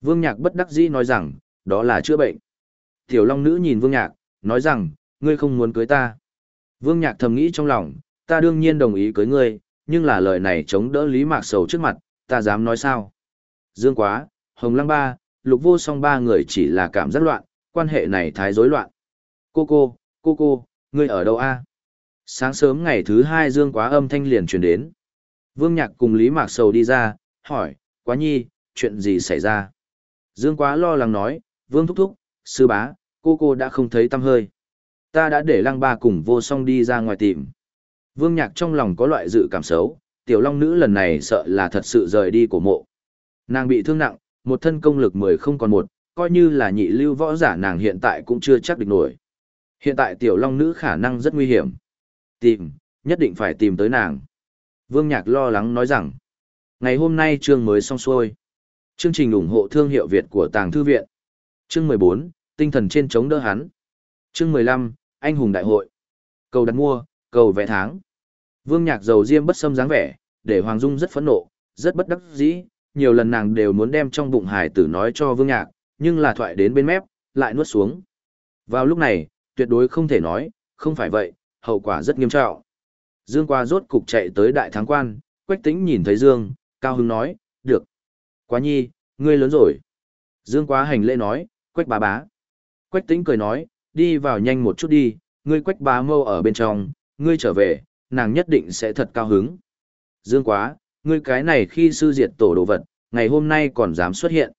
Vương Nhạc bất đắc dĩ nói rằng, đó là chữa bệnh. Tiểu Long Nữ nhìn Vương Nhạc, nói rằng, ngươi không muốn cưới ta. Vương Nhạc thầm nghĩ trong lòng, ta đương nhiên đồng ý cưới ngươi, nhưng là lời này chống đỡ Lý Mạc Sầu trước mặt, ta dám nói sao. Dương Quá, Hồng Lăng Ba, Lục Vô Song ba người chỉ là cảm giác loạn, quan hệ này thái rối loạn. Cô cô, cô cô, ngươi ở đâu a? Sáng sớm ngày thứ hai Dương Quá âm thanh liền truyền đến. Vương Nhạc cùng Lý Mạc Sầu đi ra, hỏi, Quá Nhi, chuyện gì xảy ra? Dương Quá lo lắng nói, Vương Thúc Thúc, Sư Bá, cô cô đã không thấy tâm hơi. Ta đã để lăng ba cùng vô song đi ra ngoài tìm. Vương Nhạc trong lòng có loại dự cảm xấu, tiểu long nữ lần này sợ là thật sự rời đi của mộ. Nàng bị thương nặng, một thân công lực mười không còn một, coi như là nhị lưu võ giả nàng hiện tại cũng chưa chắc địch nổi. Hiện tại tiểu long nữ khả năng rất nguy hiểm. Tìm, nhất định phải tìm tới nàng. Vương Nhạc lo lắng nói rằng, ngày hôm nay trường mới xong xuôi. Chương trình ủng hộ thương hiệu Việt của Tàng Thư Viện. Chương 14, tinh thần trên chống đỡ hắn. Chương 15, anh hùng đại hội. Cầu đặt mua, cầu vẽ tháng. Vương Nhạc dầu diêm bất xâm dáng vẻ, để Hoàng Dung rất phẫn nộ, rất bất đắc dĩ, nhiều lần nàng đều muốn đem trong bụng hải tử nói cho Vương Nhạc, nhưng là thoại đến bên mép, lại nuốt xuống. Vào lúc này, tuyệt đối không thể nói, không phải vậy, hậu quả rất nghiêm trọng. Dương qua rốt cục chạy tới đại thắng quan, Quách Tĩnh nhìn thấy Dương, cao hứng nói, được. Quá nhi, ngươi lớn rồi. Dương quá hành lễ nói, Quách bá bá. Quách Tĩnh cười nói, đi vào nhanh một chút đi, ngươi Quách bá mâu ở bên trong, ngươi trở về, nàng nhất định sẽ thật cao hứng. Dương quá, ngươi cái này khi sư diệt tổ đồ vật, ngày hôm nay còn dám xuất hiện.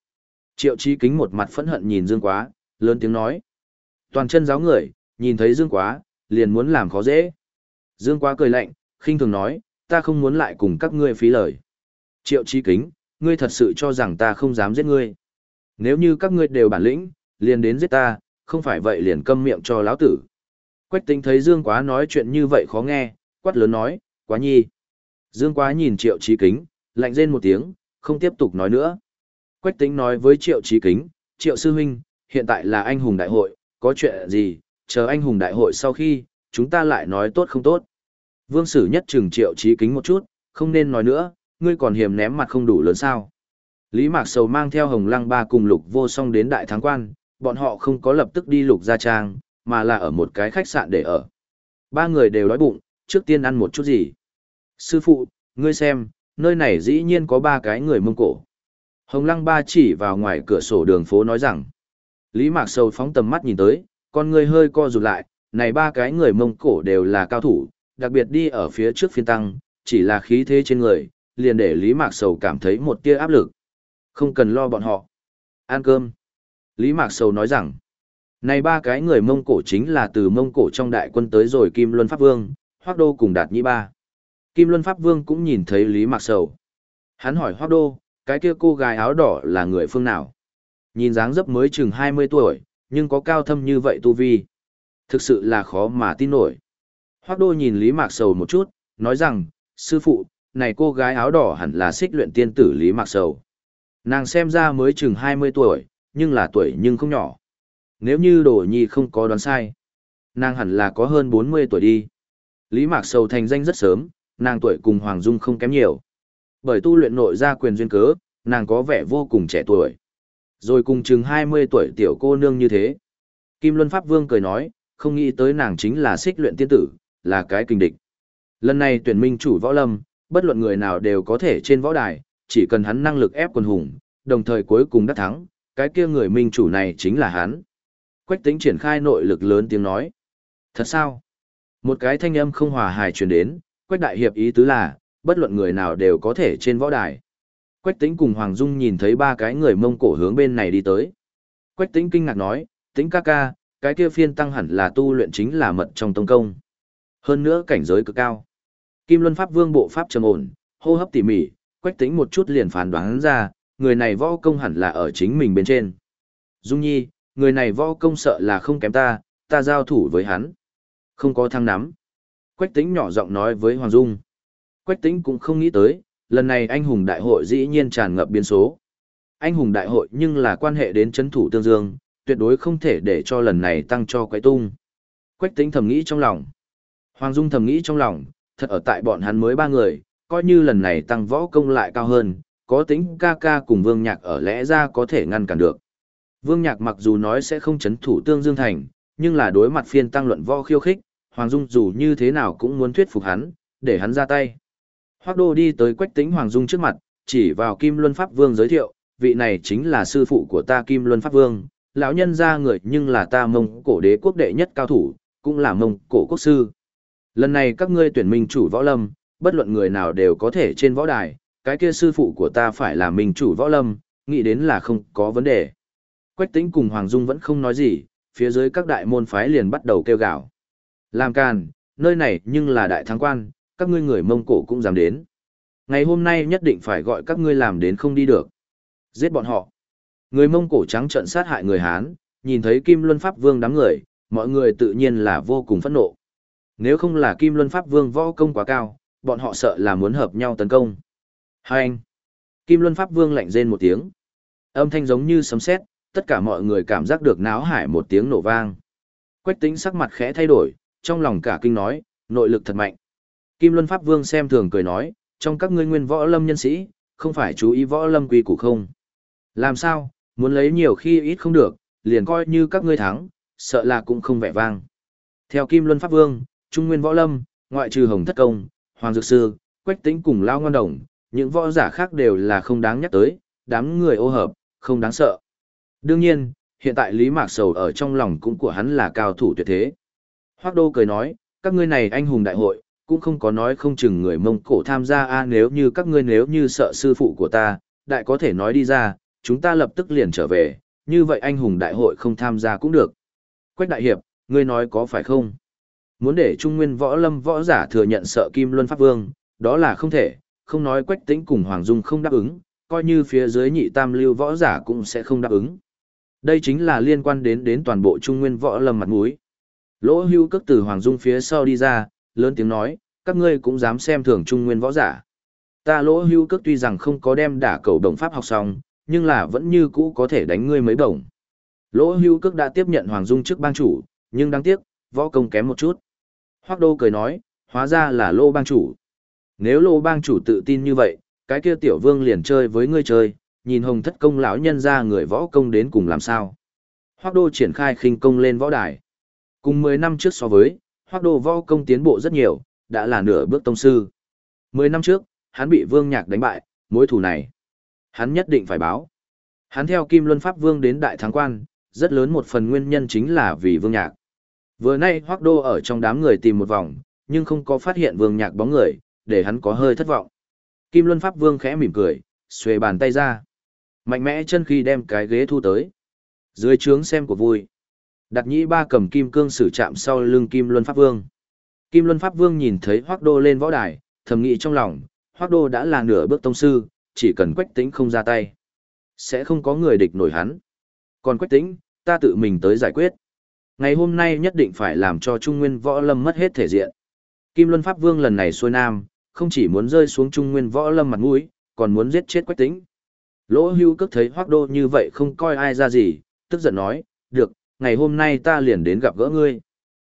Triệu Chí Kính một mặt phẫn hận nhìn Dương quá, lớn tiếng nói. Toàn chân giáo người, nhìn thấy Dương quá, liền muốn làm khó dễ. Dương quá cười lạnh, khinh thường nói, ta không muốn lại cùng các ngươi phí lời. Triệu Chí Kính, ngươi thật sự cho rằng ta không dám giết ngươi. Nếu như các ngươi đều bản lĩnh, liền đến giết ta, không phải vậy liền câm miệng cho lão tử. Quách tính thấy Dương Quá nói chuyện như vậy khó nghe, quát lớn nói, quá nhi. Dương Quá nhìn Triệu trí Kính, lạnh rên một tiếng, không tiếp tục nói nữa. Quách tính nói với Triệu trí Kính, Triệu Sư Huynh, hiện tại là anh hùng đại hội, có chuyện gì, chờ anh hùng đại hội sau khi, chúng ta lại nói tốt không tốt. Vương Sử nhất trừng Triệu trí Kính một chút, không nên nói nữa, ngươi còn hiềm ném mặt không đủ lớn sao. Lý Mạc Sầu mang theo Hồng Lăng Ba cùng Lục Vô Song đến Đại Thắng Quan, bọn họ không có lập tức đi Lục Gia Trang, mà là ở một cái khách sạn để ở. Ba người đều đói bụng, trước tiên ăn một chút gì. Sư phụ, ngươi xem, nơi này dĩ nhiên có ba cái người Mông Cổ. Hồng Lăng Ba chỉ vào ngoài cửa sổ đường phố nói rằng. Lý Mạc Sầu phóng tầm mắt nhìn tới, con người hơi co rụt lại, này ba cái người Mông Cổ đều là cao thủ, đặc biệt đi ở phía trước phiên tăng, chỉ là khí thế trên người, liền để Lý Mạc Sầu cảm thấy một tia áp lực. Không cần lo bọn họ. Ăn cơm. Lý Mạc Sầu nói rằng, này ba cái người Mông Cổ chính là từ Mông Cổ trong đại quân tới rồi Kim Luân Pháp Vương, Hoác Đô cùng Đạt Nhĩ Ba. Kim Luân Pháp Vương cũng nhìn thấy Lý Mạc Sầu. Hắn hỏi Hoác Đô, cái kia cô gái áo đỏ là người phương nào? Nhìn dáng dấp mới chừng 20 tuổi, nhưng có cao thâm như vậy tu vi. Thực sự là khó mà tin nổi. Hoác Đô nhìn Lý Mạc Sầu một chút, nói rằng, sư phụ, này cô gái áo đỏ hẳn là xích luyện tiên tử Lý Mạc Sầu. Nàng xem ra mới chừng 20 tuổi, nhưng là tuổi nhưng không nhỏ. Nếu như đồ nhi không có đoán sai, nàng hẳn là có hơn 40 tuổi đi. Lý Mạc Sầu thành danh rất sớm, nàng tuổi cùng Hoàng Dung không kém nhiều. Bởi tu luyện nội ra quyền duyên cớ, nàng có vẻ vô cùng trẻ tuổi. Rồi cùng chừng 20 tuổi tiểu cô nương như thế. Kim Luân Pháp Vương cười nói, không nghĩ tới nàng chính là xích luyện tiên tử, là cái kinh địch. Lần này tuyển minh chủ võ lâm, bất luận người nào đều có thể trên võ đài, chỉ cần hắn năng lực ép quần hùng, đồng thời cuối cùng đắc thắng, cái kia người minh chủ này chính là hắn. Quách tính triển khai nội lực lớn tiếng nói. Thật sao? Một cái thanh âm không hòa hài truyền đến, Quách đại hiệp ý tứ là, bất luận người nào đều có thể trên võ đài. Quách tính cùng Hoàng Dung nhìn thấy ba cái người mông cổ hướng bên này đi tới. Quách tính kinh ngạc nói, tính ca ca, cái kia phiên tăng hẳn là tu luyện chính là mật trong tông công. Hơn nữa cảnh giới cực cao. Kim Luân Pháp Vương bộ pháp trầm ổn, hô hấp tỉ mỉ, Quách tính một chút liền phán đoán ra, người này võ công hẳn là ở chính mình bên trên. Dung Nhi, người này võ công sợ là không kém ta, ta giao thủ với hắn. Không có thăng nắm. Quách tính nhỏ giọng nói với Hoàng Dung. Quách tính cũng không nghĩ tới, lần này anh hùng đại hội dĩ nhiên tràn ngập biến số. Anh hùng đại hội nhưng là quan hệ đến chấn thủ tương dương, tuyệt đối không thể để cho lần này tăng cho quái tung. Quách tính thầm nghĩ trong lòng. Hoàng Dung thầm nghĩ trong lòng, thật ở tại bọn hắn mới ba người, coi như lần này tăng võ công lại cao hơn, có tính ca ca cùng Vương Nhạc ở lẽ ra có thể ngăn cản được. Vương Nhạc mặc dù nói sẽ không chấn thủ tương Dương Thành, nhưng là đối mặt phiên tăng luận võ khiêu khích, Hoàng Dung dù như thế nào cũng muốn thuyết phục hắn, để hắn ra tay. Hoác Đô đi tới Quách Tĩnh Hoàng Dung trước mặt, chỉ vào Kim Luân Pháp Vương giới thiệu, vị này chính là sư phụ của ta Kim Luân Pháp Vương, lão nhân ra người nhưng là ta mông cổ đế quốc đệ nhất cao thủ, cũng là mông cổ quốc sư. Lần này các ngươi tuyển minh chủ võ lâm, bất luận người nào đều có thể trên võ đài, cái kia sư phụ của ta phải là minh chủ võ lâm, nghĩ đến là không có vấn đề. Quách Tĩnh cùng Hoàng Dung vẫn không nói gì, phía dưới các đại môn phái liền bắt đầu kêu gào. Làm càn, nơi này nhưng là đại thắng quan, các ngươi người Mông Cổ cũng dám đến. Ngày hôm nay nhất định phải gọi các ngươi làm đến không đi được. Giết bọn họ. Người Mông Cổ trắng trận sát hại người Hán, nhìn thấy Kim Luân Pháp Vương đám người, mọi người tự nhiên là vô cùng phẫn nộ. Nếu không là Kim Luân Pháp Vương võ công quá cao, bọn họ sợ là muốn hợp nhau tấn công. Hai anh. Kim Luân Pháp Vương lạnh rên một tiếng. Âm thanh giống như sấm sét, tất cả mọi người cảm giác được náo hải một tiếng nổ vang. Quách tính sắc mặt khẽ thay đổi, trong lòng cả kinh nói, nội lực thật mạnh. Kim Luân Pháp Vương xem thường cười nói, trong các ngươi nguyên võ lâm nhân sĩ, không phải chú ý võ lâm quy củ không. Làm sao, muốn lấy nhiều khi ít không được, liền coi như các ngươi thắng, sợ là cũng không vẻ vang. Theo Kim Luân Pháp Vương, Trung Nguyên Võ Lâm, ngoại trừ Hồng Thất Công, Hoàng Dược Sư, Quách Tĩnh cùng Lao Ngon Đồng, những võ giả khác đều là không đáng nhắc tới, đám người ô hợp, không đáng sợ. Đương nhiên, hiện tại Lý Mạc Sầu ở trong lòng cũng của hắn là cao thủ tuyệt thế. Hoác Đô cười nói, các ngươi này anh hùng đại hội, cũng không có nói không chừng người Mông Cổ tham gia a nếu như các ngươi nếu như sợ sư phụ của ta, đại có thể nói đi ra, chúng ta lập tức liền trở về, như vậy anh hùng đại hội không tham gia cũng được. Quách Đại Hiệp, ngươi nói có phải không? Muốn để Trung Nguyên võ lâm võ giả thừa nhận sợ Kim Luân Pháp Vương, đó là không thể, không nói Quách Tĩnh cùng Hoàng Dung không đáp ứng, coi như phía dưới nhị tam lưu võ giả cũng sẽ không đáp ứng. Đây chính là liên quan đến đến toàn bộ Trung Nguyên võ lâm mặt mũi. Lỗ hưu cất từ Hoàng Dung phía sau đi ra, lớn tiếng nói, các ngươi cũng dám xem thường Trung Nguyên võ giả. Ta lỗ hưu cất tuy rằng không có đem đả cầu đồng pháp học xong, nhưng là vẫn như cũ có thể đánh ngươi mấy đồng. Lỗ hưu cước đã tiếp nhận Hoàng Dung trước bang chủ, nhưng đáng tiếc, võ công kém một chút. Hoác đô cười nói, hóa ra là lô bang chủ. Nếu lô bang chủ tự tin như vậy, cái kia tiểu vương liền chơi với ngươi chơi, nhìn hồng thất công lão nhân ra người võ công đến cùng làm sao. Hoác đô triển khai khinh công lên võ đài. Cùng 10 năm trước so với, hoác đô võ công tiến bộ rất nhiều, đã là nửa bước tông sư. 10 năm trước, hắn bị vương nhạc đánh bại, mối thù này. Hắn nhất định phải báo. Hắn theo Kim Luân Pháp Vương đến Đại Thắng Quan, rất lớn một phần nguyên nhân chính là vì vương nhạc. Vừa nay hoác đô ở trong đám người tìm một vòng, nhưng không có phát hiện vương nhạc bóng người, để hắn có hơi thất vọng. Kim Luân Pháp Vương khẽ mỉm cười, xuề bàn tay ra. Mạnh mẽ chân khi đem cái ghế thu tới. Dưới trướng xem của vui. Đặt nhĩ ba cầm kim cương sử chạm sau lưng Kim Luân Pháp Vương. Kim Luân Pháp Vương nhìn thấy Hoác Đô lên võ đài, thầm nghĩ trong lòng, Hoác Đô đã là nửa bước tông sư, chỉ cần quách tính không ra tay. Sẽ không có người địch nổi hắn. Còn quách tính, ta tự mình tới giải quyết. Ngày hôm nay nhất định phải làm cho Trung Nguyên Võ Lâm mất hết thể diện. Kim Luân Pháp Vương lần này xuôi nam, không chỉ muốn rơi xuống Trung Nguyên Võ Lâm mặt mũi, còn muốn giết chết quách Tĩnh. Lỗ hưu cước thấy Hoắc đô như vậy không coi ai ra gì, tức giận nói, được, ngày hôm nay ta liền đến gặp gỡ ngươi.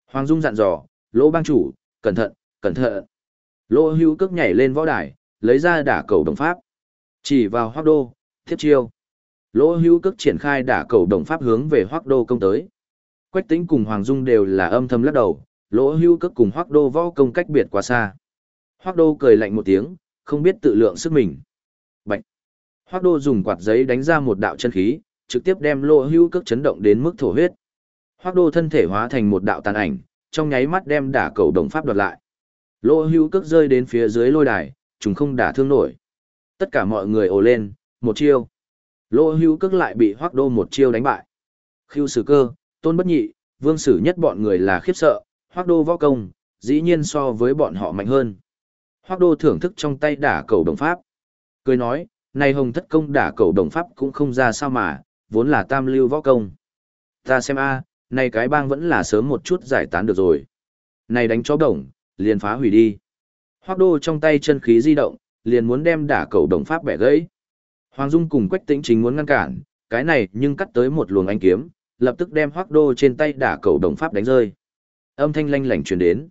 Hoàng Dung dặn dò, lỗ bang chủ, cẩn thận, cẩn thận. Lỗ hưu cước nhảy lên võ đài, lấy ra đả cầu đồng pháp. Chỉ vào Hoắc đô, thiết chiêu. Lỗ hưu cước triển khai đả cầu đồng pháp hướng về Hoắc đô công tới. Quách Tĩnh cùng Hoàng Dung đều là âm thầm lắc đầu, lỗ hưu cước cùng Hoắc đô võ công cách biệt quá xa. Hoắc đô cười lạnh một tiếng, không biết tự lượng sức mình. Bạch! Hoắc đô dùng quạt giấy đánh ra một đạo chân khí, trực tiếp đem lỗ hưu cước chấn động đến mức thổ huyết. Hoắc đô thân thể hóa thành một đạo tàn ảnh, trong nháy mắt đem đả cầu đồng pháp đoạt lại. Lỗ hưu cước rơi đến phía dưới lôi đài, chúng không đả thương nổi. Tất cả mọi người ồ lên, một chiêu. Lỗ hưu cước lại bị Hoắc đô một chiêu đánh bại. Khiêu sử cơ, tôn bất nhị, vương sử nhất bọn người là khiếp sợ, hoác đô võ công, dĩ nhiên so với bọn họ mạnh hơn. Hoác đô thưởng thức trong tay đả cầu đồng pháp. Cười nói, này hồng thất công đả cầu đồng pháp cũng không ra sao mà, vốn là tam lưu võ công. Ta xem a, này cái bang vẫn là sớm một chút giải tán được rồi. Này đánh chó đồng, liền phá hủy đi. Hoác đô trong tay chân khí di động, liền muốn đem đả cầu đồng pháp bẻ gãy. Hoàng Dung cùng Quách Tĩnh chính muốn ngăn cản, cái này nhưng cắt tới một luồng ánh kiếm, lập tức đem hoác Đô trên tay đả cầu đồng pháp đánh rơi. Âm thanh lanh lảnh truyền đến.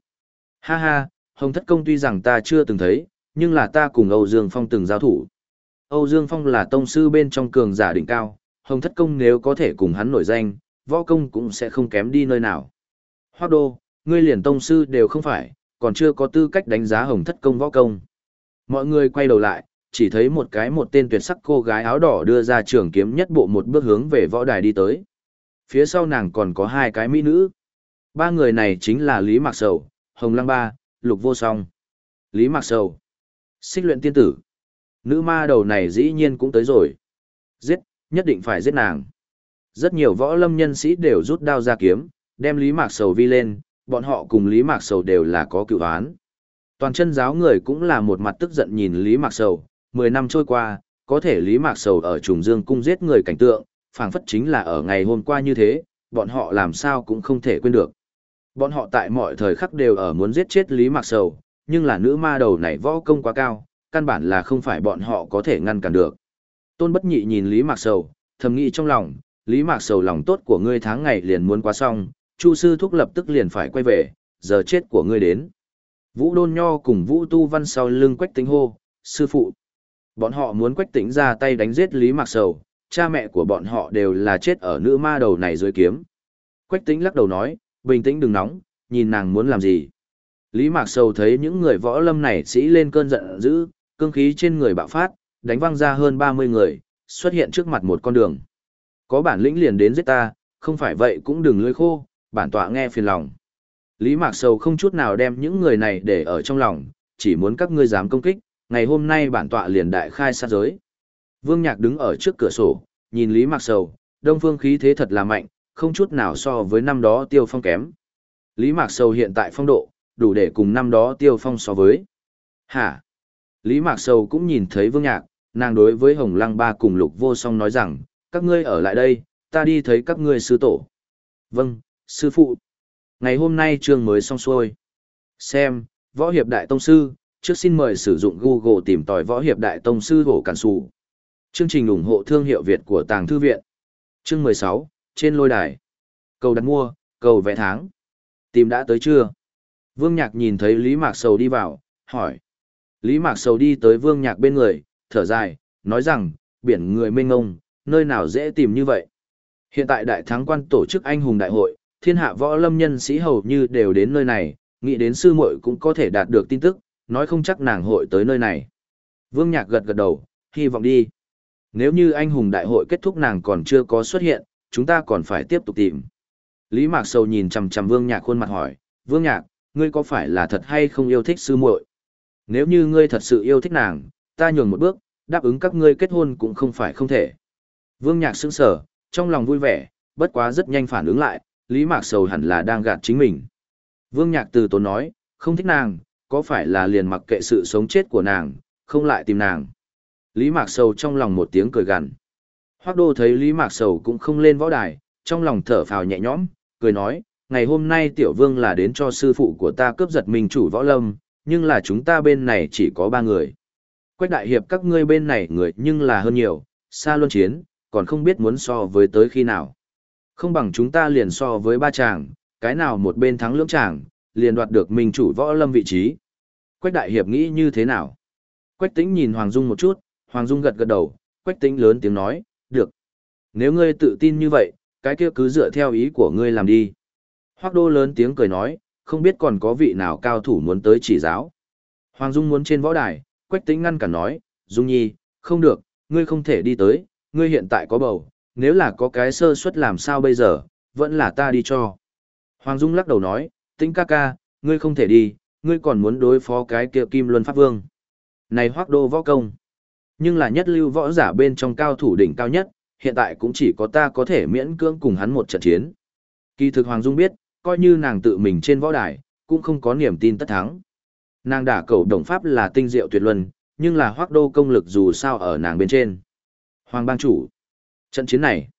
Ha ha, Hồng Thất Công tuy rằng ta chưa từng thấy, nhưng là ta cùng Âu Dương Phong từng giao thủ. Âu Dương Phong là tông sư bên trong cường giả đỉnh cao, Hồng Thất Công nếu có thể cùng hắn nổi danh, võ công cũng sẽ không kém đi nơi nào. Hoác đô, ngươi liền tông sư đều không phải, còn chưa có tư cách đánh giá Hồng Thất Công võ công. Mọi người quay đầu lại, chỉ thấy một cái một tên tuyệt sắc cô gái áo đỏ đưa ra trường kiếm nhất bộ một bước hướng về võ đài đi tới. Phía sau nàng còn có hai cái mỹ nữ. Ba người này chính là Lý Mạc Sầu, Hồng Lăng Ba, Lục Vô Song. Lý Mạc Sầu. Xích luyện tiên tử. Nữ ma đầu này dĩ nhiên cũng tới rồi. Giết, nhất định phải giết nàng. Rất nhiều võ lâm nhân sĩ đều rút đao ra kiếm, đem Lý Mạc Sầu vi lên, bọn họ cùng Lý Mạc Sầu đều là có cựu án. Toàn chân giáo người cũng là một mặt tức giận nhìn Lý Mạc Sầu, Mười năm trôi qua, có thể Lý Mạc Sầu ở Trùng Dương cung giết người cảnh tượng, phảng phất chính là ở ngày hôm qua như thế, bọn họ làm sao cũng không thể quên được. Bọn họ tại mọi thời khắc đều ở muốn giết chết Lý Mạc Sầu, nhưng là nữ ma đầu này võ công quá cao, căn bản là không phải bọn họ có thể ngăn cản được. Tôn Bất Nhị nhìn Lý Mạc Sầu, thầm nghĩ trong lòng, Lý Mạc Sầu lòng tốt của ngươi tháng ngày liền muốn qua xong, Chu sư thúc lập tức liền phải quay về, giờ chết của ngươi đến. Vũ Đôn Nho cùng Vũ Tu Văn sau lưng Quách Tính hô, sư phụ. Bọn họ muốn Quách Tính ra tay đánh giết Lý Mạc Sầu, cha mẹ của bọn họ đều là chết ở nữ ma đầu này dưới kiếm. Quách Tính lắc đầu nói, bình tĩnh đừng nóng, nhìn nàng muốn làm gì. Lý Mạc Sầu thấy những người võ lâm này sĩ lên cơn giận dữ, cương khí trên người bạo phát, đánh văng ra hơn 30 người, xuất hiện trước mặt một con đường. Có bản lĩnh liền đến giết ta, không phải vậy cũng đừng lưỡi khô, bản tọa nghe phiền lòng. Lý Mạc Sầu không chút nào đem những người này để ở trong lòng, chỉ muốn các ngươi dám công kích, ngày hôm nay bản tọa liền đại khai sát giới. Vương Nhạc đứng ở trước cửa sổ, nhìn Lý Mạc Sầu, đông phương khí thế thật là mạnh, không chút nào so với năm đó tiêu phong kém. Lý Mạc Sầu hiện tại phong độ, đủ để cùng năm đó tiêu phong so với. Hả? Lý Mạc Sầu cũng nhìn thấy Vương Nhạc, nàng đối với Hồng Lăng Ba cùng Lục Vô Song nói rằng, các ngươi ở lại đây, ta đi thấy các ngươi sư tổ. Vâng, sư phụ. Ngày hôm nay trường mới xong xuôi. Xem, Võ Hiệp Đại Tông Sư, trước xin mời sử dụng Google tìm tòi Võ Hiệp Đại Tông Sư Hổ Cản sụ. Chương trình ủng hộ thương hiệu Việt của Tàng Thư Viện. Chương 16, trên lôi đài. Cầu đặt mua, cầu vẽ tháng. Tìm đã tới chưa? Vương Nhạc nhìn thấy Lý Mạc Sầu đi vào, hỏi. Lý Mạc Sầu đi tới Vương Nhạc bên người, thở dài, nói rằng, biển người mênh ngông, nơi nào dễ tìm như vậy. Hiện tại đại thắng quan tổ chức anh hùng đại hội, thiên hạ võ lâm nhân sĩ hầu như đều đến nơi này, nghĩ đến sư muội cũng có thể đạt được tin tức, nói không chắc nàng hội tới nơi này. Vương Nhạc gật gật đầu, hy vọng đi. Nếu như anh hùng đại hội kết thúc nàng còn chưa có xuất hiện, chúng ta còn phải tiếp tục tìm. Lý Mạc Sầu nhìn chằm chằm Vương Nhạc khuôn mặt hỏi, Vương Nhạc, ngươi có phải là thật hay không yêu thích sư muội? Nếu như ngươi thật sự yêu thích nàng, ta nhường một bước, đáp ứng các ngươi kết hôn cũng không phải không thể. Vương Nhạc sững sờ, trong lòng vui vẻ, bất quá rất nhanh phản ứng lại, Lý Mạc Sầu hẳn là đang gạt chính mình. Vương Nhạc từ tốn nói, không thích nàng, có phải là liền mặc kệ sự sống chết của nàng, không lại tìm nàng. Lý Mạc Sầu trong lòng một tiếng cười gằn. Hoắc Đô thấy Lý Mạc Sầu cũng không lên võ đài, trong lòng thở phào nhẹ nhõm, cười nói, ngày hôm nay Tiểu Vương là đến cho sư phụ của ta cướp giật mình chủ võ lâm, nhưng là chúng ta bên này chỉ có ba người. Quách đại hiệp các ngươi bên này người nhưng là hơn nhiều, xa luân chiến, còn không biết muốn so với tới khi nào. Không bằng chúng ta liền so với ba chàng, cái nào một bên thắng lưỡng chàng, liền đoạt được mình chủ võ lâm vị trí. Quách đại hiệp nghĩ như thế nào? Quách tĩnh nhìn Hoàng Dung một chút, Hoàng Dung gật gật đầu, Quách tĩnh lớn tiếng nói, được. Nếu ngươi tự tin như vậy, cái kia cứ dựa theo ý của ngươi làm đi. Hoác đô lớn tiếng cười nói, không biết còn có vị nào cao thủ muốn tới chỉ giáo. Hoàng Dung muốn trên võ đài, Quách Tĩnh ngăn cản nói, Dung Nhi, không được, ngươi không thể đi tới, ngươi hiện tại có bầu, nếu là có cái sơ suất làm sao bây giờ, vẫn là ta đi cho. Hoàng Dung lắc đầu nói, Tĩnh ca ca, ngươi không thể đi, ngươi còn muốn đối phó cái kia Kim Luân Pháp Vương. Này hoác đô võ công, nhưng là nhất lưu võ giả bên trong cao thủ đỉnh cao nhất, hiện tại cũng chỉ có ta có thể miễn cưỡng cùng hắn một trận chiến. Kỳ thực Hoàng Dung biết, coi như nàng tự mình trên võ đài, cũng không có niềm tin tất thắng. Nàng đả cầu đồng pháp là tinh diệu tuyệt luân, nhưng là hoác đô công lực dù sao ở nàng bên trên. Hoàng bang chủ. Trận chiến này.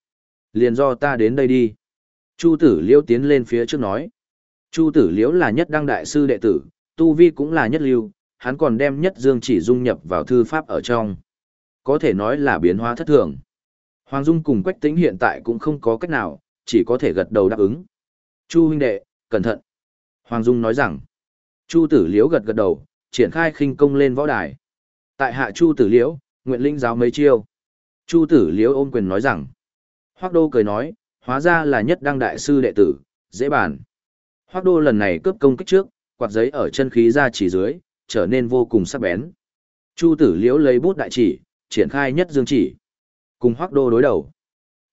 Liền do ta đến đây đi. Chu tử liễu tiến lên phía trước nói. Chu tử liễu là nhất đăng đại sư đệ tử, tu vi cũng là nhất lưu, hắn còn đem nhất dương chỉ dung nhập vào thư pháp ở trong. Có thể nói là biến hóa thất thường. Hoàng Dung cùng Quách Tĩnh hiện tại cũng không có cách nào, chỉ có thể gật đầu đáp ứng. Chu huynh đệ, cẩn thận. Hoàng Dung nói rằng, Chu tử liễu gật gật đầu, triển khai khinh công lên võ đài. Tại hạ Chu tử liễu, nguyện linh giáo mấy chiêu. Chu tử liễu ôm quyền nói rằng, Hoác Đô cười nói, hóa ra là nhất đăng đại sư đệ tử, dễ bàn. Hoác Đô lần này cướp công kích trước, quạt giấy ở chân khí ra chỉ dưới, trở nên vô cùng sắc bén. Chu tử liễu lấy bút đại chỉ, triển khai nhất dương chỉ. Cùng Hoác Đô đối đầu.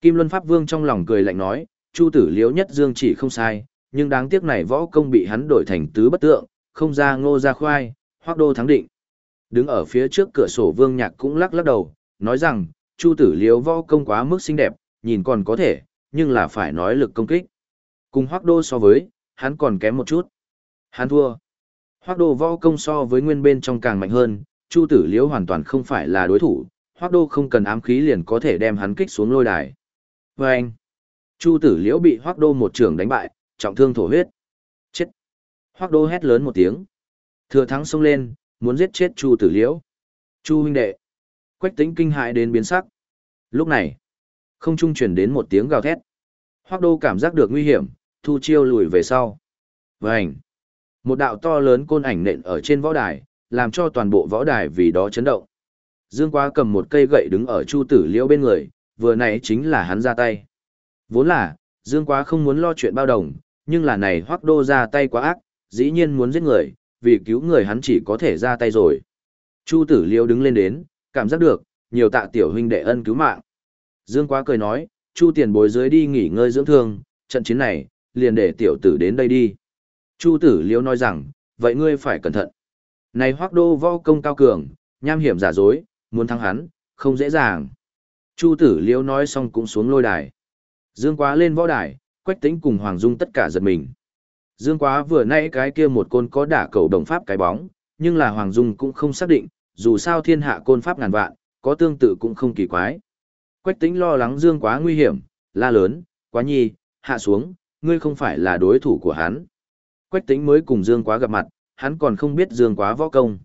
Kim Luân Pháp Vương trong lòng cười lạnh nói, Chu tử liễu nhất dương chỉ không sai, nhưng đáng tiếc này võ công bị hắn đổi thành tứ bất tượng, không ra ngô ra khoai, Hoác Đô thắng định. Đứng ở phía trước cửa sổ Vương Nhạc cũng lắc lắc đầu, nói rằng, Chu tử liễu võ công quá mức xinh đẹp, nhìn còn có thể, nhưng là phải nói lực công kích. Cùng Hoác Đô so với, hắn còn kém một chút. Hắn thua. Hoác Đô võ công so với nguyên bên trong càng mạnh hơn, Chu Tử Liễu hoàn toàn không phải là đối thủ, Hoắc Đô không cần ám khí liền có thể đem hắn kích xuống lôi đài. Và anh, Chu Tử Liễu bị Hoắc Đô một trường đánh bại, trọng thương thổ huyết. Chết. Hoắc Đô hét lớn một tiếng. Thừa thắng xông lên, muốn giết chết Chu Tử Liễu. Chu huynh đệ. Quách tính kinh hại đến biến sắc. Lúc này, không trung truyền đến một tiếng gào thét. Hoắc Đô cảm giác được nguy hiểm, thu chiêu lùi về sau. Vành. Một đạo to lớn côn ảnh nện ở trên võ đài, làm cho toàn bộ võ đài vì đó chấn động. Dương Quá cầm một cây gậy đứng ở Chu Tử Liễu bên người, vừa nãy chính là hắn ra tay. Vốn là, Dương Quá không muốn lo chuyện bao đồng, nhưng là này Hoắc Đô ra tay quá ác, dĩ nhiên muốn giết người, vì cứu người hắn chỉ có thể ra tay rồi. Chu Tử Liễu đứng lên đến, cảm giác được, nhiều tạ tiểu huynh đệ ân cứu mạng. Dương Quá cười nói, Chu tiền bối dưới đi nghỉ ngơi dưỡng thương, trận chiến này, liền để tiểu tử đến đây đi. Chu tử liễu nói rằng, vậy ngươi phải cẩn thận. Này hoác đô võ công cao cường, nham hiểm giả dối, muốn thắng hắn, không dễ dàng. Chu tử liễu nói xong cũng xuống lôi đài. Dương quá lên võ đài, quách tính cùng Hoàng Dung tất cả giật mình. Dương quá vừa nãy cái kia một côn có đả cầu đồng pháp cái bóng, nhưng là Hoàng Dung cũng không xác định, dù sao thiên hạ côn pháp ngàn vạn, có tương tự cũng không kỳ quái. Quách tính lo lắng Dương quá nguy hiểm, la lớn, quá nhi, hạ xuống, ngươi không phải là đối thủ của hắn. Quách tính mới cùng Dương Quá gặp mặt, hắn còn không biết Dương Quá võ công.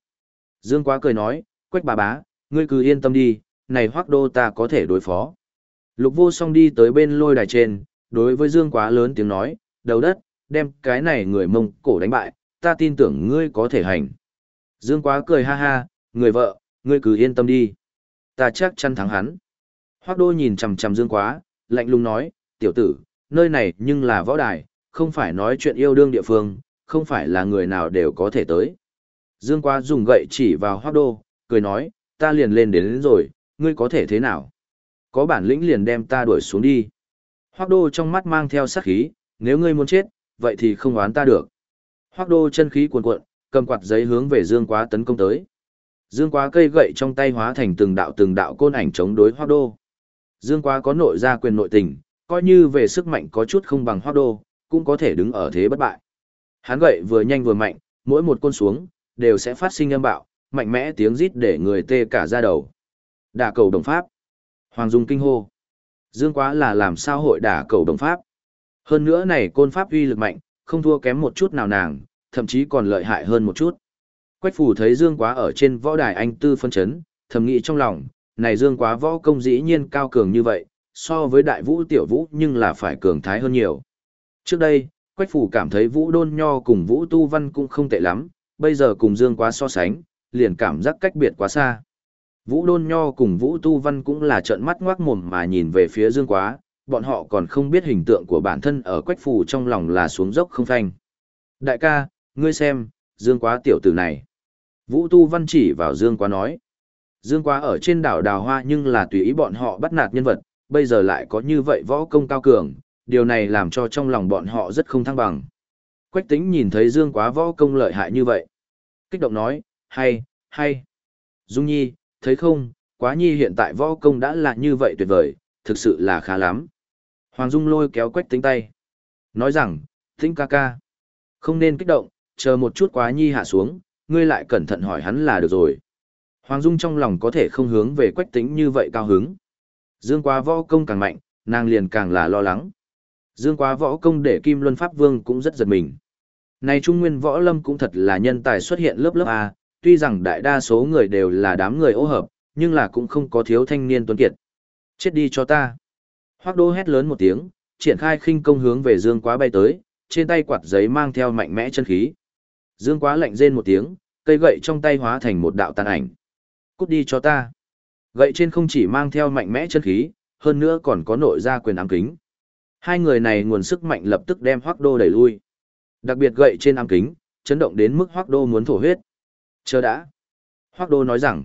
Dương Quá cười nói, Quách bà bá, ngươi cứ yên tâm đi, này hoác đô ta có thể đối phó. Lục vô song đi tới bên lôi đài trên, đối với Dương Quá lớn tiếng nói, đầu đất, đem cái này người mông cổ đánh bại, ta tin tưởng ngươi có thể hành. Dương Quá cười ha ha, người vợ, ngươi cứ yên tâm đi. Ta chắc chắn thắng hắn. Hoác đô nhìn chằm chằm Dương Quá, lạnh lùng nói, tiểu tử, nơi này nhưng là võ đài, không phải nói chuyện yêu đương địa phương, không phải là người nào đều có thể tới. Dương Quá dùng gậy chỉ vào Hoác Đô, cười nói, ta liền lên đến, đến rồi, ngươi có thể thế nào? Có bản lĩnh liền đem ta đuổi xuống đi. Hoác Đô trong mắt mang theo sát khí, nếu ngươi muốn chết, vậy thì không oán ta được. Hoác Đô chân khí cuồn cuộn, cầm quạt giấy hướng về Dương Quá tấn công tới. Dương Quá cây gậy trong tay hóa thành từng đạo từng đạo côn ảnh chống đối Hoác Đô. Dương Quá có nội gia quyền nội tình, coi như về sức mạnh có chút không bằng Hoác Đô, cũng có thể đứng ở thế bất bại. Hắn gậy vừa nhanh vừa mạnh, mỗi một côn xuống, đều sẽ phát sinh âm bạo, mạnh mẽ tiếng rít để người tê cả da đầu. Đả cầu đồng pháp. Hoàng Dung kinh hô. Dương quá là làm sao hội đả cầu đồng pháp. Hơn nữa này côn pháp uy lực mạnh, không thua kém một chút nào nàng, thậm chí còn lợi hại hơn một chút. Quách phủ thấy Dương quá ở trên võ đài anh tư phân chấn, thầm nghĩ trong lòng, này Dương quá võ công dĩ nhiên cao cường như vậy, so với đại vũ tiểu vũ nhưng là phải cường thái hơn nhiều. Trước đây, Quách Phủ cảm thấy Vũ Đôn Nho cùng Vũ Tu Văn cũng không tệ lắm, bây giờ cùng Dương quá so sánh, liền cảm giác cách biệt quá xa. Vũ Đôn Nho cùng Vũ Tu Văn cũng là trợn mắt ngoác mồm mà nhìn về phía Dương quá, bọn họ còn không biết hình tượng của bản thân ở Quách Phủ trong lòng là xuống dốc không phanh. Đại ca, ngươi xem, Dương quá tiểu tử này. Vũ Tu Văn chỉ vào Dương quá nói. Dương quá ở trên đảo đào hoa nhưng là tùy ý bọn họ bắt nạt nhân vật, bây giờ lại có như vậy võ công cao cường, điều này làm cho trong lòng bọn họ rất không thăng bằng. Quách tính nhìn thấy Dương quá võ công lợi hại như vậy. Kích động nói, hay, hay. Dung Nhi, thấy không, quá nhi hiện tại võ công đã là như vậy tuyệt vời, thực sự là khá lắm. Hoàng Dung lôi kéo quách tính tay. Nói rằng, tính ca ca. Không nên kích động, chờ một chút quá nhi hạ xuống, ngươi lại cẩn thận hỏi hắn là được rồi. Hoàng Dung trong lòng có thể không hướng về quách tính như vậy cao hứng. Dương quá võ công càng mạnh, nàng liền càng là lo lắng. Dương quá võ công để Kim Luân Pháp Vương cũng rất giật mình. Này Trung Nguyên Võ Lâm cũng thật là nhân tài xuất hiện lớp lớp A, tuy rằng đại đa số người đều là đám người ô hợp, nhưng là cũng không có thiếu thanh niên tuấn kiệt. Chết đi cho ta. Hoác đô hét lớn một tiếng, triển khai khinh công hướng về Dương quá bay tới, trên tay quạt giấy mang theo mạnh mẽ chân khí. Dương quá lạnh rên một tiếng, cây gậy trong tay hóa thành một đạo tàn ảnh. Cút đi cho ta. Gậy trên không chỉ mang theo mạnh mẽ chân khí, hơn nữa còn có nội gia quyền ám kính. Hai người này nguồn sức mạnh lập tức đem Hoắc Đô đẩy lui. Đặc biệt gậy trên ám kính, chấn động đến mức Hoắc Đô muốn thổ huyết. Chờ đã. Hoắc Đô nói rằng,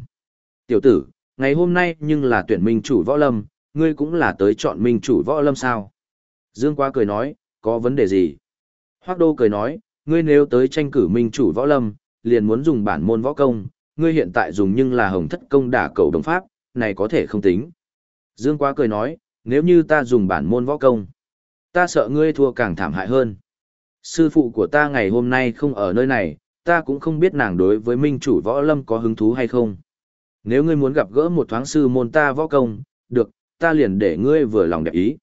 tiểu tử, ngày hôm nay nhưng là tuyển minh chủ võ lâm, ngươi cũng là tới chọn minh chủ võ lâm sao? Dương Quá cười nói, có vấn đề gì? Hoắc Đô cười nói, ngươi nếu tới tranh cử minh chủ võ lâm, liền muốn dùng bản môn võ công, ngươi hiện tại dùng nhưng là hồng thất công đả cầu đồng pháp, này có thể không tính. Dương Quá cười nói, nếu như ta dùng bản môn võ công, ta sợ ngươi thua càng thảm hại hơn. Sư phụ của ta ngày hôm nay không ở nơi này, ta cũng không biết nàng đối với minh chủ võ lâm có hứng thú hay không. Nếu ngươi muốn gặp gỡ một thoáng sư môn ta võ công, được, ta liền để ngươi vừa lòng đẹp ý.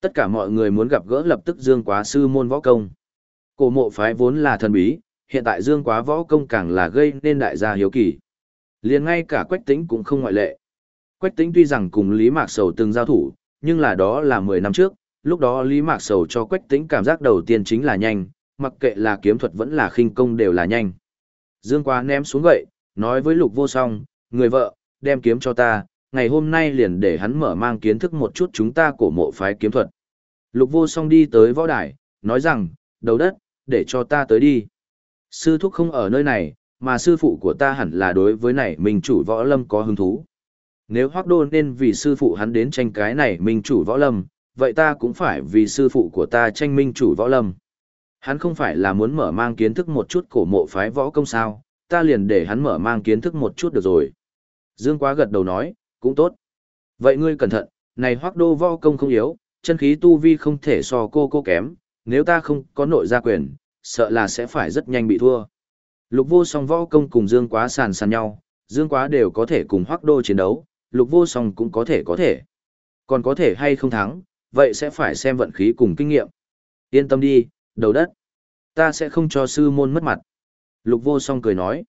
Tất cả mọi người muốn gặp gỡ lập tức dương quá sư môn võ công. Cổ mộ phái vốn là thần bí, hiện tại dương quá võ công càng là gây nên đại gia hiếu kỳ. liền ngay cả quách tính cũng không ngoại lệ. Quách tính tuy rằng cùng Lý Mạc Sầu từng giao thủ, nhưng là đó là 10 năm trước, lúc đó Lý Mạc Sầu cho Quách tính cảm giác đầu tiên chính là nhanh, mặc kệ là kiếm thuật vẫn là khinh công đều là nhanh. Dương Quá ném xuống gậy, nói với Lục Vô Song, người vợ, đem kiếm cho ta, ngày hôm nay liền để hắn mở mang kiến thức một chút chúng ta cổ mộ phái kiếm thuật. Lục Vô Song đi tới võ đài, nói rằng, đầu đất, để cho ta tới đi. Sư thúc không ở nơi này, mà sư phụ của ta hẳn là đối với này mình chủ võ lâm có hứng thú. Nếu Hoác Đô nên vì sư phụ hắn đến tranh cái này minh chủ võ lâm, vậy ta cũng phải vì sư phụ của ta tranh minh chủ võ lâm. Hắn không phải là muốn mở mang kiến thức một chút cổ mộ phái võ công sao, ta liền để hắn mở mang kiến thức một chút được rồi. Dương Quá gật đầu nói, cũng tốt. Vậy ngươi cẩn thận, này Hoác Đô võ công không yếu, chân khí tu vi không thể so cô cô kém, nếu ta không có nội gia quyền, sợ là sẽ phải rất nhanh bị thua. Lục vô song võ công cùng Dương Quá sàn sàn nhau, Dương Quá đều có thể cùng Hoác Đô chiến đấu, lục vô song cũng có thể có thể. Còn có thể hay không thắng, vậy sẽ phải xem vận khí cùng kinh nghiệm. Yên tâm đi, đầu đất. Ta sẽ không cho sư môn mất mặt. Lục vô song cười nói.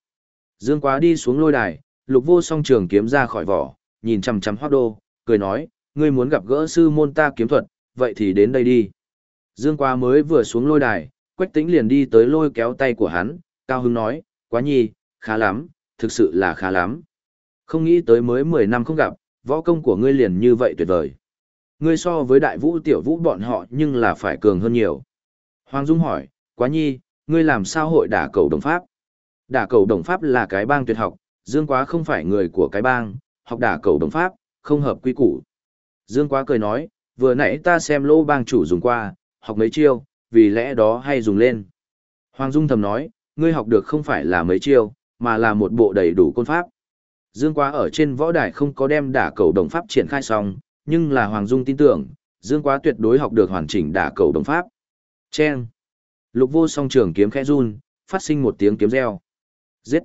Dương quá đi xuống lôi đài, lục vô song trường kiếm ra khỏi vỏ, nhìn chằm chằm hoác đô, cười nói, ngươi muốn gặp gỡ sư môn ta kiếm thuật, vậy thì đến đây đi. Dương quá mới vừa xuống lôi đài, quách tĩnh liền đi tới lôi kéo tay của hắn, cao hưng nói, quá nhi, khá lắm, thực sự là khá lắm. Không nghĩ tới mới 10 năm không gặp, võ công của ngươi liền như vậy tuyệt vời. Ngươi so với đại vũ tiểu vũ bọn họ nhưng là phải cường hơn nhiều. Hoàng Dung hỏi, quá nhi, ngươi làm sao hội đả cầu đồng pháp? Đả cầu đồng pháp là cái bang tuyệt học, Dương Quá không phải người của cái bang, học đả cầu đồng pháp, không hợp quy củ. Dương Quá cười nói, vừa nãy ta xem lô bang chủ dùng qua, học mấy chiêu, vì lẽ đó hay dùng lên. Hoàng Dung thầm nói, ngươi học được không phải là mấy chiêu, mà là một bộ đầy đủ côn pháp. Dương Quá ở trên võ đài không có đem đả cầu đồng pháp triển khai xong, nhưng là Hoàng Dung tin tưởng, Dương Quá tuyệt đối học được hoàn chỉnh đả cầu đồng pháp. Chen. Lục vô song trường kiếm khẽ run, phát sinh một tiếng kiếm reo. Giết.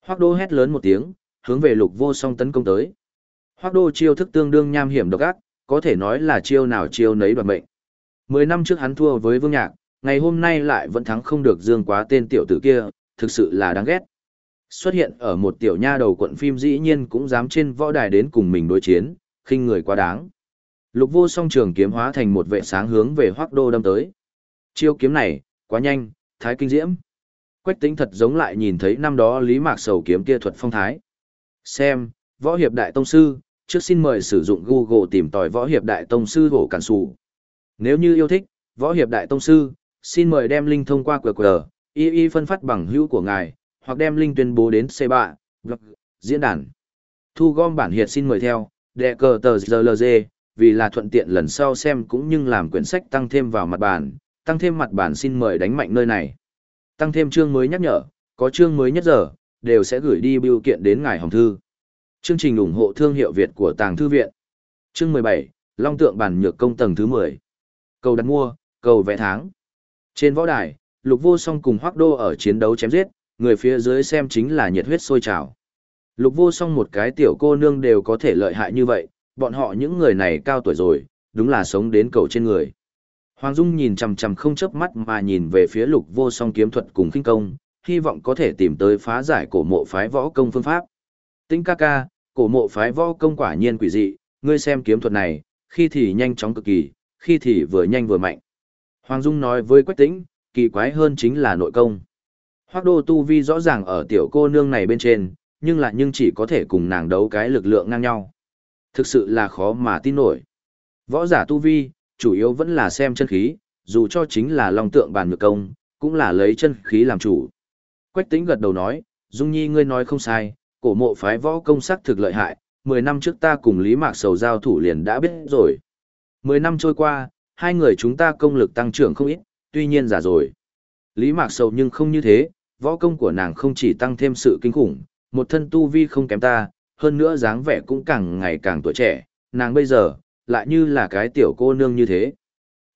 Hoác đô hét lớn một tiếng, hướng về lục vô song tấn công tới. Hoác đô chiêu thức tương đương nham hiểm độc ác, có thể nói là chiêu nào chiêu nấy đoạt mệnh. Mười năm trước hắn thua với Vương Nhạc, ngày hôm nay lại vẫn thắng không được Dương Quá tên tiểu tử kia, thực sự là đáng ghét xuất hiện ở một tiểu nha đầu quận phim dĩ nhiên cũng dám trên võ đài đến cùng mình đối chiến, khinh người quá đáng. Lục vô song trường kiếm hóa thành một vệ sáng hướng về hoác đô đâm tới. Chiêu kiếm này, quá nhanh, thái kinh diễm. Quách tính thật giống lại nhìn thấy năm đó Lý Mạc Sầu kiếm kia thuật phong thái. Xem, võ hiệp đại tông sư, trước xin mời sử dụng Google tìm tòi võ hiệp đại tông sư hổ cản sủ. Nếu như yêu thích, võ hiệp đại tông sư, xin mời đem link thông qua QR, y y phân phát bằng hữu của ngài, hoặc đem link tuyên bố đến c bạ diễn đàn thu gom bản hiệt xin mời theo đệ cờ tờ rlg vì là thuận tiện lần sau xem cũng như làm quyển sách tăng thêm vào mặt bản tăng thêm mặt bản xin mời đánh mạnh nơi này tăng thêm chương mới nhắc nhở có chương mới nhất giờ đều sẽ gửi đi biểu kiện đến ngài hồng thư chương trình ủng hộ thương hiệu việt của tàng thư viện chương 17, long tượng bản nhược công tầng thứ 10. cầu đặt mua cầu vẽ tháng trên võ đài lục vô song cùng hoác đô ở chiến đấu chém giết người phía dưới xem chính là nhiệt huyết sôi trào. Lục vô song một cái tiểu cô nương đều có thể lợi hại như vậy, bọn họ những người này cao tuổi rồi, đúng là sống đến cầu trên người. Hoàng Dung nhìn chằm chằm không chớp mắt mà nhìn về phía lục vô song kiếm thuật cùng kinh công, hy vọng có thể tìm tới phá giải cổ mộ phái võ công phương pháp. Tĩnh ca ca, cổ mộ phái võ công quả nhiên quỷ dị, ngươi xem kiếm thuật này, khi thì nhanh chóng cực kỳ, khi thì vừa nhanh vừa mạnh. Hoàng Dung nói với Quách Tĩnh, kỳ quái hơn chính là nội công. Hoác đô tu vi rõ ràng ở tiểu cô nương này bên trên, nhưng lại nhưng chỉ có thể cùng nàng đấu cái lực lượng ngang nhau. Thực sự là khó mà tin nổi. Võ giả tu vi, chủ yếu vẫn là xem chân khí, dù cho chính là long tượng bàn ngược công, cũng là lấy chân khí làm chủ. Quách tính gật đầu nói, Dung Nhi ngươi nói không sai, cổ mộ phái võ công sắc thực lợi hại, 10 năm trước ta cùng Lý Mạc Sầu giao thủ liền đã biết rồi. 10 năm trôi qua, hai người chúng ta công lực tăng trưởng không ít, tuy nhiên giả rồi. Lý Mạc Sầu nhưng không như thế, võ công của nàng không chỉ tăng thêm sự kinh khủng, một thân tu vi không kém ta, hơn nữa dáng vẻ cũng càng ngày càng tuổi trẻ, nàng bây giờ, lại như là cái tiểu cô nương như thế.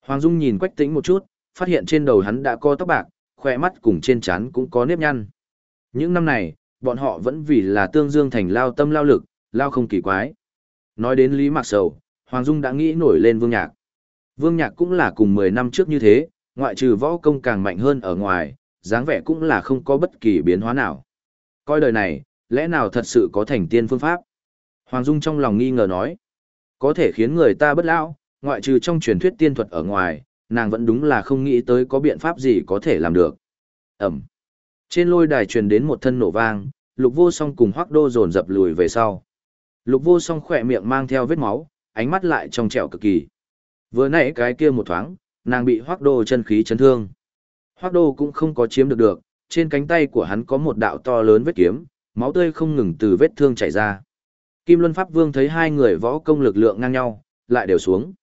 Hoàng Dung nhìn Quách Tĩnh một chút, phát hiện trên đầu hắn đã có tóc bạc, khỏe mắt cùng trên trán cũng có nếp nhăn. Những năm này, bọn họ vẫn vì là tương dương thành lao tâm lao lực, lao không kỳ quái. Nói đến Lý Mạc Sầu, Hoàng Dung đã nghĩ nổi lên Vương Nhạc. Vương Nhạc cũng là cùng 10 năm trước như thế, ngoại trừ võ công càng mạnh hơn ở ngoài, dáng vẻ cũng là không có bất kỳ biến hóa nào. Coi đời này, lẽ nào thật sự có thành tiên phương pháp? Hoàng Dung trong lòng nghi ngờ nói, có thể khiến người ta bất lão, ngoại trừ trong truyền thuyết tiên thuật ở ngoài, nàng vẫn đúng là không nghĩ tới có biện pháp gì có thể làm được. Ẩm. Trên lôi đài truyền đến một thân nổ vang, lục vô song cùng hoác đô dồn dập lùi về sau. Lục vô song khỏe miệng mang theo vết máu, ánh mắt lại trong trẻo cực kỳ. Vừa nãy cái kia một thoáng, nàng bị hoác đô chân khí chấn thương. Hoác đô cũng không có chiếm được được, trên cánh tay của hắn có một đạo to lớn vết kiếm, máu tươi không ngừng từ vết thương chảy ra. Kim Luân Pháp Vương thấy hai người võ công lực lượng ngang nhau, lại đều xuống.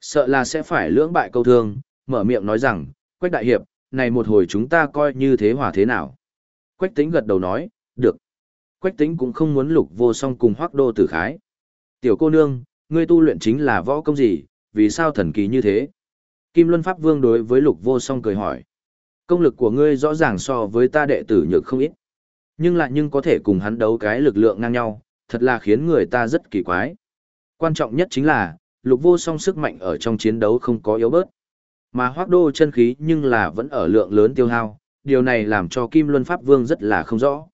Sợ là sẽ phải lưỡng bại câu thương, mở miệng nói rằng, Quách Đại Hiệp, này một hồi chúng ta coi như thế hòa thế nào. Quách Tĩnh gật đầu nói, được. Quách Tĩnh cũng không muốn lục vô song cùng hoác đô tử khái. Tiểu cô nương, ngươi tu luyện chính là võ công gì, vì sao thần kỳ như thế? Kim Luân Pháp Vương đối với lục vô song cười hỏi. Công lực của ngươi rõ ràng so với ta đệ tử nhược không ít. Nhưng lại nhưng có thể cùng hắn đấu cái lực lượng ngang nhau, thật là khiến người ta rất kỳ quái. Quan trọng nhất chính là, lục vô song sức mạnh ở trong chiến đấu không có yếu bớt. Mà hoác đô chân khí nhưng là vẫn ở lượng lớn tiêu hao, điều này làm cho Kim Luân Pháp Vương rất là không rõ.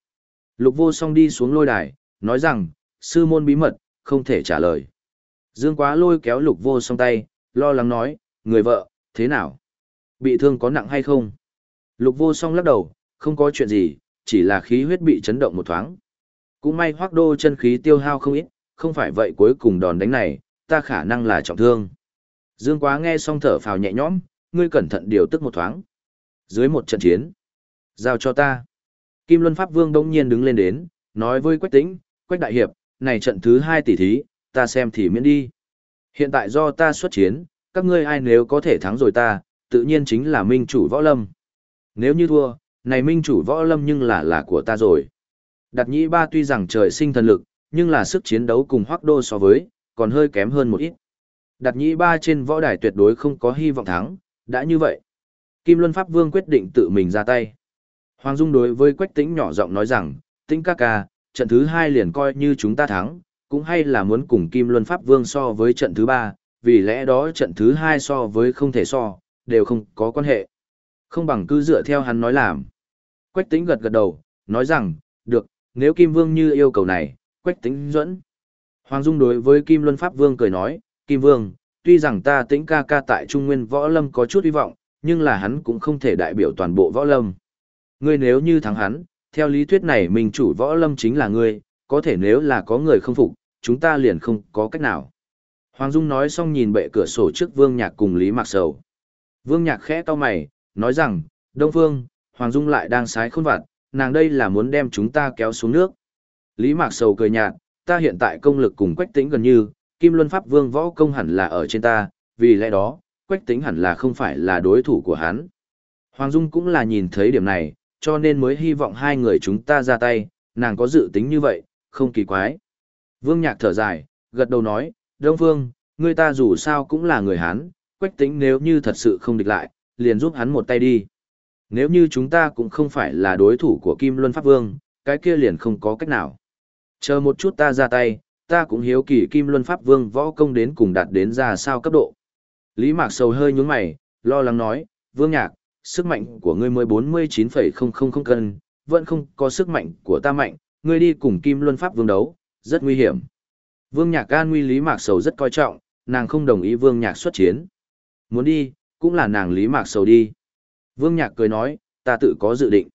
Lục vô song đi xuống lôi đài, nói rằng, sư môn bí mật, không thể trả lời. Dương quá lôi kéo lục vô song tay, lo lắng nói, người vợ, thế nào? Bị thương có nặng hay không? Lục vô song lắc đầu, không có chuyện gì, chỉ là khí huyết bị chấn động một thoáng. Cũng may hoác đô chân khí tiêu hao không ít, không phải vậy cuối cùng đòn đánh này, ta khả năng là trọng thương. Dương quá nghe xong thở phào nhẹ nhõm, ngươi cẩn thận điều tức một thoáng. Dưới một trận chiến, giao cho ta. Kim Luân Pháp Vương đông nhiên đứng lên đến, nói với Quách Tĩnh, Quách Đại Hiệp, này trận thứ hai tỷ thí, ta xem thì miễn đi. Hiện tại do ta xuất chiến, các ngươi ai nếu có thể thắng rồi ta, tự nhiên chính là minh chủ võ lâm. Nếu như thua, này minh chủ võ lâm nhưng là là của ta rồi. Đặt nhĩ ba tuy rằng trời sinh thần lực, nhưng là sức chiến đấu cùng hoác đô so với, còn hơi kém hơn một ít. Đặt nhĩ ba trên võ đài tuyệt đối không có hy vọng thắng, đã như vậy. Kim Luân Pháp Vương quyết định tự mình ra tay. Hoàng Dung đối với Quách Tĩnh nhỏ giọng nói rằng, Tĩnh ca ca, trận thứ hai liền coi như chúng ta thắng, cũng hay là muốn cùng Kim Luân Pháp Vương so với trận thứ ba, vì lẽ đó trận thứ hai so với không thể so, đều không có quan hệ. Không bằng cứ dựa theo hắn nói làm. Quách Tĩnh gật gật đầu, nói rằng, được, nếu Kim Vương như yêu cầu này, Quách Tĩnh dẫn. Hoàng Dung đối với Kim Luân Pháp Vương cười nói, Kim Vương, tuy rằng ta tĩnh ca ca tại Trung Nguyên Võ Lâm có chút hy vọng, nhưng là hắn cũng không thể đại biểu toàn bộ Võ Lâm. Ngươi nếu như thắng hắn, theo lý thuyết này mình chủ Võ Lâm chính là ngươi, có thể nếu là có người không phục, chúng ta liền không có cách nào. Hoàng Dung nói xong nhìn bệ cửa sổ trước Vương Nhạc cùng Lý Mạc Sầu. Vương Nhạc khẽ to mày, nói rằng, Đông Phương, Hoàng Dung lại đang sái khôn vặt, nàng đây là muốn đem chúng ta kéo xuống nước. Lý Mạc Sầu cười nhạt, ta hiện tại công lực cùng Quách Tĩnh gần như, Kim Luân Pháp Vương võ công hẳn là ở trên ta, vì lẽ đó, Quách Tĩnh hẳn là không phải là đối thủ của hắn. Hoàng Dung cũng là nhìn thấy điểm này, cho nên mới hy vọng hai người chúng ta ra tay, nàng có dự tính như vậy, không kỳ quái. Vương Nhạc thở dài, gật đầu nói, Đông Phương, người ta dù sao cũng là người Hán, Quách Tĩnh nếu như thật sự không địch lại, liền giúp hắn một tay đi. Nếu như chúng ta cũng không phải là đối thủ của Kim Luân Pháp Vương, cái kia liền không có cách nào. Chờ một chút ta ra tay, ta cũng hiếu kỳ Kim Luân Pháp Vương võ công đến cùng đạt đến ra sao cấp độ. Lý Mạc Sầu hơi nhướng mày, lo lắng nói, Vương Nhạc, sức mạnh của ngươi mới 49,000 cân, vẫn không có sức mạnh của ta mạnh, ngươi đi cùng Kim Luân Pháp Vương đấu, rất nguy hiểm. Vương Nhạc an nguy Lý Mạc Sầu rất coi trọng, nàng không đồng ý Vương Nhạc xuất chiến. Muốn đi, cũng là nàng Lý Mạc Sầu đi. Vương Nhạc cười nói, ta tự có dự định.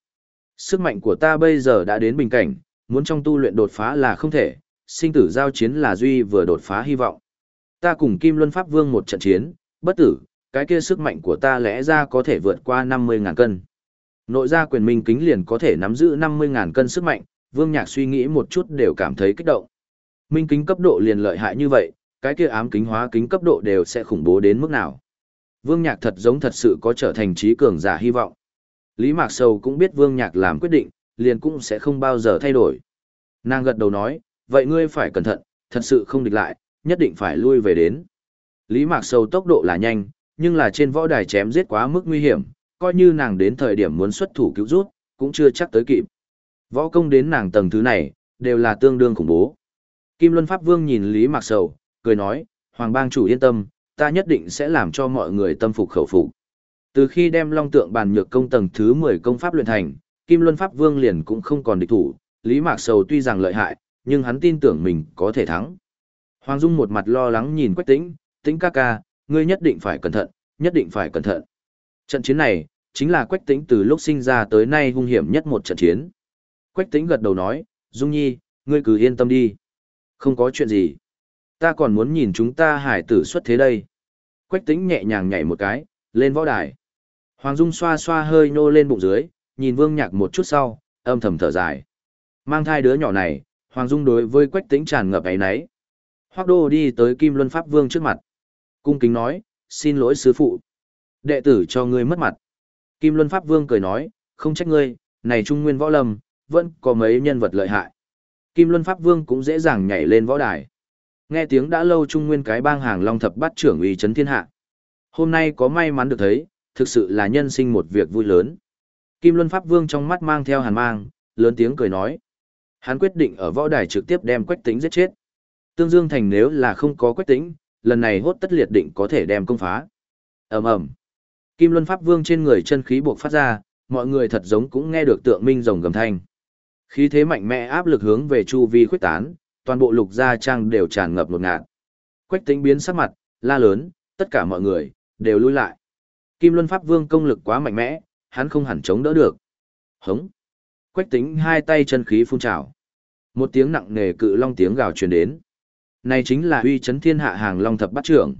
Sức mạnh của ta bây giờ đã đến bình cảnh, muốn trong tu luyện đột phá là không thể, sinh tử giao chiến là duy vừa đột phá hy vọng. Ta cùng Kim Luân Pháp Vương một trận chiến, bất tử, cái kia sức mạnh của ta lẽ ra có thể vượt qua 50.000 cân. Nội gia quyền minh kính liền có thể nắm giữ 50.000 cân sức mạnh, Vương Nhạc suy nghĩ một chút đều cảm thấy kích động. Minh kính cấp độ liền lợi hại như vậy, cái kia ám kính hóa kính cấp độ đều sẽ khủng bố đến mức nào. Vương Nhạc thật giống thật sự có trở thành trí cường giả hy vọng. Lý Mạc Sầu cũng biết Vương Nhạc làm quyết định, liền cũng sẽ không bao giờ thay đổi. Nàng gật đầu nói, vậy ngươi phải cẩn thận, thật sự không địch lại, nhất định phải lui về đến. Lý Mạc Sầu tốc độ là nhanh, nhưng là trên võ đài chém giết quá mức nguy hiểm, coi như nàng đến thời điểm muốn xuất thủ cứu rút, cũng chưa chắc tới kịp. Võ công đến nàng tầng thứ này, đều là tương đương khủng bố. Kim Luân Pháp Vương nhìn Lý Mạc Sầu, cười nói, Hoàng bang chủ yên tâm, ta nhất định sẽ làm cho mọi người tâm phục khẩu phục. Từ khi đem Long Tượng bàn nhược công tầng thứ 10 công pháp luyện thành, Kim Luân Pháp Vương liền cũng không còn địch thủ, Lý Mạc Sầu tuy rằng lợi hại, nhưng hắn tin tưởng mình có thể thắng. Hoàng Dung một mặt lo lắng nhìn Quách Tĩnh, "Tĩnh ca ca, ngươi nhất định phải cẩn thận, nhất định phải cẩn thận." Trận chiến này chính là Quách Tĩnh từ lúc sinh ra tới nay hung hiểm nhất một trận chiến. Quách Tĩnh gật đầu nói, "Dung Nhi, ngươi cứ yên tâm đi. Không có chuyện gì. Ta còn muốn nhìn chúng ta hải tử xuất thế đây." Quách Tĩnh nhẹ nhàng nhảy một cái, lên võ đài. Hoàng Dung xoa xoa hơi nô lên bụng dưới, nhìn Vương Nhạc một chút sau, âm thầm thở dài. Mang thai đứa nhỏ này, Hoàng Dung đối với Quách Tĩnh tràn ngập ấy nấy. Hoắc Đô đi tới Kim Luân Pháp Vương trước mặt. Cung kính nói, xin lỗi sư phụ. Đệ tử cho ngươi mất mặt. Kim Luân Pháp Vương cười nói, không trách ngươi, này trung nguyên võ lâm, vẫn có mấy nhân vật lợi hại. Kim Luân Pháp Vương cũng dễ dàng nhảy lên võ đài. Nghe tiếng đã lâu trung nguyên cái bang hàng long thập bát trưởng uy chấn thiên hạ. Hôm nay có may mắn được thấy, thực sự là nhân sinh một việc vui lớn. Kim Luân Pháp Vương trong mắt mang theo hàn mang, lớn tiếng cười nói. Hắn quyết định ở võ đài trực tiếp đem quách tính giết chết. Tương Dương Thành nếu là không có quách tính, lần này hốt tất liệt định có thể đem công phá. ầm ầm Kim Luân Pháp Vương trên người chân khí buộc phát ra, mọi người thật giống cũng nghe được tượng minh rồng gầm thanh. Khí thế mạnh mẽ áp lực hướng về chu vi khuếch tán, toàn bộ lục gia trang đều tràn ngập một ngạt. Quách tính biến sắc mặt, la lớn, tất cả mọi người, đều lui lại. Kim Luân Pháp Vương công lực quá mạnh mẽ, hắn không hẳn chống đỡ được. Hống. Quách tính hai tay chân khí phun trào. Một tiếng nặng nề cự long tiếng gào truyền đến. Này chính là uy chấn thiên hạ hàng long thập bát trưởng.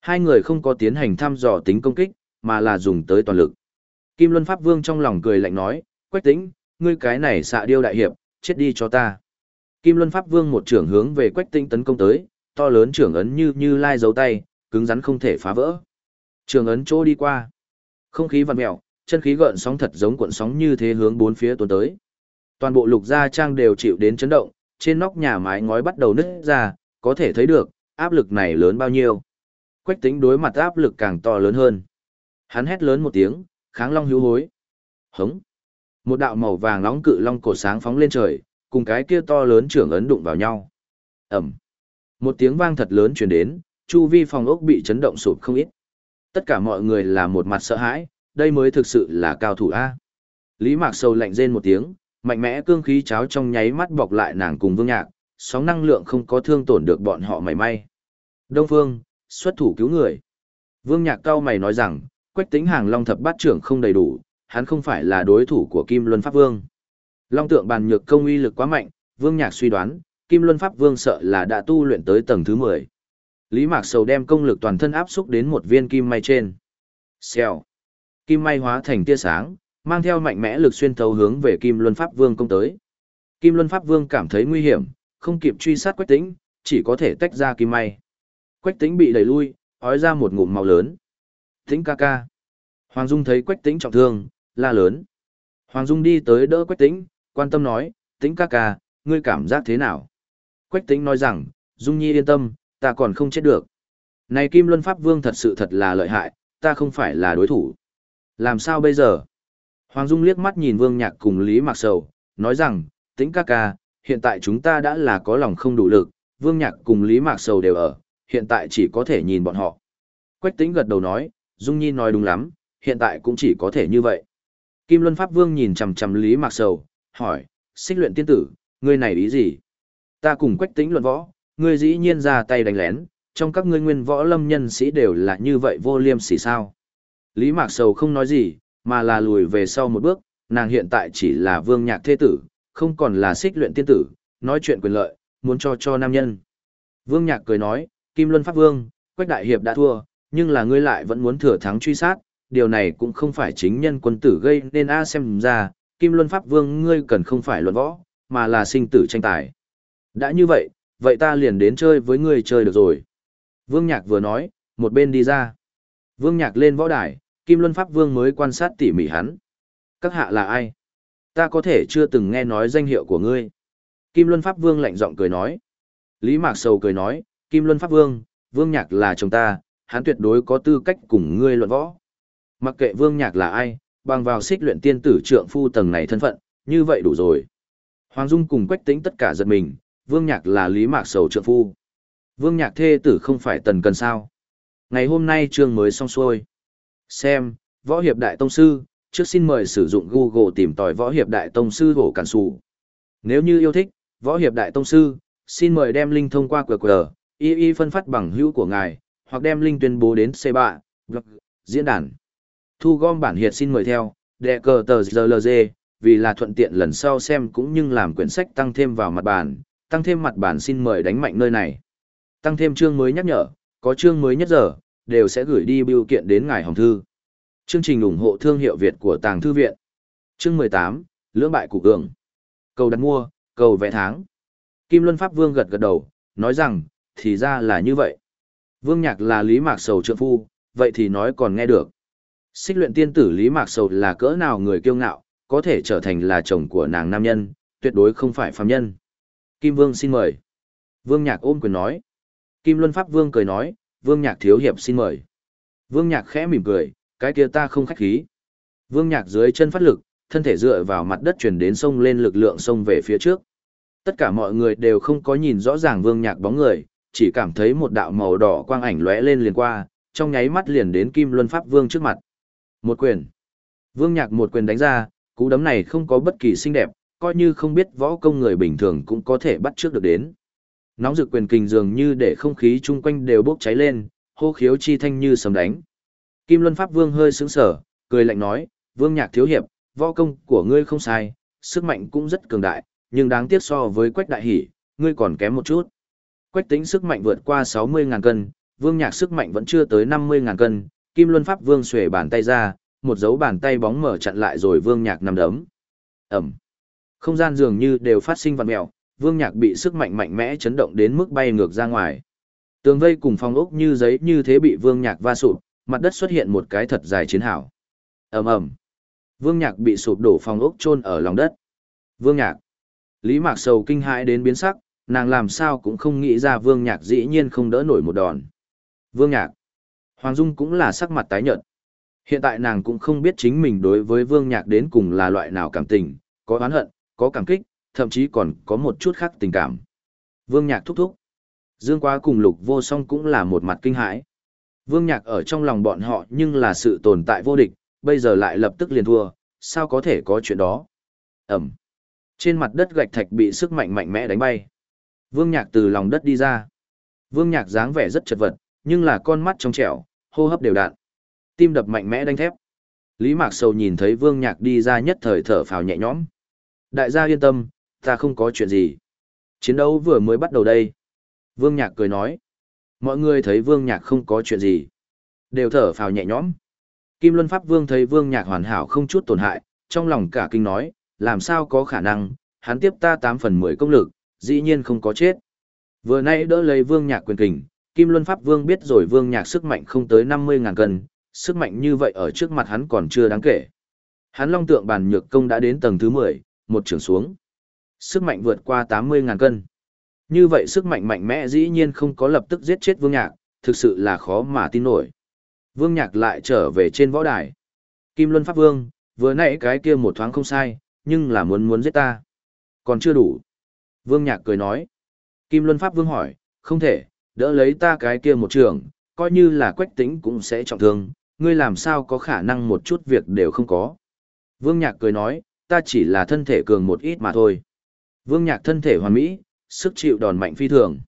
Hai người không có tiến hành thăm dò tính công kích, mà là dùng tới toàn lực. Kim Luân Pháp Vương trong lòng cười lạnh nói, Quách tính, ngươi cái này xạ điêu đại hiệp, chết đi cho ta. Kim Luân Pháp Vương một trưởng hướng về Quách Tĩnh tấn công tới, to lớn trưởng ấn như như lai dấu tay, cứng rắn không thể phá vỡ. Trường ấn chỗ đi qua. Không khí vặn mèo, chân khí gợn sóng thật giống cuộn sóng như thế hướng bốn phía tuôn tới. Toàn bộ lục gia trang đều chịu đến chấn động, trên nóc nhà mái ngói bắt đầu nứt ra, có thể thấy được, áp lực này lớn bao nhiêu. Quách Tĩnh đối mặt áp lực càng to lớn hơn. Hắn hét lớn một tiếng, kháng long hữu hối. Hống. Một đạo màu vàng nóng cự long cổ sáng phóng lên trời, cùng cái kia to lớn trưởng ấn đụng vào nhau. Ẩm. Một tiếng vang thật lớn truyền đến, chu vi phòng ốc bị chấn động sụp không ít. Tất cả mọi người là một mặt sợ hãi, đây mới thực sự là cao thủ A. Lý Mạc Sầu lạnh rên một tiếng, mạnh mẽ cương khí cháo trong nháy mắt bọc lại nàng cùng Vương Nhạc, sóng năng lượng không có thương tổn được bọn họ mảy may. Đông Phương, xuất thủ cứu người. Vương Nhạc cao mày nói rằng, Quách Tĩnh Hàng Long thập bát trưởng không đầy đủ, hắn không phải là đối thủ của Kim Luân Pháp Vương. Long tượng bàn nhược công uy lực quá mạnh, Vương Nhạc suy đoán, Kim Luân Pháp Vương sợ là đã tu luyện tới tầng thứ 10. Lý Mạc Sầu đem công lực toàn thân áp xúc đến một viên kim may trên. Xèo. Kim may hóa thành tia sáng, mang theo mạnh mẽ lực xuyên thấu hướng về Kim Luân Pháp Vương công tới. Kim Luân Pháp Vương cảm thấy nguy hiểm, không kịp truy sát Quách Tĩnh, chỉ có thể tách ra kim may. Quách Tĩnh bị đẩy lui, ói ra một ngụm máu lớn. Tĩnh ca ca. Hoàng Dung thấy Quách Tĩnh trọng thương, la lớn. Hoàng Dung đi tới đỡ Quách Tĩnh, quan tâm nói, Tĩnh ca ca, ngươi cảm giác thế nào? Quách Tĩnh nói rằng, Dung Nhi yên tâm, ta còn không chết được. Này Kim Luân Pháp Vương thật sự thật là lợi hại, ta không phải là đối thủ. Làm sao bây giờ? Hoàng Dung liếc mắt nhìn Vương Nhạc cùng Lý Mạc Sầu, nói rằng, tĩnh ca ca, hiện tại chúng ta đã là có lòng không đủ lực, Vương Nhạc cùng Lý Mạc Sầu đều ở, hiện tại chỉ có thể nhìn bọn họ. Quách tĩnh gật đầu nói, Dung Nhi nói đúng lắm, hiện tại cũng chỉ có thể như vậy. Kim Luân Pháp Vương nhìn chằm chằm Lý Mạc Sầu, hỏi, xích luyện tiên tử, ngươi này ý gì? Ta cùng Quách tĩnh luận võ, ngươi dĩ nhiên ra tay đánh lén, trong các ngươi nguyên võ lâm nhân sĩ đều là như vậy vô liêm sỉ sao. Lý Mạc Sầu không nói gì, mà là lùi về sau một bước, nàng hiện tại chỉ là vương nhạc thế tử, không còn là xích luyện tiên tử, nói chuyện quyền lợi, muốn cho cho nam nhân. Vương Nhạc cười nói, Kim Luân Pháp Vương, Quách Đại Hiệp đã thua, nhưng là ngươi lại vẫn muốn thừa thắng truy sát, điều này cũng không phải chính nhân quân tử gây nên A xem ra, Kim Luân Pháp Vương ngươi cần không phải luận võ, mà là sinh tử tranh tài. Đã như vậy, vậy ta liền đến chơi với ngươi chơi được rồi. Vương Nhạc vừa nói, một bên đi ra. Vương Nhạc lên võ đài, Kim Luân Pháp Vương mới quan sát tỉ mỉ hắn. Các hạ là ai? Ta có thể chưa từng nghe nói danh hiệu của ngươi. Kim Luân Pháp Vương lạnh giọng cười nói. Lý Mạc Sầu cười nói, Kim Luân Pháp Vương, Vương Nhạc là chồng ta, hắn tuyệt đối có tư cách cùng ngươi luận võ. Mặc kệ Vương Nhạc là ai, bằng vào xích luyện tiên tử trượng phu tầng này thân phận, như vậy đủ rồi. Hoàng Dung cùng Quách Tĩnh tất cả giật mình, Vương Nhạc là Lý Mạc Sầu trượng phu. Vương Nhạc thê tử không phải tần cần sao. Ngày hôm nay chương mới xong xuôi. Xem, Võ Hiệp Đại Tông Sư, trước xin mời sử dụng Google tìm tòi Võ Hiệp Đại Tông Sư hổ cản sụ. Nếu như yêu thích, Võ Hiệp Đại Tông Sư, xin mời đem link thông qua QR, y y phân phát bằng hữu của ngài, hoặc đem link tuyên bố đến C3, vâng, diễn đàn. Thu gom bản hiệt xin mời theo, đệ cờ tờ GLG, vì là thuận tiện lần sau xem cũng như làm quyển sách tăng thêm vào mặt bản, tăng thêm mặt bản xin mời đánh mạnh nơi này. Tăng thêm chương mới nhắc nhở, có chương mới nhất giờ, đều sẽ gửi đi biểu kiện đến ngài hồng thư. Chương trình ủng hộ thương hiệu Việt của Tàng Thư Viện. Chương 18, Lưỡng bại cục cường. Cầu đặt mua, cầu vẽ tháng. Kim Luân Pháp Vương gật gật đầu, nói rằng, thì ra là như vậy. Vương Nhạc là Lý Mạc Sầu trượng phu, vậy thì nói còn nghe được. Xích luyện tiên tử Lý Mạc Sầu là cỡ nào người kiêu ngạo, có thể trở thành là chồng của nàng nam nhân, tuyệt đối không phải phàm nhân. Kim Vương xin mời. Vương Nhạc ôm quyền nói. Kim Luân Pháp Vương cười nói, Vương Nhạc thiếu hiệp xin mời. Vương Nhạc khẽ mỉm cười, cái kia ta không khách khí. Vương Nhạc dưới chân phát lực, thân thể dựa vào mặt đất chuyển đến sông lên lực lượng sông về phía trước. Tất cả mọi người đều không có nhìn rõ ràng Vương Nhạc bóng người, chỉ cảm thấy một đạo màu đỏ quang ảnh lóe lên liền qua, trong nháy mắt liền đến Kim Luân Pháp Vương trước mặt. Một quyền. Vương Nhạc một quyền đánh ra, cú đấm này không có bất kỳ xinh đẹp, coi như không biết võ công người bình thường cũng có thể bắt trước được đến. Nóng rực quyền kình dường như để không khí chung quanh đều bốc cháy lên, hô khiếu chi thanh như sấm đánh. Kim Luân Pháp Vương hơi sững sờ, cười lạnh nói, Vương Nhạc thiếu hiệp, võ công của ngươi không sai, sức mạnh cũng rất cường đại, nhưng đáng tiếc so với Quách Đại hỉ ngươi còn kém một chút. Quách tính sức mạnh vượt qua 60.000 cân, Vương Nhạc sức mạnh vẫn chưa tới 50.000 cân, Kim Luân Pháp Vương xuề bàn tay ra, một dấu bàn tay bóng mở chặn lại rồi Vương Nhạc nằm đấm. Ẩm. Không gian dường như đều phát sinh vặn mèo, Vương Nhạc bị sức mạnh mạnh mẽ chấn động đến mức bay ngược ra ngoài. Tường vây cùng phong ốc như giấy như thế bị Vương Nhạc va sụp, mặt đất xuất hiện một cái thật dài chiến hào. Ầm ầm. Vương Nhạc bị sụp đổ phong ốc chôn ở lòng đất. Vương Nhạc. Lý Mạc Sầu kinh hãi đến biến sắc, nàng làm sao cũng không nghĩ ra Vương Nhạc dĩ nhiên không đỡ nổi một đòn. Vương Nhạc. Hoàng Dung cũng là sắc mặt tái nhợt. Hiện tại nàng cũng không biết chính mình đối với Vương Nhạc đến cùng là loại nào cảm tình, có oán hận, có cảm kích, thậm chí còn có một chút khác tình cảm. Vương Nhạc thúc thúc. Dương Quá cùng Lục Vô Song cũng là một mặt kinh hãi. Vương Nhạc ở trong lòng bọn họ nhưng là sự tồn tại vô địch, bây giờ lại lập tức liền thua, sao có thể có chuyện đó. Ẩm. Trên mặt đất gạch thạch bị sức mạnh mạnh mẽ đánh bay. Vương Nhạc từ lòng đất đi ra. Vương Nhạc dáng vẻ rất chật vật, nhưng là con mắt trong trẻo, hô hấp đều đặn. Tim đập mạnh mẽ đánh thép. Lý Mạc Sầu nhìn thấy Vương Nhạc đi ra nhất thời thở phào nhẹ nhõm. Đại gia yên tâm, ta không có chuyện gì. Chiến đấu vừa mới bắt đầu đây. Vương Nhạc cười nói. Mọi người thấy Vương Nhạc không có chuyện gì. Đều thở phào nhẹ nhõm. Kim Luân Pháp Vương thấy Vương Nhạc hoàn hảo không chút tổn hại, trong lòng cả kinh nói, làm sao có khả năng, hắn tiếp ta tám phần 10 công lực, dĩ nhiên không có chết. Vừa nay đỡ lấy Vương Nhạc quyền kình, Kim Luân Pháp Vương biết rồi Vương Nhạc sức mạnh không tới 50.000 cân, sức mạnh như vậy ở trước mặt hắn còn chưa đáng kể. Hắn long tượng bàn nhược công đã đến tầng thứ 10, một trường xuống. Sức mạnh vượt qua 80.000 cân. Như vậy sức mạnh mạnh mẽ dĩ nhiên không có lập tức giết chết Vương Nhạc, thực sự là khó mà tin nổi. Vương Nhạc lại trở về trên võ đài. Kim Luân Pháp Vương, vừa nãy cái kia một thoáng không sai, nhưng là muốn muốn giết ta. Còn chưa đủ. Vương Nhạc cười nói. Kim Luân Pháp Vương hỏi, không thể, đỡ lấy ta cái kia một trường, coi như là quách tính cũng sẽ trọng thương, ngươi làm sao có khả năng một chút việc đều không có. Vương Nhạc cười nói, ta chỉ là thân thể cường một ít mà thôi. Vương Nhạc thân thể hoàn mỹ, sức chịu đòn mạnh phi thường.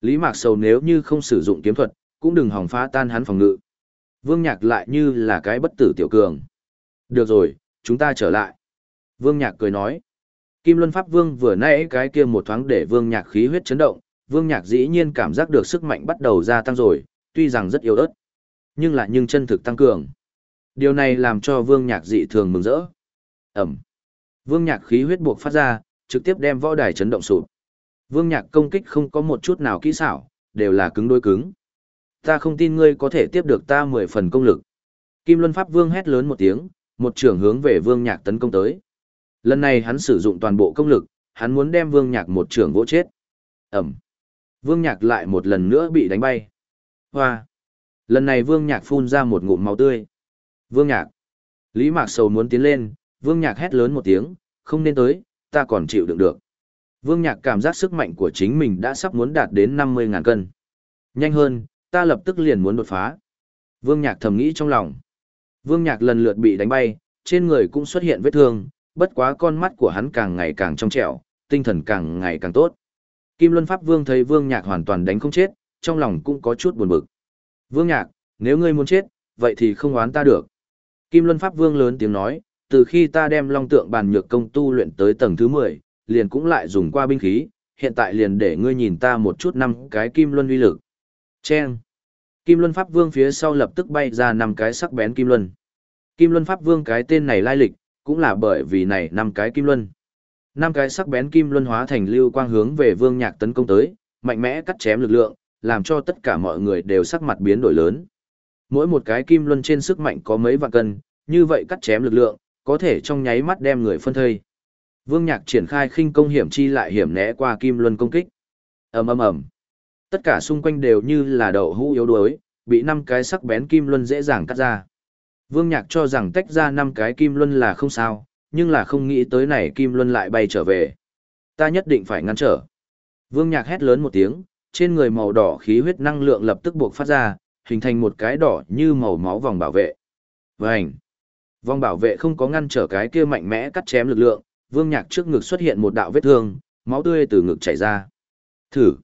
Lý Mạc Sầu nếu như không sử dụng kiếm thuật, cũng đừng hòng phá tan hắn phòng ngự. Vương Nhạc lại như là cái bất tử tiểu cường. Được rồi, chúng ta trở lại. Vương Nhạc cười nói. Kim Luân Pháp Vương vừa nãy cái kia một thoáng để Vương Nhạc khí huyết chấn động, Vương Nhạc dĩ nhiên cảm giác được sức mạnh bắt đầu gia tăng rồi, tuy rằng rất yếu ớt, nhưng lại nhưng chân thực tăng cường. Điều này làm cho Vương Nhạc dị thường mừng rỡ. Ẩm. Vương Nhạc khí huyết buộc phát ra, trực tiếp đem võ đài chấn động sụp. Vương Nhạc công kích không có một chút nào kỹ xảo, đều là cứng đối cứng. Ta không tin ngươi có thể tiếp được ta mười phần công lực. Kim Luân Pháp Vương hét lớn một tiếng, một trưởng hướng về Vương Nhạc tấn công tới. Lần này hắn sử dụng toàn bộ công lực, hắn muốn đem Vương Nhạc một trưởng vỗ chết. Ẩm. Vương Nhạc lại một lần nữa bị đánh bay. Hoa. Lần này Vương Nhạc phun ra một ngụm máu tươi. Vương Nhạc. Lý Mạc Sầu muốn tiến lên, Vương Nhạc hét lớn một tiếng, không nên tới, ta còn chịu đựng được. Vương Nhạc cảm giác sức mạnh của chính mình đã sắp muốn đạt đến 50.000 cân. Nhanh hơn, ta lập tức liền muốn đột phá. Vương Nhạc thầm nghĩ trong lòng. Vương Nhạc lần lượt bị đánh bay, trên người cũng xuất hiện vết thương, bất quá con mắt của hắn càng ngày càng trong trẻo, tinh thần càng ngày càng tốt. Kim Luân Pháp Vương thấy Vương Nhạc hoàn toàn đánh không chết, trong lòng cũng có chút buồn bực. Vương Nhạc, nếu ngươi muốn chết, vậy thì không oán ta được. Kim Luân Pháp Vương lớn tiếng nói, từ khi ta đem long tượng bàn nhược công tu luyện tới tầng thứ 10, liền cũng lại dùng qua binh khí, hiện tại liền để ngươi nhìn ta một chút năm cái kim luân uy lực. Chen. Kim Luân Pháp Vương phía sau lập tức bay ra năm cái sắc bén kim luân. Kim Luân Pháp Vương cái tên này lai lịch, cũng là bởi vì này năm cái kim luân. Năm cái sắc bén kim luân hóa thành lưu quang hướng về Vương Nhạc tấn công tới, mạnh mẽ cắt chém lực lượng, làm cho tất cả mọi người đều sắc mặt biến đổi lớn. Mỗi một cái kim luân trên sức mạnh có mấy vạn cân, như vậy cắt chém lực lượng, có thể trong nháy mắt đem người phân thây. Vương Nhạc triển khai khinh công hiểm chi lại hiểm né qua kim luân công kích. Ầm ầm ầm. Tất cả xung quanh đều như là đậu hũ yếu đuối, bị năm cái sắc bén kim luân dễ dàng cắt ra. Vương Nhạc cho rằng tách ra năm cái kim luân là không sao, nhưng là không nghĩ tới này kim luân lại bay trở về. Ta nhất định phải ngăn trở. Vương Nhạc hét lớn một tiếng, trên người màu đỏ khí huyết năng lượng lập tức buộc phát ra, hình thành một cái đỏ như màu máu vòng bảo vệ. Vành! Vòng bảo vệ không có ngăn trở cái kia mạnh mẽ cắt chém lực lượng, Vương Nhạc trước ngực xuất hiện một đạo vết thương, máu tươi từ ngực chảy ra. Thử!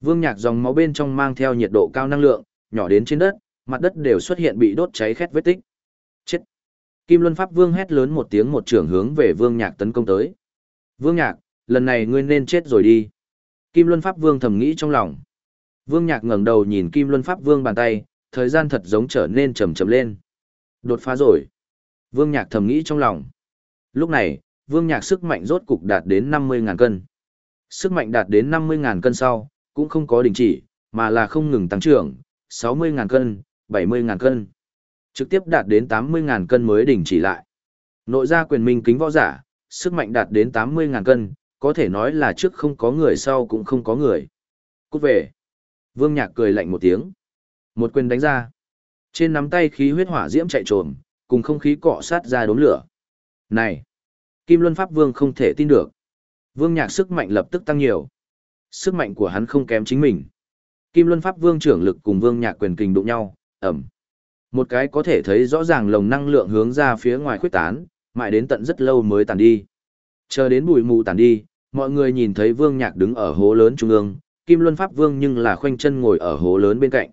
Vương Nhạc dòng máu bên trong mang theo nhiệt độ cao năng lượng, nhỏ đến trên đất, mặt đất đều xuất hiện bị đốt cháy khét vết tích. Chết! Kim Luân Pháp Vương hét lớn một tiếng một trường hướng về Vương Nhạc tấn công tới. Vương Nhạc, lần này ngươi nên chết rồi đi. Kim Luân Pháp Vương thầm nghĩ trong lòng. Vương Nhạc ngẩng đầu nhìn Kim Luân Pháp Vương bàn tay, thời gian thật giống trở nên chậm chậm lên. Đột phá rồi. Vương Nhạc thầm nghĩ trong lòng. Lúc này, Vương Nhạc sức mạnh rốt cục đạt đến 50.000 cân. Sức mạnh đạt đến 50.000 cân sau, cũng không có đình chỉ, mà là không ngừng tăng trưởng, 60.000 cân, 70.000 cân. Trực tiếp đạt đến 80.000 cân mới đình chỉ lại. Nội gia quyền minh kính võ giả, sức mạnh đạt đến 80.000 cân, có thể nói là trước không có người sau cũng không có người. Cút về. Vương Nhạc cười lạnh một tiếng. Một quyền đánh ra. Trên nắm tay khí huyết hỏa diễm chạy trồm, cùng không khí cọ sát ra đốm lửa. Này! Kim Luân Pháp Vương không thể tin được. Vương Nhạc sức mạnh lập tức tăng nhiều. Sức mạnh của hắn không kém chính mình. Kim Luân Pháp Vương trưởng lực cùng Vương Nhạc quyền kình đụng nhau, ẩm. Một cái có thể thấy rõ ràng lồng năng lượng hướng ra phía ngoài khuếch tán, mãi đến tận rất lâu mới tàn đi. Chờ đến bụi mù tàn đi, mọi người nhìn thấy Vương Nhạc đứng ở hố lớn trung ương, Kim Luân Pháp Vương nhưng là khoanh chân ngồi ở hố lớn bên cạnh.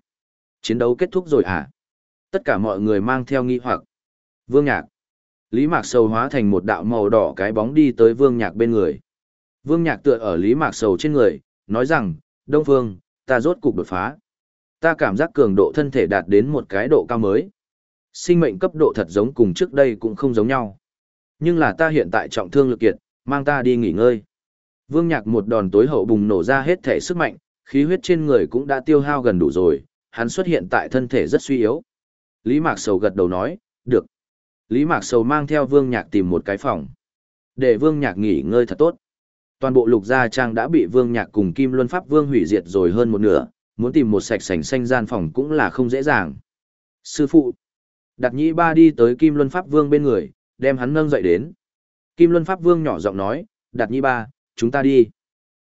Chiến đấu kết thúc rồi à? Tất cả mọi người mang theo nghi hoặc. Vương Nhạc. Lý Mạc Sầu hóa thành một đạo màu đỏ cái bóng đi tới Vương Nhạc bên người. Vương Nhạc tựa ở Lý Mạc Sầu trên người, nói rằng, Đông Phương, ta rốt cục đột phá. Ta cảm giác cường độ thân thể đạt đến một cái độ cao mới. Sinh mệnh cấp độ thật giống cùng trước đây cũng không giống nhau. Nhưng là ta hiện tại trọng thương lực kiệt, mang ta đi nghỉ ngơi. Vương Nhạc một đòn tối hậu bùng nổ ra hết thể sức mạnh, khí huyết trên người cũng đã tiêu hao gần đủ rồi, hắn xuất hiện tại thân thể rất suy yếu. Lý Mạc Sầu gật đầu nói, được. Lý Mạc Sầu mang theo Vương Nhạc tìm một cái phòng. Để Vương Nhạc nghỉ ngơi thật tốt. Toàn bộ lục gia trang đã bị Vương Nhạc cùng Kim Luân Pháp Vương hủy diệt rồi hơn một nửa, muốn tìm một sạch sành xanh gian phòng cũng là không dễ dàng. Sư phụ. Đặt nhĩ ba đi tới Kim Luân Pháp Vương bên người, đem hắn nâng dậy đến. Kim Luân Pháp Vương nhỏ giọng nói, đặt nhĩ ba, chúng ta đi.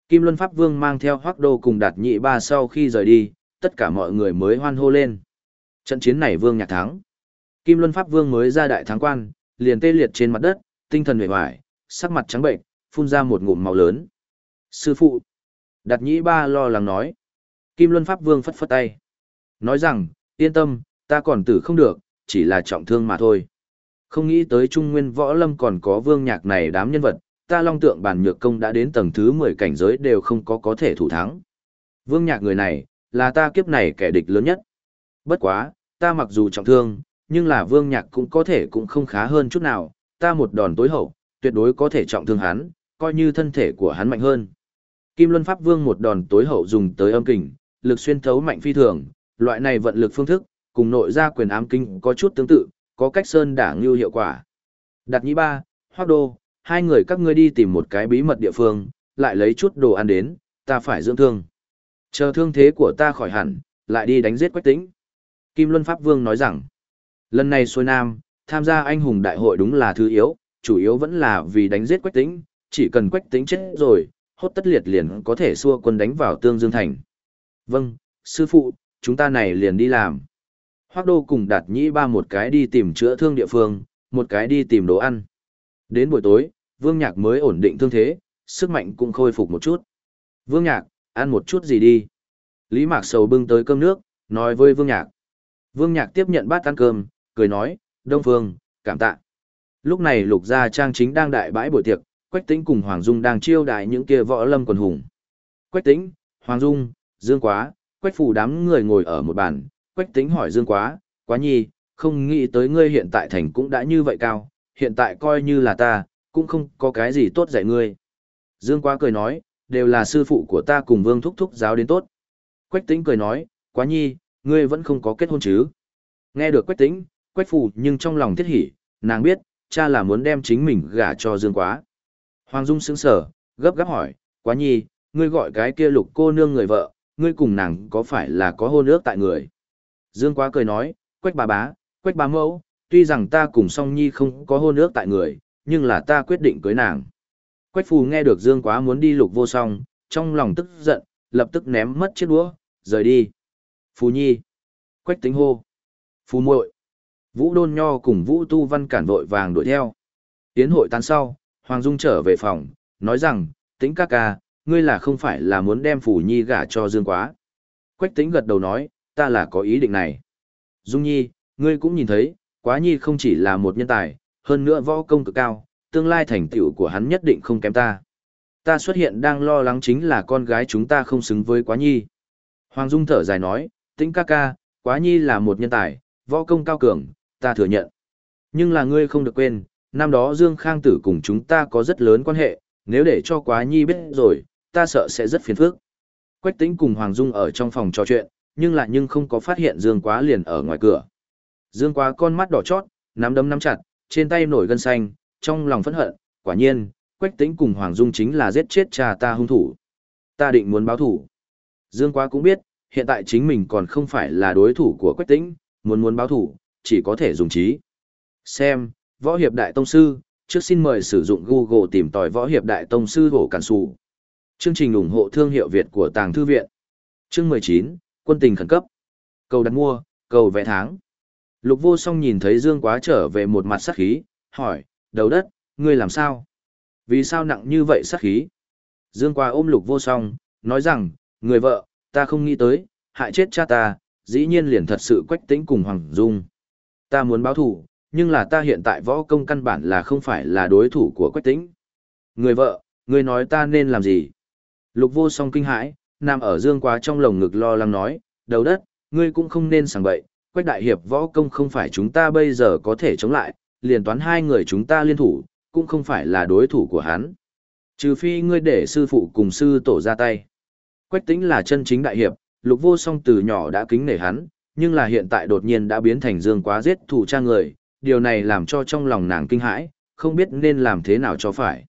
Kim Luân Pháp Vương mang theo hoác đô cùng đặt nhị ba sau khi rời đi, tất cả mọi người mới hoan hô lên. Trận chiến này Vương nhạc thắng. Kim Luân Pháp Vương mới ra đại thắng quan, liền tê liệt trên mặt đất, tinh thần hề hoài, sắc mặt trắng bệnh, phun ra một ngụm màu lớn. Sư phụ! Đặt nhĩ ba lo lắng nói. Kim Luân Pháp Vương phất phất tay. Nói rằng, yên tâm, ta còn tử không được, chỉ là trọng thương mà thôi. Không nghĩ tới Trung Nguyên Võ Lâm còn có vương nhạc này đám nhân vật, ta long tượng bản nhược công đã đến tầng thứ 10 cảnh giới đều không có có thể thủ thắng. Vương nhạc người này, là ta kiếp này kẻ địch lớn nhất. Bất quá, ta mặc dù trọng thương, nhưng là vương nhạc cũng có thể cũng không khá hơn chút nào, ta một đòn tối hậu, tuyệt đối có thể trọng thương hắn, coi như thân thể của hắn mạnh hơn. Kim Luân Pháp Vương một đòn tối hậu dùng tới âm kình, lực xuyên thấu mạnh phi thường, loại này vận lực phương thức, cùng nội ra quyền ám kinh có chút tương tự, có cách sơn đảng như hiệu quả. Đặt nhĩ ba, hoác đô, hai người các ngươi đi tìm một cái bí mật địa phương, lại lấy chút đồ ăn đến, ta phải dưỡng thương. Chờ thương thế của ta khỏi hẳn, lại đi đánh giết quách tính. Kim Luân Pháp Vương nói rằng, lần này xuôi nam, tham gia anh hùng đại hội đúng là thứ yếu, chủ yếu vẫn là vì đánh giết quách tính, chỉ cần quách tính chết rồi, hốt tất liệt liền có thể xua quân đánh vào tương dương thành. Vâng, sư phụ, chúng ta này liền đi làm. Hoác đô cùng đạt nhĩ ba một cái đi tìm chữa thương địa phương, một cái đi tìm đồ ăn. Đến buổi tối, vương nhạc mới ổn định thương thế, sức mạnh cũng khôi phục một chút. Vương nhạc, ăn một chút gì đi. Lý Mạc Sầu bưng tới cơm nước, nói với Vương Nhạc. Vương Nhạc tiếp nhận bát ăn cơm, cười nói, Đông Phương, cảm tạ. Lúc này Lục Gia Trang chính đang đại bãi buổi tiệc, Quách Tĩnh cùng Hoàng Dung đang chiêu đại những kia võ lâm quần hùng. Quách Tĩnh, Hoàng Dung, Dương Quá, Quách Phủ đám người ngồi ở một bàn, Quách Tĩnh hỏi Dương Quá, Quá Nhi, không nghĩ tới ngươi hiện tại thành cũng đã như vậy cao, hiện tại coi như là ta, cũng không có cái gì tốt dạy ngươi. Dương Quá cười nói, đều là sư phụ của ta cùng Vương Thúc Thúc giáo đến tốt. Quách Tĩnh cười nói, Quá Nhi, ngươi vẫn không có kết hôn chứ. Nghe được Quách Tĩnh, Quách Phủ nhưng trong lòng thiết hỉ, nàng biết, cha là muốn đem chính mình gả cho Dương Quá. Hoàng Dung sững sờ, gấp gáp hỏi, Quá Nhi, ngươi gọi cái kia lục cô nương người vợ, ngươi cùng nàng có phải là có hôn ước tại người? Dương Quá cười nói, Quách bà bá, Quách bà mẫu, tuy rằng ta cùng song nhi không có hôn ước tại người, nhưng là ta quyết định cưới nàng. Quách phù nghe được Dương Quá muốn đi lục vô song, trong lòng tức giận, lập tức ném mất chiếc đũa, rời đi. Phù nhi. Quách tính hô. Phù muội. Vũ đôn nho cùng Vũ tu văn cản vội vàng đuổi theo. Tiến hội tan sau, Hoàng Dung trở về phòng, nói rằng, tính ca ca, ngươi là không phải là muốn đem Phù nhi gả cho Dương Quá. Quách tính gật đầu nói, ta là có ý định này. Dung nhi, ngươi cũng nhìn thấy, quá nhi không chỉ là một nhân tài, hơn nữa võ công cực cao, tương lai thành tựu của hắn nhất định không kém ta. Ta xuất hiện đang lo lắng chính là con gái chúng ta không xứng với quá nhi. Hoàng Dung thở dài nói, tĩnh ca ca, quá nhi là một nhân tài, võ công cao cường, ta thừa nhận. Nhưng là ngươi không được quên, năm đó Dương Khang Tử cùng chúng ta có rất lớn quan hệ, nếu để cho quá nhi biết rồi, ta sợ sẽ rất phiền phức. Quách tĩnh cùng Hoàng Dung ở trong phòng trò chuyện, nhưng lại nhưng không có phát hiện Dương quá liền ở ngoài cửa. Dương quá con mắt đỏ chót, nắm đấm nắm chặt, trên tay nổi gân xanh, trong lòng phẫn hận, quả nhiên, Quách Tĩnh cùng Hoàng Dung chính là giết chết cha ta hung thủ. Ta định muốn báo thủ. Dương Quá cũng biết, hiện tại chính mình còn không phải là đối thủ của Quách Tĩnh, muốn muốn báo thủ, chỉ có thể dùng trí. Xem, Võ Hiệp Đại Tông Sư, trước xin mời sử dụng Google tìm tòi Võ Hiệp Đại Tông Sư Hổ Cản sụ. Chương trình ủng hộ thương hiệu Việt của Tàng Thư Viện. Chương 19, Quân tình khẩn cấp. Cầu đặt mua, cầu vẽ tháng. Lục vô song nhìn thấy Dương Quá trở về một mặt sắc khí, hỏi, đầu đất, ngươi làm sao? Vì sao nặng như vậy sắc khí? Dương Quá ôm lục vô song, nói rằng, người vợ, ta không nghĩ tới, hại chết cha ta, dĩ nhiên liền thật sự quách tĩnh cùng Hoàng Dung. Ta muốn báo thủ, nhưng là ta hiện tại võ công căn bản là không phải là đối thủ của quách tĩnh. Người vợ, ngươi nói ta nên làm gì? Lục vô song kinh hãi, nằm ở Dương Quá trong lồng ngực lo lắng nói, đầu đất, ngươi cũng không nên sảng bậy, quách đại hiệp võ công không phải chúng ta bây giờ có thể chống lại, liền toán hai người chúng ta liên thủ, cũng không phải là đối thủ của hắn. Trừ phi ngươi để sư phụ cùng sư tổ ra tay. Quách tính là chân chính đại hiệp, lục vô song từ nhỏ đã kính nể hắn, nhưng là hiện tại đột nhiên đã biến thành dương quá giết thủ cha người, điều này làm cho trong lòng nàng kinh hãi, không biết nên làm thế nào cho phải.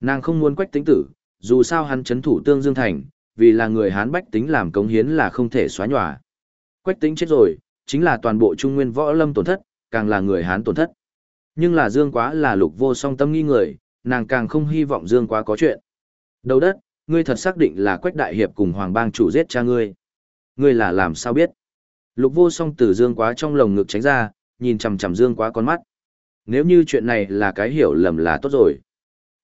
Nàng không muốn quách tính tử, dù sao hắn chấn thủ tương dương thành, vì là người hán bách tính làm cống hiến là không thể xóa nhòa. Quách tính chết rồi, chính là toàn bộ trung nguyên võ lâm tổn thất, càng là người Hán tổn thất. Nhưng là Dương Quá là lục vô song tâm nghi người, nàng càng không hy vọng Dương Quá có chuyện. Đầu đất, ngươi thật xác định là Quách Đại Hiệp cùng Hoàng Bang chủ giết cha ngươi. Ngươi là làm sao biết? Lục vô song từ Dương Quá trong lồng ngực tránh ra, nhìn chằm chằm Dương Quá con mắt. Nếu như chuyện này là cái hiểu lầm là tốt rồi.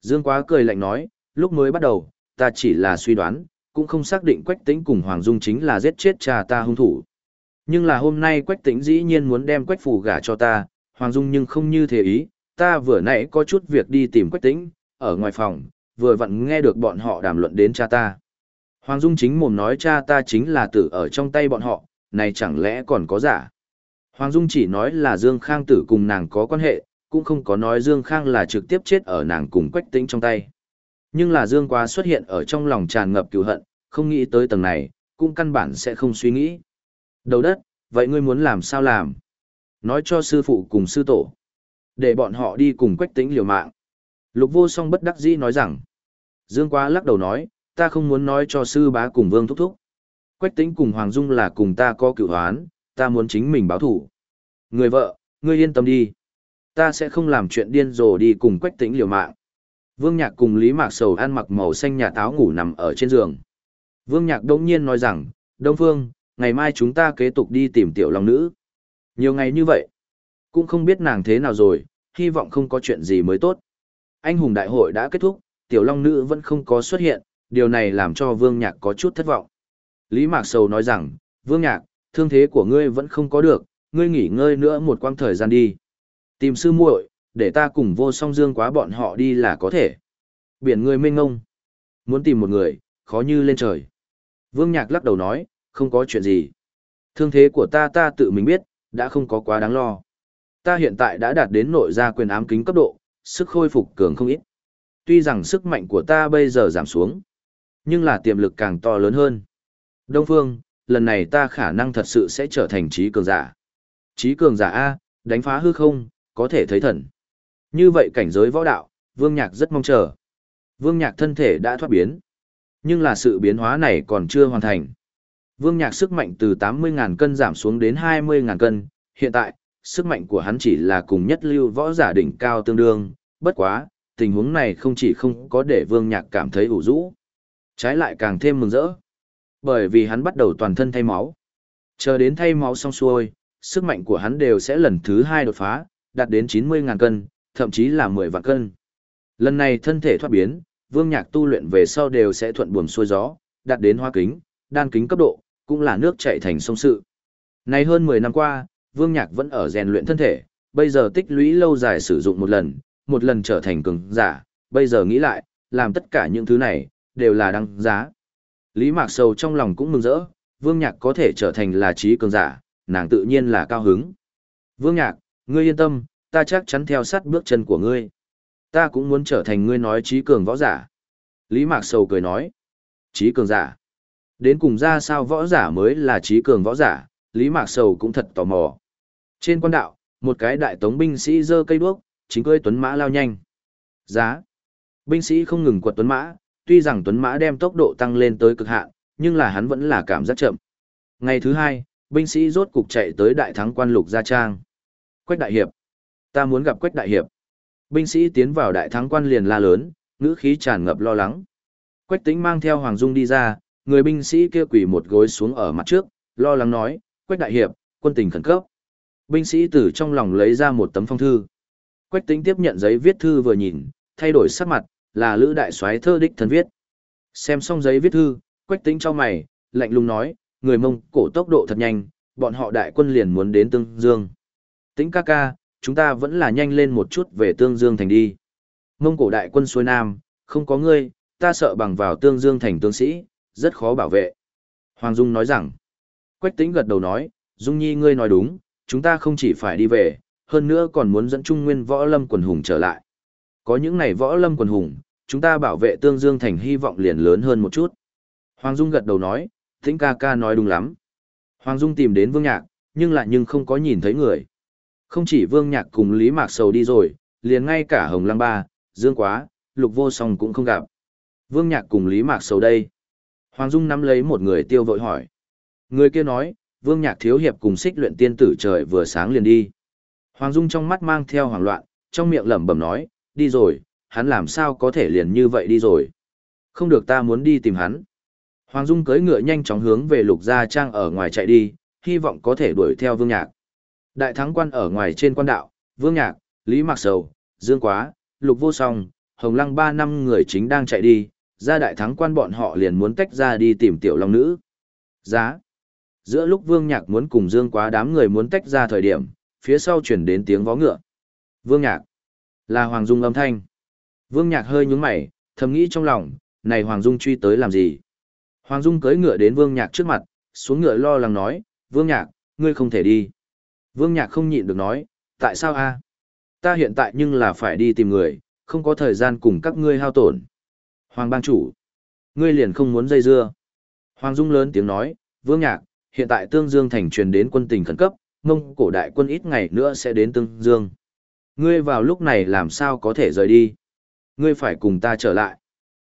Dương Quá cười lạnh nói, lúc mới bắt đầu, ta chỉ là suy đoán, cũng không xác định Quách Tĩnh cùng Hoàng Dung chính là giết chết cha ta hung thủ. Nhưng là hôm nay Quách Tĩnh dĩ nhiên muốn đem Quách Phủ gả cho ta, Hoàng Dung nhưng không như thế ý, ta vừa nãy có chút việc đi tìm Quách Tĩnh, ở ngoài phòng, vừa vặn nghe được bọn họ đàm luận đến cha ta. Hoàng Dung chính mồm nói cha ta chính là tử ở trong tay bọn họ, này chẳng lẽ còn có giả. Hoàng Dung chỉ nói là Dương Khang tử cùng nàng có quan hệ, cũng không có nói Dương Khang là trực tiếp chết ở nàng cùng quách tĩnh trong tay. Nhưng là Dương quá xuất hiện ở trong lòng tràn ngập cựu hận, không nghĩ tới tầng này, cũng căn bản sẽ không suy nghĩ. Đầu đất, vậy ngươi muốn làm sao làm? Nói cho sư phụ cùng sư tổ. Để bọn họ đi cùng quách tĩnh liều mạng. Lục vô song bất đắc dĩ nói rằng. Dương quá lắc đầu nói, ta không muốn nói cho sư bá cùng vương thúc thúc. Quách tĩnh cùng Hoàng Dung là cùng ta có cựu hoán, ta muốn chính mình báo thủ. Người vợ, ngươi yên tâm đi. Ta sẽ không làm chuyện điên rồ đi cùng quách tĩnh liều mạng. Vương Nhạc cùng Lý Mạc Sầu ăn mặc màu xanh nhà táo ngủ nằm ở trên giường. Vương Nhạc đông nhiên nói rằng, Đông Phương, ngày mai chúng ta kế tục đi tìm tiểu long nữ. Nhiều ngày như vậy, cũng không biết nàng thế nào rồi, hy vọng không có chuyện gì mới tốt. Anh hùng đại hội đã kết thúc, tiểu long nữ vẫn không có xuất hiện, điều này làm cho Vương Nhạc có chút thất vọng. Lý Mạc Sầu nói rằng, Vương Nhạc, thương thế của ngươi vẫn không có được, ngươi nghỉ ngơi nữa một quãng thời gian đi. Tìm sư muội, để ta cùng vô song dương quá bọn họ đi là có thể. Biển người mênh ngông. Muốn tìm một người, khó như lên trời. Vương Nhạc lắc đầu nói, không có chuyện gì. Thương thế của ta ta tự mình biết, đã không có quá đáng lo. Ta hiện tại đã đạt đến nội gia quyền ám kính cấp độ, sức khôi phục cường không ít. Tuy rằng sức mạnh của ta bây giờ giảm xuống, nhưng là tiềm lực càng to lớn hơn. Đông Phương, lần này ta khả năng thật sự sẽ trở thành trí cường giả. Trí cường giả A, đánh phá hư không, có thể thấy thần. Như vậy cảnh giới võ đạo, Vương Nhạc rất mong chờ. Vương Nhạc thân thể đã thoát biến. Nhưng là sự biến hóa này còn chưa hoàn thành. Vương Nhạc sức mạnh từ 80.000 cân giảm xuống đến 20.000 cân, hiện tại, sức mạnh của hắn chỉ là cùng nhất lưu võ giả đỉnh cao tương đương, bất quá, tình huống này không chỉ không có để Vương Nhạc cảm thấy ủ rũ, trái lại càng thêm mừng rỡ. Bởi vì hắn bắt đầu toàn thân thay máu. Chờ đến thay máu xong xuôi, sức mạnh của hắn đều sẽ lần thứ hai đột phá, đạt đến 90.000 cân, thậm chí là 10 vạn cân. Lần này thân thể thoát biến, Vương Nhạc tu luyện về sau đều sẽ thuận buồm xuôi gió, đạt đến hoa kính, đan kính cấp độ, cũng là nước chảy thành sông sự. Nay hơn 10 năm qua, Vương Nhạc vẫn ở rèn luyện thân thể, bây giờ tích lũy lâu dài sử dụng một lần, một lần trở thành cường giả, bây giờ nghĩ lại, làm tất cả những thứ này, đều là đăng giá. Lý Mạc Sầu trong lòng cũng mừng rỡ, Vương Nhạc có thể trở thành là trí cường giả, nàng tự nhiên là cao hứng. Vương Nhạc, ngươi yên tâm, ta chắc chắn theo sát bước chân của ngươi. Ta cũng muốn trở thành ngươi nói trí cường võ giả. Lý Mạc Sầu cười nói. Trí cường giả. Đến cùng ra sao võ giả mới là trí cường võ giả, Lý Mạc Sầu cũng thật tò mò. Trên quan đạo, một cái đại tống binh sĩ giơ cây đuốc, chính cưỡi tuấn mã lao nhanh. Giá. Binh sĩ không ngừng quật tuấn mã, tuy rằng tuấn mã đem tốc độ tăng lên tới cực hạn, nhưng là hắn vẫn là cảm giác chậm. Ngày thứ hai, binh sĩ rốt cục chạy tới đại thắng quan lục gia trang. Quách đại hiệp. Ta muốn gặp Quách đại hiệp. Binh sĩ tiến vào đại thắng quan liền la lớn, ngữ khí tràn ngập lo lắng. Quách Tĩnh mang theo Hoàng Dung đi ra, người binh sĩ kia quỳ một gối xuống ở mặt trước, lo lắng nói, Quách đại hiệp, quân tình khẩn cấp. Binh sĩ từ trong lòng lấy ra một tấm phong thư. Quách Tĩnh tiếp nhận giấy viết thư vừa nhìn, thay đổi sắc mặt, là Lữ đại soái thơ đích thân viết. Xem xong giấy viết thư, Quách Tĩnh cho mày, lạnh lùng nói, người Mông cổ tốc độ thật nhanh, bọn họ đại quân liền muốn đến Tương Dương. Tĩnh ca ca, chúng ta vẫn là nhanh lên một chút về Tương Dương thành đi. Mông cổ đại quân xuôi nam, không có ngươi, ta sợ bằng vào Tương Dương thành tướng sĩ, rất khó bảo vệ. Hoàng Dung nói rằng, Quách Tĩnh gật đầu nói, Dung Nhi ngươi nói đúng, chúng ta không chỉ phải đi về, hơn nữa còn muốn dẫn Trung Nguyên võ lâm quần hùng trở lại. Có những này võ lâm quần hùng, chúng ta bảo vệ Tương Dương thành hy vọng liền lớn hơn một chút. Hoàng Dung gật đầu nói, Tĩnh ca ca nói đúng lắm. Hoàng Dung tìm đến Vương Nhạc, nhưng lại nhưng không có nhìn thấy người. Không chỉ Vương Nhạc cùng Lý Mạc Sầu đi rồi, liền ngay cả Hồng Lăng Ba, Dương Quá, Lục Vô Song cũng không gặp. Vương Nhạc cùng Lý Mạc Sầu đây. Hoàng Dung nắm lấy một người tiêu vội hỏi. Người kia nói, Vương Nhạc thiếu hiệp cùng xích luyện tiên tử trời vừa sáng liền đi. Hoàng Dung trong mắt mang theo hoảng loạn, trong miệng lẩm bẩm nói, đi rồi, hắn làm sao có thể liền như vậy đi rồi. Không được ta muốn đi tìm hắn. Hoàng Dung cưỡi ngựa nhanh chóng hướng về lục gia trang ở ngoài chạy đi, hy vọng có thể đuổi theo Vương Nhạc. Đại thắng quan ở ngoài trên quan đạo, Vương Nhạc, Lý Mạc Sầu, Dương Quá, Lục Vô Song, Hồng Lăng ba năm người chính đang chạy đi, ra đại thắng quan bọn họ liền muốn tách ra đi tìm tiểu long nữ. Giá. Giữa lúc Vương Nhạc muốn cùng Dương Quá đám người muốn tách ra thời điểm, phía sau chuyển đến tiếng vó ngựa. Vương Nhạc. Là Hoàng Dung âm thanh. Vương Nhạc hơi nhướng mày, thầm nghĩ trong lòng, này Hoàng Dung truy tới làm gì? Hoàng Dung cưỡi ngựa đến Vương Nhạc trước mặt, xuống ngựa lo lắng nói, Vương Nhạc, ngươi không thể đi. Vương Nhạc không nhịn được nói, tại sao a? Ta hiện tại nhưng là phải đi tìm người, không có thời gian cùng các ngươi hao tổn. Hoàng bang chủ, ngươi liền không muốn dây dưa. Hoàng Dung lớn tiếng nói, Vương Nhạc, hiện tại Tương Dương thành truyền đến quân tình khẩn cấp, mông cổ đại quân ít ngày nữa sẽ đến Tương Dương. Ngươi vào lúc này làm sao có thể rời đi? Ngươi phải cùng ta trở lại.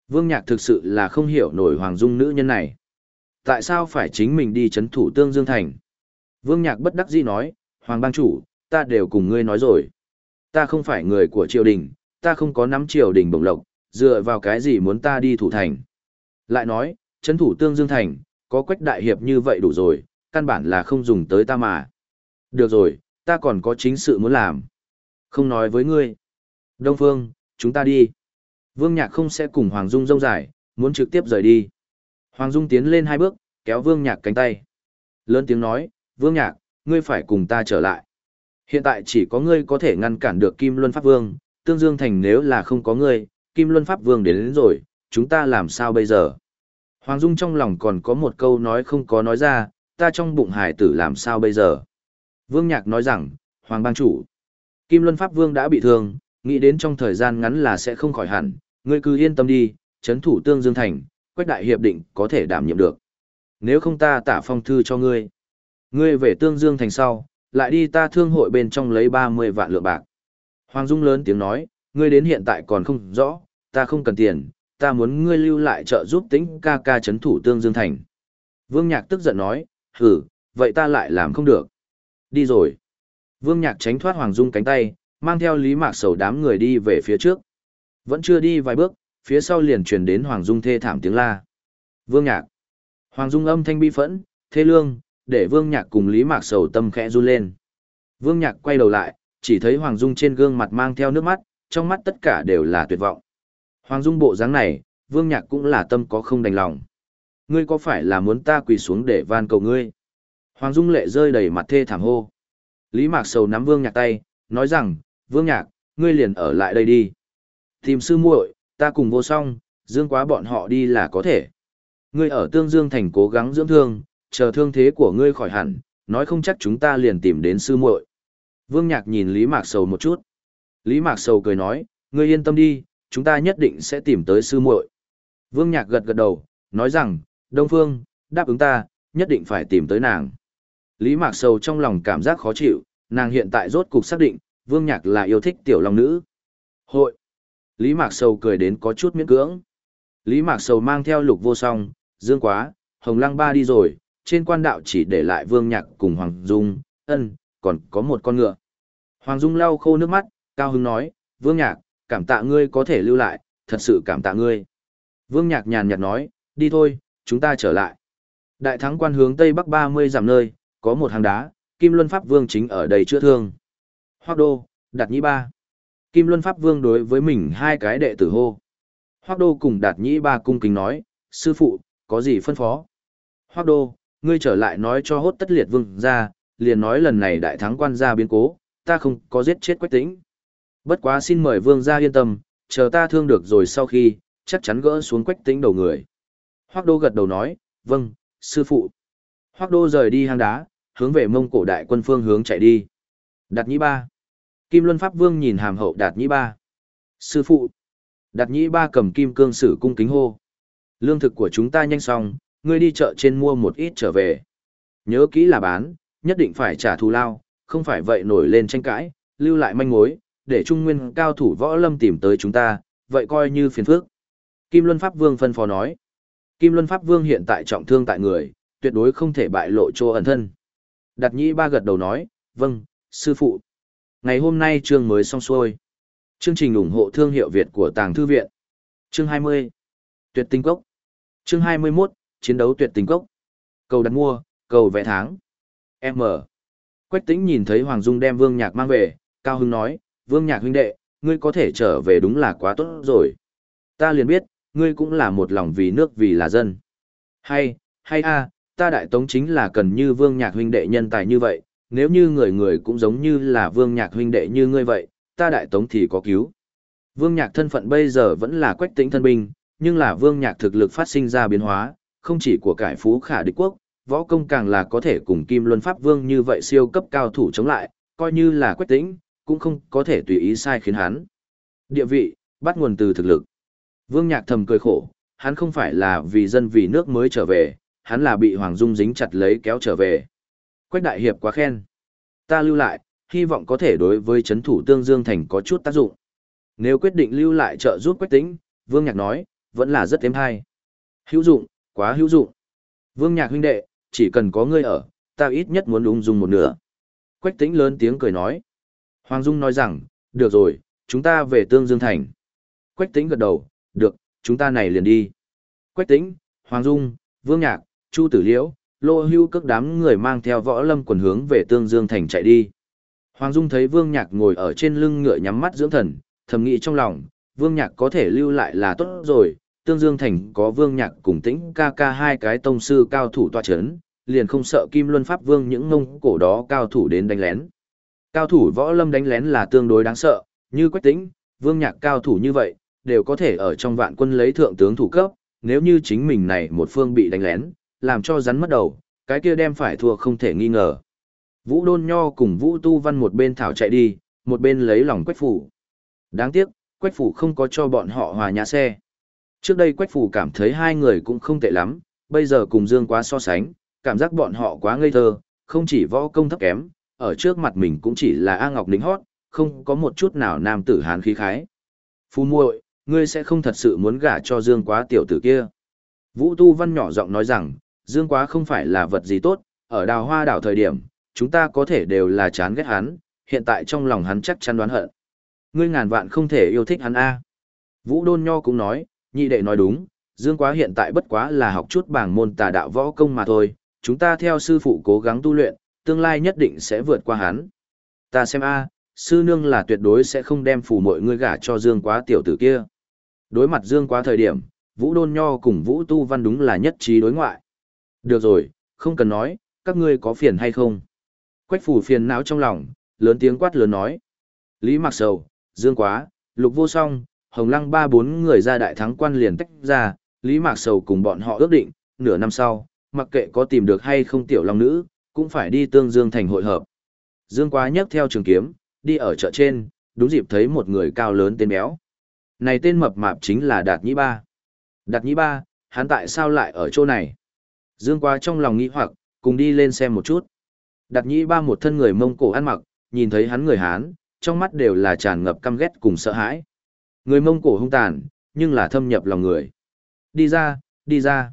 Vương Nhạc thực sự là không hiểu nổi Hoàng Dung nữ nhân này. Tại sao phải chính mình đi chấn thủ Tương Dương thành? Vương Nhạc bất đắc dĩ nói, Hoàng bang chủ, ta đều cùng ngươi nói rồi. Ta không phải người của triều đình, ta không có nắm triều đình bổng lộc, dựa vào cái gì muốn ta đi thủ thành. Lại nói, chấn thủ Tương Dương thành, có quách đại hiệp như vậy đủ rồi, căn bản là không dùng tới ta mà. Được rồi, ta còn có chính sự muốn làm. Không nói với ngươi. Đông Phương, chúng ta đi. Vương Nhạc không sẽ cùng Hoàng Dung rông dài, muốn trực tiếp rời đi. Hoàng Dung tiến lên hai bước, kéo Vương Nhạc cánh tay. Lớn tiếng nói, Vương Nhạc, ngươi phải cùng ta trở lại. Hiện tại chỉ có ngươi có thể ngăn cản được Kim Luân Pháp Vương, Tương Dương Thành nếu là không có ngươi, Kim Luân Pháp Vương đến, đến rồi, chúng ta làm sao bây giờ? Hoàng Dung trong lòng còn có một câu nói không có nói ra, ta trong bụng hải tử làm sao bây giờ? Vương Nhạc nói rằng, Hoàng bang chủ, Kim Luân Pháp Vương đã bị thương, nghĩ đến trong thời gian ngắn là sẽ không khỏi hẳn, ngươi cứ yên tâm đi, chấn thủ Tương Dương Thành, Quách Đại Hiệp định có thể đảm nhiệm được. Nếu không ta tả phong thư cho ngươi. Ngươi về Tương Dương Thành sau, lại đi ta thương hội bên trong lấy 30 vạn lượng bạc. Hoàng Dung lớn tiếng nói, ngươi đến hiện tại còn không rõ, ta không cần tiền, ta muốn ngươi lưu lại trợ giúp tĩnh ca ca chấn thủ Tương Dương Thành. Vương Nhạc tức giận nói, hử, vậy ta lại làm không được. Đi rồi. Vương Nhạc tránh thoát Hoàng Dung cánh tay, mang theo Lý Mạc Sầu đám người đi về phía trước. Vẫn chưa đi vài bước, phía sau liền truyền đến Hoàng Dung thê thảm tiếng la. Vương Nhạc. Hoàng Dung âm thanh bi phẫn, thê lương, để Vương Nhạc cùng Lý Mạc Sầu tâm khẽ run lên. Vương Nhạc quay đầu lại, chỉ thấy Hoàng Dung trên gương mặt mang theo nước mắt, trong mắt tất cả đều là tuyệt vọng. Hoàng Dung bộ dáng này, Vương Nhạc cũng là tâm có không đành lòng. Ngươi có phải là muốn ta quỳ xuống để van cầu ngươi? Hoàng Dung lệ rơi đầy mặt thê thảm hô. Lý Mạc Sầu nắm Vương Nhạc tay, nói rằng, Vương Nhạc, ngươi liền ở lại đây đi. Tìm sư muội, ta cùng vô song, dương quá bọn họ đi là có thể. Ngươi ở Tương Dương Thành cố gắng dưỡng thương, chờ thương thế của ngươi khỏi hẳn, nói không chắc chúng ta liền tìm đến sư muội. Vương Nhạc nhìn Lý Mạc Sầu một chút. Lý Mạc Sầu cười nói, ngươi yên tâm đi, chúng ta nhất định sẽ tìm tới sư muội. Vương Nhạc gật gật đầu, nói rằng, Đông Phương, đáp ứng ta, nhất định phải tìm tới nàng. Lý Mạc Sầu trong lòng cảm giác khó chịu, nàng hiện tại rốt cục xác định, Vương Nhạc là yêu thích tiểu long nữ. Hội. Lý Mạc Sầu cười đến có chút miễn cưỡng. Lý Mạc Sầu mang theo lục vô song, dương quá, hồng lăng ba đi rồi, trên quan đạo chỉ để lại Vương Nhạc cùng Hoàng Dung, ân, còn có một con ngựa. Hoàng Dung lau khô nước mắt, cao hứng nói, Vương Nhạc, cảm tạ ngươi có thể lưu lại, thật sự cảm tạ ngươi. Vương Nhạc nhàn nhạt nói, đi thôi, chúng ta trở lại. Đại thắng quan hướng tây bắc 30 dặm nơi, có một hang đá, Kim Luân Pháp Vương chính ở đây chữa thương. Hoác Đô, Đạt Nhĩ Ba. Kim Luân Pháp Vương đối với mình hai cái đệ tử hô. Hoác Đô cùng Đạt Nhĩ Ba cung kính nói, sư phụ, có gì phân phó? Hoác Đô, ngươi trở lại nói cho hốt tất liệt vương ra, liền nói lần này đại thắng quan gia biến cố, ta không có giết chết quách tĩnh. Bất quá xin mời vương gia yên tâm, chờ ta thương được rồi sau khi, chắc chắn gỡ xuống quách tĩnh đầu người. Hoác Đô gật đầu nói, vâng, sư phụ. Hoác Đô rời đi hang đá, hướng về mông cổ đại quân phương hướng chạy đi. Đạt nhĩ ba. Kim Luân Pháp Vương nhìn hàm hậu Đạt nhĩ ba. Sư phụ. Đạt nhĩ ba cầm kim cương sử cung kính hô. Lương thực của chúng ta nhanh xong, ngươi đi chợ trên mua một ít trở về. Nhớ kỹ là bán, nhất định phải trả thù lao, không phải vậy nổi lên tranh cãi, lưu lại manh mối, để trung nguyên cao thủ võ lâm tìm tới chúng ta, vậy coi như phiền phức. Kim Luân Pháp Vương phân phó nói. Kim Luân Pháp Vương hiện tại trọng thương tại người, tuyệt đối không thể bại lộ chỗ ẩn thân. Đạt nhĩ ba gật đầu nói, vâng, sư phụ. Ngày hôm nay chương mới xong xuôi. Chương trình ủng hộ thương hiệu Việt của Tàng Thư Viện. Chương 20. Tuyệt tinh cốc. Chương 21. Chiến đấu tuyệt tình cốc. Cầu đặt mua, cầu vẽ tháng. M. Quách tĩnh nhìn thấy Hoàng Dung đem Vương Nhạc mang về, Cao Hưng nói, Vương Nhạc huynh đệ, ngươi có thể trở về đúng là quá tốt rồi. Ta liền biết, ngươi cũng là một lòng vì nước vì là dân. Hay, hay a, ta đại tống chính là cần như vương nhạc huynh đệ nhân tài như vậy, nếu như người người cũng giống như là vương nhạc huynh đệ như ngươi vậy, ta đại tống thì có cứu. Vương Nhạc thân phận bây giờ vẫn là quách tĩnh thân binh, nhưng là Vương Nhạc thực lực phát sinh ra biến hóa, không chỉ của cải phú khả địch quốc, võ công càng là có thể cùng Kim Luân Pháp Vương như vậy siêu cấp cao thủ chống lại, coi như là quách tĩnh, cũng không có thể tùy ý sai khiến hắn. Địa vị, bắt nguồn từ thực lực. Vương Nhạc thầm cười khổ, hắn không phải là vì dân vì nước mới trở về, hắn là bị Hoàng Dung dính chặt lấy kéo trở về. Quách Đại Hiệp quá khen. Ta lưu lại, hy vọng có thể đối với chấn thủ Tương Dương Thành có chút tác dụng. Nếu quyết định lưu lại trợ giúp Quách Tĩnh, Vương Nhạc nói, vẫn là rất thêm hay. Hữu dụng, quá hữu dụng. Vương Nhạc huynh đệ, chỉ cần có ngươi ở, ta ít nhất muốn ung dung một nửa. Quách Tĩnh lớn tiếng cười nói. Hoàng Dung nói rằng, được rồi, chúng ta về Tương Dương Thành. Quách Tĩnh gật đầu, được, chúng ta này liền đi. Quách Tĩnh, Hoàng Dung, Vương Nhạc, Chu Tử Liễu, Lô Hưu các đám người mang theo võ lâm quần hướng về Tương Dương Thành chạy đi. Hoàng Dung thấy Vương Nhạc ngồi ở trên lưng ngựa nhắm mắt dưỡng thần, thầm nghĩ trong lòng, Vương Nhạc có thể lưu lại là tốt rồi, Tương Dương Thành có Vương Nhạc cùng tĩnh ca ca hai cái tông sư cao thủ tọa chấn, liền không sợ Kim Luân Pháp Vương những ngông cổ đó cao thủ đến đánh lén. Cao thủ võ lâm đánh lén là tương đối đáng sợ, như Quách Tĩnh, Vương Nhạc cao thủ như vậy, đều có thể ở trong vạn quân lấy thượng tướng thủ cấp, nếu như chính mình này một phương bị đánh lén, làm cho rắn mất đầu, cái kia đem phải thua không thể nghi ngờ. Vũ Đôn Nho cùng Vũ Tu Văn một bên thảo chạy đi, một bên lấy lòng Quách Phủ. Đáng tiếc, Quách Phủ không có cho bọn họ hòa nhã xe. Trước đây Quách phù cảm thấy hai người cũng không tệ lắm, bây giờ cùng Dương quá so sánh, cảm giác bọn họ quá ngây thơ, không chỉ võ công thấp kém, ở trước mặt mình cũng chỉ là A Ngọc lính hót, không có một chút nào nam tử hán khí khái. Phù muội, ngươi sẽ không thật sự muốn gả cho Dương quá tiểu tử kia. Vũ Tu Văn nhỏ giọng nói rằng, Dương quá không phải là vật gì tốt, ở đào hoa đảo thời điểm, chúng ta có thể đều là chán ghét hắn, hiện tại trong lòng hắn chắc chắn đoán hận. Ngươi ngàn vạn không thể yêu thích hắn A. Vũ Đôn Nho cũng nói, nhị đệ nói đúng, Dương quá hiện tại bất quá là học chút bảng môn tà đạo võ công mà thôi, chúng ta theo sư phụ cố gắng tu luyện, tương lai nhất định sẽ vượt qua hắn. Ta xem A, sư nương là tuyệt đối sẽ không đem phù mọi ngươi gả cho Dương quá tiểu tử kia. Đối mặt Dương quá thời điểm, Vũ Đôn Nho cùng Vũ Tu Văn đúng là nhất trí đối ngoại. Được rồi, không cần nói, các ngươi có phiền hay không? Quách phủ phiền não trong lòng, lớn tiếng quát lớn nói. Lý Mặc Sầu, Dương Quá, Lục Vô Song, Hồng Lăng ba bốn người ra đại thắng quan liền tách ra, Lý Mạc Sầu cùng bọn họ ước định, nửa năm sau, mặc kệ có tìm được hay không tiểu long nữ, cũng phải đi tương dương thành hội hợp. Dương Quá nhấc theo trường kiếm, đi ở chợ trên, đúng dịp thấy một người cao lớn tên béo. Này tên mập mạp chính là Đạt Nhĩ Ba. Đạt Nhĩ Ba, hắn tại sao lại ở chỗ này? Dương Quá trong lòng nghĩ hoặc, cùng đi lên xem một chút. Đạt Nhĩ Ba một thân người Mông Cổ ăn mặc, nhìn thấy hắn người Hán, trong mắt đều là tràn ngập căm ghét cùng sợ hãi. Người Mông Cổ hung tàn, nhưng là thâm nhập lòng người. Đi ra, đi ra.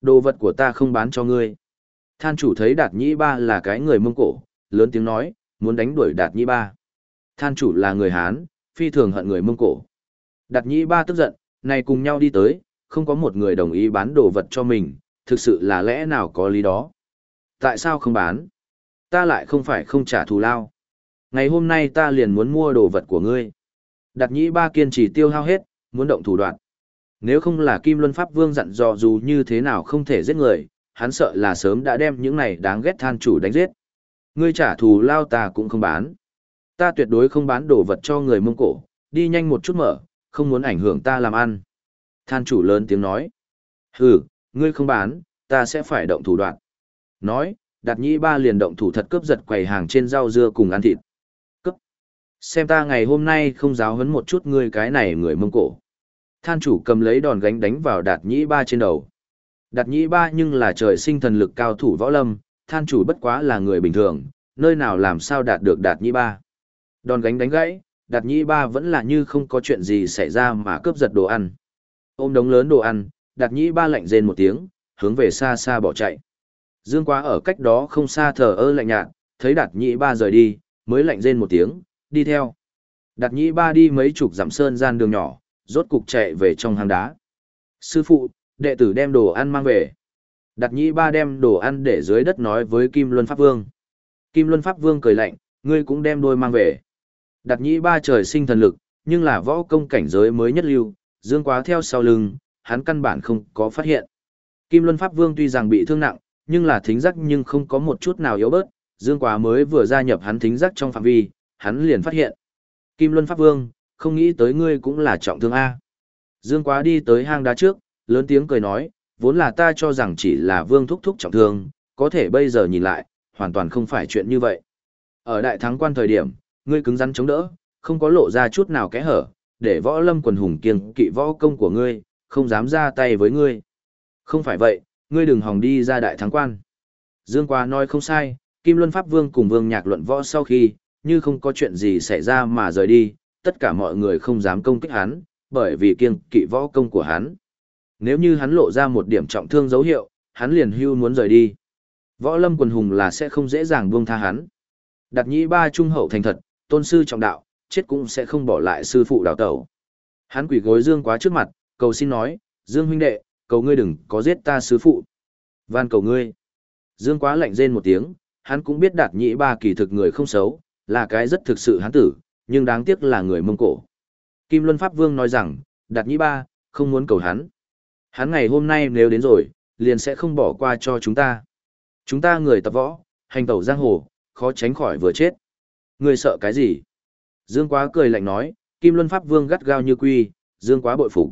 Đồ vật của ta không bán cho ngươi. Than chủ thấy Đạt Nhĩ Ba là cái người Mông Cổ, lớn tiếng nói, muốn đánh đuổi Đạt Nhĩ Ba. Than chủ là người Hán, phi thường hận người Mông Cổ. Đạt Nhĩ Ba tức giận, này cùng nhau đi tới, không có một người đồng ý bán đồ vật cho mình, thực sự là lẽ nào có lý đó. Tại sao không bán? Ta lại không phải không trả thù lao. Ngày hôm nay ta liền muốn mua đồ vật của ngươi. Đạt Nhĩ Ba kiên trì tiêu hao hết, muốn động thủ đoạn. Nếu không là Kim Luân Pháp Vương dặn dò dù như thế nào không thể giết người, hắn sợ là sớm đã đem những này đáng ghét than chủ đánh giết. Ngươi trả thù lao ta cũng không bán. Ta tuyệt đối không bán đồ vật cho người Mông Cổ, đi nhanh một chút mở, không muốn ảnh hưởng ta làm ăn. Than chủ lớn tiếng nói. Hừ, ngươi không bán, ta sẽ phải động thủ đoạn. Nói, đạt nhĩ ba liền động thủ thật cướp giật quầy hàng trên rau dưa cùng ăn thịt. Xem ta ngày hôm nay không giáo hấn một chút ngươi cái này người Mông Cổ. Than chủ cầm lấy đòn gánh đánh vào đạt nhĩ ba trên đầu. Đạt nhĩ ba nhưng là trời sinh thần lực cao thủ võ lâm, than chủ bất quá là người bình thường, nơi nào làm sao đạt được đạt nhĩ ba. Đòn gánh đánh gãy, đạt nhĩ ba vẫn là như không có chuyện gì xảy ra mà cướp giật đồ ăn. Ôm đống lớn đồ ăn, đạt nhĩ ba lạnh rên một tiếng, hướng về xa xa bỏ chạy. Dương quá ở cách đó không xa thờ ơ lạnh nhạt, thấy đạt nhĩ ba rời đi, mới lạnh rên một tiếng, đi theo. Đạt nhĩ ba đi mấy chục dặm sơn gian đường nhỏ, rốt cục chạy về trong hang đá. Sư phụ, đệ tử đem đồ ăn mang về. Đạt nhĩ ba đem đồ ăn để dưới đất nói với Kim Luân Pháp Vương. Kim Luân Pháp Vương cười lạnh, ngươi cũng đem đôi mang về. Đạt nhĩ ba trời sinh thần lực, nhưng là võ công cảnh giới mới nhất lưu, dương quá theo sau lưng, hắn căn bản không có phát hiện. Kim Luân Pháp Vương tuy rằng bị thương nặng, nhưng là thính giác nhưng không có một chút nào yếu bớt, dương quá mới vừa gia nhập hắn thính giác trong phạm vi, hắn liền phát hiện. Kim Luân Pháp Vương, không nghĩ tới ngươi cũng là trọng thương A. Dương Quá đi tới hang đá trước, lớn tiếng cười nói, vốn là ta cho rằng chỉ là vương thúc thúc trọng thương, có thể bây giờ nhìn lại, hoàn toàn không phải chuyện như vậy. Ở đại thắng quan thời điểm, ngươi cứng rắn chống đỡ, không có lộ ra chút nào kẽ hở, để võ lâm quần hùng kiêng kỵ võ công của ngươi, không dám ra tay với ngươi. Không phải vậy, ngươi đừng hòng đi ra đại thắng quan. Dương Quá nói không sai, Kim Luân Pháp Vương cùng Vương Nhạc luận võ sau khi, như không có chuyện gì xảy ra mà rời đi, tất cả mọi người không dám công kích hắn, bởi vì kiêng kỵ võ công của hắn. Nếu như hắn lộ ra một điểm trọng thương dấu hiệu, hắn liền hưu muốn rời đi. Võ lâm quần hùng là sẽ không dễ dàng buông tha hắn. Đặt nhĩ ba trung hậu thành thật, tôn sư trọng đạo, chết cũng sẽ không bỏ lại sư phụ đào tẩu. Hắn quỷ gối Dương quá trước mặt, cầu xin nói, Dương huynh đệ, cầu ngươi đừng có giết ta sư phụ. Van cầu ngươi. Dương quá lạnh rên một tiếng, hắn cũng biết đạt nhĩ ba kỳ thực người không xấu, là cái rất thực sự hắn tử, nhưng đáng tiếc là người mông cổ. Kim Luân Pháp Vương nói rằng, đạt nhĩ ba, không muốn cầu hắn. Hắn ngày hôm nay nếu đến rồi, liền sẽ không bỏ qua cho chúng ta. Chúng ta người tập võ, hành tẩu giang hồ, khó tránh khỏi vừa chết. Người sợ cái gì? Dương Quá cười lạnh nói, Kim Luân Pháp Vương gắt gao như quy, Dương Quá bội phục.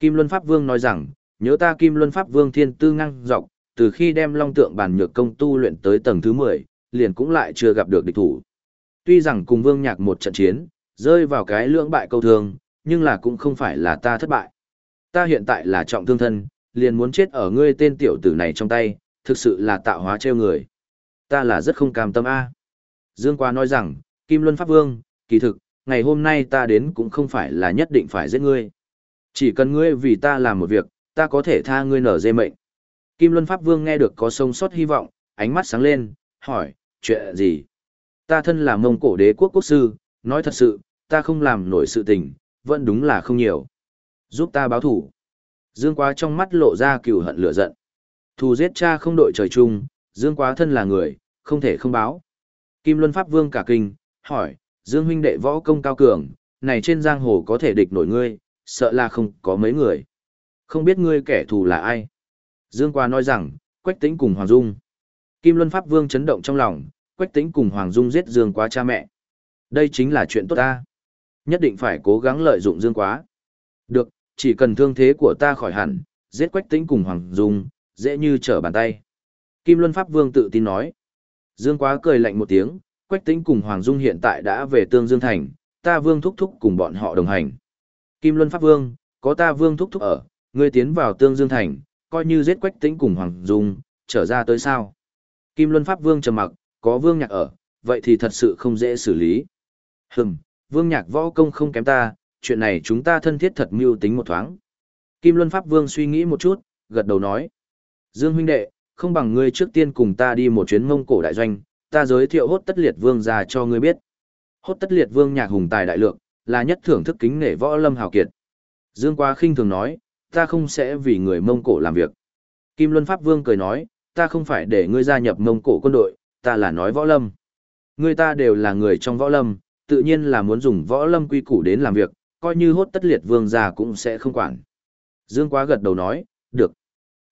Kim Luân Pháp Vương nói rằng, nhớ ta Kim Luân Pháp Vương thiên tư ngang dọc, từ khi đem long tượng bản nhược công tu luyện tới tầng thứ 10, liền cũng lại chưa gặp được địch thủ. Tuy rằng cùng Vương Nhạc một trận chiến, rơi vào cái lưỡng bại câu thương, nhưng là cũng không phải là ta thất bại. Ta hiện tại là trọng thương thân, liền muốn chết ở ngươi tên tiểu tử này trong tay, thực sự là tạo hóa treo người. Ta là rất không cam tâm a. Dương Quá nói rằng, Kim Luân Pháp Vương, kỳ thực, ngày hôm nay ta đến cũng không phải là nhất định phải giết ngươi. Chỉ cần ngươi vì ta làm một việc, ta có thể tha ngươi nở dê mệnh. Kim Luân Pháp Vương nghe được có sông sót hy vọng, ánh mắt sáng lên, hỏi, chuyện gì? Ta thân là mông cổ đế quốc quốc sư, nói thật sự, ta không làm nổi sự tình, vẫn đúng là không nhiều. Giúp ta báo thủ. Dương Quá trong mắt lộ ra cừu hận lửa giận. Thù giết cha không đội trời chung, Dương Quá thân là người, không thể không báo. Kim Luân Pháp Vương cả kinh, hỏi, Dương huynh đệ võ công cao cường, này trên giang hồ có thể địch nổi ngươi, sợ là không có mấy người. Không biết ngươi kẻ thù là ai? Dương Quá nói rằng, Quách Tĩnh cùng Hoàng Dung. Kim Luân Pháp Vương chấn động trong lòng, Quách Tĩnh cùng Hoàng Dung giết Dương Quá cha mẹ. Đây chính là chuyện tốt ta. Nhất định phải cố gắng lợi dụng Dương Quá. Được, chỉ cần thương thế của ta khỏi hẳn, giết Quách Tĩnh cùng Hoàng Dung, dễ như trở bàn tay. Kim Luân Pháp Vương tự tin nói. Dương Quá cười lạnh một tiếng, Quách Tĩnh cùng Hoàng Dung hiện tại đã về Tương Dương Thành, ta Vương thúc thúc cùng bọn họ đồng hành. Kim Luân Pháp Vương, có ta Vương thúc thúc ở, ngươi tiến vào Tương Dương Thành, coi như giết Quách Tĩnh cùng Hoàng Dung, trở ra tới sao? Kim Luân Pháp Vương trầm mặc, có Vương Nhạc ở, vậy thì thật sự không dễ xử lý. Hừm, Vương Nhạc võ công không kém ta, chuyện này chúng ta thân thiết thật mưu tính một thoáng. Kim Luân Pháp Vương suy nghĩ một chút, gật đầu nói. Dương huynh đệ, không bằng ngươi trước tiên cùng ta đi một chuyến mông cổ đại doanh, ta giới thiệu hốt tất liệt vương ra cho ngươi biết. Hốt tất liệt vương nhạc hùng tài đại lượng, là nhất thưởng thức kính nể võ lâm hào kiệt. Dương quá khinh thường nói, ta không sẽ vì người mông cổ làm việc. Kim Luân Pháp Vương cười nói, ta không phải để ngươi gia nhập mông cổ quân đội, ta là nói võ lâm. người ta đều là người trong võ lâm, tự nhiên là muốn dùng võ lâm quy củ đến làm việc, coi như hốt tất liệt vương già cũng sẽ không quản. Dương quá gật đầu nói, được.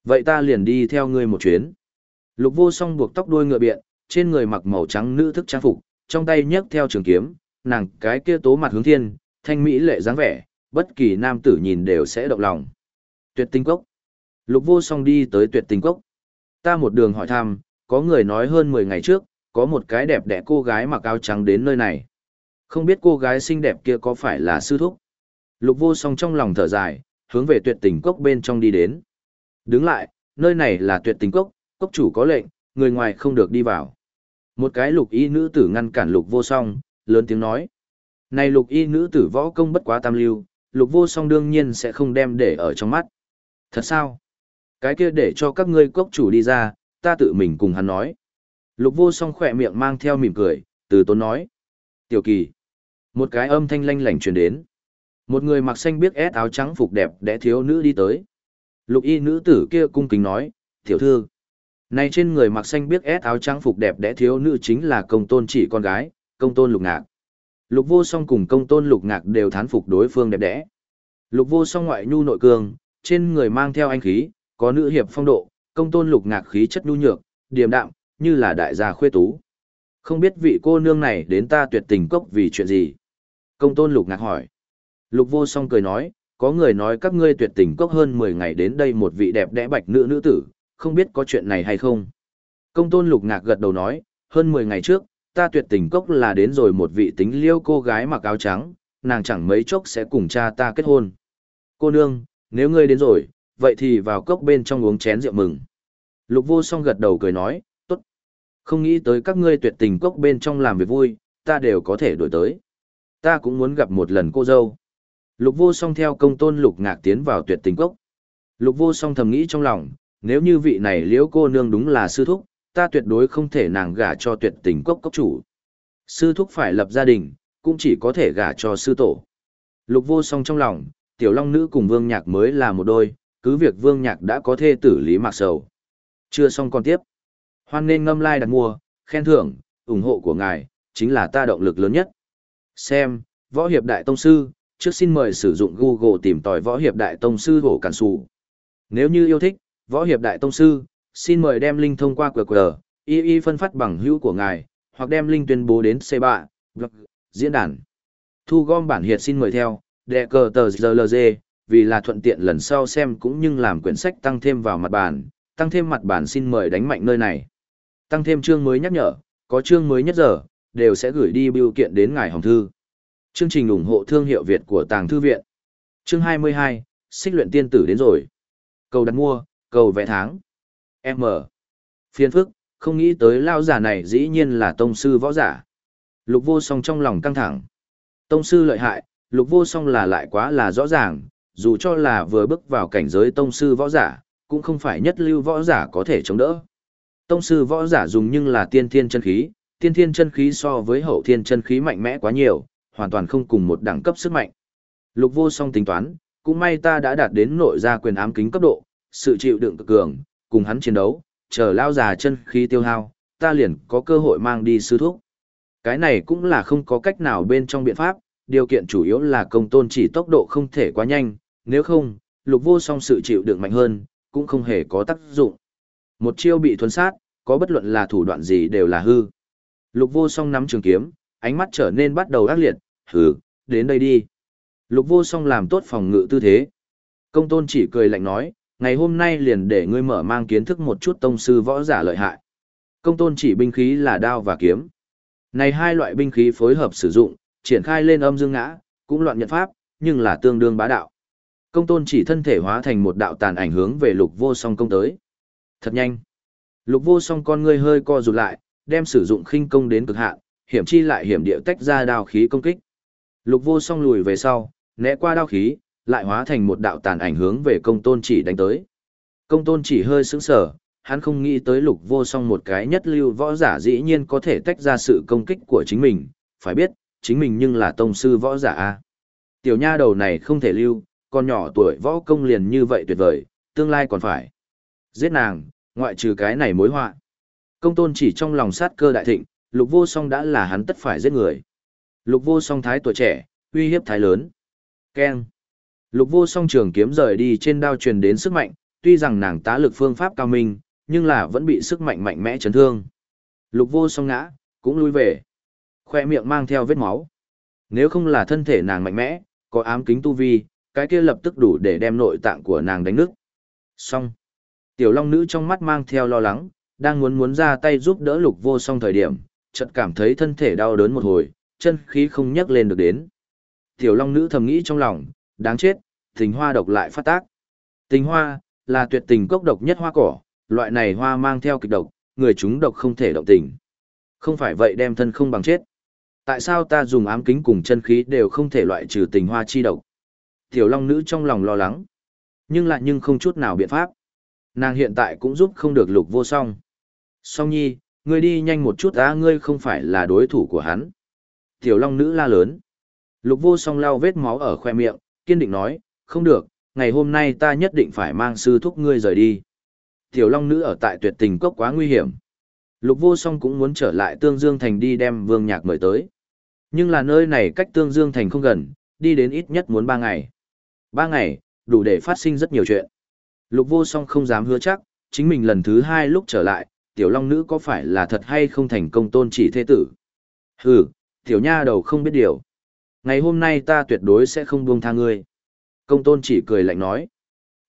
Vậy ta liền đi theo ngươi một chuyến. Lục vô song buộc tóc đuôi ngựa biện, trên người mặc màu trắng nữ thức trang phục, trong tay nhấc theo trường kiếm, nàng cái kia tố mặt hướng thiên, thanh mỹ lệ dáng vẻ, bất kỳ nam tử nhìn đều sẽ động lòng. Tuyệt tinh cốc. Lục vô song đi tới tuyệt tinh cốc. Ta một đường hỏi thăm, có người nói hơn 10 ngày trước, có một cái đẹp đẽ cô gái mặc áo trắng đến nơi này. Không biết cô gái xinh đẹp kia có phải là sư thúc? Lục vô song trong lòng thở dài, hướng về tuyệt tình cốc bên trong đi đến. Đứng lại, nơi này là tuyệt tình cốc, cốc chủ có lệnh, người ngoài không được đi vào. Một cái lục y nữ tử ngăn cản lục vô song, lớn tiếng nói. Này lục y nữ tử võ công bất quá tam lưu, lục vô song đương nhiên sẽ không đem để ở trong mắt. Thật sao? Cái kia để cho các ngươi cốc chủ đi ra, ta tự mình cùng hắn nói. Lục vô song khỏe miệng mang theo mỉm cười, từ tốn nói. Tiểu kỳ. Một cái âm thanh lanh lảnh truyền đến. Một người mặc xanh biết ép áo trắng phục đẹp đẽ thiếu nữ đi tới. Lục y nữ tử kia cung kính nói, tiểu thư. Này trên người mặc xanh biết ép áo trắng phục đẹp đẽ thiếu nữ chính là công tôn chỉ con gái, công tôn lục ngạc. Lục vô song cùng công tôn lục ngạc đều thán phục đối phương đẹp đẽ. Lục vô song ngoại nhu nội cường, trên người mang theo anh khí, có nữ hiệp phong độ, công tôn lục ngạc khí chất nhu nhược, điềm đạm, như là đại gia khuê tú. Không biết vị cô nương này đến ta tuyệt tình cốc vì chuyện gì? Công tôn lục ngạc hỏi. Lục vô song cười nói, có người nói các ngươi tuyệt tình cốc hơn 10 ngày đến đây một vị đẹp đẽ bạch nữ nữ tử, không biết có chuyện này hay không. Công tôn lục ngạc gật đầu nói, hơn 10 ngày trước, ta tuyệt tình cốc là đến rồi một vị tính liêu cô gái mặc áo trắng, nàng chẳng mấy chốc sẽ cùng cha ta kết hôn. Cô nương, nếu ngươi đến rồi, vậy thì vào cốc bên trong uống chén rượu mừng. Lục vô song gật đầu cười nói, tốt. Không nghĩ tới các ngươi tuyệt tình cốc bên trong làm việc vui, ta đều có thể đổi tới. Ta cũng muốn gặp một lần cô dâu. Lục vô song theo công tôn lục ngạc tiến vào tuyệt tình cốc. Lục vô song thầm nghĩ trong lòng, nếu như vị này liễu cô nương đúng là sư thúc, ta tuyệt đối không thể nàng gả cho tuyệt tình cốc cốc chủ. Sư thúc phải lập gia đình, cũng chỉ có thể gả cho sư tổ. Lục vô song trong lòng, tiểu long nữ cùng vương nhạc mới là một đôi, cứ việc vương nhạc đã có thê tử lý mạc sầu. Chưa xong còn tiếp. Hoan nên ngâm lai like đặt mua, khen thưởng, ủng hộ của ngài, chính là ta động lực lớn nhất. Xem, võ hiệp đại tông sư, trước xin mời sử dụng Google tìm tòi võ hiệp đại tông sư hổ cản sụ. Nếu như yêu thích, võ hiệp đại tông sư, xin mời đem link thông qua QR, y y phân phát bằng hữu của ngài, hoặc đem link tuyên bố đến C3, diễn đàn. Thu gom bản hiệt xin mời theo, đệ cờ tờ GLG, vì là thuận tiện lần sau xem cũng như làm quyển sách tăng thêm vào mặt bản, tăng thêm mặt bản xin mời đánh mạnh nơi này. Tăng thêm chương mới nhắc nhở, có chương mới nhất giờ, đều sẽ gửi đi biểu kiện đến ngài hồng thư. Chương trình ủng hộ thương hiệu Việt của Tàng Thư Viện. Chương 22, xích luyện tiên tử đến rồi. Cầu đặt mua, cầu vẽ tháng. M. Phiên phức, không nghĩ tới lao giả này dĩ nhiên là tông sư võ giả. Lục vô song trong lòng căng thẳng. Tông sư lợi hại, lục vô song là lại quá là rõ ràng, dù cho là vừa bước vào cảnh giới tông sư võ giả, cũng không phải nhất lưu võ giả có thể chống đỡ. Tông sư võ giả dùng nhưng là tiên thiên chân khí, tiên thiên chân khí so với hậu thiên chân khí mạnh mẽ quá nhiều, hoàn toàn không cùng một đẳng cấp sức mạnh. Lục vô song tính toán, cũng may ta đã đạt đến nội gia quyền ám kính cấp độ, sự chịu đựng cực cường, cùng hắn chiến đấu, chờ lao già chân khí tiêu hao, ta liền có cơ hội mang đi sư thúc. Cái này cũng là không có cách nào bên trong biện pháp, điều kiện chủ yếu là công tôn chỉ tốc độ không thể quá nhanh, nếu không, lục vô song sự chịu đựng mạnh hơn, cũng không hề có tác dụng. Một chiêu bị thuần sát, có bất luận là thủ đoạn gì đều là hư. Lục vô song nắm trường kiếm, ánh mắt trở nên bắt đầu ác liệt, hừ, đến đây đi. Lục vô song làm tốt phòng ngự tư thế. Công tôn chỉ cười lạnh nói, ngày hôm nay liền để ngươi mở mang kiến thức một chút tông sư võ giả lợi hại. Công tôn chỉ binh khí là đao và kiếm. Này hai loại binh khí phối hợp sử dụng, triển khai lên âm dương ngã, cũng loạn nhận pháp, nhưng là tương đương bá đạo. Công tôn chỉ thân thể hóa thành một đạo tàn ảnh hướng về lục vô song công tới. Thật nhanh. Lục vô song con ngươi hơi co rụt lại, đem sử dụng khinh công đến cực hạn, hiểm chi lại hiểm địa tách ra đao khí công kích. Lục vô song lùi về sau, né qua đao khí, lại hóa thành một đạo tàn ảnh hướng về công tôn chỉ đánh tới. Công tôn chỉ hơi sững sờ, hắn không nghĩ tới lục vô song một cái nhất lưu võ giả dĩ nhiên có thể tách ra sự công kích của chính mình, phải biết, chính mình nhưng là tông sư võ giả a. Tiểu nha đầu này không thể lưu, con nhỏ tuổi võ công liền như vậy tuyệt vời, tương lai còn phải. Giết nàng, ngoại trừ cái này mối họa. Công tôn chỉ trong lòng sát cơ đại thịnh, lục vô song đã là hắn tất phải giết người. Lục vô song thái tuổi trẻ, uy hiếp thái lớn. Keng. Lục vô song trường kiếm rời đi trên đao truyền đến sức mạnh, tuy rằng nàng tá lực phương pháp cao minh, nhưng là vẫn bị sức mạnh mạnh mẽ chấn thương. Lục vô song ngã, cũng lui về. Khoe miệng mang theo vết máu. Nếu không là thân thể nàng mạnh mẽ, có ám kính tu vi, cái kia lập tức đủ để đem nội tạng của nàng đánh nước. Xong. Tiểu long nữ trong mắt mang theo lo lắng, đang muốn muốn ra tay giúp đỡ lục vô song thời điểm, chợt cảm thấy thân thể đau đớn một hồi, chân khí không nhấc lên được đến. Tiểu long nữ thầm nghĩ trong lòng, đáng chết, tình hoa độc lại phát tác. Tình hoa, là tuyệt tình cốc độc nhất hoa cỏ, loại này hoa mang theo kịch độc, người chúng độc không thể động tình. Không phải vậy đem thân không bằng chết. Tại sao ta dùng ám kính cùng chân khí đều không thể loại trừ tình hoa chi độc? Tiểu long nữ trong lòng lo lắng. Nhưng lại nhưng không chút nào biện pháp. Nàng hiện tại cũng giúp không được lục vô song. Song nhi, ngươi đi nhanh một chút á ngươi không phải là đối thủ của hắn. Tiểu long nữ la lớn. Lục vô song lau vết máu ở khoe miệng, kiên định nói, không được, ngày hôm nay ta nhất định phải mang sư thúc ngươi rời đi. Tiểu long nữ ở tại tuyệt tình cốc quá nguy hiểm. Lục vô song cũng muốn trở lại tương dương thành đi đem vương nhạc mời tới. Nhưng là nơi này cách tương dương thành không gần, đi đến ít nhất muốn ba ngày. Ba ngày, đủ để phát sinh rất nhiều chuyện. Lục vô song không dám hứa chắc, chính mình lần thứ hai lúc trở lại, tiểu long nữ có phải là thật hay không thành công tôn chỉ thế tử. Hừ, tiểu nha đầu không biết điều. Ngày hôm nay ta tuyệt đối sẽ không buông tha ngươi. Công tôn chỉ cười lạnh nói.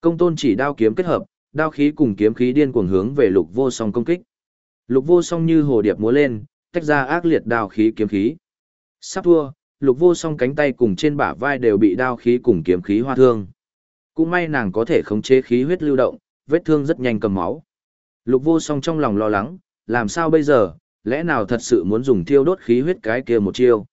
Công tôn chỉ đao kiếm kết hợp, đao khí cùng kiếm khí điên cuồng hướng về lục vô song công kích. Lục vô song như hồ điệp múa lên, tách ra ác liệt đao khí kiếm khí. Sắp thua, lục vô song cánh tay cùng trên bả vai đều bị đao khí cùng kiếm khí hoa thương. Cũng may nàng có thể khống chế khí huyết lưu động, vết thương rất nhanh cầm máu. Lục vô song trong lòng lo lắng, làm sao bây giờ, lẽ nào thật sự muốn dùng thiêu đốt khí huyết cái kia một chiêu.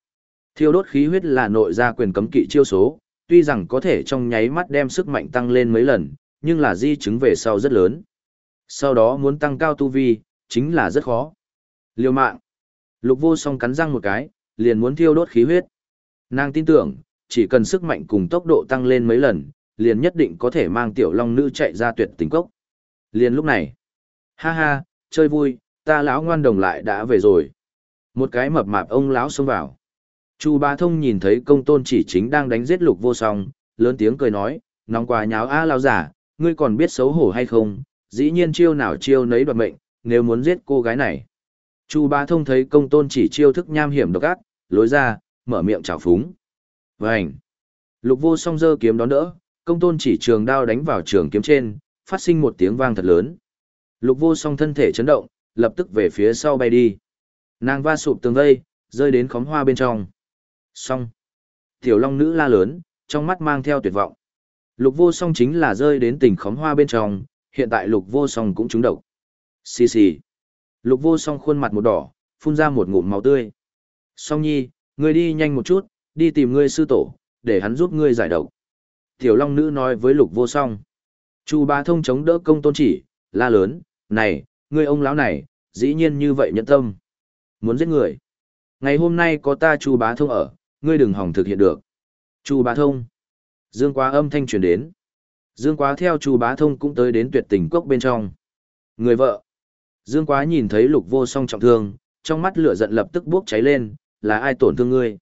Thiêu đốt khí huyết là nội gia quyền cấm kỵ chiêu số, tuy rằng có thể trong nháy mắt đem sức mạnh tăng lên mấy lần, nhưng là di chứng về sau rất lớn. Sau đó muốn tăng cao tu vi, chính là rất khó. Liêu mạng. Lục vô song cắn răng một cái, liền muốn thiêu đốt khí huyết. Nàng tin tưởng, chỉ cần sức mạnh cùng tốc độ tăng lên mấy lần, liền nhất định có thể mang tiểu long nữ chạy ra tuyệt tình cốc. Liền lúc này. Ha ha, chơi vui, ta lão ngoan đồng lại đã về rồi. Một cái mập mạp ông lão xông vào. Chu Bá Thông nhìn thấy công tôn chỉ chính đang đánh giết lục vô song, lớn tiếng cười nói, nóng quá nháo a lao giả, ngươi còn biết xấu hổ hay không, dĩ nhiên chiêu nào chiêu nấy đoạt mệnh, nếu muốn giết cô gái này. Chu Bá Thông thấy công tôn chỉ chiêu thức nham hiểm độc ác, lối ra, mở miệng chào phúng. Vành! Lục vô song dơ kiếm đón đỡ, công tôn chỉ trường đao đánh vào trường kiếm trên, phát sinh một tiếng vang thật lớn. Lục vô song thân thể chấn động, lập tức về phía sau bay đi. Nàng va sụp tường vây, rơi đến khóm hoa bên trong. Xong. Tiểu long nữ la lớn, trong mắt mang theo tuyệt vọng. Lục vô song chính là rơi đến tỉnh khóm hoa bên trong, hiện tại lục vô song cũng trúng độc. Xì xì. Lục vô song khuôn mặt một đỏ, phun ra một ngụm máu tươi. Song nhi, ngươi đi nhanh một chút, đi tìm ngươi sư tổ, để hắn giúp ngươi giải độc. Tiểu long nữ nói với lục vô song. Chu bá thông chống đỡ công tôn chỉ, la lớn, này, ngươi ông lão này, dĩ nhiên như vậy nhẫn tâm. Muốn giết người. Ngày hôm nay có ta chu bá thông ở, ngươi đừng hỏng thực hiện được. Chu bá thông. Dương quá âm thanh truyền đến. Dương quá theo chu bá thông cũng tới đến tuyệt tình cốc bên trong. Người vợ. Dương quá nhìn thấy lục vô song trọng thương, trong mắt lửa giận lập tức bốc cháy lên, là ai tổn thương ngươi.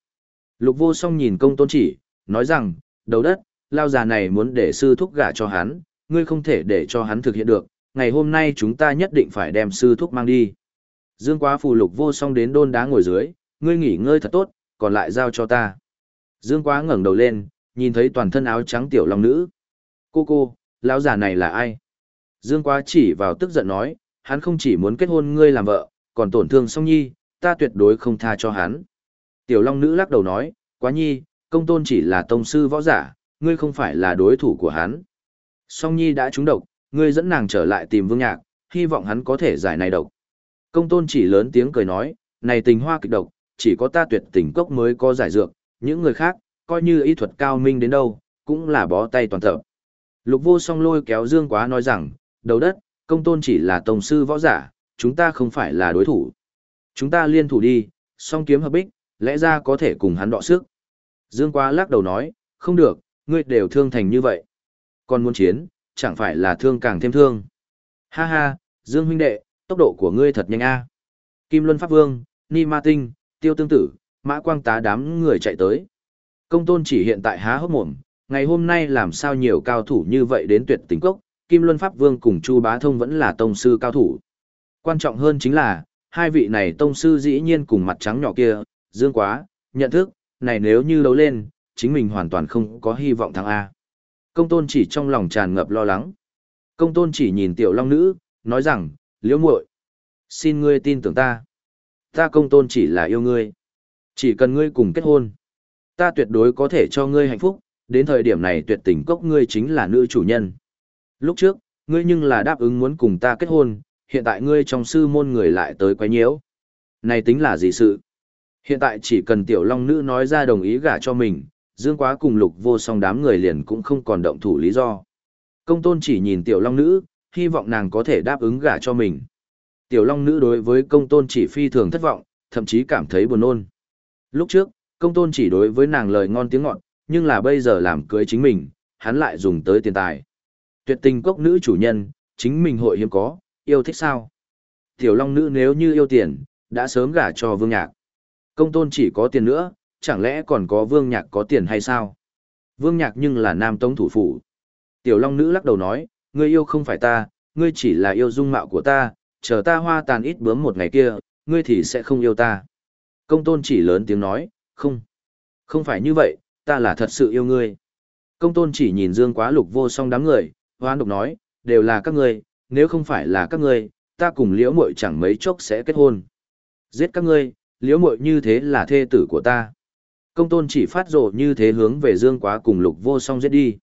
Lục vô song nhìn công tôn chỉ, nói rằng, đầu đất, lao già này muốn để sư thúc gả cho hắn, ngươi không thể để cho hắn thực hiện được, ngày hôm nay chúng ta nhất định phải đem sư thúc mang đi. Dương quá phù lục vô song đến đôn đá ngồi dưới, ngươi nghỉ ngơi thật tốt, còn lại giao cho ta. Dương quá ngẩng đầu lên, nhìn thấy toàn thân áo trắng tiểu long nữ. Cô cô, lão già này là ai? Dương quá chỉ vào tức giận nói, hắn không chỉ muốn kết hôn ngươi làm vợ, còn tổn thương song nhi, ta tuyệt đối không tha cho hắn. Tiểu long nữ lắc đầu nói, quá nhi, công tôn chỉ là tông sư võ giả, ngươi không phải là đối thủ của hắn. Song nhi đã trúng độc, ngươi dẫn nàng trở lại tìm vương nhạc, hy vọng hắn có thể giải này độc. Công tôn chỉ lớn tiếng cười nói, này tình hoa kịch độc, chỉ có ta tuyệt tình cốc mới có giải dược, những người khác, coi như y thuật cao minh đến đâu, cũng là bó tay toàn tập. Lục vô song lôi kéo dương quá nói rằng, đầu đất, công tôn chỉ là tổng sư võ giả, chúng ta không phải là đối thủ. Chúng ta liên thủ đi, song kiếm hợp bích, lẽ ra có thể cùng hắn đọ sức. Dương quá lắc đầu nói, không được, ngươi đều thương thành như vậy. Còn muốn chiến, chẳng phải là thương càng thêm thương. Ha ha, Dương huynh đệ, tốc độ của ngươi thật nhanh a. Kim Luân Pháp Vương, Ni Ma Tinh, Tiêu Tương Tử, Mã Quang tá đám người chạy tới. Công tôn chỉ hiện tại há hốc mồm, ngày hôm nay làm sao nhiều cao thủ như vậy đến tuyệt tình cốc, Kim Luân Pháp Vương cùng Chu Bá Thông vẫn là tông sư cao thủ. Quan trọng hơn chính là, hai vị này tông sư dĩ nhiên cùng mặt trắng nhỏ kia, dương quá, nhận thức, này nếu như đấu lên, chính mình hoàn toàn không có hy vọng thắng A. Công tôn chỉ trong lòng tràn ngập lo lắng. Công tôn chỉ nhìn tiểu long nữ, nói rằng, liễu muội xin ngươi tin tưởng ta. Ta công tôn chỉ là yêu ngươi. Chỉ cần ngươi cùng kết hôn. Ta tuyệt đối có thể cho ngươi hạnh phúc, đến thời điểm này tuyệt tình cốc ngươi chính là nữ chủ nhân. Lúc trước, ngươi nhưng là đáp ứng muốn cùng ta kết hôn, hiện tại ngươi trong sư môn người lại tới quấy nhiễu. Này tính là gì sự? Hiện tại chỉ cần tiểu long nữ nói ra đồng ý gả cho mình, dương quá cùng lục vô song đám người liền cũng không còn động thủ lý do. Công tôn chỉ nhìn tiểu long nữ, hy vọng nàng có thể đáp ứng gả cho mình. Tiểu long nữ đối với công tôn chỉ phi thường thất vọng, thậm chí cảm thấy buồn nôn. Lúc trước, công tôn chỉ đối với nàng lời ngon tiếng ngọt, nhưng là bây giờ làm cưới chính mình, hắn lại dùng tới tiền tài. Tuyệt tình cốc nữ chủ nhân, chính mình hội hiếm có, yêu thích sao? Tiểu long nữ nếu như yêu tiền, đã sớm gả cho vương nhạc. Công tôn chỉ có tiền nữa, chẳng lẽ còn có vương nhạc có tiền hay sao? Vương nhạc nhưng là nam tống thủ phủ. Tiểu long nữ lắc đầu nói, ngươi yêu không phải ta, ngươi chỉ là yêu dung mạo của ta, chờ ta hoa tàn ít bướm một ngày kia, ngươi thì sẽ không yêu ta. Công tôn chỉ lớn tiếng nói, không. Không phải như vậy, ta là thật sự yêu ngươi. Công tôn chỉ nhìn Dương Quá lục vô song đám người, hoan độc nói, đều là các ngươi, nếu không phải là các ngươi, ta cùng liễu muội chẳng mấy chốc sẽ kết hôn. Giết các ngươi, liễu muội như thế là thê tử của ta. Công tôn chỉ phát rộ như thế hướng về Dương Quá cùng lục vô song giết đi.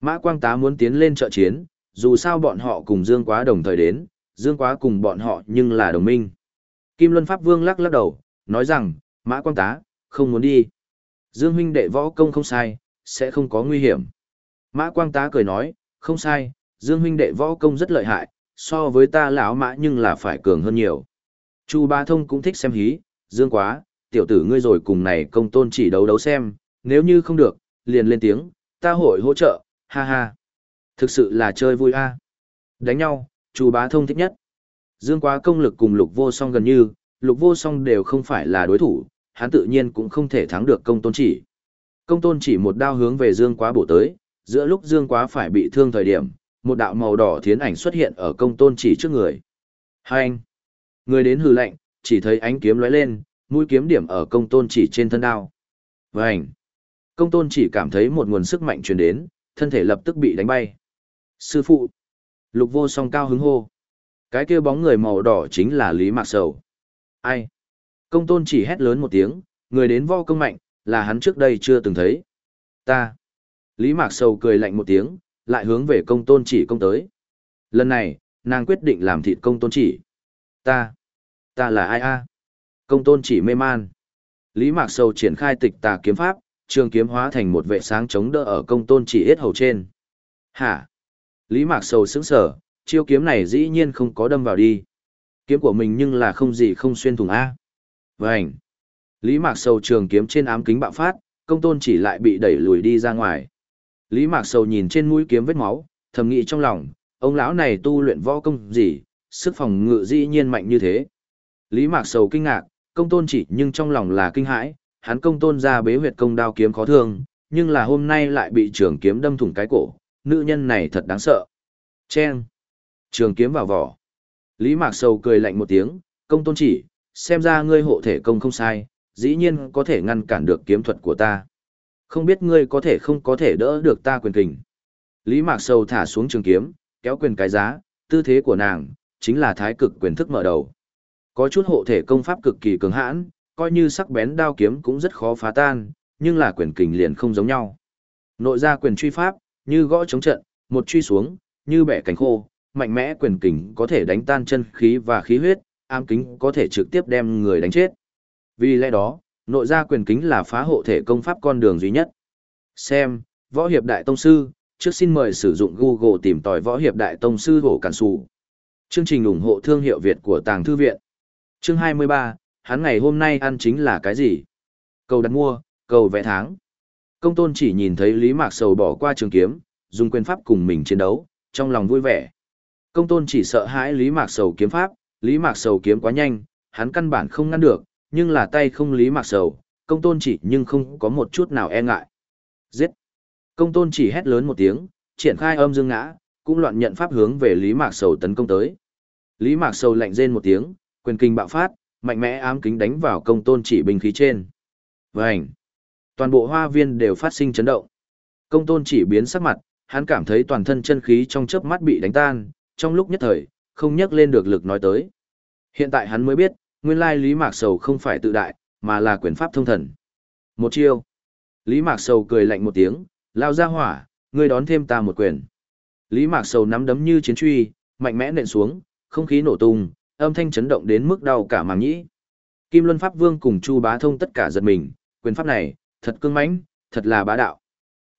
Mã Quang Tá muốn tiến lên trợ chiến, dù sao bọn họ cùng Dương Quá đồng thời đến, Dương Quá cùng bọn họ nhưng là đồng minh. Kim Luân Pháp Vương lắc lắc đầu, nói rằng, Mã Quang Tá, không muốn đi. Dương huynh đệ võ công không sai, sẽ không có nguy hiểm. Mã Quang Tá cười nói, không sai, Dương huynh đệ võ công rất lợi hại, so với ta lão mã nhưng là phải cường hơn nhiều. Chu Ba Thông cũng thích xem hí, Dương quá, tiểu tử ngươi rồi cùng này công tôn chỉ đấu đấu xem, nếu như không được, liền lên tiếng, ta hội hỗ trợ, ha ha. Thực sự là chơi vui a. À. Đánh nhau, chú Bá Thông thích nhất. Dương quá công lực cùng lục vô song gần như, lục vô song đều không phải là đối thủ, hắn tự nhiên cũng không thể thắng được công tôn chỉ. Công tôn chỉ một đao hướng về Dương quá bổ tới, giữa lúc Dương quá phải bị thương thời điểm, một đạo màu đỏ thiến ảnh xuất hiện ở công tôn chỉ trước người. Hai anh! Người đến hừ lạnh, chỉ thấy ánh kiếm lóe lên, mũi kiếm điểm ở công tôn chỉ trên thân đao. Vành! Công tôn chỉ cảm thấy một nguồn sức mạnh truyền đến, thân thể lập tức bị đánh bay. Sư phụ! Lục vô song cao hứng hô. Cái kia bóng người màu đỏ chính là Lý Mạc Sầu. Ai? Công tôn chỉ hét lớn một tiếng, người đến vo công mạnh, là hắn trước đây chưa từng thấy. Ta! Lý Mạc Sầu cười lạnh một tiếng, lại hướng về công tôn chỉ công tới. Lần này, nàng quyết định làm thịt công tôn chỉ. Ta, ta là ai a? Công tôn chỉ mê man. Lý Mạc Sầu triển khai tịch tà kiếm pháp, trường kiếm hóa thành một vệ sáng chống đỡ ở công tôn chỉ hết hầu trên. Hả? Lý Mạc Sầu sững sở, chiêu kiếm này dĩ nhiên không có đâm vào đi. Kiếm của mình nhưng là không gì không xuyên thủng A. Vânh! Lý Mạc Sầu trường kiếm trên ám kính bạo phát, công tôn chỉ lại bị đẩy lùi đi ra ngoài. Lý Mạc Sầu nhìn trên mũi kiếm vết máu, thầm nghĩ trong lòng, ông lão này tu luyện võ công gì, sức phòng ngự dĩ nhiên mạnh như thế. Lý Mạc Sầu kinh ngạc, công tôn chỉ nhưng trong lòng là kinh hãi, hắn công tôn ra bế huyệt công đao kiếm khó thương, nhưng là hôm nay lại bị trường kiếm đâm thủng cái cổ, nữ nhân này thật đáng sợ. Chen! Trường kiếm vào vỏ. Lý Mạc Sầu cười lạnh một tiếng, công tôn chỉ, xem ra ngươi hộ thể công không sai, dĩ nhiên có thể ngăn cản được kiếm thuật của ta. Không biết ngươi có thể không có thể đỡ được ta quyền kình. Lý Mạc Sầu thả xuống trường kiếm, kéo quyền cái giá, tư thế của nàng, chính là thái cực quyền thức mở đầu. Có chút hộ thể công pháp cực kỳ cường hãn, coi như sắc bén đao kiếm cũng rất khó phá tan, nhưng là quyền kình liền không giống nhau. Nội ra quyền truy pháp, như gõ chống trận, một truy xuống, như bẻ cánh khô, mạnh mẽ quyền kình có thể đánh tan chân khí và khí huyết, ám kính có thể trực tiếp đem người đánh chết. Vì lẽ đó, nội gia quyền kính là phá hộ thể công pháp con đường duy nhất. Xem, võ hiệp đại tông sư, trước xin mời sử dụng Google tìm tòi võ hiệp đại tông sư hổ cản sù. Chương trình ủng hộ thương hiệu Việt của Tàng Thư Viện. Chương 23, hắn ngày hôm nay ăn chính là cái gì? Cầu đặt mua, cầu vẽ tháng. Công tôn chỉ nhìn thấy Lý Mạc Sầu bỏ qua trường kiếm, dùng quyền pháp cùng mình chiến đấu, trong lòng vui vẻ. Công tôn chỉ sợ hãi Lý Mạc Sầu kiếm pháp, Lý Mạc Sầu kiếm quá nhanh, hắn căn bản không ngăn được, nhưng là tay không lý mạc sầu, công tôn chỉ nhưng không có một chút nào e ngại. Giết! Công tôn chỉ hét lớn một tiếng, triển khai âm dương ngã, cũng loạn nhận pháp hướng về lý mạc sầu tấn công tới. Lý mạc sầu lạnh rên một tiếng, quyền kinh bạo phát, mạnh mẽ ám kính đánh vào công tôn chỉ binh khí trên. Vành! Toàn bộ hoa viên đều phát sinh chấn động. Công tôn chỉ biến sắc mặt, hắn cảm thấy toàn thân chân khí trong chớp mắt bị đánh tan, trong lúc nhất thời, không nhắc lên được lực nói tới. Hiện tại hắn mới biết, nguyên lai Lý Mạc Sầu không phải tự đại, mà là quyền pháp thông thần. Một chiêu. Lý Mạc Sầu cười lạnh một tiếng, lao ra hỏa, ngươi đón thêm ta một quyền. Lý Mạc Sầu nắm đấm như chiến truy, mạnh mẽ nện xuống, không khí nổ tung, âm thanh chấn động đến mức đau cả màng nhĩ. Kim Luân Pháp Vương cùng Chu Bá Thông tất cả giật mình, quyền pháp này, thật cương mãnh, thật là bá đạo.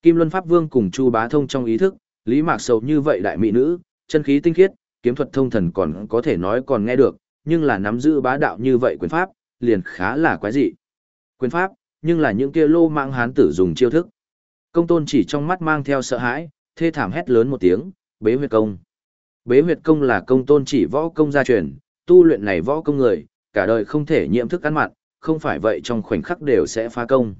Kim Luân Pháp Vương cùng Chu Bá Thông trong ý thức, Lý Mạc Sầu như vậy đại mỹ nữ, chân khí tinh khiết, kiếm thuật thông thần còn có thể nói còn nghe được, nhưng là nắm giữ bá đạo như vậy quyền pháp, liền khá là quái dị. Quyền pháp, nhưng là những kia lô mạng hán tử dùng chiêu thức. Công tôn chỉ trong mắt mang theo sợ hãi, thê thảm hét lớn một tiếng, bế huyệt công. Bế huyệt công là công tôn chỉ võ công gia truyền, tu luyện này võ công người, cả đời không thể nhiễm thức ăn mặn, không phải vậy trong khoảnh khắc đều sẽ phá công.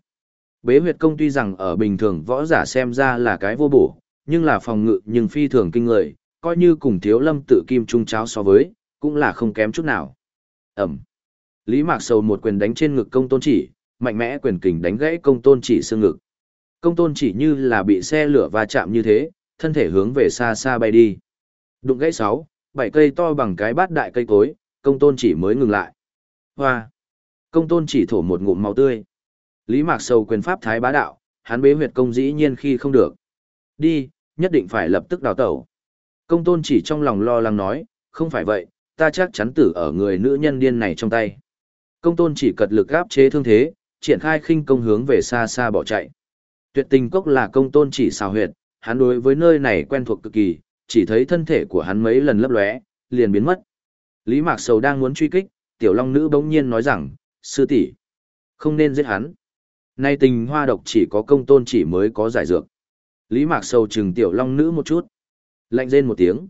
Bế huyệt công tuy rằng ở bình thường võ giả xem ra là cái vô bổ, nhưng là phòng ngự nhưng phi thường kinh người, coi như cùng thiếu lâm tự kim trung cháo so với, cũng là không kém chút nào. Ẩm. Lý Mạc Sầu một quyền đánh trên ngực công tôn chỉ, mạnh mẽ quyền kình đánh gãy công tôn chỉ xương ngực. Công tôn chỉ như là bị xe lửa va chạm như thế, thân thể hướng về xa xa bay đi. Đụng gãy sáu, bảy cây to bằng cái bát đại cây cối, công tôn chỉ mới ngừng lại. Hoa! Công tôn chỉ thổ một ngụm máu tươi. Lý Mạc Sầu quyền pháp thái bá đạo, hắn bế huyệt công dĩ nhiên khi không được. Đi, nhất định phải lập tức đào tẩu. Công tôn chỉ trong lòng lo lắng nói, không phải vậy, ta chắc chắn tử ở người nữ nhân điên này trong tay. Công tôn chỉ cật lực áp chế thương thế, triển khai khinh công hướng về xa xa bỏ chạy. Tuyệt tình cốc là công tôn chỉ xào huyệt, hắn đối với nơi này quen thuộc cực kỳ, chỉ thấy thân thể của hắn mấy lần lấp lóe, liền biến mất. Lý Mạc Sầu đang muốn truy kích, tiểu long nữ bỗng nhiên nói rằng, sư tỷ không nên giết hắn. Nay tình hoa độc chỉ có công tôn chỉ mới có giải dược. Lý Mạc Sầu chừng tiểu long nữ một chút. Lạnh rên một tiếng.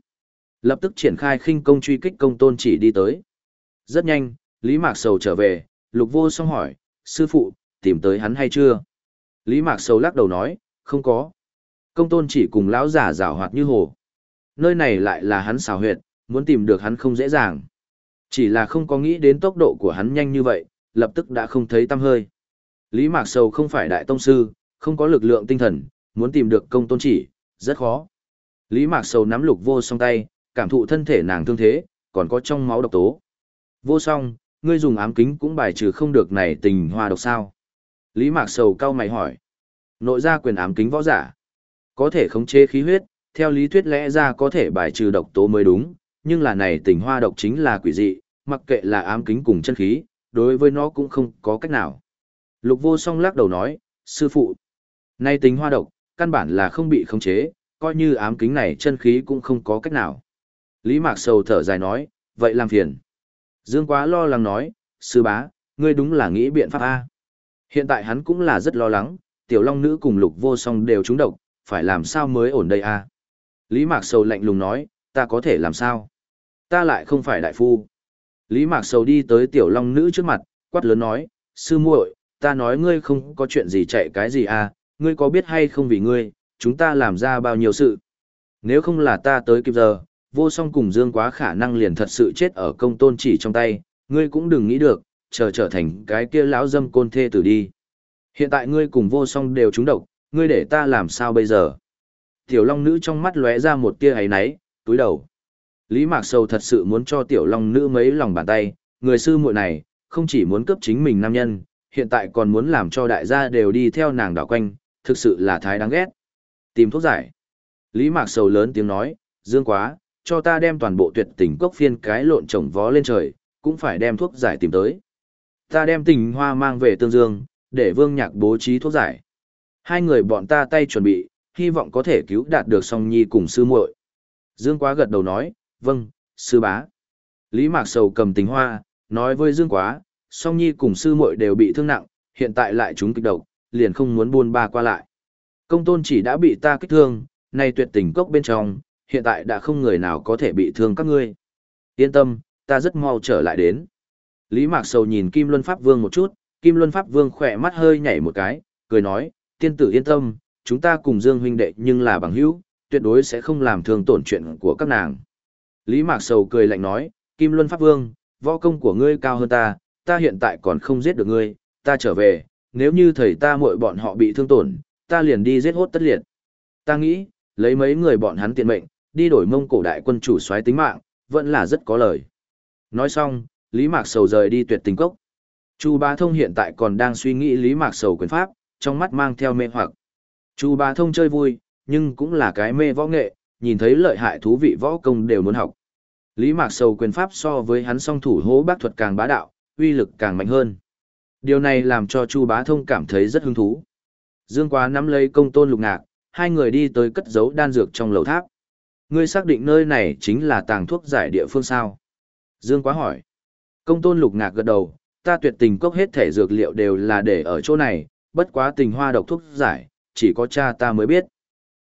Lập tức triển khai khinh công truy kích công tôn chỉ đi tới. Rất nhanh, Lý Mạc Sầu trở về, lục vô song hỏi, sư phụ, tìm tới hắn hay chưa? Lý Mạc Sầu lắc đầu nói, không có. Công tôn chỉ cùng lão giả rào hoạt như hồ. Nơi này lại là hắn xào huyệt, muốn tìm được hắn không dễ dàng. Chỉ là không có nghĩ đến tốc độ của hắn nhanh như vậy, lập tức đã không thấy tăm hơi. Lý Mạc Sầu không phải đại tông sư, không có lực lượng tinh thần, muốn tìm được công tôn chỉ, rất khó. Lý Mạc Sầu nắm lục vô song tay, cảm thụ thân thể nàng thương thế, còn có trong máu độc tố. Vô song, ngươi dùng ám kính cũng bài trừ không được này tình hoa độc sao. Lý Mạc Sầu cao mày hỏi. Nội ra quyền ám kính võ giả. Có thể khống chế khí huyết, theo lý thuyết lẽ ra có thể bài trừ độc tố mới đúng, nhưng là này tình hoa độc chính là quỷ dị, mặc kệ là ám kính cùng chân khí, đối với nó cũng không có cách nào. Lục vô song lắc đầu nói, sư phụ, nay tình hoa độc, căn bản là không bị khống chế, coi như ám kính này chân khí cũng không có cách nào. Lý Mạc Sầu thở dài nói, vậy làm phiền. Dương quá lo lắng nói, sư bá, ngươi đúng là nghĩ biện pháp A. Hiện tại hắn cũng là rất lo lắng, tiểu long nữ cùng lục vô song đều trúng độc, phải làm sao mới ổn đây A. Lý Mạc Sầu lạnh lùng nói, ta có thể làm sao? Ta lại không phải đại phu. Lý Mạc Sầu đi tới tiểu long nữ trước mặt, quát lớn nói, sư muội, ta nói ngươi không có chuyện gì chạy cái gì à, ngươi có biết hay không vì ngươi, chúng ta làm ra bao nhiêu sự. Nếu không là ta tới kịp giờ, vô song cùng dương quá khả năng liền thật sự chết ở công tôn chỉ trong tay, ngươi cũng đừng nghĩ được, chờ trở thành cái kia lão dâm côn thê tử đi. Hiện tại ngươi cùng vô song đều trúng độc, ngươi để ta làm sao bây giờ? Tiểu long nữ trong mắt lóe ra một tia ấy náy, túi đầu. Lý Mạc Sầu thật sự muốn cho tiểu long nữ mấy lòng bàn tay, người sư muội này, không chỉ muốn cấp chính mình nam nhân, hiện tại còn muốn làm cho đại gia đều đi theo nàng đảo quanh, thực sự là thái đáng ghét. Tìm thuốc giải. Lý Mạc Sầu lớn tiếng nói, dương quá, cho ta đem toàn bộ tuyệt tình cốc phiên cái lộn trồng vó lên trời, cũng phải đem thuốc giải tìm tới. Ta đem tình hoa mang về tương dương, để vương nhạc bố trí thuốc giải. Hai người bọn ta tay chuẩn bị, hy vọng có thể cứu đạt được song nhi cùng sư muội. Dương quá gật đầu nói, vâng, sư bá. Lý Mạc Sầu cầm tình hoa, nói với Dương quá, song nhi cùng sư muội đều bị thương nặng, hiện tại lại chúng kịch độc, liền không muốn buôn ba qua lại. Công tôn chỉ đã bị ta kích thương, nay tuyệt tình cốc bên trong, hiện tại đã không người nào có thể bị thương các ngươi. Yên tâm, ta rất mau trở lại đến. Lý Mạc Sầu nhìn Kim Luân Pháp Vương một chút, Kim Luân Pháp Vương khỏe mắt hơi nhảy một cái, cười nói, tiên tử yên tâm, chúng ta cùng Dương huynh đệ nhưng là bằng hữu, tuyệt đối sẽ không làm thương tổn chuyện của các nàng. Lý Mạc Sầu cười lạnh nói, Kim Luân Pháp Vương, võ công của ngươi cao hơn ta, ta hiện tại còn không giết được ngươi, ta trở về, nếu như thầy ta muội bọn họ bị thương tổn, ta liền đi giết hốt tất liệt. Ta nghĩ, lấy mấy người bọn hắn tiện mệnh, đi đổi mông cổ đại quân chủ soái tính mạng, vẫn là rất có lời. Nói xong, Lý Mạc Sầu rời đi tuyệt tình cốc. Chu Bá Thông hiện tại còn đang suy nghĩ Lý Mạc Sầu quyền pháp, trong mắt mang theo mê hoặc. Chu Bá Thông chơi vui, nhưng cũng là cái mê võ nghệ, nhìn thấy lợi hại thú vị võ công đều muốn học. Lý Mạc Sầu quyền pháp so với hắn song thủ hố bác thuật càng bá đạo, uy lực càng mạnh hơn. Điều này làm cho Chu Bá Thông cảm thấy rất hứng thú. Dương Quá nắm lấy công tôn lục ngạc, hai người đi tới cất giấu đan dược trong lầu tháp. Ngươi xác định nơi này chính là tàng thuốc giải địa phương sao? Dương Quá hỏi. Công tôn lục ngạc gật đầu, ta tuyệt tình cốc hết thể dược liệu đều là để ở chỗ này, bất quá tình hoa độc thuốc giải, chỉ có cha ta mới biết.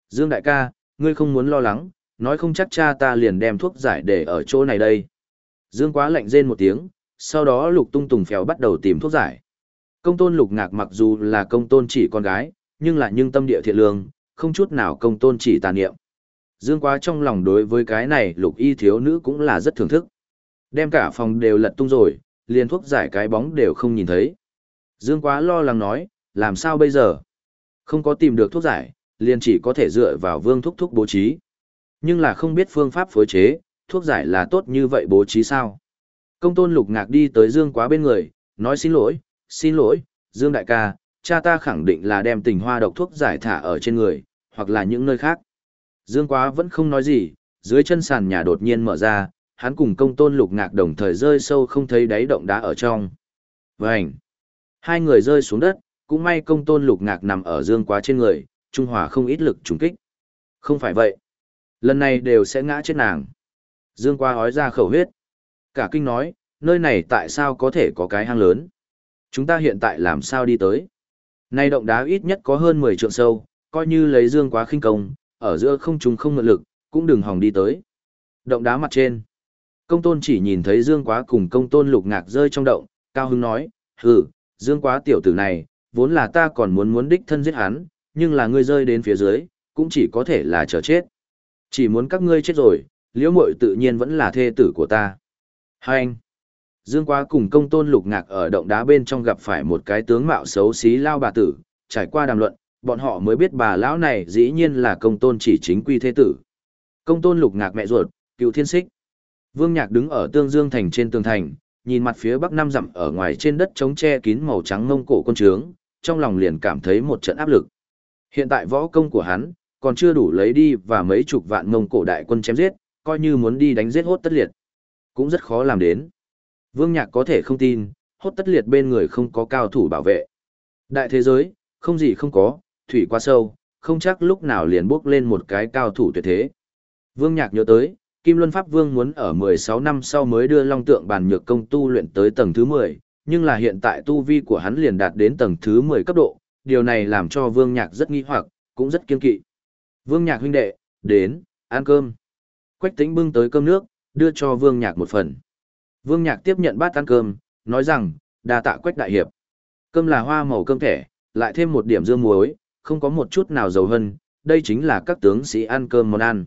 Dương đại ca, ngươi không muốn lo lắng, nói không chắc cha ta liền đem thuốc giải để ở chỗ này đây. Dương quá lạnh rên một tiếng, sau đó lục tung tùng phèo bắt đầu tìm thuốc giải. Công tôn lục ngạc mặc dù là công tôn chỉ con gái, nhưng lại nhưng tâm địa thiện lương, không chút nào công tôn chỉ tàn niệm. Dương quá trong lòng đối với cái này lục y thiếu nữ cũng là rất thưởng thức. Đem cả phòng đều lật tung rồi, liền thuốc giải cái bóng đều không nhìn thấy. Dương Quá lo lắng nói, làm sao bây giờ? Không có tìm được thuốc giải, liền chỉ có thể dựa vào vương thúc thúc bố trí. Nhưng là không biết phương pháp phối chế, thuốc giải là tốt như vậy bố trí sao? Công tôn lục ngạc đi tới Dương Quá bên người, nói xin lỗi, xin lỗi, Dương Đại ca, cha ta khẳng định là đem tình hoa độc thuốc giải thả ở trên người, hoặc là những nơi khác. Dương Quá vẫn không nói gì, dưới chân sàn nhà đột nhiên mở ra, hắn cùng công tôn lục ngạc đồng thời rơi sâu không thấy đáy động đá ở trong. Vânh! Hai người rơi xuống đất, cũng may công tôn lục ngạc nằm ở dương quá trên người, trung hòa không ít lực trùng kích. Không phải vậy. Lần này đều sẽ ngã chết nàng. Dương quá hói ra khẩu huyết. Cả kinh nói, nơi này tại sao có thể có cái hang lớn? Chúng ta hiện tại làm sao đi tới? Nay động đá ít nhất có hơn 10 trượng sâu, coi như lấy dương quá khinh công, ở giữa không trùng không ngự lực, cũng đừng hòng đi tới. Động đá mặt trên. Công tôn chỉ nhìn thấy dương quá cùng công tôn lục ngạc rơi trong động, cao hưng nói, hừ, dương quá tiểu tử này, vốn là ta còn muốn muốn đích thân giết hắn, nhưng là ngươi rơi đến phía dưới, cũng chỉ có thể là chờ chết. Chỉ muốn các ngươi chết rồi, liễu mội tự nhiên vẫn là thê tử của ta. Hai anh. Dương quá cùng công tôn lục ngạc ở động đá bên trong gặp phải một cái tướng mạo xấu xí lao bà tử, trải qua đàm luận, bọn họ mới biết bà lão này dĩ nhiên là công tôn chỉ chính quy thế tử. Công tôn lục ngạc mẹ ruột, cựu thiên xích. Vương Nhạc đứng ở Tương Dương thành trên tường thành, nhìn mặt phía bắc năm dặm ở ngoài trên đất trống che kín màu trắng ngông cổ con trướng, trong lòng liền cảm thấy một trận áp lực. Hiện tại võ công của hắn còn chưa đủ lấy đi và mấy chục vạn ngông cổ đại quân chém giết, coi như muốn đi đánh giết hốt tất liệt, cũng rất khó làm đến. Vương Nhạc có thể không tin, hốt tất liệt bên người không có cao thủ bảo vệ. Đại thế giới, không gì không có, thủy quá sâu, không chắc lúc nào liền bước lên một cái cao thủ tuyệt thế. Vương Nhạc nhớ tới, Kim Luân Pháp Vương muốn ở 16 năm sau mới đưa Long Tượng Bàn Nhược Công tu luyện tới tầng thứ 10, nhưng là hiện tại tu vi của hắn liền đạt đến tầng thứ 10 cấp độ, điều này làm cho Vương Nhạc rất nghi hoặc, cũng rất kiên kỵ. Vương Nhạc huynh đệ, đến, ăn cơm. Quách Tĩnh bưng tới cơm nước, đưa cho Vương Nhạc một phần. Vương Nhạc tiếp nhận bát ăn cơm, nói rằng, đa tạ Quách đại hiệp. Cơm là hoa màu cơm thẻ, lại thêm một điểm dưa muối, không có một chút nào dầu hơn, đây chính là các tướng sĩ ăn cơm món ăn.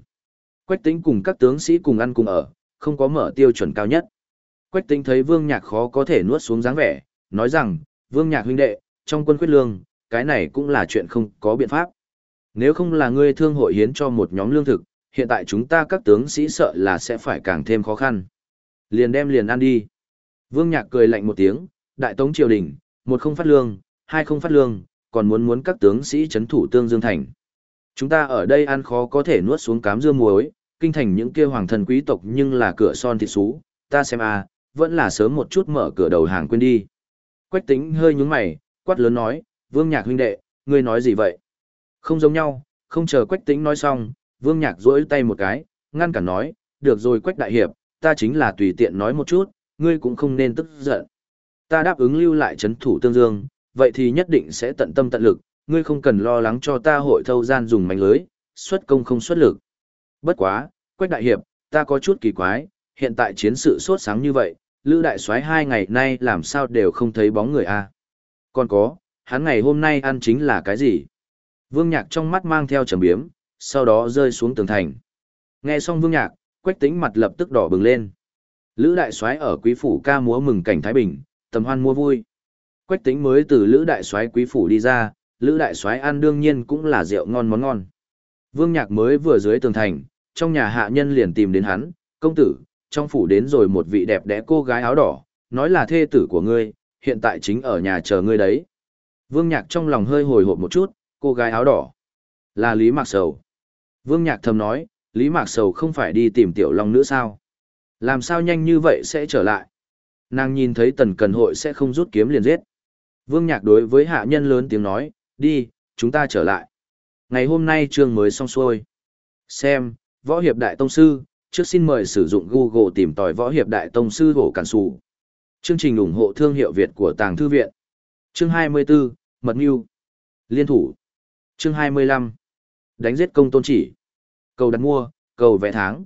Quách tính cùng các tướng sĩ cùng ăn cùng ở, không có mở tiêu chuẩn cao nhất. Quách tính thấy vương nhạc khó có thể nuốt xuống dáng vẻ, nói rằng, vương nhạc huynh đệ, trong quân quyết lương, cái này cũng là chuyện không có biện pháp. Nếu không là ngươi thương hội hiến cho một nhóm lương thực, hiện tại chúng ta các tướng sĩ sợ là sẽ phải càng thêm khó khăn. Liền đem liền ăn đi. Vương nhạc cười lạnh một tiếng, đại tống triều đình, một không phát lương, hai không phát lương, còn muốn muốn các tướng sĩ chấn thủ tương dương thành. Chúng ta ở đây ăn khó có thể nuốt xuống cám dưa muối, kinh thành những kia hoàng thần quý tộc nhưng là cửa son thịt xú, ta xem a, vẫn là sớm một chút mở cửa đầu hàng quên đi. Quách tính hơi nhúng mày, quát lớn nói, vương nhạc huynh đệ, ngươi nói gì vậy? Không giống nhau, không chờ quách tính nói xong, vương nhạc duỗi tay một cái, ngăn cản nói, được rồi quách đại hiệp, ta chính là tùy tiện nói một chút, ngươi cũng không nên tức giận. Ta đáp ứng lưu lại chấn thủ tương dương, vậy thì nhất định sẽ tận tâm tận lực, ngươi không cần lo lắng cho ta hội thâu gian dùng mánh lưới, xuất công không xuất lực. Bất quá, Quách đại hiệp, ta có chút kỳ quái, hiện tại chiến sự sốt sáng như vậy, Lữ đại soái hai ngày nay làm sao đều không thấy bóng người a? Còn có, hắn ngày hôm nay ăn chính là cái gì? Vương Nhạc trong mắt mang theo trầm biếm, sau đó rơi xuống tường thành. Nghe xong Vương Nhạc, Quách Tĩnh mặt lập tức đỏ bừng lên. Lữ đại soái ở quý phủ ca múa mừng cảnh thái bình, tầm hoan mua vui. Quách Tĩnh mới từ Lữ đại soái quý phủ đi ra, Lữ đại soái ăn đương nhiên cũng là rượu ngon món ngon. Vương Nhạc mới vừa dưới tường thành, trong nhà hạ nhân liền tìm đến hắn, công tử, trong phủ đến rồi một vị đẹp đẽ cô gái áo đỏ, nói là thê tử của ngươi, hiện tại chính ở nhà chờ ngươi đấy. Vương Nhạc trong lòng hơi hồi hộp một chút, cô gái áo đỏ, là Lý Mạc Sầu. Vương Nhạc thầm nói, Lý Mạc Sầu không phải đi tìm Tiểu Long nữa sao? Làm sao nhanh như vậy sẽ trở lại? Nàng nhìn thấy tần cần hội sẽ không rút kiếm liền giết. Vương Nhạc đối với hạ nhân lớn tiếng nói, đi, chúng ta trở lại. Ngày hôm nay trường mới xong xuôi. Xem, Võ Hiệp Đại Tông Sư, trước xin mời sử dụng Google tìm tòi Võ Hiệp Đại Tông Sư Hổ Cản Sù. Chương trình ủng hộ thương hiệu Việt của Tàng Thư Viện. Chương 24, Mật Nhu. Liên thủ. Chương 25. Đánh giết công tôn chỉ. Cầu đặt mua, cầu vẽ tháng.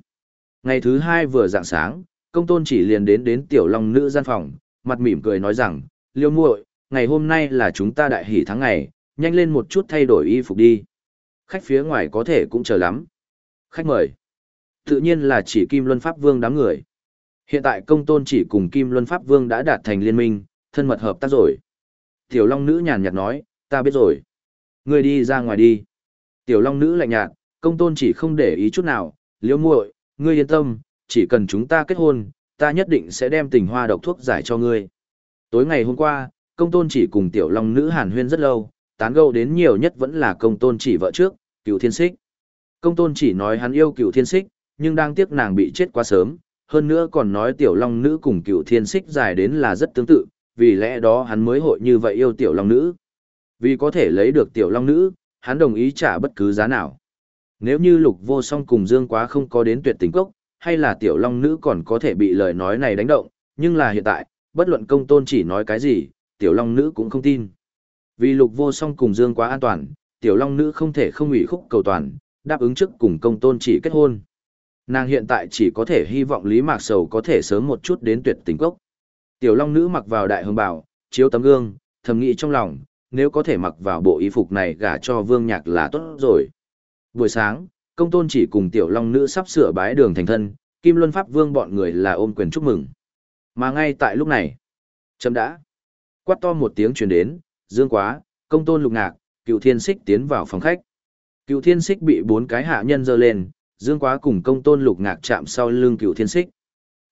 Ngày thứ hai vừa dạng sáng, công tôn chỉ liền đến đến tiểu long nữ gian phòng, mặt mỉm cười nói rằng, liêu muội, ngày hôm nay là chúng ta đại hỷ tháng ngày, nhanh lên một chút thay đổi y phục đi. Khách phía ngoài có thể cũng chờ lắm. Khách mời. Tự nhiên là chỉ Kim Luân Pháp Vương đám người. Hiện tại công tôn chỉ cùng Kim Luân Pháp Vương đã đạt thành liên minh, thân mật hợp tác rồi. Tiểu Long Nữ nhàn nhạt nói, ta biết rồi. Ngươi đi ra ngoài đi. Tiểu Long Nữ lạnh nhạt, công tôn chỉ không để ý chút nào, liễu muội, ngươi yên tâm, chỉ cần chúng ta kết hôn, ta nhất định sẽ đem tình hoa độc thuốc giải cho ngươi. Tối ngày hôm qua, công tôn chỉ cùng Tiểu Long Nữ hàn huyên rất lâu, tán gẫu đến nhiều nhất vẫn là công tôn chỉ vợ trước, cựu thiên xích. Công tôn chỉ nói hắn yêu cựu thiên xích, nhưng đang tiếc nàng bị chết quá sớm, hơn nữa còn nói tiểu long nữ cùng cựu thiên xích dài đến là rất tương tự, vì lẽ đó hắn mới hội như vậy yêu tiểu long nữ. Vì có thể lấy được tiểu long nữ, hắn đồng ý trả bất cứ giá nào. Nếu như lục vô song cùng dương quá không có đến tuyệt tình cốc, hay là tiểu long nữ còn có thể bị lời nói này đánh động, nhưng là hiện tại, bất luận công tôn chỉ nói cái gì, tiểu long nữ cũng không tin. Vì lục vô song cùng dương quá an toàn, tiểu long nữ không thể không ủy khúc cầu toàn, đáp ứng trước cùng công tôn chỉ kết hôn. Nàng hiện tại chỉ có thể hy vọng Lý Mạc Sầu có thể sớm một chút đến tuyệt tình cốc. Tiểu Long Nữ mặc vào đại hương bảo, chiếu tấm gương, thầm nghĩ trong lòng, nếu có thể mặc vào bộ y phục này gả cho Vương Nhạc là tốt rồi. Buổi sáng, công tôn chỉ cùng Tiểu Long Nữ sắp sửa bái đường thành thân, Kim Luân Pháp Vương bọn người là ôm quyền chúc mừng. Mà ngay tại lúc này, chấm đã. Quát to một tiếng truyền đến, dương quá, công tôn lục ngạc, cựu thiên xích tiến vào phòng khách. Cựu thiên xích bị bốn cái hạ nhân giơ lên, Dương Quá cùng công tôn lục ngạc chạm sau lưng cựu thiên xích.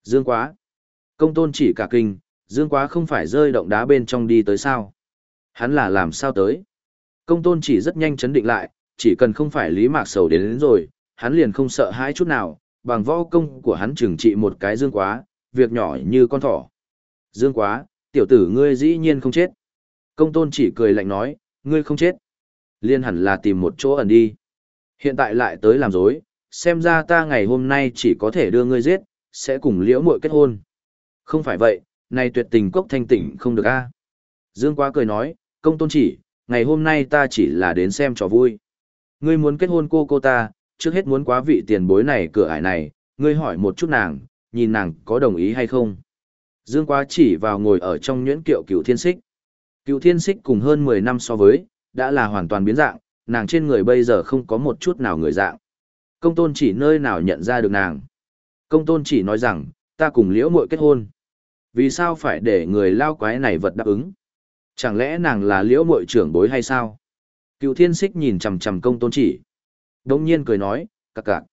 Dương Quá. Công tôn chỉ cả kinh, Dương Quá không phải rơi động đá bên trong đi tới sao. Hắn là làm sao tới. Công tôn chỉ rất nhanh chấn định lại, chỉ cần không phải lý mạc sầu đến, đến rồi, hắn liền không sợ hãi chút nào, bằng võ công của hắn trừng trị một cái Dương Quá, việc nhỏ như con thỏ. Dương Quá, tiểu tử ngươi dĩ nhiên không chết. Công tôn chỉ cười lạnh nói, ngươi không chết. Liên hẳn là tìm một chỗ ẩn đi. Hiện tại lại tới làm dối, xem ra ta ngày hôm nay chỉ có thể đưa ngươi giết, sẽ cùng liễu muội kết hôn. Không phải vậy, này tuyệt tình cốc thanh tỉnh không được a. Dương Quá cười nói, công tôn chỉ, ngày hôm nay ta chỉ là đến xem trò vui. Ngươi muốn kết hôn cô cô ta, trước hết muốn quá vị tiền bối này cửa ải này, ngươi hỏi một chút nàng, nhìn nàng có đồng ý hay không. Dương Quá chỉ vào ngồi ở trong nhuyễn kiệu cựu thiên xích. Cựu thiên xích cùng hơn 10 năm so với, đã là hoàn toàn biến dạng, nàng trên người bây giờ không có một chút nào người dạng. Công tôn chỉ nơi nào nhận ra được nàng. Công tôn chỉ nói rằng, ta cùng liễu muội kết hôn. Vì sao phải để người lao quái này vật đáp ứng? Chẳng lẽ nàng là liễu muội trưởng bối hay sao? Cựu thiên xích nhìn chằm chằm công tôn chỉ. Đống nhiên cười nói, cặc cặc.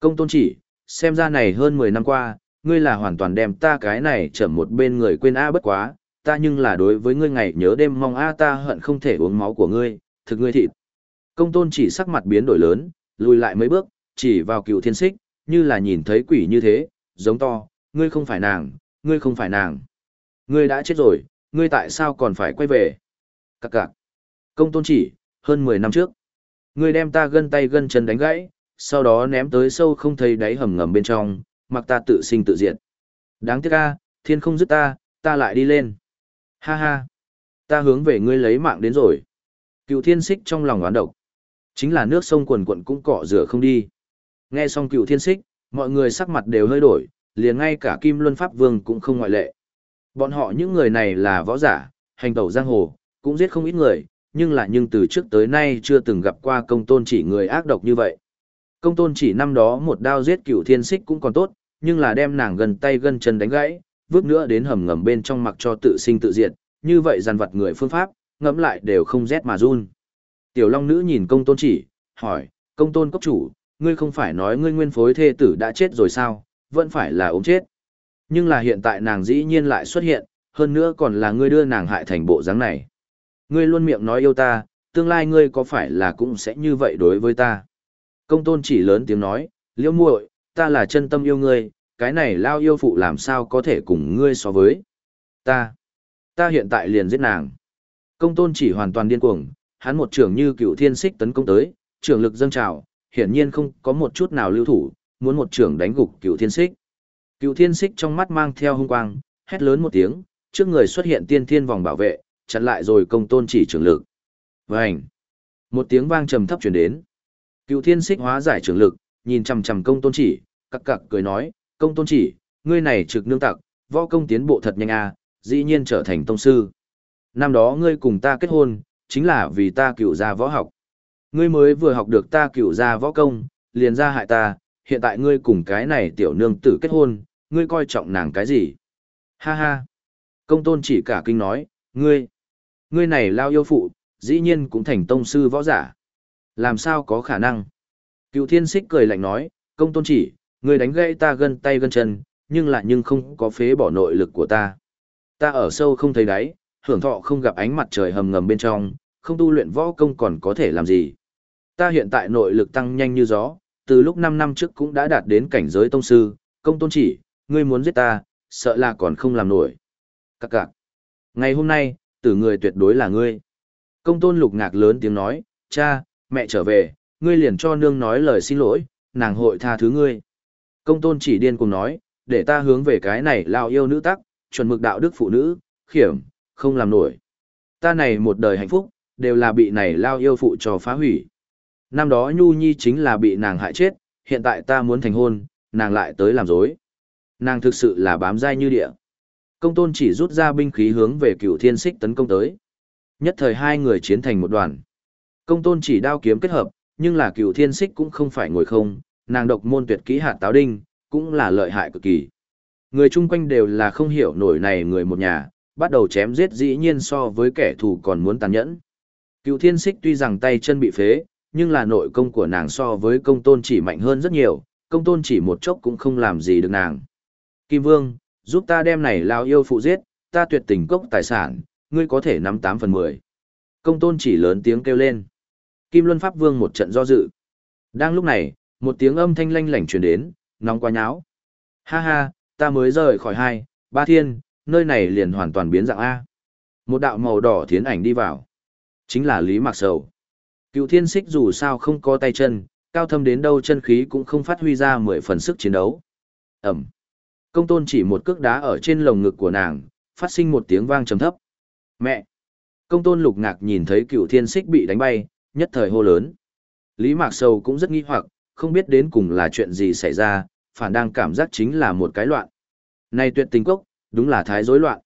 Công tôn chỉ, xem ra này hơn 10 năm qua, ngươi là hoàn toàn đem ta cái này trở một bên người quên A bất quá, ta nhưng là đối với ngươi ngày nhớ đêm mong A ta hận không thể uống máu của ngươi, thực ngươi thịt. Công tôn chỉ sắc mặt biến đổi lớn, lùi lại mấy bước, chỉ vào cựu thiên xích, như là nhìn thấy quỷ như thế, giống to, ngươi không phải nàng, ngươi không phải nàng. Ngươi đã chết rồi, ngươi tại sao còn phải quay về? cặc cạc. Công tôn chỉ, hơn 10 năm trước. Ngươi đem ta gân tay gân chân đánh gãy, sau đó ném tới sâu không thấy đáy hầm ngầm bên trong, mặc ta tự sinh tự diệt. Đáng tiếc a, thiên không dứt ta, ta lại đi lên. Ha ha. Ta hướng về ngươi lấy mạng đến rồi. Cựu thiên xích trong lòng oán độc. Chính là nước sông quần quận cũng cọ rửa không đi. Nghe xong cựu thiên xích, mọi người sắc mặt đều hơi đổi, liền ngay cả Kim Luân Pháp Vương cũng không ngoại lệ. Bọn họ những người này là võ giả, hành tẩu giang hồ, cũng giết không ít người, nhưng là nhưng từ trước tới nay chưa từng gặp qua công tôn chỉ người ác độc như vậy. Công tôn chỉ năm đó một đao giết cựu thiên xích cũng còn tốt, nhưng là đem nàng gần tay gần chân đánh gãy, vứt nữa đến hầm ngầm bên trong mặc cho tự sinh tự diệt, như vậy dàn vật người phương pháp, ngẫm lại đều không rét mà run. Tiểu Long Nữ nhìn công tôn chỉ, hỏi, công tôn cốc chủ, ngươi không phải nói ngươi nguyên phối thê tử đã chết rồi sao, vẫn phải là ốm chết. Nhưng là hiện tại nàng dĩ nhiên lại xuất hiện, hơn nữa còn là ngươi đưa nàng hại thành bộ dáng này. Ngươi luôn miệng nói yêu ta, tương lai ngươi có phải là cũng sẽ như vậy đối với ta. Công tôn chỉ lớn tiếng nói, liễu muội, ta là chân tâm yêu ngươi, cái này lao yêu phụ làm sao có thể cùng ngươi so với. Ta, ta hiện tại liền giết nàng. Công tôn chỉ hoàn toàn điên cuồng, hắn một trưởng như cựu thiên xích tấn công tới, trưởng lực dâng trào, hiển nhiên không có một chút nào lưu thủ, muốn một trưởng đánh gục cựu thiên xích. Cựu thiên xích trong mắt mang theo hung quang, hét lớn một tiếng, trước người xuất hiện tiên thiên vòng bảo vệ, chặn lại rồi công tôn chỉ trưởng lực. Vành! Một tiếng vang trầm thấp truyền đến. Cựu thiên xích hóa giải trưởng lực, nhìn chằm chằm công tôn chỉ, cặc cặc cười nói, công tôn chỉ, ngươi này trực nương tặc, võ công tiến bộ thật nhanh à, dĩ nhiên trở thành tông sư. Năm đó ngươi cùng ta kết hôn, chính là vì ta cựu ra võ học. Ngươi mới vừa học được ta cựu ra võ công, liền ra hại ta, hiện tại ngươi cùng cái này tiểu nương tử kết hôn, ngươi coi trọng nàng cái gì? Ha ha! Công tôn chỉ cả kinh nói, ngươi, Ngươi này lao yêu phụ, dĩ nhiên cũng thành tông sư võ giả. Làm sao có khả năng? Cựu thiên xích cười lạnh nói, công tôn chỉ, ngươi đánh gãy ta gân tay gân chân, nhưng lại nhưng không có phế bỏ nội lực của ta. Ta ở sâu không thấy đáy, hưởng thọ không gặp ánh mặt trời hầm ngầm bên trong, không tu luyện võ công còn có thể làm gì. Ta hiện tại nội lực tăng nhanh như gió, từ lúc 5 năm trước cũng đã đạt đến cảnh giới tông sư, công tôn chỉ, ngươi muốn giết ta, sợ là còn không làm nổi. Các cạc. Ngày hôm nay, tử người tuyệt đối là ngươi. Công tôn lục ngạc lớn tiếng nói, cha, mẹ trở về, ngươi liền cho nương nói lời xin lỗi, nàng hội tha thứ ngươi. Công tôn chỉ điên cùng nói, để ta hướng về cái này lao yêu nữ tắc, chuẩn mực đạo đức phụ nữ, khiểm, không làm nổi. Ta này một đời hạnh phúc, đều là bị này lao yêu phụ cho phá hủy. Năm đó Nhu Nhi chính là bị nàng hại chết, hiện tại ta muốn thành hôn, nàng lại tới làm dối. Nàng thực sự là bám dai như địa. Công tôn chỉ rút ra binh khí hướng về cựu thiên xích tấn công tới. Nhất thời hai người chiến thành một đoàn. Công tôn chỉ đao kiếm kết hợp, nhưng là cựu thiên xích cũng không phải ngồi không, nàng độc môn tuyệt kỹ hạt táo đinh, cũng là lợi hại cực kỳ. Người chung quanh đều là không hiểu nổi này người một nhà, bắt đầu chém giết dĩ nhiên so với kẻ thù còn muốn tàn nhẫn. Cựu thiên xích tuy rằng tay chân bị phế, nhưng là nội công của nàng so với công tôn chỉ mạnh hơn rất nhiều, công tôn chỉ một chốc cũng không làm gì được nàng. Kim Vương, giúp ta đem này lao yêu phụ giết, ta tuyệt tình cốc tài sản, ngươi có thể nắm 8 phần 10. Công tôn chỉ lớn tiếng kêu lên. Kim Luân Pháp Vương một trận do dự. Đang lúc này, một tiếng âm thanh lanh lảnh truyền đến, nóng quá nháo. Ha ha, ta mới rời khỏi hai, ba thiên, nơi này liền hoàn toàn biến dạng A. Một đạo màu đỏ thiến ảnh đi vào. Chính là Lý Mạc Sầu. Cựu thiên xích dù sao không có tay chân, cao thâm đến đâu chân khí cũng không phát huy ra mười phần sức chiến đấu. Ẩm. Công tôn chỉ một cước đá ở trên lồng ngực của nàng, phát sinh một tiếng vang trầm thấp. Mẹ! Công tôn lục ngạc nhìn thấy cựu thiên xích bị đánh bay, nhất thời hô lớn. Lý Mạc Sầu cũng rất nghi hoặc, không biết đến cùng là chuyện gì xảy ra, phản đang cảm giác chính là một cái loạn. Này tuyệt tình cốc, đúng là thái rối loạn.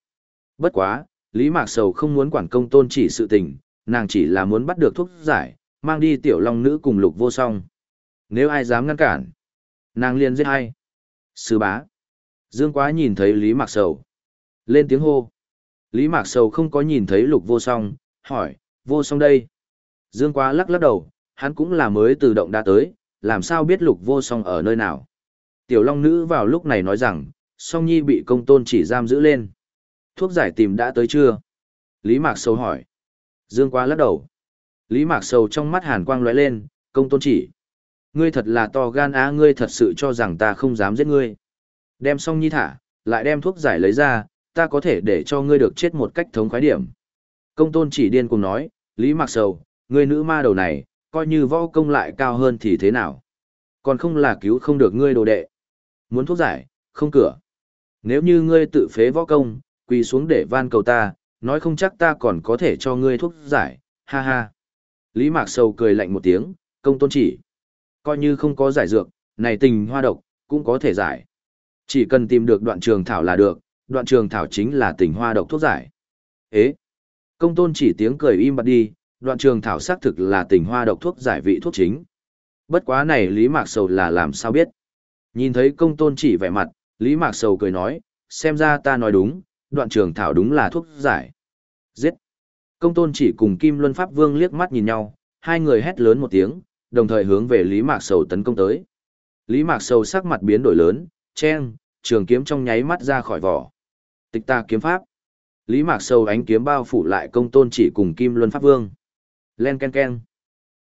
Bất quá, Lý Mạc Sầu không muốn quản công tôn chỉ sự tình, nàng chỉ là muốn bắt được thuốc giải, mang đi tiểu long nữ cùng lục vô song. Nếu ai dám ngăn cản, nàng liền giết ai. Sư bá. Dương quá nhìn thấy Lý Mạc Sầu. Lên tiếng hô. Lý Mạc Sầu không có nhìn thấy lục vô song, hỏi, vô song đây. Dương quá lắc lắc đầu, hắn cũng là mới từ động đã tới, làm sao biết lục vô song ở nơi nào. Tiểu Long Nữ vào lúc này nói rằng, song nhi bị công tôn chỉ giam giữ lên. Thuốc giải tìm đã tới chưa? Lý Mạc Sầu hỏi. Dương quá lắc đầu. Lý Mạc Sầu trong mắt hàn quang lóe lên, công tôn chỉ. Ngươi thật là to gan á ngươi thật sự cho rằng ta không dám giết ngươi. Đem xong nhi thả, lại đem thuốc giải lấy ra, ta có thể để cho ngươi được chết một cách thống khoái điểm. Công tôn chỉ điên cùng nói, Lý Mạc Sầu, ngươi nữ ma đầu này, coi như võ công lại cao hơn thì thế nào? Còn không là cứu không được ngươi đồ đệ. Muốn thuốc giải, không cửa. Nếu như ngươi tự phế võ công, quỳ xuống để van cầu ta, nói không chắc ta còn có thể cho ngươi thuốc giải, ha ha. Lý Mạc Sầu cười lạnh một tiếng, công tôn chỉ. Coi như không có giải dược, này tình hoa độc, cũng có thể giải. Chỉ cần tìm được đoạn trường thảo là được, đoạn trường thảo chính là tình hoa độc thuốc giải. Ế! Công tôn chỉ tiếng cười im bặt đi, đoạn trường thảo xác thực là tình hoa độc thuốc giải vị thuốc chính. Bất quá này Lý Mạc Sầu là làm sao biết. Nhìn thấy công tôn chỉ vẻ mặt, Lý Mạc Sầu cười nói, xem ra ta nói đúng, đoạn trường thảo đúng là thuốc giải. Giết! Công tôn chỉ cùng Kim Luân Pháp Vương liếc mắt nhìn nhau, hai người hét lớn một tiếng, đồng thời hướng về Lý Mạc Sầu tấn công tới. Lý Mạc Sầu sắc mặt biến đổi lớn, chen, trường kiếm trong nháy mắt ra khỏi vỏ. Tịch ta kiếm pháp. Lý Mạc Sầu ánh kiếm bao phủ lại công tôn chỉ cùng Kim Luân Pháp Vương. Len ken ken.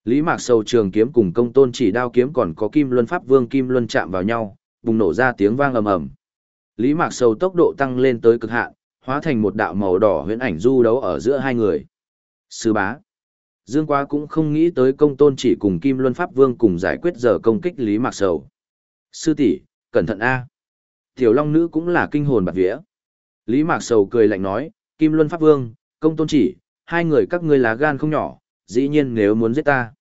Lý Mạc Sầu trường kiếm cùng công tôn chỉ đao kiếm còn có Kim Luân Pháp Vương Kim Luân chạm vào nhau, bùng nổ ra tiếng vang ầm ầm. Lý Mạc Sầu tốc độ tăng lên tới cực hạn, hóa thành một đạo màu đỏ huyễn ảnh du đấu ở giữa hai người. Sư bá. Dương Quá cũng không nghĩ tới công tôn chỉ cùng Kim Luân Pháp Vương cùng giải quyết giờ công kích Lý Mạc Sầu. Sư tỷ, cẩn thận a. Tiểu Long Nữ cũng là kinh hồn bạt vía. Lý Mạc Sầu cười lạnh nói, Kim Luân Pháp Vương, công tôn chỉ, hai người các ngươi lá gan không nhỏ, dĩ nhiên nếu muốn giết ta.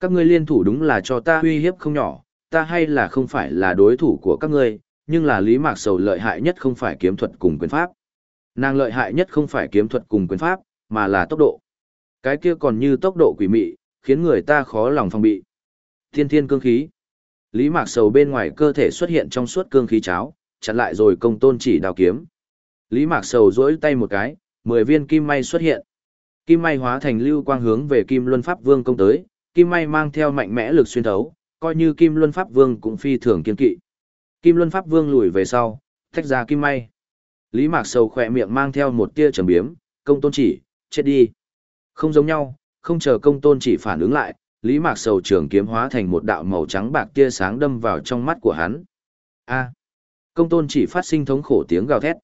Các ngươi liên thủ đúng là cho ta uy hiếp không nhỏ, ta hay là không phải là đối thủ của các ngươi, nhưng là Lý Mạc Sầu lợi hại nhất không phải kiếm thuật cùng quyền pháp. Nàng lợi hại nhất không phải kiếm thuật cùng quyền pháp, mà là tốc độ. Cái kia còn như tốc độ quỷ mị, khiến người ta khó lòng phòng bị. Thiên thiên cương khí. Lý Mạc Sầu bên ngoài cơ thể xuất hiện trong suốt cương khí cháo, chặn lại rồi công tôn chỉ đào kiếm. Lý Mạc Sầu duỗi tay một cái, mười viên kim may xuất hiện. Kim May hóa thành lưu quang hướng về Kim Luân Pháp Vương công tới, Kim May mang theo mạnh mẽ lực xuyên thấu, coi như Kim Luân Pháp Vương cũng phi thường kiên kỵ. Kim Luân Pháp Vương lùi về sau, tách ra Kim May. Lý Mạc Sầu khỏe miệng mang theo một tia trầm biếm, công tôn chỉ, chết đi. Không giống nhau, không chờ công tôn chỉ phản ứng lại, Lý Mạc Sầu trường kiếm hóa thành một đạo màu trắng bạc tia sáng đâm vào trong mắt của hắn. A. công tôn chỉ phát sinh thống khổ tiếng gào thét.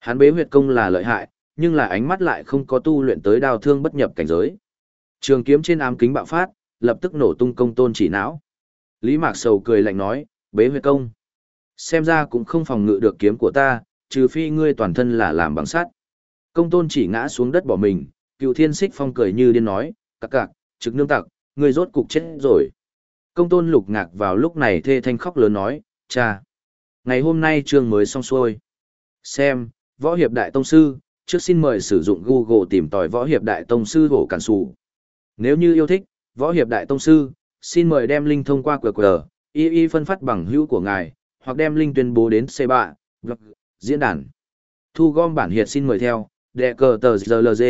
Hắn bế huyệt công là lợi hại, nhưng là ánh mắt lại không có tu luyện tới đào thương bất nhập cảnh giới. Trường kiếm trên ám kính bạo phát, lập tức nổ tung công tôn chỉ não. Lý Mạc Sầu cười lạnh nói, bế huyệt công. Xem ra cũng không phòng ngự được kiếm của ta, trừ phi ngươi toàn thân là làm bằng sắt. Công tôn chỉ ngã xuống đất bỏ mình, cựu thiên xích phong cười như điên nói, cặc cặc, trực nương tặc, ngươi rốt cục chết rồi. Công tôn lục ngạc vào lúc này thê thanh khóc lớn nói, cha. Ngày hôm nay trường mới xong xuôi. Xem, võ hiệp đại tông sư, trước xin mời sử dụng Google tìm tòi võ hiệp đại tông sư hổ cản sụ. Nếu như yêu thích, võ hiệp đại tông sư, xin mời đem link thông qua QR, y y phân phát bằng hữu của ngài, hoặc đem link tuyên bố đến C3, blog, diễn đàn. Thu gom bản hiệt xin mời theo, đệ cờ tờ GLG,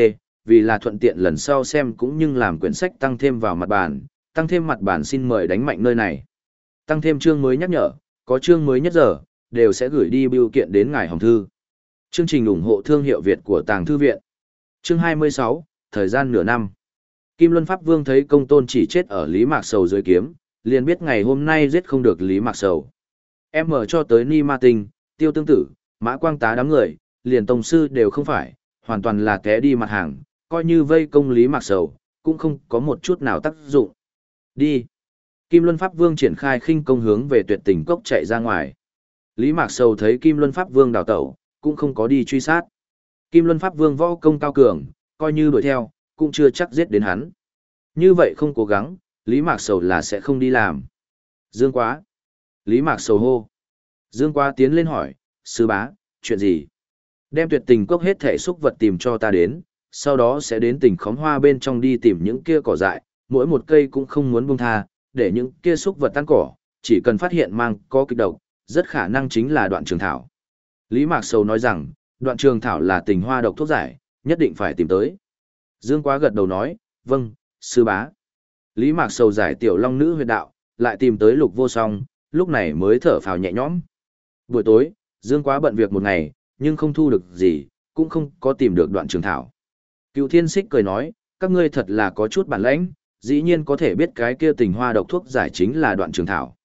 vì là thuận tiện lần sau xem cũng như làm quyển sách tăng thêm vào mặt bản, tăng thêm mặt bản xin mời đánh mạnh nơi này. Tăng thêm chương mới nhắc nhở, có chương mới nhất giờ, đều sẽ gửi đi biểu kiện đến ngài hồng thư. Chương trình ủng hộ thương hiệu Việt của Tàng Thư Viện. Chương 26, thời gian nửa năm. Kim Luân Pháp Vương thấy công tôn chỉ chết ở Lý Mạc Sầu dưới kiếm, liền biết ngày hôm nay giết không được Lý Mạc Sầu. Em mở cho tới Ni Ma Tinh, Tiêu Tương Tử, Mã Quang Tá đám người, liền tổng sư đều không phải, hoàn toàn là té đi mặt hàng, coi như vây công Lý Mạc Sầu, cũng không có một chút nào tác dụng. Đi. Kim Luân Pháp Vương triển khai khinh công hướng về tuyệt tình cốc chạy ra ngoài. Lý Mạc Sầu thấy Kim Luân Pháp Vương đào tẩu, cũng không có đi truy sát. Kim Luân Pháp Vương võ công cao cường, coi như đuổi theo, cũng chưa chắc giết đến hắn. Như vậy không cố gắng, Lý Mạc Sầu là sẽ không đi làm. Dương quá. Lý Mạc Sầu hô. Dương quá tiến lên hỏi, sư bá, chuyện gì? Đem tuyệt tình cốc hết thể xúc vật tìm cho ta đến, sau đó sẽ đến tỉnh khóm hoa bên trong đi tìm những kia cỏ dại, mỗi một cây cũng không muốn buông tha, để những kia xúc vật tan cỏ, chỉ cần phát hiện mang có kịch độc, rất khả năng chính là đoạn trường thảo. Lý Mạc Sầu nói rằng, đoạn trường thảo là tình hoa độc thuốc giải, nhất định phải tìm tới. Dương Quá gật đầu nói, vâng, sư bá. Lý Mạc Sầu giải tiểu long nữ huyệt đạo, lại tìm tới lục vô song, lúc này mới thở phào nhẹ nhõm. Buổi tối, Dương Quá bận việc một ngày, nhưng không thu được gì, cũng không có tìm được đoạn trường thảo. Cựu thiên xích cười nói, các ngươi thật là có chút bản lãnh, dĩ nhiên có thể biết cái kia tình hoa độc thuốc giải chính là đoạn trường thảo.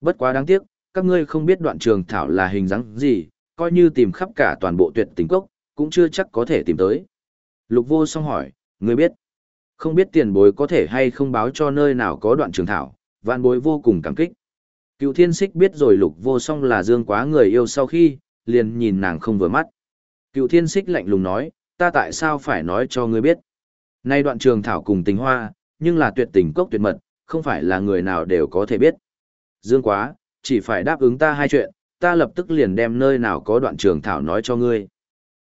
Bất quá đáng tiếc, các ngươi không biết đoạn trường thảo là hình dáng gì, coi như tìm khắp cả toàn bộ tuyệt tình cốc, cũng chưa chắc có thể tìm tới. Lục vô song hỏi, ngươi biết, không biết tiền bối có thể hay không báo cho nơi nào có đoạn trường thảo, vạn bối vô cùng cảm kích. Cựu thiên xích biết rồi lục vô song là dương quá người yêu sau khi, liền nhìn nàng không vừa mắt. Cựu thiên xích lạnh lùng nói, ta tại sao phải nói cho ngươi biết. Nay đoạn trường thảo cùng tình hoa, nhưng là tuyệt tình cốc tuyệt mật, không phải là người nào đều có thể biết. Dương quá, chỉ phải đáp ứng ta hai chuyện, ta lập tức liền đem nơi nào có đoạn trường thảo nói cho ngươi.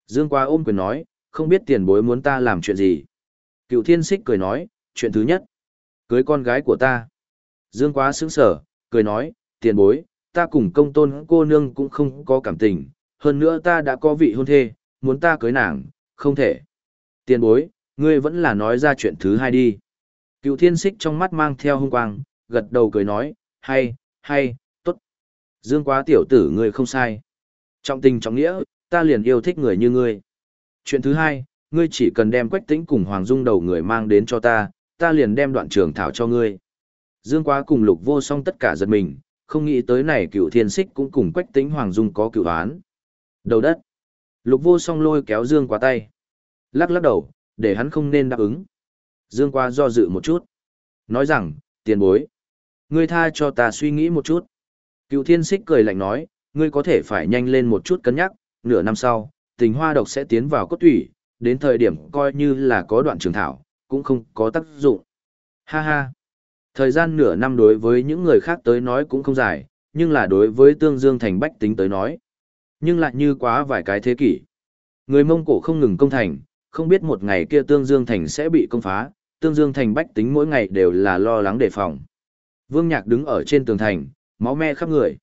Dương quá ôm quyền nói, không biết tiền bối muốn ta làm chuyện gì. Cựu thiên xích cười nói, chuyện thứ nhất, cưới con gái của ta. Dương quá sững sở, cười nói, tiền bối, ta cùng công tôn cô nương cũng không có cảm tình, hơn nữa ta đã có vị hôn thê, muốn ta cưới nàng, không thể. Tiền bối, ngươi vẫn là nói ra chuyện thứ hai đi. Cựu thiên xích trong mắt mang theo hung quang, gật đầu cười nói, hay, hay, tốt. Dương quá tiểu tử ngươi không sai. Trọng tình trọng nghĩa, ta liền yêu thích người như ngươi. Chuyện thứ hai, ngươi chỉ cần đem quách tĩnh cùng Hoàng Dung đầu người mang đến cho ta, ta liền đem đoạn trường thảo cho ngươi. Dương quá cùng lục vô song tất cả giật mình, không nghĩ tới này cựu thiên xích cũng cùng quách tĩnh Hoàng Dung có cựu án. Đầu đất. Lục vô song lôi kéo Dương quá tay. Lắc lắc đầu, để hắn không nên đáp ứng. Dương qua do dự một chút. Nói rằng, tiền bối. Ngươi tha cho ta suy nghĩ một chút. Cựu thiên xích cười lạnh nói, ngươi có thể phải nhanh lên một chút cân nhắc, nửa năm sau, tình hoa độc sẽ tiến vào cốt thủy, đến thời điểm coi như là có đoạn trường thảo, cũng không có tác dụng. Ha ha. Thời gian nửa năm đối với những người khác tới nói cũng không dài, nhưng là đối với Tương Dương Thành Bách tính tới nói. Nhưng lại như quá vài cái thế kỷ. Người Mông Cổ không ngừng công thành, không biết một ngày kia Tương Dương Thành sẽ bị công phá, Tương Dương Thành Bách tính mỗi ngày đều là lo lắng đề phòng. Vương Nhạc đứng ở trên tường thành, máu me khắp người.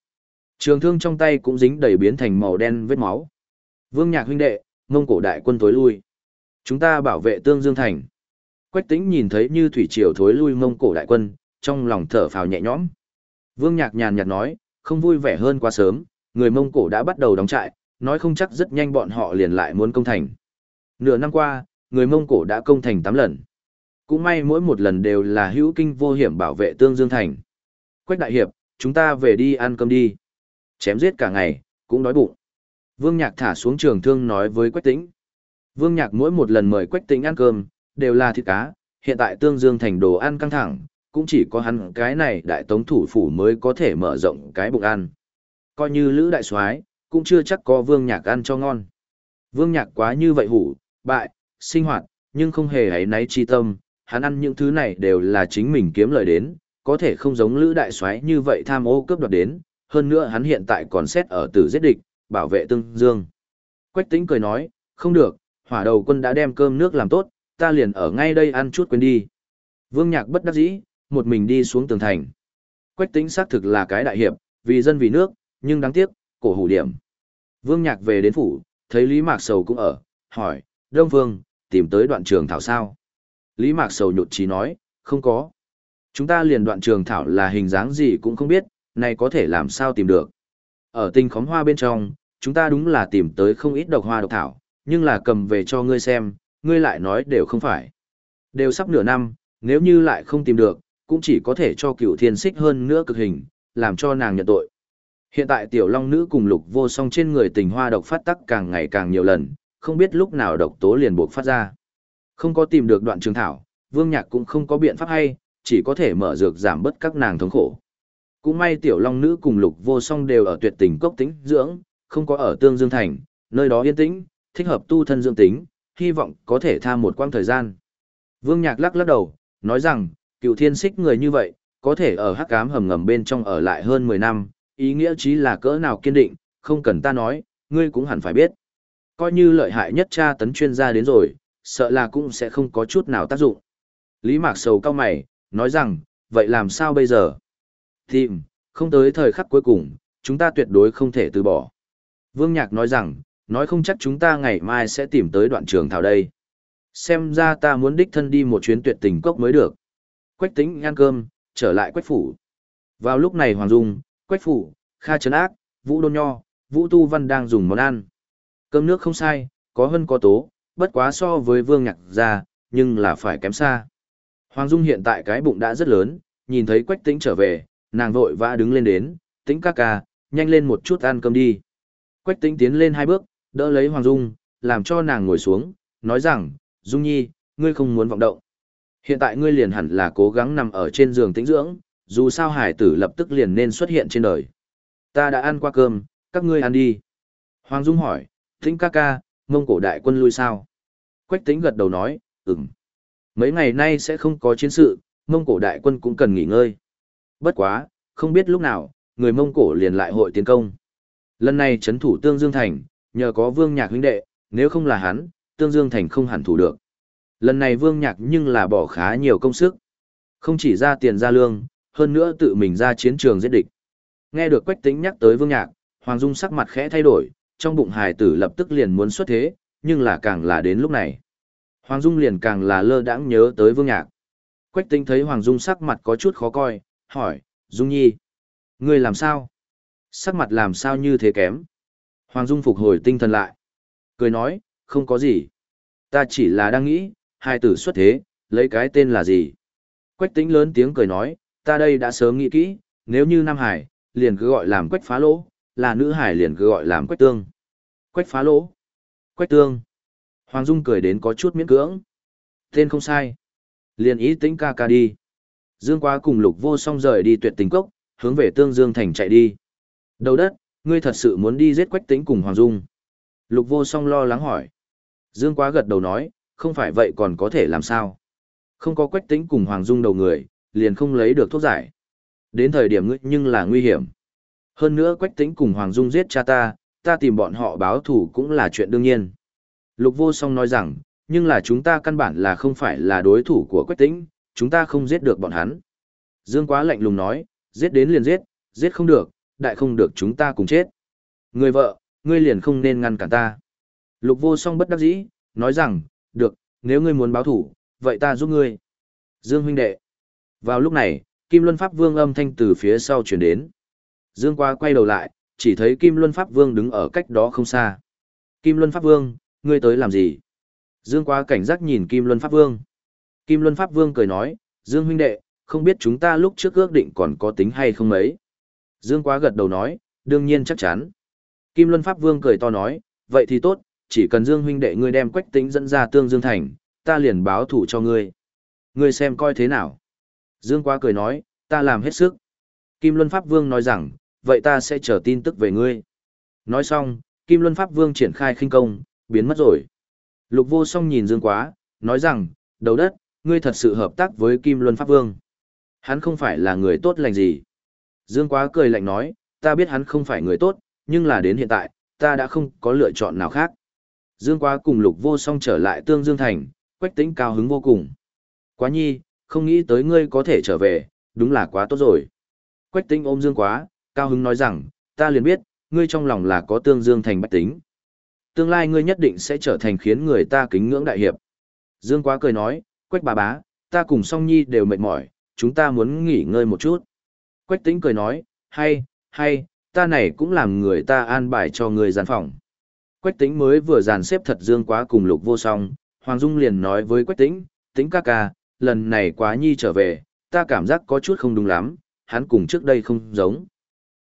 Trường thương trong tay cũng dính đầy biến thành màu đen vết máu. Vương Nhạc huynh đệ, Mông Cổ đại quân tối lui. Chúng ta bảo vệ tương dương thành. Quách tĩnh nhìn thấy như thủy triều thối lui mông cổ đại quân, trong lòng thở phào nhẹ nhõm. Vương Nhạc nhàn nhạt nói, không vui vẻ hơn quá sớm, người mông cổ đã bắt đầu đóng trại, nói không chắc rất nhanh bọn họ liền lại muốn công thành. Nửa năm qua, người mông cổ đã công thành 8 lần. Cũng may mỗi một lần đều là hữu kinh vô hiểm bảo vệ tương dương thành. Quách đại hiệp, chúng ta về đi ăn cơm đi. Chém giết cả ngày, cũng đói bụng. Vương Nhạc thả xuống trường thương nói với Quách Tĩnh. Vương Nhạc mỗi một lần mời Quách Tĩnh ăn cơm, đều là thịt cá, hiện tại Tương Dương thành đồ ăn căng thẳng, cũng chỉ có hắn cái này đại tống thủ phủ mới có thể mở rộng cái bụng ăn. Coi như Lữ đại soái cũng chưa chắc có Vương Nhạc ăn cho ngon. Vương Nhạc quá như vậy hủ, bại, sinh hoạt, nhưng không hề ấy náy chi tâm, hắn ăn những thứ này đều là chính mình kiếm lời đến, có thể không giống Lữ đại soái như vậy tham ô cướp đoạt đến, hơn nữa hắn hiện tại còn xét ở tử giết địch, bảo vệ Tương Dương. Quách Tĩnh cười nói, không được, hỏa đầu quân đã đem cơm nước làm tốt, ta liền ở ngay đây ăn chút quên đi. Vương Nhạc bất đắc dĩ, một mình đi xuống tường thành. Quách Tĩnh xác thực là cái đại hiệp, vì dân vì nước, nhưng đáng tiếc, cổ hủ điểm. Vương Nhạc về đến phủ, thấy Lý Mạc Sầu cũng ở, hỏi, Đông Vương, tìm tới đoạn trường thảo sao? Lý Mạc Sầu nhụt chí nói, không có. Chúng ta liền đoạn trường thảo là hình dáng gì cũng không biết, này có thể làm sao tìm được. Ở tinh khóm hoa bên trong, chúng ta đúng là tìm tới không ít độc hoa độc thảo, nhưng là cầm về cho ngươi xem, ngươi lại nói đều không phải. Đều sắp nửa năm, nếu như lại không tìm được, cũng chỉ có thể cho cựu thiên xích hơn nữa cực hình, làm cho nàng nhận tội. Hiện tại tiểu long nữ cùng lục vô song trên người tình hoa độc phát tắc càng ngày càng nhiều lần, không biết lúc nào độc tố liền buộc phát ra. Không có tìm được đoạn trường thảo, vương nhạc cũng không có biện pháp hay, chỉ có thể mở dược giảm bớt các nàng thống khổ. Cũng may tiểu long nữ cùng lục vô song đều ở tuyệt tình cốc tính dưỡng, không có ở tương dương thành, nơi đó yên tĩnh, thích hợp tu thân dưỡng tính, hy vọng có thể tha một quãng thời gian. Vương Nhạc lắc lắc đầu, nói rằng, cựu thiên xích người như vậy, có thể ở hắc cám hầm ngầm bên trong ở lại hơn 10 năm, ý nghĩa chí là cỡ nào kiên định, không cần ta nói, ngươi cũng hẳn phải biết. Coi như lợi hại nhất tra tấn chuyên gia đến rồi, sợ là cũng sẽ không có chút nào tác dụng. Lý Mạc Sầu cao mày, nói rằng, vậy làm sao bây giờ? Tìm, không tới thời khắc cuối cùng, chúng ta tuyệt đối không thể từ bỏ. Vương Nhạc nói rằng, nói không chắc chúng ta ngày mai sẽ tìm tới đoạn trường thảo đây. Xem ra ta muốn đích thân đi một chuyến tuyệt tình cốc mới được. Quách tính ăn cơm, trở lại quách phủ. Vào lúc này Hoàng Dung, quách phủ, Kha Trấn Ác, Vũ Đôn Nho, Vũ Tu Văn đang dùng món ăn. Cơm nước không sai, có hơn có tố, bất quá so với Vương Nhạc ra, nhưng là phải kém xa. Hoàng Dung hiện tại cái bụng đã rất lớn, nhìn thấy quách tính trở về, nàng vội vã đứng lên đến, tính ca ca, nhanh lên một chút ăn cơm đi. Quách tính tiến lên hai bước, đỡ lấy Hoàng Dung, làm cho nàng ngồi xuống, nói rằng, Dung Nhi, ngươi không muốn vọng động. Hiện tại ngươi liền hẳn là cố gắng nằm ở trên giường tĩnh dưỡng, dù sao hải tử lập tức liền nên xuất hiện trên đời. Ta đã ăn qua cơm, các ngươi ăn đi. Hoàng Dung hỏi, tĩnh ca ca, mông cổ đại quân lui sao? Quách tính gật đầu nói, ừm. Mấy ngày nay sẽ không có chiến sự, mông cổ đại quân cũng cần nghỉ ngơi. Bất quá, không biết lúc nào, người mông cổ liền lại hội tiến công. Lần này chấn thủ Tương Dương Thành, nhờ có Vương Nhạc huynh đệ, nếu không là hắn, Tương Dương Thành không hẳn thủ được. Lần này Vương Nhạc nhưng là bỏ khá nhiều công sức. Không chỉ ra tiền ra lương, hơn nữa tự mình ra chiến trường giết địch. Nghe được Quách Tĩnh nhắc tới Vương Nhạc, Hoàng Dung sắc mặt khẽ thay đổi, trong bụng hài tử lập tức liền muốn xuất thế, nhưng là càng là đến lúc này. Hoàng Dung liền càng là lơ đãng nhớ tới Vương Nhạc. Quách Tĩnh thấy Hoàng Dung sắc mặt có chút khó coi, hỏi, Dung Nhi, ngươi làm sao? Sắc mặt làm sao như thế kém? Hoàng Dung phục hồi tinh thần lại. Cười nói, không có gì. Ta chỉ là đang nghĩ, hai tử xuất thế, lấy cái tên là gì? Quách tính lớn tiếng cười nói, ta đây đã sớm nghĩ kỹ, nếu như Nam Hải, liền cứ gọi làm quách phá lỗ, là nữ hải liền cứ gọi làm quách tương. Quách phá lỗ, quách tương. Hoàng Dung cười đến có chút miễn cưỡng. Tên không sai. Liền ý tính ca ca đi. Dương quá cùng lục vô song rời đi tuyệt tình cốc, hướng về tương dương thành chạy đi. Đầu đất, ngươi thật sự muốn đi giết quách tính cùng Hoàng Dung. Lục vô song lo lắng hỏi. Dương quá gật đầu nói, không phải vậy còn có thể làm sao. Không có quách tính cùng Hoàng Dung đầu người, liền không lấy được thuốc giải. Đến thời điểm ngươi nhưng là nguy hiểm. Hơn nữa quách tính cùng Hoàng Dung giết cha ta, ta tìm bọn họ báo thủ cũng là chuyện đương nhiên. Lục vô song nói rằng, nhưng là chúng ta căn bản là không phải là đối thủ của quách tính, chúng ta không giết được bọn hắn. Dương quá lạnh lùng nói, giết đến liền giết, giết không được, đại không được chúng ta cùng chết. Người vợ, ngươi liền không nên ngăn cản ta. Lục vô song bất đắc dĩ, nói rằng, được, nếu ngươi muốn báo thủ, vậy ta giúp ngươi. Dương huynh đệ. Vào lúc này, Kim Luân Pháp Vương âm thanh từ phía sau chuyển đến. Dương Quá quay đầu lại, chỉ thấy Kim Luân Pháp Vương đứng ở cách đó không xa. Kim Luân Pháp Vương, ngươi tới làm gì? Dương Quá cảnh giác nhìn Kim Luân Pháp Vương. Kim Luân Pháp Vương cười nói, Dương huynh đệ, không biết chúng ta lúc trước ước định còn có tính hay không ấy? Dương Quá gật đầu nói, đương nhiên chắc chắn. Kim Luân Pháp Vương cười to nói, vậy thì tốt, chỉ cần Dương huynh đệ ngươi đem quách Tĩnh dẫn ra tương Dương Thành, ta liền báo thủ cho ngươi. Ngươi xem coi thế nào. Dương Quá cười nói, ta làm hết sức. Kim Luân Pháp Vương nói rằng, vậy ta sẽ chờ tin tức về ngươi. Nói xong, Kim Luân Pháp Vương triển khai khinh công, biến mất rồi. Lục vô song nhìn Dương Quá, nói rằng, đầu đất, ngươi thật sự hợp tác với Kim Luân Pháp Vương. Hắn không phải là người tốt lành gì. Dương Quá cười lạnh nói, ta biết hắn không phải người tốt, nhưng là đến hiện tại, ta đã không có lựa chọn nào khác. Dương Quá cùng Lục Vô Song trở lại Tương Dương Thành, Quách Tĩnh cao hứng vô cùng. Quá nhi, không nghĩ tới ngươi có thể trở về, đúng là quá tốt rồi. Quách Tĩnh ôm Dương Quá, cao hứng nói rằng, ta liền biết, ngươi trong lòng là có Tương Dương Thành bách tính. Tương lai ngươi nhất định sẽ trở thành khiến người ta kính ngưỡng đại hiệp. Dương Quá cười nói, Quách bà bá, ta cùng Song Nhi đều mệt mỏi, chúng ta muốn nghỉ ngơi một chút. Quách Tĩnh cười nói, hay, hay, ta này cũng làm người ta an bài cho người gian phòng. Quách Tĩnh mới vừa dàn xếp thật dương quá cùng lục vô song, Hoàng Dung liền nói với Quách Tĩnh, Tĩnh ca ca, lần này quá nhi trở về, ta cảm giác có chút không đúng lắm, hắn cùng trước đây không giống.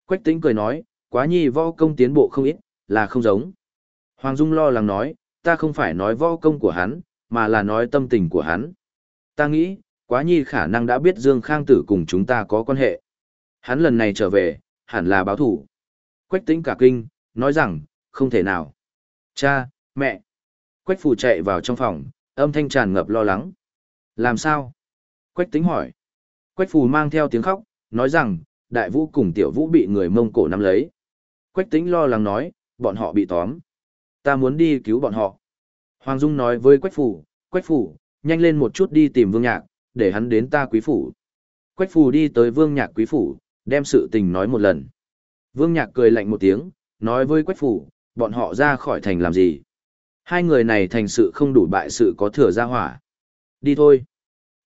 Quách Tĩnh cười nói, quá nhi võ công tiến bộ không ít, là không giống. Hoàng Dung lo lắng nói, ta không phải nói võ công của hắn, mà là nói tâm tình của hắn. Ta nghĩ, quá nhi khả năng đã biết Dương Khang Tử cùng chúng ta có quan hệ. Hắn lần này trở về, hẳn là báo thủ. Quách tĩnh cả kinh, nói rằng, không thể nào. Cha, mẹ. Quách phù chạy vào trong phòng, âm thanh tràn ngập lo lắng. Làm sao? Quách tĩnh hỏi. Quách phù mang theo tiếng khóc, nói rằng, đại vũ cùng tiểu vũ bị người mông cổ nắm lấy. Quách tĩnh lo lắng nói, bọn họ bị tóm. Ta muốn đi cứu bọn họ. Hoàng Dung nói với Quách phù, Quách phù, nhanh lên một chút đi tìm vương nhạc, để hắn đến ta quý phủ. Quách phù đi tới vương nhạc quý phủ, đem sự tình nói một lần. Vương nhạc cười lạnh một tiếng, nói với Quách Phủ bọn họ ra khỏi thành làm gì? Hai người này thành sự không đủ bại sự có thừa ra hỏa. Đi thôi.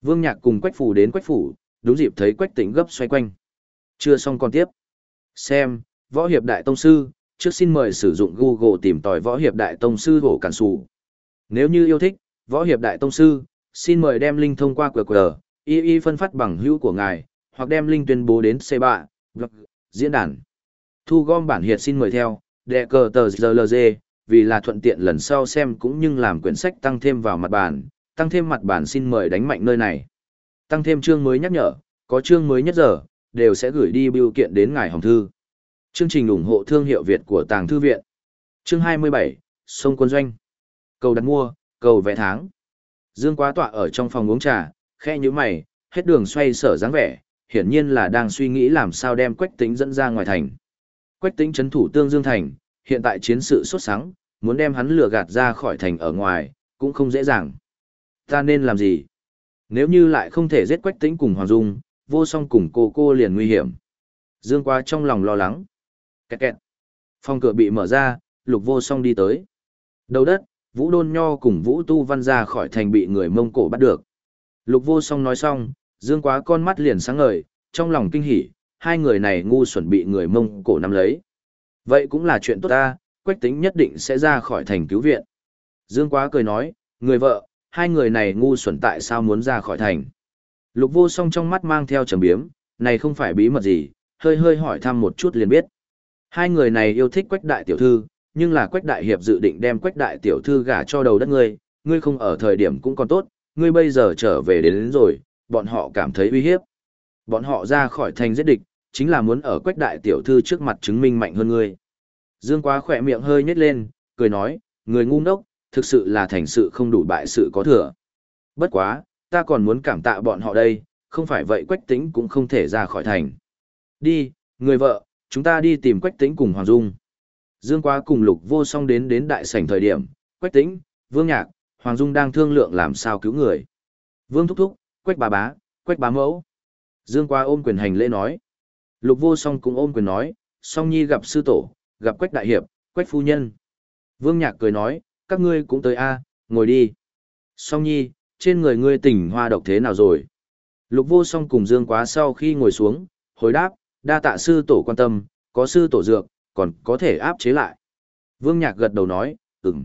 Vương nhạc cùng Quách phủ đến Quách phủ, đúng dịp thấy Quách tĩnh gấp xoay quanh. Chưa xong còn tiếp. Xem, võ hiệp đại tông sư, trước xin mời sử dụng Google tìm tòi võ hiệp đại tông sư hổ cản sủ. Nếu như yêu thích, võ hiệp đại tông sư, xin mời đem link thông qua QR, y y phân phát bằng hữu của ngài, hoặc đem link tuyên bố đến C3, vâng, diễn đàn. Thu gom bản hiệt xin mời theo, đệ cờ tờ GLG, vì là thuận tiện lần sau xem cũng như làm quyển sách tăng thêm vào mặt bản, tăng thêm mặt bản xin mời đánh mạnh nơi này. Tăng thêm chương mới nhắc nhở, có chương mới nhất giờ, đều sẽ gửi đi biểu kiện đến ngài hồng thư. Chương trình ủng hộ thương hiệu Việt của Tàng Thư Viện. Chương 27, Sông Quân Doanh. Cầu đặt mua, cầu vẽ tháng. Dương quá tọa ở trong phòng uống trà, khe như mày, hết đường xoay sở dáng vẻ, hiển nhiên là đang suy nghĩ làm sao đem quách tính dẫn ra ngoài thành. Quách tính chấn thủ tương dương thành, hiện tại chiến sự sốt sắng, muốn đem hắn lừa gạt ra khỏi thành ở ngoài, cũng không dễ dàng. Ta nên làm gì? Nếu như lại không thể giết quách tính cùng Hoàng Dung, vô song cùng cô cô liền nguy hiểm. Dương quá trong lòng lo lắng. Kẹt kẹt. Phòng cửa bị mở ra, lục vô song đi tới. Đầu đất, Vũ Đôn Nho cùng Vũ Tu Văn ra khỏi thành bị người Mông Cổ bắt được. Lục vô song nói xong, Dương quá con mắt liền sáng ngời, trong lòng kinh hỉ, hai người này ngu xuẩn bị người Mông Cổ nắm lấy. Vậy cũng là chuyện tốt ta, Quách tính nhất định sẽ ra khỏi thành cứu viện. Dương quá cười nói, người vợ, hai người này ngu xuẩn tại sao muốn ra khỏi thành. Lục vô song trong mắt mang theo trầm biếm, này không phải bí mật gì, hơi hơi hỏi thăm một chút liền biết. Hai người này yêu thích Quách đại tiểu thư, nhưng là Quách đại hiệp dự định đem Quách đại tiểu thư gả cho đầu đất ngươi, ngươi không ở thời điểm cũng còn tốt, ngươi bây giờ trở về đến, đến rồi, bọn họ cảm thấy uy hiếp. Bọn họ ra khỏi thành giết địch, chính là muốn ở Quách đại tiểu thư trước mặt chứng minh mạnh hơn ngươi. Dương Quá khỏe miệng hơi nhếch lên, cười nói, người ngu ngốc, thực sự là thành sự không đủ bại sự có thừa. Bất quá, ta còn muốn cảm tạ bọn họ đây, không phải vậy Quách Tĩnh cũng không thể ra khỏi thành. Đi, người vợ, chúng ta đi tìm Quách Tĩnh cùng Hoàng Dung. Dương Quá cùng Lục Vô Song đến đến đại sảnh thời điểm, Quách Tĩnh, Vương Nhạc, Hoàng Dung đang thương lượng làm sao cứu người. Vương Thúc Thúc, Quách Bà Bá, Quách bà Mẫu. Dương Qua ôm quyền hành lễ nói. Lục Vô Song cũng ôm quyền nói, Song Nhi gặp sư tổ, gặp Quách Đại Hiệp, Quách Phu Nhân. Vương Nhạc cười nói, các ngươi cũng tới a, ngồi đi. Song nhi, trên người ngươi tỉnh hoa độc thế nào rồi? Lục vô song cùng Dương quá sau khi ngồi xuống, hồi đáp, đa tạ sư tổ quan tâm, có sư tổ dược, còn có thể áp chế lại. Vương Nhạc gật đầu nói, ừm.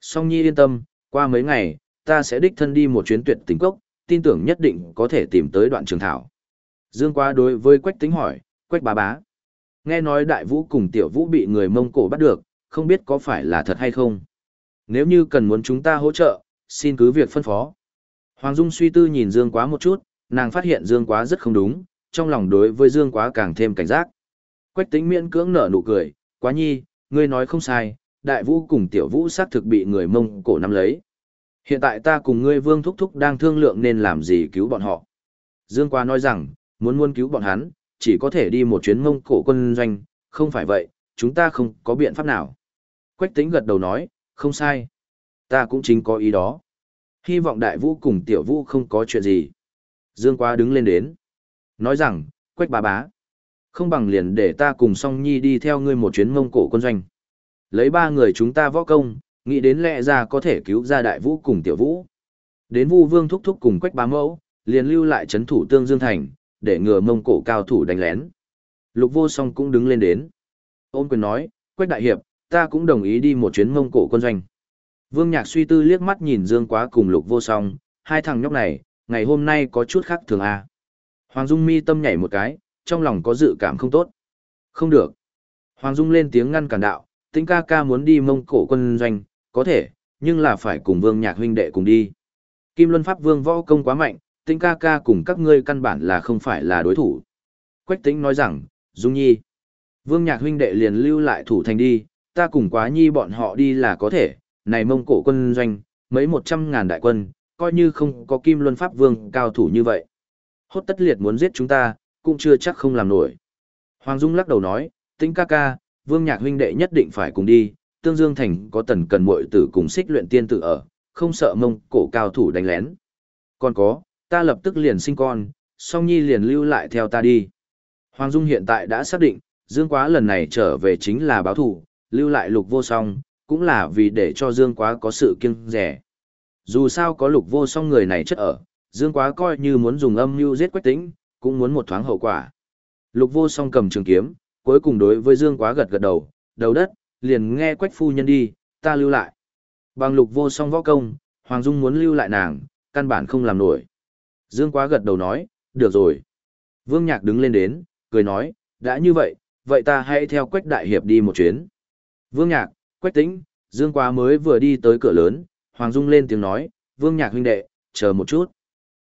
Song nhi yên tâm, qua mấy ngày, ta sẽ đích thân đi một chuyến tuyệt tình cốc, tin tưởng nhất định có thể tìm tới đoạn trường thảo. Dương quá đối với Quách tính hỏi, Quách bá bá. Nghe nói đại vũ cùng tiểu vũ bị người Mông Cổ bắt được, không biết có phải là thật hay không. Nếu như cần muốn chúng ta hỗ trợ, xin cứ việc phân phó. Hoàng Dung suy tư nhìn Dương quá một chút, nàng phát hiện Dương quá rất không đúng, trong lòng đối với Dương quá càng thêm cảnh giác. Quách Tĩnh miễn cưỡng nở nụ cười, quá nhi, ngươi nói không sai, đại vũ cùng tiểu vũ xác thực bị người Mông Cổ nắm lấy. Hiện tại ta cùng ngươi vương thúc thúc đang thương lượng nên làm gì cứu bọn họ. Dương quá nói rằng, muốn muốn cứu bọn hắn, chỉ có thể đi một chuyến Mông Cổ quân doanh, không phải vậy, chúng ta không có biện pháp nào. Quách tính gật đầu nói, không sai. Ta cũng chính có ý đó. Hy vọng đại vũ cùng tiểu vũ không có chuyện gì. Dương quá đứng lên đến. Nói rằng, quách bà bá. Không bằng liền để ta cùng song nhi đi theo ngươi một chuyến mông cổ quân doanh. Lấy ba người chúng ta võ công, nghĩ đến lẽ ra có thể cứu ra đại vũ cùng tiểu vũ. Đến vu vương thúc thúc cùng quách bá mẫu, liền lưu lại chấn thủ tương dương thành, để ngừa mông cổ cao thủ đánh lén. Lục vô song cũng đứng lên đến. Ôn quyền nói, quách đại hiệp, ta cũng đồng ý đi một chuyến mông cổ quân doanh. Vương Nhạc suy tư liếc mắt nhìn Dương Quá cùng Lục Vô Song, hai thằng nhóc này, ngày hôm nay có chút khác thường à. Hoàng Dung mi tâm nhảy một cái, trong lòng có dự cảm không tốt. Không được. Hoàng Dung lên tiếng ngăn cản đạo, tính ca ca muốn đi mông cổ quân doanh, có thể, nhưng là phải cùng Vương Nhạc huynh đệ cùng đi. Kim Luân Pháp Vương võ công quá mạnh, Tĩnh ca ca cùng các ngươi căn bản là không phải là đối thủ. Quách Tĩnh nói rằng, Dung Nhi. Vương Nhạc huynh đệ liền lưu lại thủ thành đi, ta cùng quá nhi bọn họ đi là có thể, này mông cổ quân doanh, mấy một trăm ngàn đại quân, coi như không có kim luân pháp vương cao thủ như vậy. Hốt tất liệt muốn giết chúng ta, cũng chưa chắc không làm nổi. Hoàng Dung lắc đầu nói, Tĩnh ca ca, vương nhạc huynh đệ nhất định phải cùng đi, tương dương thành có tần cần muội tử cùng xích luyện tiên tử ở, không sợ mông cổ cao thủ đánh lén. Còn có, ta lập tức liền sinh con, song nhi liền lưu lại theo ta đi. Hoàng Dung hiện tại đã xác định, Dương Quá lần này trở về chính là báo thủ, lưu lại lục vô song, cũng là vì để cho Dương Quá có sự kiêng rẻ. Dù sao có lục vô song người này chất ở, Dương Quá coi như muốn dùng âm mưu giết Quách Tĩnh, cũng muốn một thoáng hậu quả. Lục vô song cầm trường kiếm, cuối cùng đối với Dương Quá gật gật đầu, đầu đất, liền nghe Quách phu nhân đi, ta lưu lại. Bằng lục vô song võ công, Hoàng Dung muốn lưu lại nàng, căn bản không làm nổi. Dương Quá gật đầu nói, được rồi. Vương Nhạc đứng lên đến, cười nói, đã như vậy, vậy ta hãy theo Quách Đại Hiệp đi một chuyến. Vương Nhạc, Quách Tĩnh, Dương Quá mới vừa đi tới cửa lớn, Hoàng Dung lên tiếng nói, Vương Nhạc huynh đệ, chờ một chút.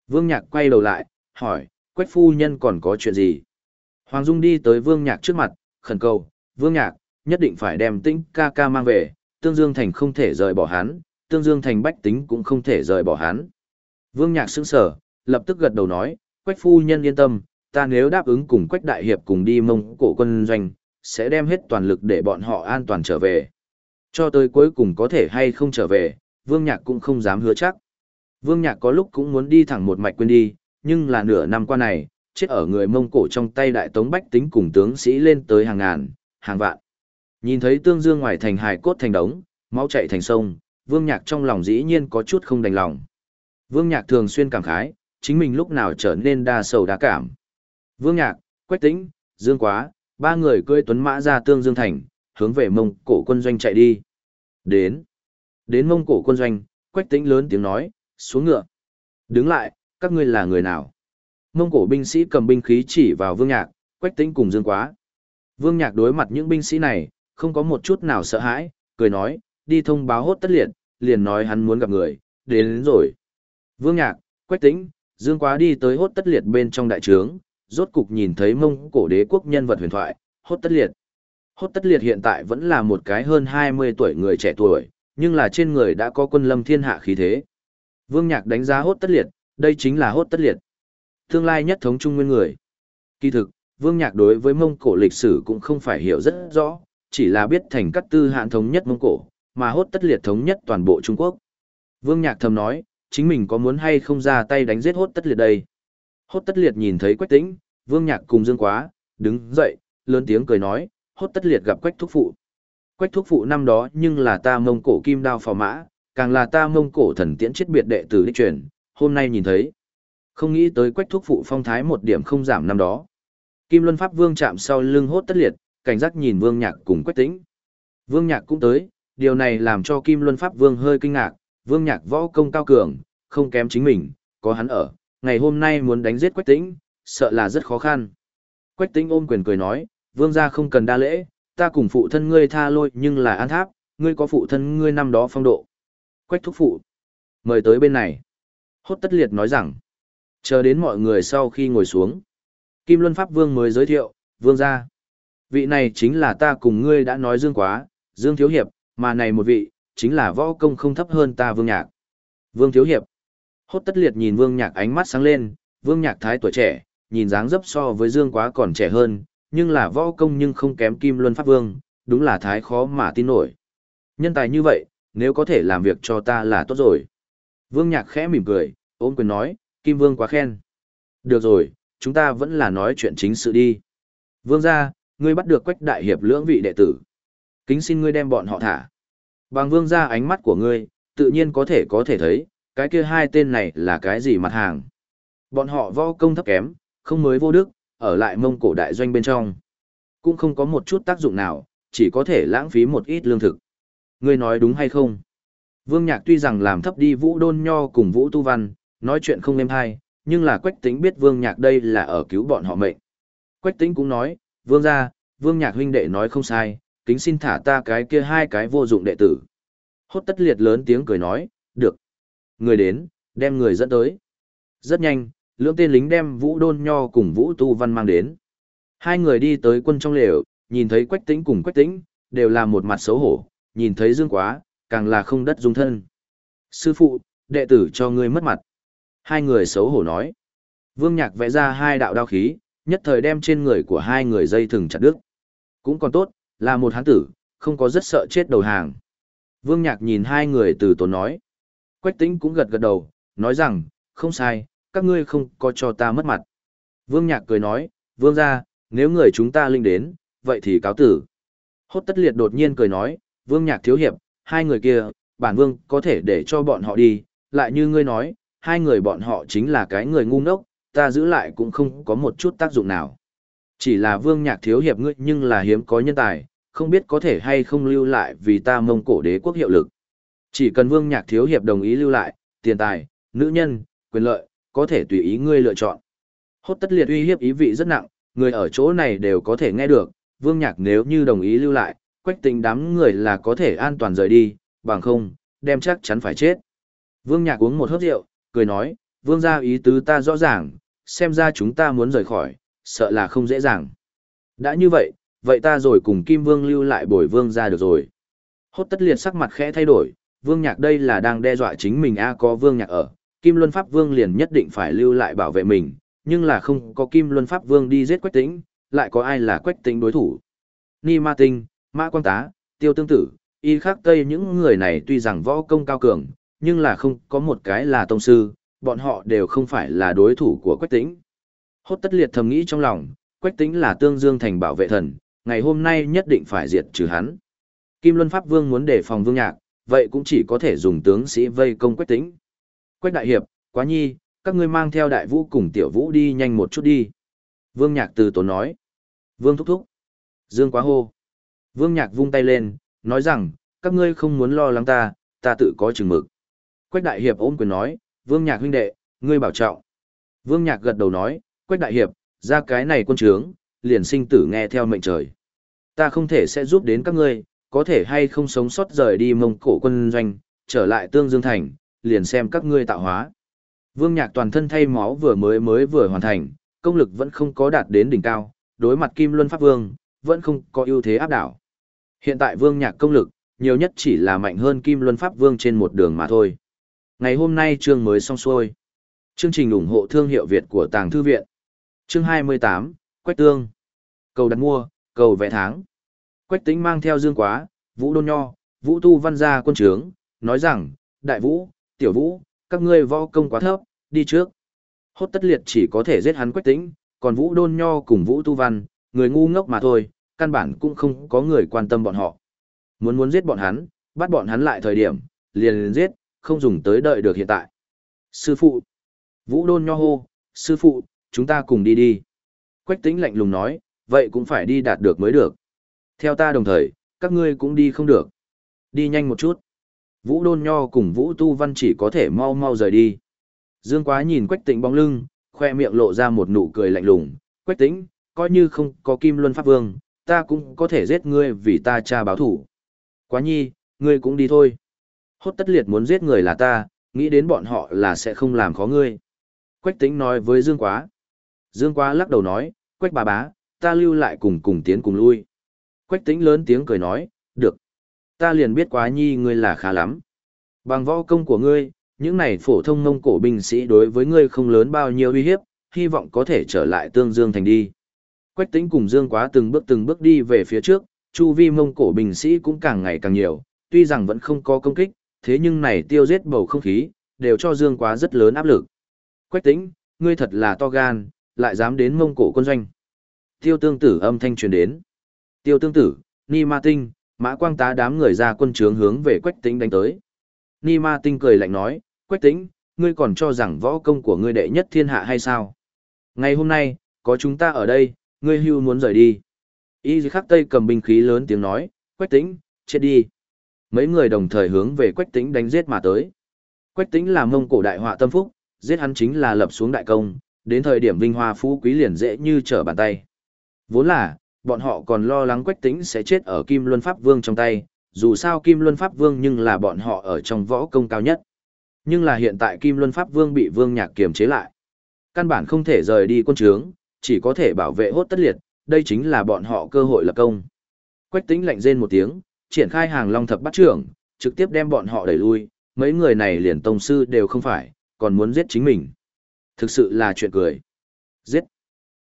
Vương Nhạc quay đầu lại, hỏi, Quách phu nhân còn có chuyện gì? Hoàng Dung đi tới Vương Nhạc trước mặt, khẩn cầu, Vương Nhạc, nhất định phải đem Tĩnh ca ca mang về, Tương Dương Thành không thể rời bỏ hắn, Tương Dương Thành bách tính cũng không thể rời bỏ hắn. Vương Nhạc sững sờ, lập tức gật đầu nói, Quách phu nhân yên tâm, ta nếu đáp ứng cùng Quách Đại Hiệp cùng đi mông cổ quân doanh, sẽ đem hết toàn lực để bọn họ an toàn trở về. Cho tới cuối cùng có thể hay không trở về, Vương Nhạc cũng không dám hứa chắc. Vương Nhạc có lúc cũng muốn đi thẳng một mạch quên đi, nhưng là nửa năm qua này, chết ở người Mông Cổ trong tay đại tống bách tính cùng tướng sĩ lên tới hàng ngàn, hàng vạn. Nhìn thấy tương dương ngoài thành hài cốt thành đống, máu chạy thành sông, Vương Nhạc trong lòng dĩ nhiên có chút không đành lòng. Vương Nhạc thường xuyên cảm khái, chính mình lúc nào trở nên đa sầu đa cảm. Vương Nhạc, Quách Tĩnh, Dương Quá, ba người cưỡi tuấn mã ra tương dương thành, hướng về mông cổ quân doanh chạy đi. Đến. Đến mông cổ quân doanh, quách tĩnh lớn tiếng nói, xuống ngựa. Đứng lại, các ngươi là người nào? Mông cổ binh sĩ cầm binh khí chỉ vào vương nhạc, quách tĩnh cùng dương quá. Vương nhạc đối mặt những binh sĩ này, không có một chút nào sợ hãi, cười nói, đi thông báo hốt tất liệt, liền nói hắn muốn gặp người, đến, đến rồi. Vương nhạc, quách tĩnh, dương quá đi tới hốt tất liệt bên trong đại trướng, rốt cục nhìn thấy mông cổ đế quốc nhân vật huyền thoại, hốt tất liệt. Hốt tất liệt hiện tại vẫn là một cái hơn 20 tuổi người trẻ tuổi, nhưng là trên người đã có quân lâm thiên hạ khí thế. Vương Nhạc đánh giá hốt tất liệt, đây chính là hốt tất liệt. Tương lai nhất thống trung nguyên người. Kỳ thực, Vương Nhạc đối với Mông Cổ lịch sử cũng không phải hiểu rất rõ, chỉ là biết thành cắt tư hạn thống nhất Mông Cổ, mà hốt tất liệt thống nhất toàn bộ Trung Quốc. Vương Nhạc thầm nói, chính mình có muốn hay không ra tay đánh giết hốt tất liệt đây. Hốt tất liệt nhìn thấy Quách Tĩnh, Vương Nhạc cùng Dương Quá, đứng dậy, lớn tiếng cười nói, hốt tất liệt gặp Quách Thúc Phụ. Quách Thúc Phụ năm đó nhưng là ta mông cổ kim đao phò mã, càng là ta mông cổ thần tiễn chết biệt đệ tử đích truyền, hôm nay nhìn thấy. Không nghĩ tới quách thúc phụ phong thái một điểm không giảm năm đó. Kim Luân Pháp Vương chạm sau lưng hốt tất liệt, cảnh giác nhìn Vương Nhạc cùng Quách Tĩnh. Vương Nhạc cũng tới, điều này làm cho Kim Luân Pháp Vương hơi kinh ngạc, Vương Nhạc võ công cao cường, không kém chính mình, có hắn ở, ngày hôm nay muốn đánh giết Quách Tĩnh, sợ là rất khó khăn. Quách Tĩnh ôm quyền cười nói, Vương gia không cần đa lễ, ta cùng phụ thân ngươi tha lôi nhưng là an tháp, ngươi có phụ thân ngươi năm đó phong độ. Quách thúc phụ, mời tới bên này. Hốt tất liệt nói rằng, chờ đến mọi người sau khi ngồi xuống. Kim Luân Pháp Vương mới giới thiệu, Vương gia. Vị này chính là ta cùng ngươi đã nói Dương Quá, Dương Thiếu Hiệp, mà này một vị, chính là võ công không thấp hơn ta Vương Nhạc. Vương Thiếu Hiệp. Hốt tất liệt nhìn Vương Nhạc ánh mắt sáng lên, Vương Nhạc thái tuổi trẻ, nhìn dáng dấp so với Dương Quá còn trẻ hơn, nhưng là võ công nhưng không kém Kim Luân Pháp Vương, đúng là thái khó mà tin nổi. Nhân tài như vậy, nếu có thể làm việc cho ta là tốt rồi. Vương Nhạc khẽ mỉm cười, ôm quyền nói, Kim Vương quá khen. Được rồi, chúng ta vẫn là nói chuyện chính sự đi. Vương gia, ngươi bắt được quách đại hiệp lưỡng vị đệ tử. Kính xin ngươi đem bọn họ thả. Bằng vương gia ánh mắt của ngươi, tự nhiên có thể có thể thấy, cái kia hai tên này là cái gì mặt hàng. Bọn họ võ công thấp kém, không mới vô đức, ở lại mông cổ đại doanh bên trong. Cũng không có một chút tác dụng nào, chỉ có thể lãng phí một ít lương thực. Ngươi nói đúng hay không? Vương Nhạc tuy rằng làm thấp đi Vũ Đôn Nho cùng Vũ Tu Văn, nói chuyện không êm hay, nhưng là Quách Tĩnh biết Vương Nhạc đây là ở cứu bọn họ mệnh. Quách Tĩnh cũng nói, Vương gia, Vương Nhạc huynh đệ nói không sai, kính xin thả ta cái kia hai cái vô dụng đệ tử. Hốt tất liệt lớn tiếng cười nói, được. Người đến, đem người dẫn tới. Rất nhanh, lưỡng tên lính đem Vũ Đôn Nho cùng Vũ Tu Văn mang đến. Hai người đi tới quân trong lều, nhìn thấy Quách Tĩnh cùng Quách Tĩnh, đều là một mặt xấu hổ, nhìn thấy Dương Quá, càng là không đất dung thân. Sư phụ, đệ tử cho ngươi mất mặt. Hai người xấu hổ nói. Vương Nhạc vẽ ra hai đạo đao khí, nhất thời đem trên người của hai người dây thừng chặt đứt. Cũng còn tốt, là một hán tử, không có rất sợ chết đầu hàng. Vương Nhạc nhìn hai người từ tốn nói. Quách Tĩnh cũng gật gật đầu, nói rằng, không sai, các ngươi không có cho ta mất mặt. Vương Nhạc cười nói, Vương ra, nếu người chúng ta linh đến, vậy thì cáo tử. Hốt tất liệt đột nhiên cười nói, Vương Nhạc thiếu hiệp, hai người kia, bản Vương có thể để cho bọn họ đi, lại như ngươi nói, hai người bọn họ chính là cái người ngu ngốc, ta giữ lại cũng không có một chút tác dụng nào. Chỉ là Vương Nhạc thiếu hiệp ngươi nhưng là hiếm có nhân tài, không biết có thể hay không lưu lại vì ta mông cổ đế quốc hiệu lực. Chỉ cần Vương Nhạc thiếu hiệp đồng ý lưu lại, tiền tài, nữ nhân, quyền lợi, có thể tùy ý ngươi lựa chọn. Hốt tất liệt uy hiếp ý vị rất nặng, người ở chỗ này đều có thể nghe được, Vương Nhạc nếu như đồng ý lưu lại, quách tình đám người là có thể an toàn rời đi, bằng không, đem chắc chắn phải chết. Vương Nhạc uống một hớp rượu, cười nói, Vương gia ý tứ ta rõ ràng, xem ra chúng ta muốn rời khỏi, sợ là không dễ dàng. Đã như vậy, vậy ta rồi cùng Kim Vương lưu lại bồi Vương gia được rồi. Hốt tất liệt sắc mặt khẽ thay đổi, Vương Nhạc đây là đang đe dọa chính mình a có Vương Nhạc ở, Kim Luân Pháp Vương liền nhất định phải lưu lại bảo vệ mình, nhưng là không có Kim Luân Pháp Vương đi giết Quách Tĩnh, lại có ai là Quách Tĩnh đối thủ. Ni Ma Tinh, Mã Quang Tá, Tiêu Tương Tử, Y Khắc Tây những người này tuy rằng võ công cao cường, nhưng là không có một cái là tông sư, bọn họ đều không phải là đối thủ của Quách Tĩnh. Hốt tất liệt thầm nghĩ trong lòng, Quách Tĩnh là tương dương thành bảo vệ thần, ngày hôm nay nhất định phải diệt trừ hắn. Kim Luân Pháp Vương muốn đề phòng Vương Nhạc, vậy cũng chỉ có thể dùng tướng sĩ vây công Quách Tĩnh. Quách Đại Hiệp, Quá Nhi, các ngươi mang theo Đại Vũ cùng Tiểu Vũ đi nhanh một chút đi. Vương Nhạc từ tốn nói. Vương thúc thúc. Dương quá hô. Vương Nhạc vung tay lên, nói rằng, các ngươi không muốn lo lắng ta, ta tự có chừng mực. Quách Đại Hiệp ôm quyền nói, Vương Nhạc huynh đệ, ngươi bảo trọng. Vương Nhạc gật đầu nói, Quách Đại Hiệp, ra cái này quân trướng, liền sinh tử nghe theo mệnh trời. Ta không thể sẽ giúp đến các ngươi, có thể hay không sống sót rời đi mông cổ quân doanh, trở lại tương dương thành, liền xem các ngươi tạo hóa. Vương Nhạc toàn thân thay máu vừa mới mới vừa hoàn thành, công lực vẫn không có đạt đến đỉnh cao, đối mặt Kim Luân Pháp Vương, vẫn không có ưu thế áp đảo. Hiện tại Vương Nhạc công lực, nhiều nhất chỉ là mạnh hơn Kim Luân Pháp Vương trên một đường mà thôi. Ngày hôm nay chương mới xong xuôi. Chương trình ủng hộ thương hiệu Việt của Tàng Thư Viện. Chương 28, Quách Tương. Cầu đặt mua, cầu vẽ tháng. Quách tính mang theo dương quá, Vũ Đôn Nho, Vũ Tu Văn gia quân trướng, nói rằng, Đại Vũ, Tiểu Vũ, các ngươi võ công quá thấp, đi trước. Hốt tất liệt chỉ có thể giết hắn Quách tính, còn Vũ Đôn Nho cùng Vũ Tu Văn, người ngu ngốc mà thôi, căn bản cũng không có người quan tâm bọn họ. Muốn muốn giết bọn hắn, bắt bọn hắn lại thời điểm, liền giết, không dùng tới đợi được hiện tại. Sư phụ. Vũ đôn nho hô, sư phụ, chúng ta cùng đi đi. Quách tính lạnh lùng nói, vậy cũng phải đi đạt được mới được. Theo ta đồng thời, các ngươi cũng đi không được. Đi nhanh một chút. Vũ đôn nho cùng Vũ tu văn chỉ có thể mau mau rời đi. Dương quá nhìn quách tĩnh bóng lưng, khoe miệng lộ ra một nụ cười lạnh lùng. Quách tĩnh, coi như không có kim luân pháp vương, ta cũng có thể giết ngươi vì ta cha báo thủ. Quá nhi, ngươi cũng đi thôi. Hốt tất liệt muốn giết người là ta, nghĩ đến bọn họ là sẽ không làm khó ngươi. Quách tĩnh nói với Dương quá. Dương quá lắc đầu nói, quách bà bá, ta lưu lại cùng cùng tiến cùng lui. Quách tĩnh lớn tiếng cười nói, được. Ta liền biết quá nhi ngươi là khá lắm. Bằng võ công của ngươi, những này phổ thông mông cổ binh sĩ đối với ngươi không lớn bao nhiêu uy hiếp, hy vọng có thể trở lại tương dương thành đi. Quách tĩnh cùng Dương quá từng bước từng bước đi về phía trước, chu vi mông cổ binh sĩ cũng càng ngày càng nhiều, tuy rằng vẫn không có công kích, thế nhưng này tiêu giết bầu không khí, đều cho Dương quá rất lớn áp lực. Quách tĩnh, ngươi thật là to gan, lại dám đến mông cổ quân doanh. Tiêu tương tử âm thanh truyền đến. Tiêu tương tử, Ni Ma Tinh, Mã Quang tá đám người ra quân trướng hướng về Quách Tĩnh đánh tới. Ni Ma Tinh cười lạnh nói, Quách Tĩnh, ngươi còn cho rằng võ công của ngươi đệ nhất thiên hạ hay sao? Ngày hôm nay, có chúng ta ở đây, ngươi hưu muốn rời đi. Y khắc tây cầm binh khí lớn tiếng nói, Quách Tĩnh, chết đi. Mấy người đồng thời hướng về Quách Tĩnh đánh giết mà tới. Quách Tĩnh là mông cổ đại họa tâm phúc, giết hắn chính là lập xuống đại công, đến thời điểm vinh hoa phú quý liền dễ như trở bàn tay. Vốn là, bọn họ còn lo lắng Quách Tĩnh sẽ chết ở Kim Luân Pháp Vương trong tay, dù sao Kim Luân Pháp Vương nhưng là bọn họ ở trong võ công cao nhất. Nhưng là hiện tại Kim Luân Pháp Vương bị Vương Nhạc kiềm chế lại. Căn bản không thể rời đi quân trướng, chỉ có thể bảo vệ hốt tất liệt, đây chính là bọn họ cơ hội lập công. Quách Tĩnh lạnh rên một tiếng, triển khai hàng long thập bắt trưởng, trực tiếp đem bọn họ đẩy lui, mấy người này liền tông sư đều không phải, còn muốn giết chính mình. Thực sự là chuyện cười. Giết.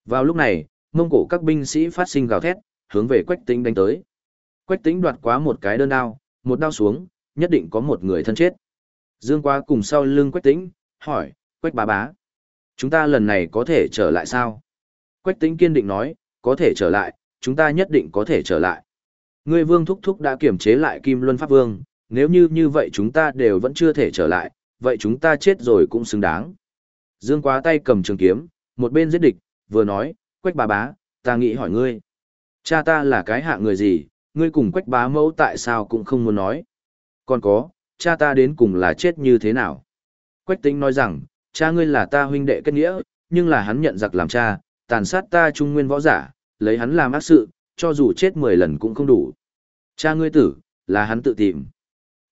Vào lúc này, mông cổ các binh sĩ phát sinh gào thét, hướng về Quách Tĩnh đánh tới. Quách Tĩnh đoạt quá một cái đơn đao, một đao xuống, nhất định có một người thân chết. Dương Quá cùng sau lưng Quách Tĩnh, hỏi, Quách bá bá, chúng ta lần này có thể trở lại sao? Quách Tĩnh kiên định nói, có thể trở lại, chúng ta nhất định có thể trở lại. Ngươi Vương Thúc Thúc đã kiểm chế lại Kim Luân Pháp Vương, nếu như như vậy chúng ta đều vẫn chưa thể trở lại, vậy chúng ta chết rồi cũng xứng đáng. Dương Quá tay cầm trường kiếm, một bên giết địch, vừa nói, Quách bà bá, ta nghĩ hỏi ngươi. Cha ta là cái hạ người gì, ngươi cùng Quách bá mẫu tại sao cũng không muốn nói. Còn có, cha ta đến cùng là chết như thế nào? Quách tính nói rằng, cha ngươi là ta huynh đệ kết nghĩa, nhưng là hắn nhận giặc làm cha, tàn sát ta trung nguyên võ giả, lấy hắn làm ác sự, cho dù chết 10 lần cũng không đủ. Cha ngươi tử, là hắn tự tìm.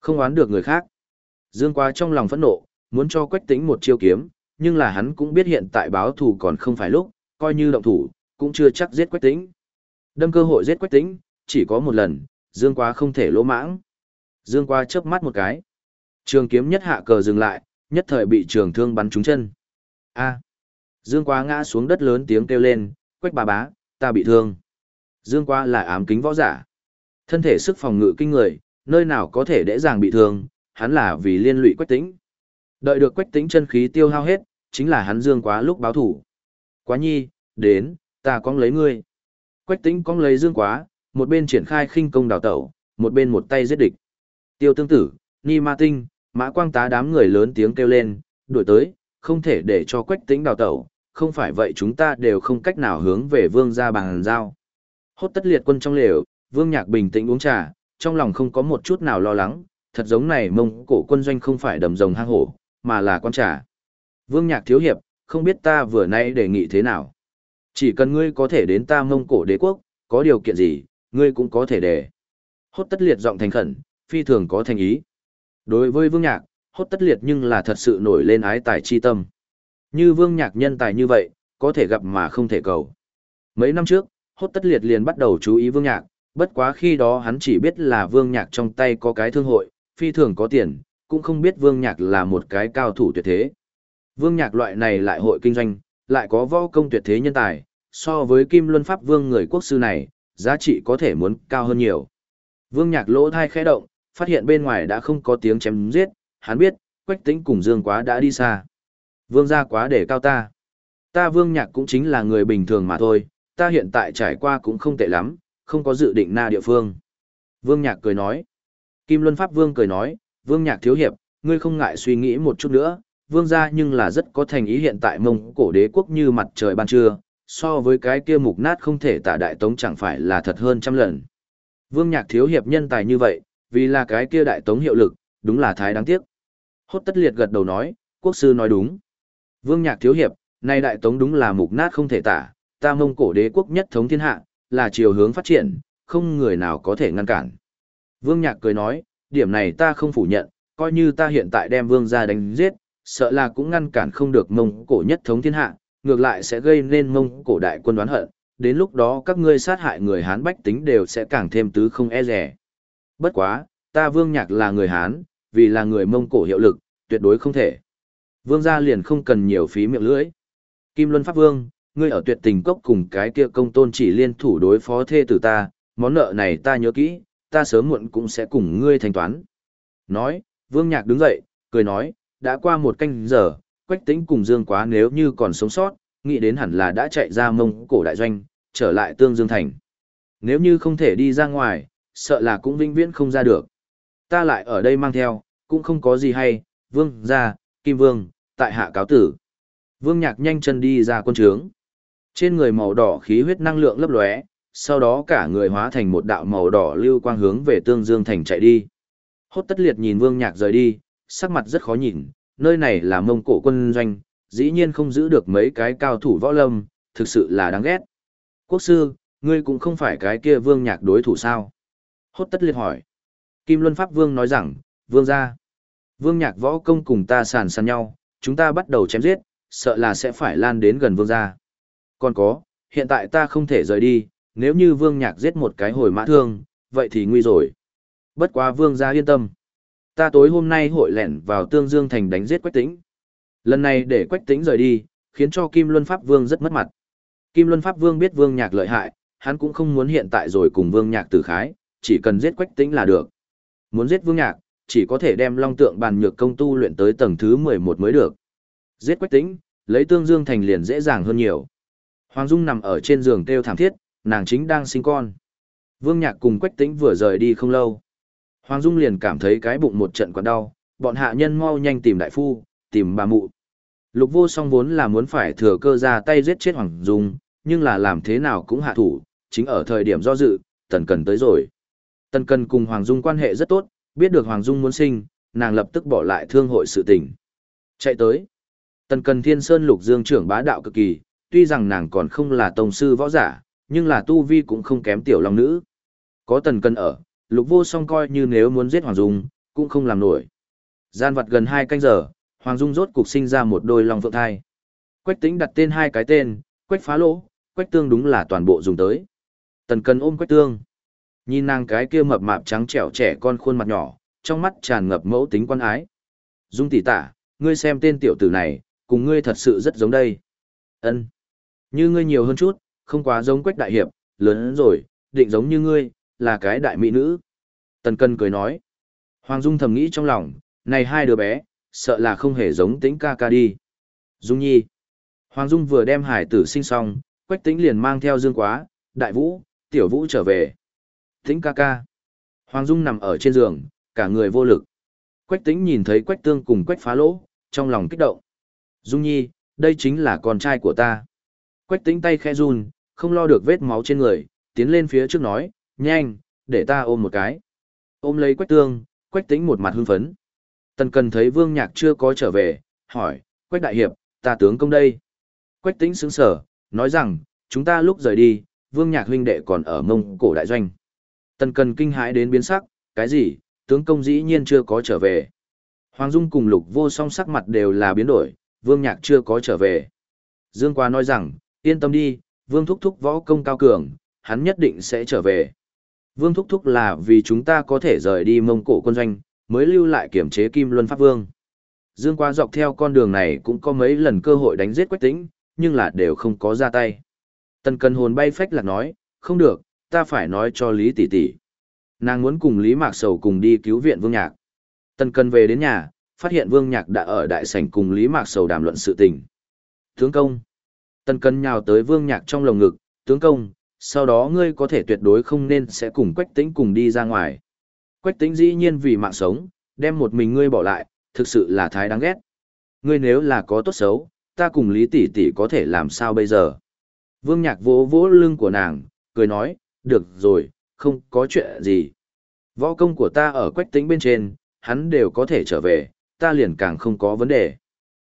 Không oán được người khác. Dương quá trong lòng phẫn nộ, muốn cho quách tính một chiêu kiếm, nhưng là hắn cũng biết hiện tại báo thù còn không phải lúc, coi như động thủ, cũng chưa chắc giết quách tĩnh, Đâm cơ hội giết quách tĩnh chỉ có một lần, Dương quá không thể lỗ mãng. Dương quá chớp mắt một cái. Trường kiếm nhất hạ cờ dừng lại, nhất thời bị trường thương bắn trúng chân. A. Dương quá ngã xuống đất lớn tiếng kêu lên, quách bà bá, ta bị thương. Dương quá là ám kính võ giả. Thân thể sức phòng ngự kinh người, nơi nào có thể dễ dàng bị thương, hắn là vì liên lụy quách tĩnh. Đợi được quách tĩnh chân khí tiêu hao hết, chính là hắn dương quá lúc báo thủ. Quá nhi, đến, ta cong lấy ngươi. Quách tĩnh cong lấy dương quá, một bên triển khai khinh công đào tẩu, một bên một tay giết địch. Tiêu tương tử, Ni Ma Tinh, Mã Quang tá đám người lớn tiếng kêu lên, đuổi tới, không thể để cho quách tĩnh đào tẩu, không phải vậy chúng ta đều không cách nào hướng về vương gia bằng giao. Hốt tất liệt quân trong lều, vương nhạc bình tĩnh uống trà, trong lòng không có một chút nào lo lắng, thật giống này mông cổ quân doanh không phải đầm rồng hang hổ, mà là quan trà. Vương nhạc thiếu hiệp, không biết ta vừa nay đề nghị thế nào. Chỉ cần ngươi có thể đến ta mông cổ đế quốc, có điều kiện gì, ngươi cũng có thể đề. Hốt tất liệt giọng thành khẩn, phi thường có thành ý. Đối với vương nhạc, hốt tất liệt nhưng là thật sự nổi lên ái tài chi tâm. Như vương nhạc nhân tài như vậy, có thể gặp mà không thể cầu. Mấy năm trước, hốt tất liệt liền bắt đầu chú ý vương nhạc, bất quá khi đó hắn chỉ biết là vương nhạc trong tay có cái thương hội, phi thường có tiền, cũng không biết vương nhạc là một cái cao thủ tuyệt thế. Vương nhạc loại này lại hội kinh doanh, lại có võ công tuyệt thế nhân tài, so với kim luân pháp vương người quốc sư này, giá trị có thể muốn cao hơn nhiều. Vương nhạc lỗ thai khẽ động, phát hiện bên ngoài đã không có tiếng chém giết, hắn biết, quách tính cùng dương quá đã đi xa. Vương gia quá để cao ta. Ta vương nhạc cũng chính là người bình thường mà thôi, ta hiện tại trải qua cũng không tệ lắm, không có dự định na địa phương. Vương nhạc cười nói. Kim Luân Pháp Vương cười nói, Vương Nhạc thiếu hiệp, ngươi không ngại suy nghĩ một chút nữa, vương gia nhưng là rất có thành ý hiện tại mông cổ đế quốc như mặt trời ban trưa, so với cái kia mục nát không thể tả đại tống chẳng phải là thật hơn trăm lần. Vương Nhạc thiếu hiệp nhân tài như vậy, vì là cái kia đại tống hiệu lực, đúng là thái đáng tiếc. Hốt tất liệt gật đầu nói, quốc sư nói đúng. Vương Nhạc thiếu hiệp, nay đại tống đúng là mục nát không thể tả, ta mông cổ đế quốc nhất thống thiên hạ, là chiều hướng phát triển, không người nào có thể ngăn cản. Vương Nhạc cười nói, điểm này ta không phủ nhận, coi như ta hiện tại đem vương gia đánh giết, sợ là cũng ngăn cản không được mông cổ nhất thống thiên hạ, ngược lại sẽ gây nên mông cổ đại quân đoán hận, đến lúc đó các ngươi sát hại người Hán bách tính đều sẽ càng thêm tứ không e rẻ. Bất quá, ta vương nhạc là người Hán, vì là người mông cổ hiệu lực, tuyệt đối không thể. Vương gia liền không cần nhiều phí miệng lưỡi. Kim Luân Pháp Vương, ngươi ở tuyệt tình cốc cùng cái kia công tôn chỉ liên thủ đối phó thê tử ta, món nợ này ta nhớ kỹ, ta sớm muộn cũng sẽ cùng ngươi thanh toán. Nói, Vương Nhạc đứng dậy, cười nói, đã qua một canh giờ, Quách Tĩnh cùng Dương Quá nếu như còn sống sót, nghĩ đến hẳn là đã chạy ra mông cổ đại doanh, trở lại Tương Dương Thành. Nếu như không thể đi ra ngoài, sợ là cũng vĩnh viễn không ra được. Ta lại ở đây mang theo, cũng không có gì hay, Vương ra, Kim Vương, tại hạ cáo tử. Vương Nhạc nhanh chân đi ra quân trướng. Trên người màu đỏ khí huyết năng lượng lấp lóe, sau đó cả người hóa thành một đạo màu đỏ lưu quang hướng về Tương Dương Thành chạy đi. Hốt tất liệt nhìn Vương Nhạc rời đi, sắc mặt rất khó nhìn, nơi này là mông cổ quân doanh, dĩ nhiên không giữ được mấy cái cao thủ võ lâm, thực sự là đáng ghét. Quốc sư, ngươi cũng không phải cái kia Vương Nhạc đối thủ sao? Hốt tất liệt hỏi. Kim Luân Pháp Vương nói rằng, Vương ra. Vương Nhạc võ công cùng ta sàn sàn nhau, chúng ta bắt đầu chém giết, sợ là sẽ phải lan đến gần Vương gia. Còn có, hiện tại ta không thể rời đi, nếu như Vương Nhạc giết một cái hồi mã thương, vậy thì nguy rồi. Bất quá Vương gia yên tâm. Ta tối hôm nay hội lẻn vào Tương Dương Thành đánh giết Quách Tĩnh. Lần này để Quách Tĩnh rời đi, khiến cho Kim Luân Pháp Vương rất mất mặt. Kim Luân Pháp Vương biết Vương Nhạc lợi hại, hắn cũng không muốn hiện tại rồi cùng Vương Nhạc tử khái, chỉ cần giết Quách Tĩnh là được. Muốn giết Vương Nhạc, chỉ có thể đem Long Tượng bàn nhược công tu luyện tới tầng thứ 11 mới được. Giết Quách Tĩnh, lấy Tương Dương Thành liền dễ dàng hơn nhiều. Hoàng Dung nằm ở trên giường kêu thảm thiết, nàng chính đang sinh con. Vương Nhạc cùng Quách Tĩnh vừa rời đi không lâu. Hoàng Dung liền cảm thấy cái bụng một trận quặn đau, bọn hạ nhân mau nhanh tìm đại phu, tìm bà mụ. Lục vô song vốn là muốn phải thừa cơ ra tay giết chết Hoàng Dung, nhưng là làm thế nào cũng hạ thủ, chính ở thời điểm do dự, Tần Cần tới rồi. Tần Cần cùng Hoàng Dung quan hệ rất tốt, biết được Hoàng Dung muốn sinh, nàng lập tức bỏ lại thương hội sự tình. Chạy tới. Tần Cần Thiên Sơn Lục Dương trưởng bá đạo cực kỳ, tuy rằng nàng còn không là tông sư võ giả, nhưng là tu vi cũng không kém tiểu long nữ. Có Tần Cần ở, lục vô song coi như nếu muốn giết Hoàng Dung, cũng không làm nổi. Gian vặt gần hai canh giờ, Hoàng Dung rốt cục sinh ra một đôi long phượng thai. Quách tính đặt tên hai cái tên, quách phá lỗ, quách tương đúng là toàn bộ dùng tới. Tần cần ôm quách tương. Nhìn nàng cái kia mập mạp trắng trẻo trẻ con khuôn mặt nhỏ, trong mắt tràn ngập mẫu tính quan ái. Dung tỷ tả, ngươi xem tên tiểu tử này, cùng ngươi thật sự rất giống đây. Ân, Như ngươi nhiều hơn chút, không quá giống quách đại hiệp, lớn rồi, định giống như ngươi, là cái đại mỹ nữ. Tần Cân cười nói. Hoàng Dung thầm nghĩ trong lòng, này hai đứa bé, sợ là không hề giống tính ca ca đi. Dung nhi. Hoàng Dung vừa đem hải tử sinh xong, Quách Tĩnh liền mang theo Dương Quá, Đại Vũ, Tiểu Vũ trở về. Tĩnh ca ca. Hoàng Dung nằm ở trên giường, cả người vô lực. Quách Tĩnh nhìn thấy Quách Tương cùng Quách Phá Lỗ, trong lòng kích động. Dung nhi, đây chính là con trai của ta. Quách Tĩnh tay khẽ run, không lo được vết máu trên người, tiến lên phía trước nói, nhanh, để ta ôm một cái. Ôm lấy quách tương, quách tính một mặt hưng phấn. Tần cần thấy vương nhạc chưa có trở về, hỏi, quách đại hiệp, ta tướng công đây. Quách tính sững sở, nói rằng, chúng ta lúc rời đi, vương nhạc huynh đệ còn ở mông cổ đại doanh. Tần cần kinh hãi đến biến sắc, cái gì, tướng công dĩ nhiên chưa có trở về. Hoàng Dung cùng lục vô song sắc mặt đều là biến đổi, vương nhạc chưa có trở về. Dương Quá nói rằng, yên tâm đi, vương thúc thúc võ công cao cường, hắn nhất định sẽ trở về. Vương Thúc Thúc là vì chúng ta có thể rời đi mông cổ quân doanh, mới lưu lại kiểm chế Kim Luân Pháp Vương. Dương qua dọc theo con đường này cũng có mấy lần cơ hội đánh giết Quách Tĩnh, nhưng là đều không có ra tay. Tần Cần hồn bay phách lạc nói, không được, ta phải nói cho Lý Tỷ Tỷ. Nàng muốn cùng Lý Mạc Sầu cùng đi cứu viện Vương Nhạc. Tần Cần về đến nhà, phát hiện Vương Nhạc đã ở đại sảnh cùng Lý Mạc Sầu đàm luận sự tình. Tướng công. Tần Cần nhào tới Vương Nhạc trong lồng ngực, tướng công, sau đó ngươi có thể tuyệt đối không nên sẽ cùng Quách Tĩnh cùng đi ra ngoài. Quách Tĩnh dĩ nhiên vì mạng sống, Đem một mình ngươi bỏ lại, thực sự là thái đáng ghét. Ngươi nếu là có tốt xấu, ta cùng Lý tỷ tỷ có thể làm sao bây giờ? Vương Nhạc vỗ vỗ lưng của nàng, cười nói, được rồi, không có chuyện gì. Võ công của ta ở quách Tĩnh bên trên, hắn đều có thể trở về, ta liền càng không có vấn đề.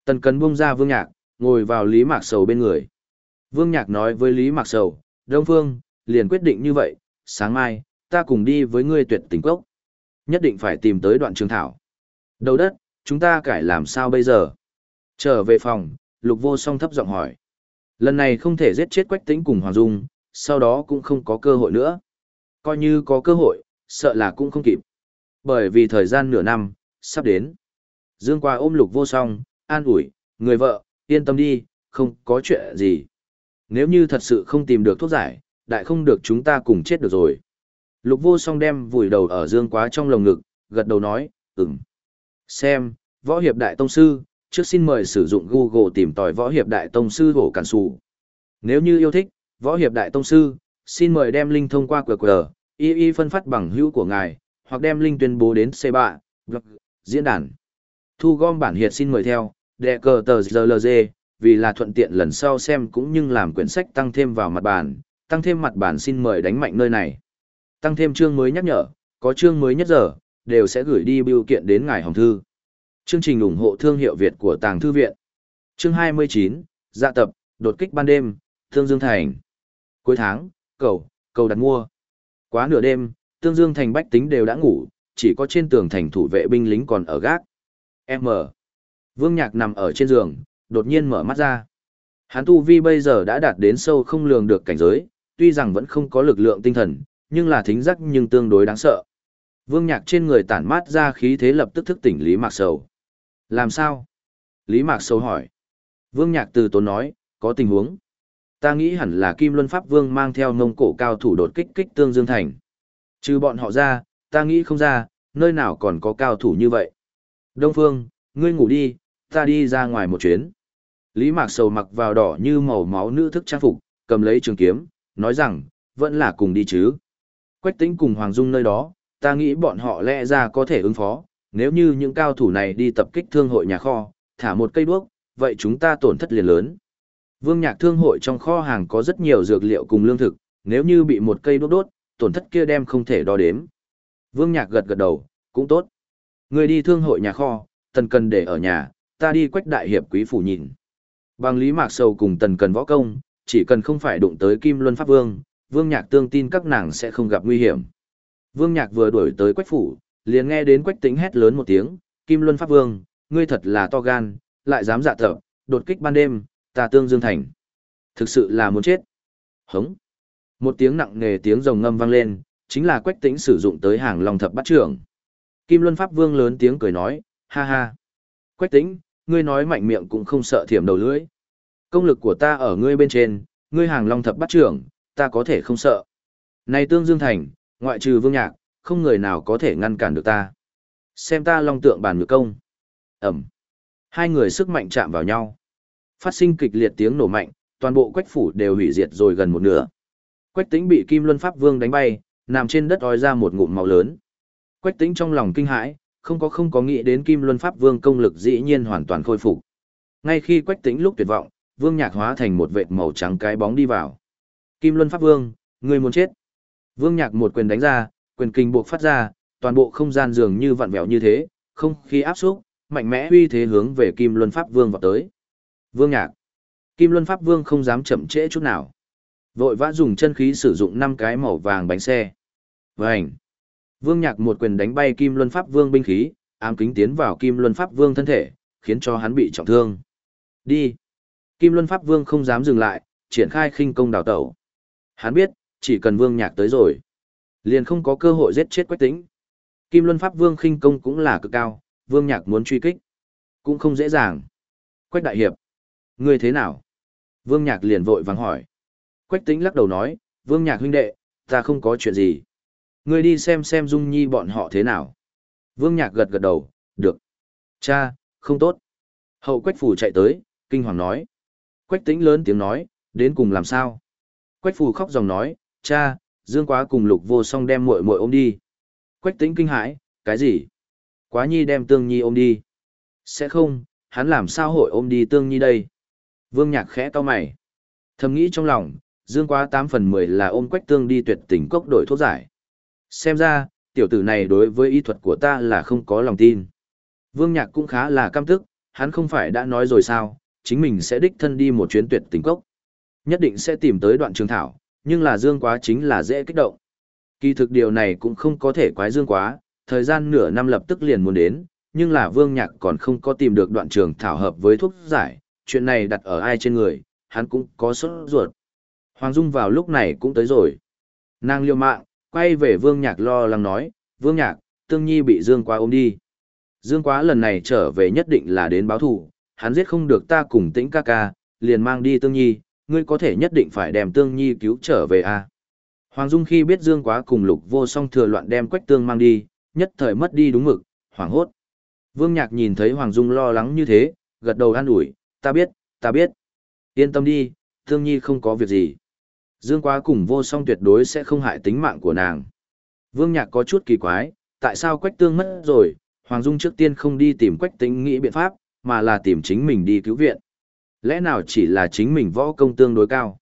Tần Cần buông ra Vương Nhạc, ngồi vào Lý Mạc Sầu bên người. Vương Nhạc nói với Lý Mạc Sầu, Đông Phương, liền quyết định như vậy, sáng mai, ta cùng đi với ngươi tuyệt tình cốc. Nhất định phải tìm tới đoạn trường thảo. Đầu đất, chúng ta cải làm sao bây giờ? Trở về phòng, Lục Vô Song thấp giọng hỏi. Lần này không thể giết chết Quách Tĩnh cùng Hoàng Dung, sau đó cũng không có cơ hội nữa. Coi như có cơ hội, sợ là cũng không kịp. Bởi vì thời gian nửa năm, sắp đến. Dương qua ôm Lục Vô Song, an ủi, người vợ, yên tâm đi, không có chuyện gì. Nếu như thật sự không tìm được thuốc giải, đại không được chúng ta cùng chết được rồi. Lục vô song đem vùi đầu ở dương quá trong lồng ngực, gật đầu nói, ừm. Xem, võ hiệp đại tông sư, trước xin mời sử dụng Google tìm tòi võ hiệp đại tông sư hổ cản sụ. Nếu như yêu thích, võ hiệp đại tông sư, xin mời đem link thông qua QR, y y phân phát bằng hữu của ngài, hoặc đem link tuyên bố đến C3, blog, diễn đàn. Thu gom bản hiệt xin mời theo, đệ cờ tờ GLG, vì là thuận tiện lần sau xem cũng như làm quyển sách tăng thêm vào mặt bàn, tăng thêm mặt bàn xin mời đánh mạnh nơi này. Tăng thêm chương mới nhắc nhở, có chương mới nhất giờ, đều sẽ gửi đi biểu kiện đến ngài hồng thư. Chương trình ủng hộ thương hiệu Việt của Tàng Thư Viện. Chương 29, Dạ tập, đột kích ban đêm, Thương Dương Thành. Cuối tháng, cầu, cầu đặt mua. Quá nửa đêm, Tương Dương Thành bách tính đều đã ngủ, chỉ có trên tường thành thủ vệ binh lính còn ở gác. M. Vương Nhạc nằm ở trên giường, đột nhiên mở mắt ra. Hắn tu vi bây giờ đã đạt đến sâu không lường được cảnh giới, tuy rằng vẫn không có lực lượng tinh thần, nhưng là thính giác nhưng tương đối đáng sợ. Vương Nhạc trên người tản mát ra khí thế lập tức thức tỉnh Lý Mạc Sầu. Làm sao? Lý Mạc Sầu hỏi. Vương Nhạc từ tốn nói, có tình huống. Ta nghĩ hẳn là Kim Luân Pháp Vương mang theo ngông cổ cao thủ đột kích kích tương dương thành. Trừ bọn họ ra, ta nghĩ không ra, nơi nào còn có cao thủ như vậy. Đông Phương, ngươi ngủ đi, ta đi ra ngoài một chuyến. Lý Mạc Sầu mặc vào đỏ như màu máu nữ thức trang phục, cầm lấy trường kiếm, nói rằng, vẫn là cùng đi chứ. Quách tính cùng Hoàng Dung nơi đó, ta nghĩ bọn họ lẽ ra có thể ứng phó, nếu như những cao thủ này đi tập kích thương hội nhà kho, thả một cây đuốc, vậy chúng ta tổn thất liền lớn. Vương nhạc thương hội trong kho hàng có rất nhiều dược liệu cùng lương thực, nếu như bị một cây đốt đốt, tổn thất kia đem không thể đo đếm. Vương nhạc gật gật đầu, cũng tốt. Người đi thương hội nhà kho, tần cần để ở nhà, ta đi quách đại hiệp quý phủ nhìn. Bằng lý mạc sầu cùng tần cần võ công, chỉ cần không phải đụng tới kim luân pháp vương, vương nhạc tương tin các nàng sẽ không gặp nguy hiểm. Vương nhạc vừa đuổi tới quách phủ, liền nghe đến quách tính hét lớn một tiếng, kim luân pháp vương, ngươi thật là to gan, lại dám dạ thở, đột kích ban đêm, ta tương dương thành. Thực sự là muốn chết. Hống. Một tiếng nặng nề tiếng rồng ngâm vang lên, chính là quách tĩnh sử dụng tới hàng long thập bắt trưởng. Kim Luân Pháp Vương lớn tiếng cười nói, ha ha. Quách tĩnh, ngươi nói mạnh miệng cũng không sợ thiểm đầu lưỡi. Công lực của ta ở ngươi bên trên, ngươi hàng long thập bắt trưởng, ta có thể không sợ. Này tương dương thành, ngoại trừ vương nhạc, không người nào có thể ngăn cản được ta. Xem ta long tượng bàn ngược công. Ẩm. Hai người sức mạnh chạm vào nhau. Phát sinh kịch liệt tiếng nổ mạnh, toàn bộ quách phủ đều hủy diệt rồi gần một nửa. Quách tĩnh bị Kim Luân Pháp Vương đánh bay, nằm trên đất ói ra một ngụm máu lớn. Quách tĩnh trong lòng kinh hãi, không có không có nghĩ đến Kim Luân Pháp Vương công lực dĩ nhiên hoàn toàn khôi phục. Ngay khi Quách tĩnh lúc tuyệt vọng, Vương Nhạc hóa thành một vệt màu trắng cái bóng đi vào. Kim Luân Pháp Vương, người muốn chết. Vương Nhạc một quyền đánh ra, quyền kinh buộc phát ra, toàn bộ không gian dường như vặn vẹo như thế, không khí áp xúc, mạnh mẽ uy thế hướng về Kim Luân Pháp Vương vào tới. Vương Nhạc. Kim Luân Pháp Vương không dám chậm trễ chút nào. Vội vã dùng chân khí sử dụng năm cái màu vàng bánh xe. Vành. Vương Nhạc một quyền đánh bay Kim Luân Pháp Vương binh khí, ám kính tiến vào Kim Luân Pháp Vương thân thể, khiến cho hắn bị trọng thương. Đi. Kim Luân Pháp Vương không dám dừng lại, triển khai khinh công đào tẩu. Hắn biết, chỉ cần Vương Nhạc tới rồi, liền không có cơ hội giết chết Quách Tĩnh. Kim Luân Pháp Vương khinh công cũng là cực cao, Vương Nhạc muốn truy kích, cũng không dễ dàng. Quách Đại Hiệp, ngươi thế nào? Vương Nhạc liền vội vàng hỏi. Quách Tĩnh lắc đầu nói, Vương Nhạc huynh đệ, ta không có chuyện gì. Ngươi đi xem xem Dung Nhi bọn họ thế nào. Vương Nhạc gật gật đầu, được. Cha, không tốt. Hậu Quách Phủ chạy tới, kinh hoàng nói. Quách Tĩnh lớn tiếng nói, đến cùng làm sao? Quách Phủ khóc dòng nói, cha, Dương Quá cùng Lục Vô Song đem muội muội ôm đi. Quách Tĩnh kinh hãi, cái gì? Quá nhi đem tương nhi ôm đi. Sẽ không, hắn làm sao hội ôm đi tương nhi đây? Vương Nhạc khẽ to mày. Thầm nghĩ trong lòng, dương quá 8 phần 10 là ôm quách tương đi tuyệt tình cốc đổi thuốc giải. Xem ra, tiểu tử này đối với y thuật của ta là không có lòng tin. Vương Nhạc cũng khá là cam tức, hắn không phải đã nói rồi sao, chính mình sẽ đích thân đi một chuyến tuyệt tình cốc. Nhất định sẽ tìm tới đoạn trường thảo, nhưng là dương quá chính là dễ kích động. Kỳ thực điều này cũng không có thể quái dương quá, thời gian nửa năm lập tức liền muốn đến, nhưng là vương nhạc còn không có tìm được đoạn trường thảo hợp với thuốc giải, chuyện này đặt ở ai trên người, hắn cũng có sốt ruột. Hoàng Dung vào lúc này cũng tới rồi. Nàng liêu mạng, quay về vương nhạc lo lắng nói, vương nhạc, tương nhi bị dương quá ôm đi. Dương quá lần này trở về nhất định là đến báo thù, hắn giết không được ta cùng tĩnh ca ca, liền mang đi tương nhi, ngươi có thể nhất định phải đem tương nhi cứu trở về a à? Hoàng Dung khi biết Dương quá cùng lục vô song thừa loạn đem quách tương mang đi, nhất thời mất đi đúng mực, hoảng hốt. Vương Nhạc nhìn thấy Hoàng Dung lo lắng như thế, gật đầu an ủi, ta biết, ta biết. Yên tâm đi, Tương Nhi không có việc gì. Dương quá cùng vô song tuyệt đối sẽ không hại tính mạng của nàng. Vương Nhạc có chút kỳ quái, tại sao Quách Tương mất rồi, Hoàng Dung trước tiên không đi tìm Quách Tính nghĩ biện pháp, mà là tìm chính mình đi cứu viện. Lẽ nào chỉ là chính mình võ công tương đối cao?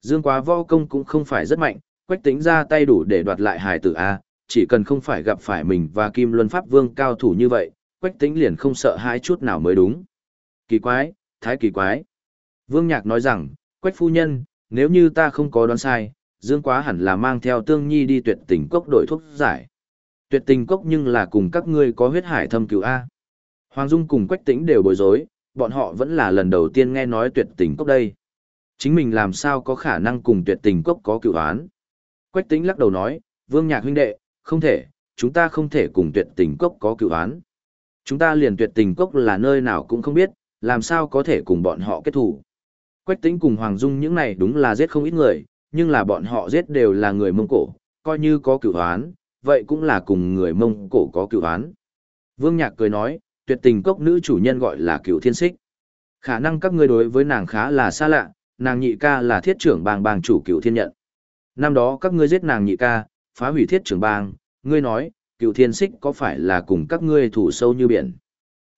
Dương quá võ công cũng không phải rất mạnh, Quách Tính ra tay đủ để đoạt lại hài tử A, chỉ cần không phải gặp phải mình và Kim Luân Pháp Vương cao thủ như vậy, Quách Tính liền không sợ hãi chút nào mới đúng. Kỳ quái, thái kỳ quái. Vương Nhạc nói rằng, Quách phu nhân, nếu như ta không có đoán sai, Dương Quá hẳn là mang theo Tương Nhi đi tuyệt tình cốc đổi thuốc giải. Tuyệt tình cốc nhưng là cùng các ngươi có huyết hải thâm cứu A. Hoàng Dung cùng Quách Tĩnh đều bối rối, bọn họ vẫn là lần đầu tiên nghe nói tuyệt tình cốc đây. Chính mình làm sao có khả năng cùng tuyệt tình cốc có cựu án. Quách Tĩnh lắc đầu nói, Vương Nhạc huynh đệ, không thể, chúng ta không thể cùng tuyệt tình cốc có cựu án. Chúng ta liền tuyệt tình cốc là nơi nào cũng không biết, làm sao có thể cùng bọn họ kết thủ. Quách Tĩnh cùng Hoàng Dung những này đúng là giết không ít người, nhưng là bọn họ giết đều là người Mông Cổ, coi như có cửu hoán, vậy cũng là cùng người Mông Cổ có cửu hoán. Vương Nhạc cười nói, tuyệt tình cốc nữ chủ nhân gọi là cửu thiên xích. Khả năng các ngươi đối với nàng khá là xa lạ, nàng nhị ca là thiết trưởng bang bang chủ cửu thiên nhận. Năm đó các ngươi giết nàng nhị ca, phá hủy thiết trưởng bang, ngươi nói, cửu thiên xích có phải là cùng các ngươi thủ sâu như biển.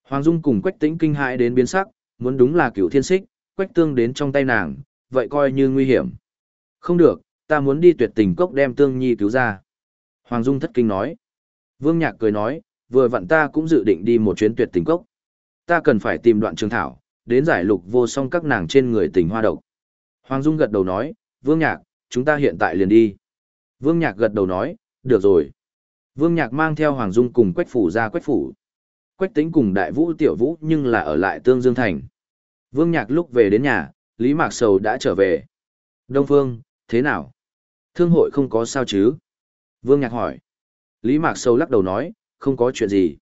Hoàng Dung cùng Quách Tĩnh kinh hãi đến biến sắc, muốn đúng là cửu thiên xích, Quách Tương đến trong tay nàng, vậy coi như nguy hiểm. Không được, ta muốn đi tuyệt tình cốc đem Tương Nhi cứu ra. Hoàng Dung thất kinh nói. Vương Nhạc cười nói, vừa vặn ta cũng dự định đi một chuyến tuyệt tình cốc. Ta cần phải tìm đoạn trường thảo, đến giải lục vô song các nàng trên người tình hoa độc. Hoàng Dung gật đầu nói, Vương Nhạc, chúng ta hiện tại liền đi. Vương Nhạc gật đầu nói, được rồi. Vương Nhạc mang theo Hoàng Dung cùng Quách Phủ ra Quách Phủ. Quách tính cùng Đại Vũ Tiểu Vũ nhưng là ở lại Tương Dương Thành. Vương Nhạc lúc về đến nhà, Lý Mạc Sầu đã trở về. Đông Phương, thế nào? Thương hội không có sao chứ? Vương Nhạc hỏi. Lý Mạc Sầu lắc đầu nói, không có chuyện gì.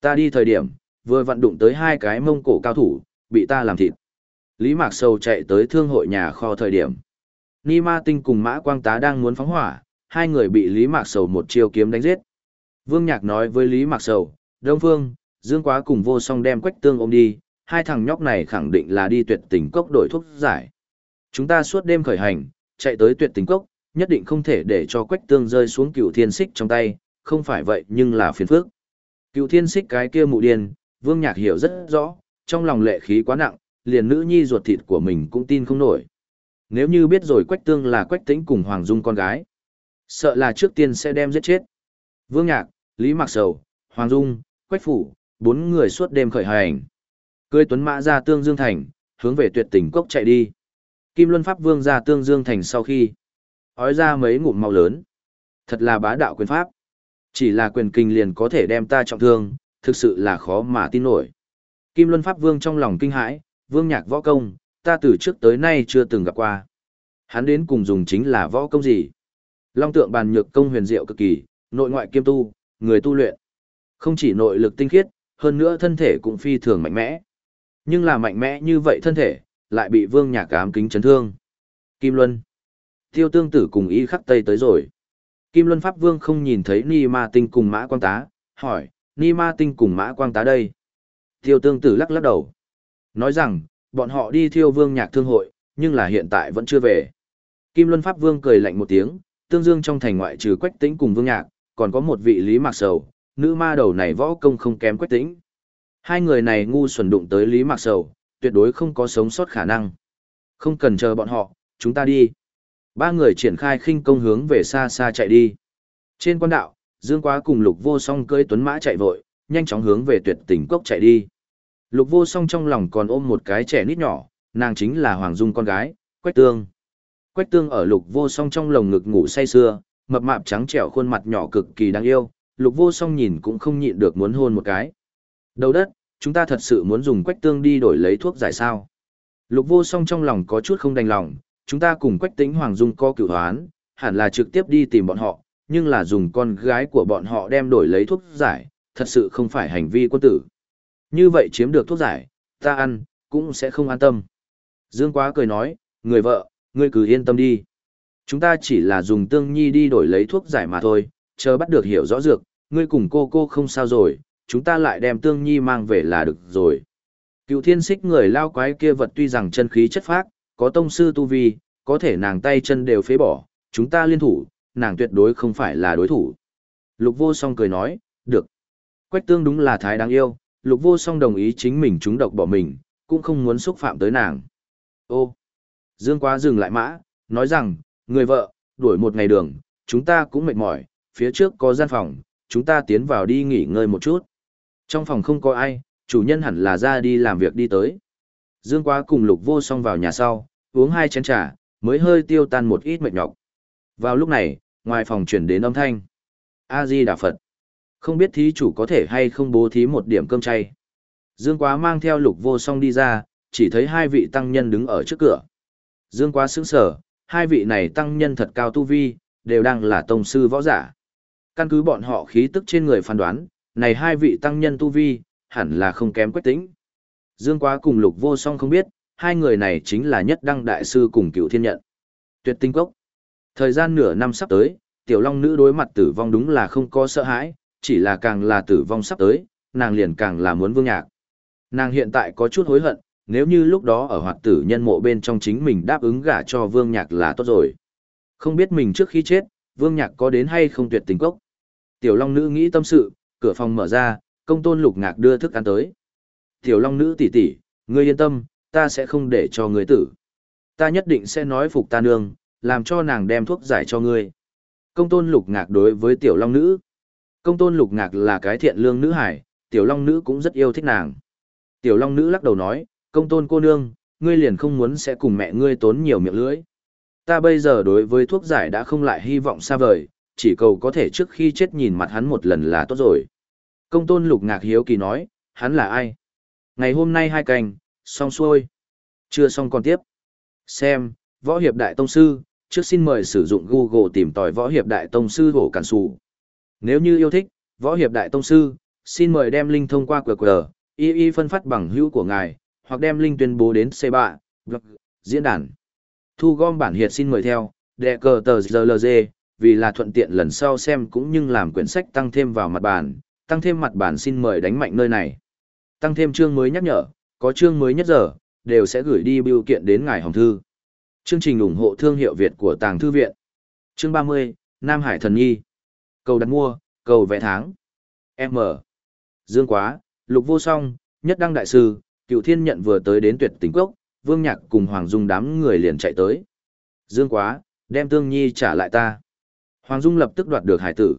Ta đi thời điểm, vừa vận đụng tới hai cái mông cổ cao thủ, bị ta làm thịt. Lý Mạc Sầu chạy tới thương hội nhà kho thời điểm. Ni Ma Tinh cùng Mã Quang Tá đang muốn phóng hỏa, hai người bị Lý Mạc Sầu một chiêu kiếm đánh giết. Vương Nhạc nói với Lý Mạc Sầu, Đông Phương, Dương Quá cùng vô song đem quách tương ôm đi, hai thằng nhóc này khẳng định là đi tuyệt tình cốc đổi thuốc giải. Chúng ta suốt đêm khởi hành, chạy tới tuyệt tình cốc, nhất định không thể để cho quách tương rơi xuống cựu thiên xích trong tay, không phải vậy nhưng là phiền phức. Cựu thiên xích cái kia mụ điên, vương nhạc hiểu rất rõ, trong lòng lệ khí quá nặng, liền nữ nhi ruột thịt của mình cũng tin không nổi. Nếu như biết rồi quách tương là quách tĩnh cùng Hoàng Dung con gái, sợ là trước tiên sẽ đem giết chết. Vương nhạc, Lý Mạc Sầu, Hoàng Dung, Quách Phủ, bốn người suốt đêm khởi hành. Cưới tuấn mã ra tương dương thành, hướng về tuyệt tình cốc chạy đi. Kim Luân Pháp Vương ra tương dương thành sau khi, ói ra mấy ngụm màu lớn. Thật là bá đạo quyền pháp. Chỉ là quyền kinh liền có thể đem ta trọng thương, thực sự là khó mà tin nổi. Kim Luân Pháp Vương trong lòng kinh hãi, vương nhạc võ công, ta từ trước tới nay chưa từng gặp qua. Hắn đến cùng dùng chính là võ công gì? Long tượng bàn nhược công huyền diệu cực kỳ, nội ngoại kiêm tu, người tu luyện. Không chỉ nội lực tinh khiết, hơn nữa thân thể cũng phi thường mạnh mẽ. Nhưng là mạnh mẽ như vậy thân thể, lại bị vương nhạc ám kính chấn thương. Kim Luân. Tiêu tương tử cùng y khắc tây tới rồi. Kim Luân Pháp Vương không nhìn thấy Ni Ma Tinh cùng Mã Quang Tá, hỏi, Ni Ma Tinh cùng Mã Quang Tá đây. Tiêu tương tử lắc lắc đầu. Nói rằng, bọn họ đi thiêu vương nhạc thương hội, nhưng là hiện tại vẫn chưa về. Kim Luân Pháp Vương cười lạnh một tiếng, tương dương trong thành ngoại trừ quách tĩnh cùng vương nhạc, còn có một vị lý mạc sầu, nữ ma đầu này võ công không kém quách tĩnh. Hai người này ngu xuẩn đụng tới Lý Mạc Sầu, tuyệt đối không có sống sót khả năng. Không cần chờ bọn họ, chúng ta đi. Ba người triển khai khinh công hướng về xa xa chạy đi. Trên quan đạo, Dương Quá cùng Lục Vô Song cưỡi tuấn mã chạy vội, nhanh chóng hướng về tuyệt tình cốc chạy đi. Lục Vô Song trong lòng còn ôm một cái trẻ nít nhỏ, nàng chính là Hoàng Dung con gái, Quách Tương. Quách Tương ở Lục Vô Song trong lồng ngực ngủ say sưa, mập mạp trắng trẻo khuôn mặt nhỏ cực kỳ đáng yêu, Lục Vô Song nhìn cũng không nhịn được muốn hôn một cái. Đầu đất, chúng ta thật sự muốn dùng Quách Tương đi đổi lấy thuốc giải sao? Lục Vô Song trong lòng có chút không đành lòng, chúng ta cùng Quách Tĩnh Hoàng Dung co cửu hoán, hẳn là trực tiếp đi tìm bọn họ, nhưng là dùng con gái của bọn họ đem đổi lấy thuốc giải, thật sự không phải hành vi quân tử. Như vậy chiếm được thuốc giải, ta ăn, cũng sẽ không an tâm. Dương Quá cười nói, người vợ, ngươi cứ yên tâm đi. Chúng ta chỉ là dùng tương nhi đi đổi lấy thuốc giải mà thôi, chờ bắt được hiểu rõ dược, ngươi cùng cô cô không sao rồi, chúng ta lại đem tương nhi mang về là được rồi. Cựu thiên xích người lao quái kia vật tuy rằng chân khí chất phác, có tông sư tu vi, có thể nàng tay chân đều phế bỏ, chúng ta liên thủ, nàng tuyệt đối không phải là đối thủ. Lục vô song cười nói, được. Quách tương đúng là thái đáng yêu, lục vô song đồng ý chính mình chúng độc bỏ mình, cũng không muốn xúc phạm tới nàng. Ô, Dương quá dừng lại mã, nói rằng, người vợ, đuổi một ngày đường, chúng ta cũng mệt mỏi, phía trước có gian phòng, chúng ta tiến vào đi nghỉ ngơi một chút. Trong phòng không có ai, chủ nhân hẳn là ra đi làm việc đi tới. Dương quá cùng lục vô song vào nhà sau, uống hai chén trà, mới hơi tiêu tan một ít mệt nhọc. Vào lúc này, ngoài phòng chuyển đến âm thanh. A-di Đà Phật. Không biết thí chủ có thể hay không bố thí một điểm cơm chay. Dương quá mang theo lục vô song đi ra, chỉ thấy hai vị tăng nhân đứng ở trước cửa. Dương quá sững sờ hai vị này tăng nhân thật cao tu vi, đều đang là tông sư võ giả. Căn cứ bọn họ khí tức trên người phán đoán, này hai vị tăng nhân tu vi, hẳn là không kém quách tính. Dương quá cùng lục vô song không biết, hai người này chính là nhất đăng đại sư cùng cựu thiên nhận. Tuyệt tinh cốc. Thời gian nửa năm sắp tới, tiểu long nữ đối mặt tử vong đúng là không có sợ hãi, chỉ là càng là tử vong sắp tới, nàng liền càng là muốn vương nhạc. Nàng hiện tại có chút hối hận, nếu như lúc đó ở hoạt tử nhân mộ bên trong chính mình đáp ứng gả cho vương nhạc là tốt rồi. Không biết mình trước khi chết, vương nhạc có đến hay không tuyệt tình cốc. Tiểu long nữ nghĩ tâm sự, cửa phòng mở ra, công tôn lục ngạc đưa thức ăn tới. Tiểu long nữ tỷ tỷ, ngươi yên tâm, ta sẽ không để cho ngươi tử. Ta nhất định sẽ nói phục ta nương, làm cho nàng đem thuốc giải cho ngươi. Công tôn lục ngạc đối với tiểu long nữ. Công tôn lục ngạc là cái thiện lương nữ hải, tiểu long nữ cũng rất yêu thích nàng. Tiểu long nữ lắc đầu nói, công tôn cô nương, ngươi liền không muốn sẽ cùng mẹ ngươi tốn nhiều miệng lưỡi. Ta bây giờ đối với thuốc giải đã không lại hy vọng xa vời, chỉ cầu có thể trước khi chết nhìn mặt hắn một lần là tốt rồi. Công tôn lục ngạc hiếu kỳ nói, hắn là ai? Ngày hôm nay hai cành, xong xuôi. Chưa xong còn tiếp. Xem, Võ Hiệp Đại Tông Sư, trước xin mời sử dụng Google tìm tòi Võ Hiệp Đại Tông Sư hổ cản sụ. Nếu như yêu thích, Võ Hiệp Đại Tông Sư, xin mời đem link thông qua QR, y y phân phát bằng hữu của ngài, hoặc đem link tuyên bố đến C3, vâng, diễn đàn. Thu gom bản hiệt xin mời theo, đệ cờ tờ GLG, vì là thuận tiện lần sau xem cũng như làm quyển sách tăng thêm vào mặt bản, tăng thêm mặt bản xin mời đánh mạnh nơi này. Tăng thêm chương mới nhắc nhở, có chương mới nhất giờ, đều sẽ gửi đi biểu kiện đến ngài hồng thư. Chương trình ủng hộ thương hiệu Việt của Tàng Thư Viện. Chương 30, Nam Hải Thần Nhi. Cầu đặt mua, cầu vẽ tháng. M. Dương Quá, Lục Vô Song, Nhất Đăng Đại Sư, Cựu Thiên Nhận vừa tới đến tuyệt tình cốc, Vương Nhạc cùng Hoàng Dung đám người liền chạy tới. Dương Quá, đem Tương Nhi trả lại ta. Hoàng Dung lập tức đoạt được hải tử.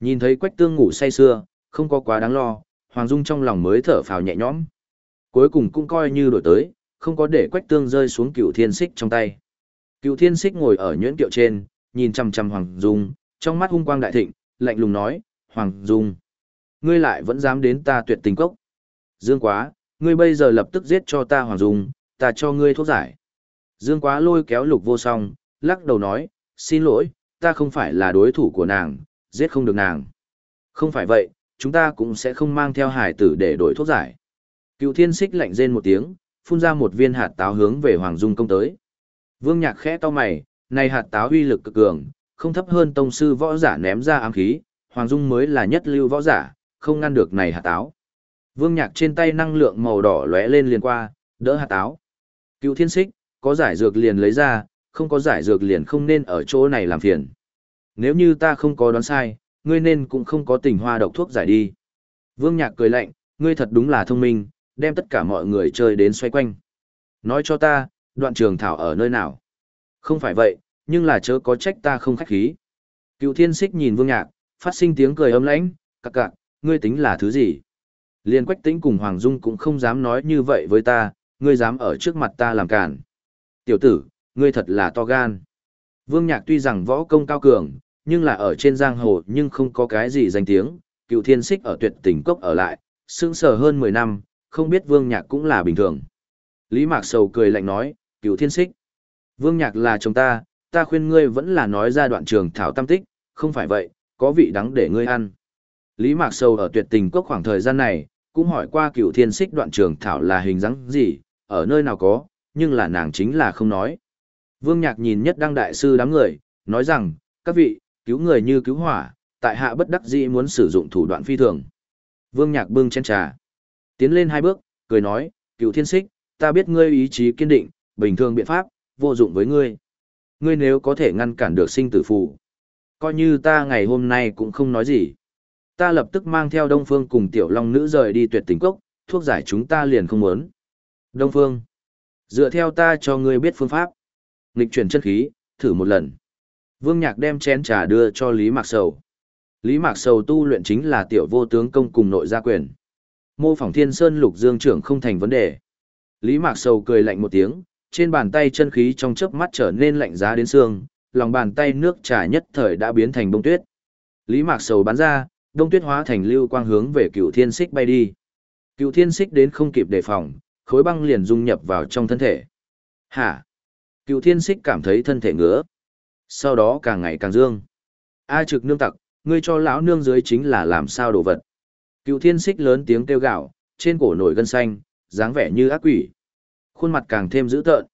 Nhìn thấy Quách Tương ngủ say sưa, không có quá đáng lo, Hoàng Dung trong lòng mới thở phào nhẹ nhõm. Cuối cùng cũng coi như đổi tới, không có để Quách Tương rơi xuống cựu thiên xích trong tay. Cựu thiên xích ngồi ở nhuyễn kiệu trên, nhìn chằm chằm Hoàng Dung, trong mắt hung quang đại thịnh, lạnh lùng nói, Hoàng Dung, ngươi lại vẫn dám đến ta tuyệt tình cốc. Dương quá, ngươi bây giờ lập tức giết cho ta Hoàng Dung, ta cho ngươi thuốc giải. Dương quá lôi kéo lục vô song, lắc đầu nói, xin lỗi, ta không phải là đối thủ của nàng, giết không được nàng. Không phải vậy, chúng ta cũng sẽ không mang theo hải tử để đổi thuốc giải. Cựu thiên xích lạnh rên một tiếng, phun ra một viên hạt táo hướng về Hoàng Dung công tới. Vương Nhạc khẽ to mày, này hạt táo uy lực cực cường, không thấp hơn tông sư võ giả ném ra ám khí, Hoàng Dung mới là nhất lưu võ giả, không ngăn được này hạt táo. Vương Nhạc trên tay năng lượng màu đỏ lóe lên liền qua, đỡ hạt táo. Cựu thiên xích, có giải dược liền lấy ra, không có giải dược liền không nên ở chỗ này làm phiền. Nếu như ta không có đoán sai, ngươi nên cũng không có tình hoa độc thuốc giải đi. Vương Nhạc cười lạnh, ngươi thật đúng là thông minh, đem tất cả mọi người chơi đến xoay quanh. Nói cho ta, đoạn trường thảo ở nơi nào? Không phải vậy, nhưng là chớ có trách ta không khách khí. Cựu thiên sích nhìn Vương Nhạc, phát sinh tiếng cười ấm lãnh, cặc cặc, ngươi tính là thứ gì? Liên Quách Tĩnh cùng Hoàng Dung cũng không dám nói như vậy với ta, ngươi dám ở trước mặt ta làm cản. Tiểu tử, ngươi thật là to gan. Vương Nhạc tuy rằng võ công cao cường, nhưng là ở trên giang hồ nhưng không có cái gì danh tiếng, cựu thiên xích ở tuyệt tình cốc ở lại, sững sờ hơn 10 năm, không biết Vương Nhạc cũng là bình thường. Lý Mạc Sầu cười lạnh nói, cựu thiên xích. Vương Nhạc là chồng ta, ta khuyên ngươi vẫn là nói ra đoạn trường thảo Tam tích, không phải vậy, có vị đắng để ngươi ăn. Lý Mạc Sầu ở tuyệt tình cốc khoảng thời gian này, cũng hỏi qua cựu thiên xích đoạn trường thảo là hình dáng gì, ở nơi nào có, nhưng là nàng chính là không nói. Vương Nhạc nhìn nhất đăng đại sư đám người, nói rằng, các vị, cứu người như cứu hỏa, tại hạ bất đắc dĩ muốn sử dụng thủ đoạn phi thường. Vương Nhạc bưng chén trà, tiến lên hai bước, cười nói, cựu thiên xích, ta biết ngươi ý chí kiên định, bình thường biện pháp, vô dụng với ngươi. Ngươi nếu có thể ngăn cản được sinh tử phù, coi như ta ngày hôm nay cũng không nói gì. Ta lập tức mang theo Đông Phương cùng Tiểu Long Nữ rời đi tuyệt tình cốc, thuốc giải chúng ta liền không muốn. Đông Phương, dựa theo ta cho ngươi biết phương pháp. Nghịch chuyển chân khí, thử một lần. Vương Nhạc đem chén trà đưa cho Lý Mạc Sầu. Lý Mạc Sầu tu luyện chính là tiểu vô tướng công cùng nội gia quyền. Mô phỏng thiên sơn lục dương trưởng không thành vấn đề. Lý Mạc Sầu cười lạnh một tiếng, trên bàn tay chân khí trong chớp mắt trở nên lạnh giá đến xương, lòng bàn tay nước trà nhất thời đã biến thành bông tuyết. Lý Mạc Sầu bắn ra, đông tuyết hóa thành lưu quang hướng về cựu thiên xích bay đi. Cựu thiên xích đến không kịp đề phòng, khối băng liền dung nhập vào trong thân thể. Hả? Cựu thiên xích cảm thấy thân thể ngứa. Sau đó càng ngày càng dương. A trực nương tặc, ngươi cho lão nương dưới chính là làm sao đồ vật. Cựu thiên xích lớn tiếng kêu gạo, trên cổ nổi gân xanh, dáng vẻ như ác quỷ. Khuôn mặt càng thêm dữ tợn.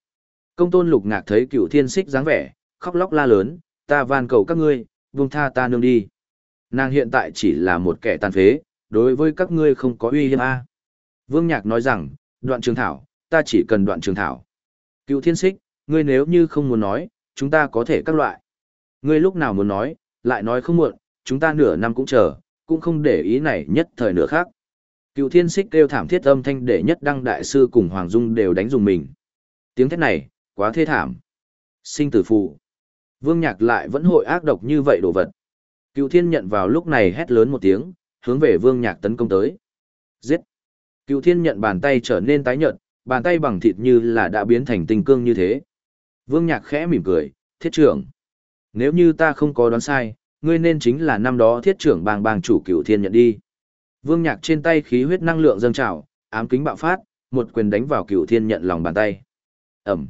Công tôn lục ngạc thấy cựu thiên xích dáng vẻ, khóc lóc la lớn, ta van cầu các ngươi, buông tha ta nương đi. Nàng hiện tại chỉ là một kẻ tàn phế, đối với các ngươi không có uy hiếp a. Vương Nhạc nói rằng, đoạn trường thảo, ta chỉ cần đoạn trường thảo. Cựu thiên xích, ngươi nếu như không muốn nói, chúng ta có thể các loại. Ngươi lúc nào muốn nói, lại nói không muộn, chúng ta nửa năm cũng chờ, cũng không để ý này nhất thời nửa khác. Cựu thiên xích kêu thảm thiết âm thanh để nhất đăng đại sư cùng Hoàng Dung đều đánh dùng mình. Tiếng thét này, quá thê thảm. Sinh tử phụ. Vương Nhạc lại vẫn hội ác độc như vậy đồ vật. Cựu thiên nhận vào lúc này hét lớn một tiếng, hướng về Vương Nhạc tấn công tới. Giết. Cựu thiên nhận bàn tay trở nên tái nhợt, bàn tay bằng thịt như là đã biến thành tình cương như thế. Vương Nhạc khẽ mỉm cười, thiết trưởng. Nếu như ta không có đoán sai, ngươi nên chính là năm đó thiết trưởng bang bang chủ cửu thiên nhận đi. Vương Nhạc trên tay khí huyết năng lượng dâng trào, ám kính bạo phát, một quyền đánh vào cửu thiên nhận lòng bàn tay. Ẩm.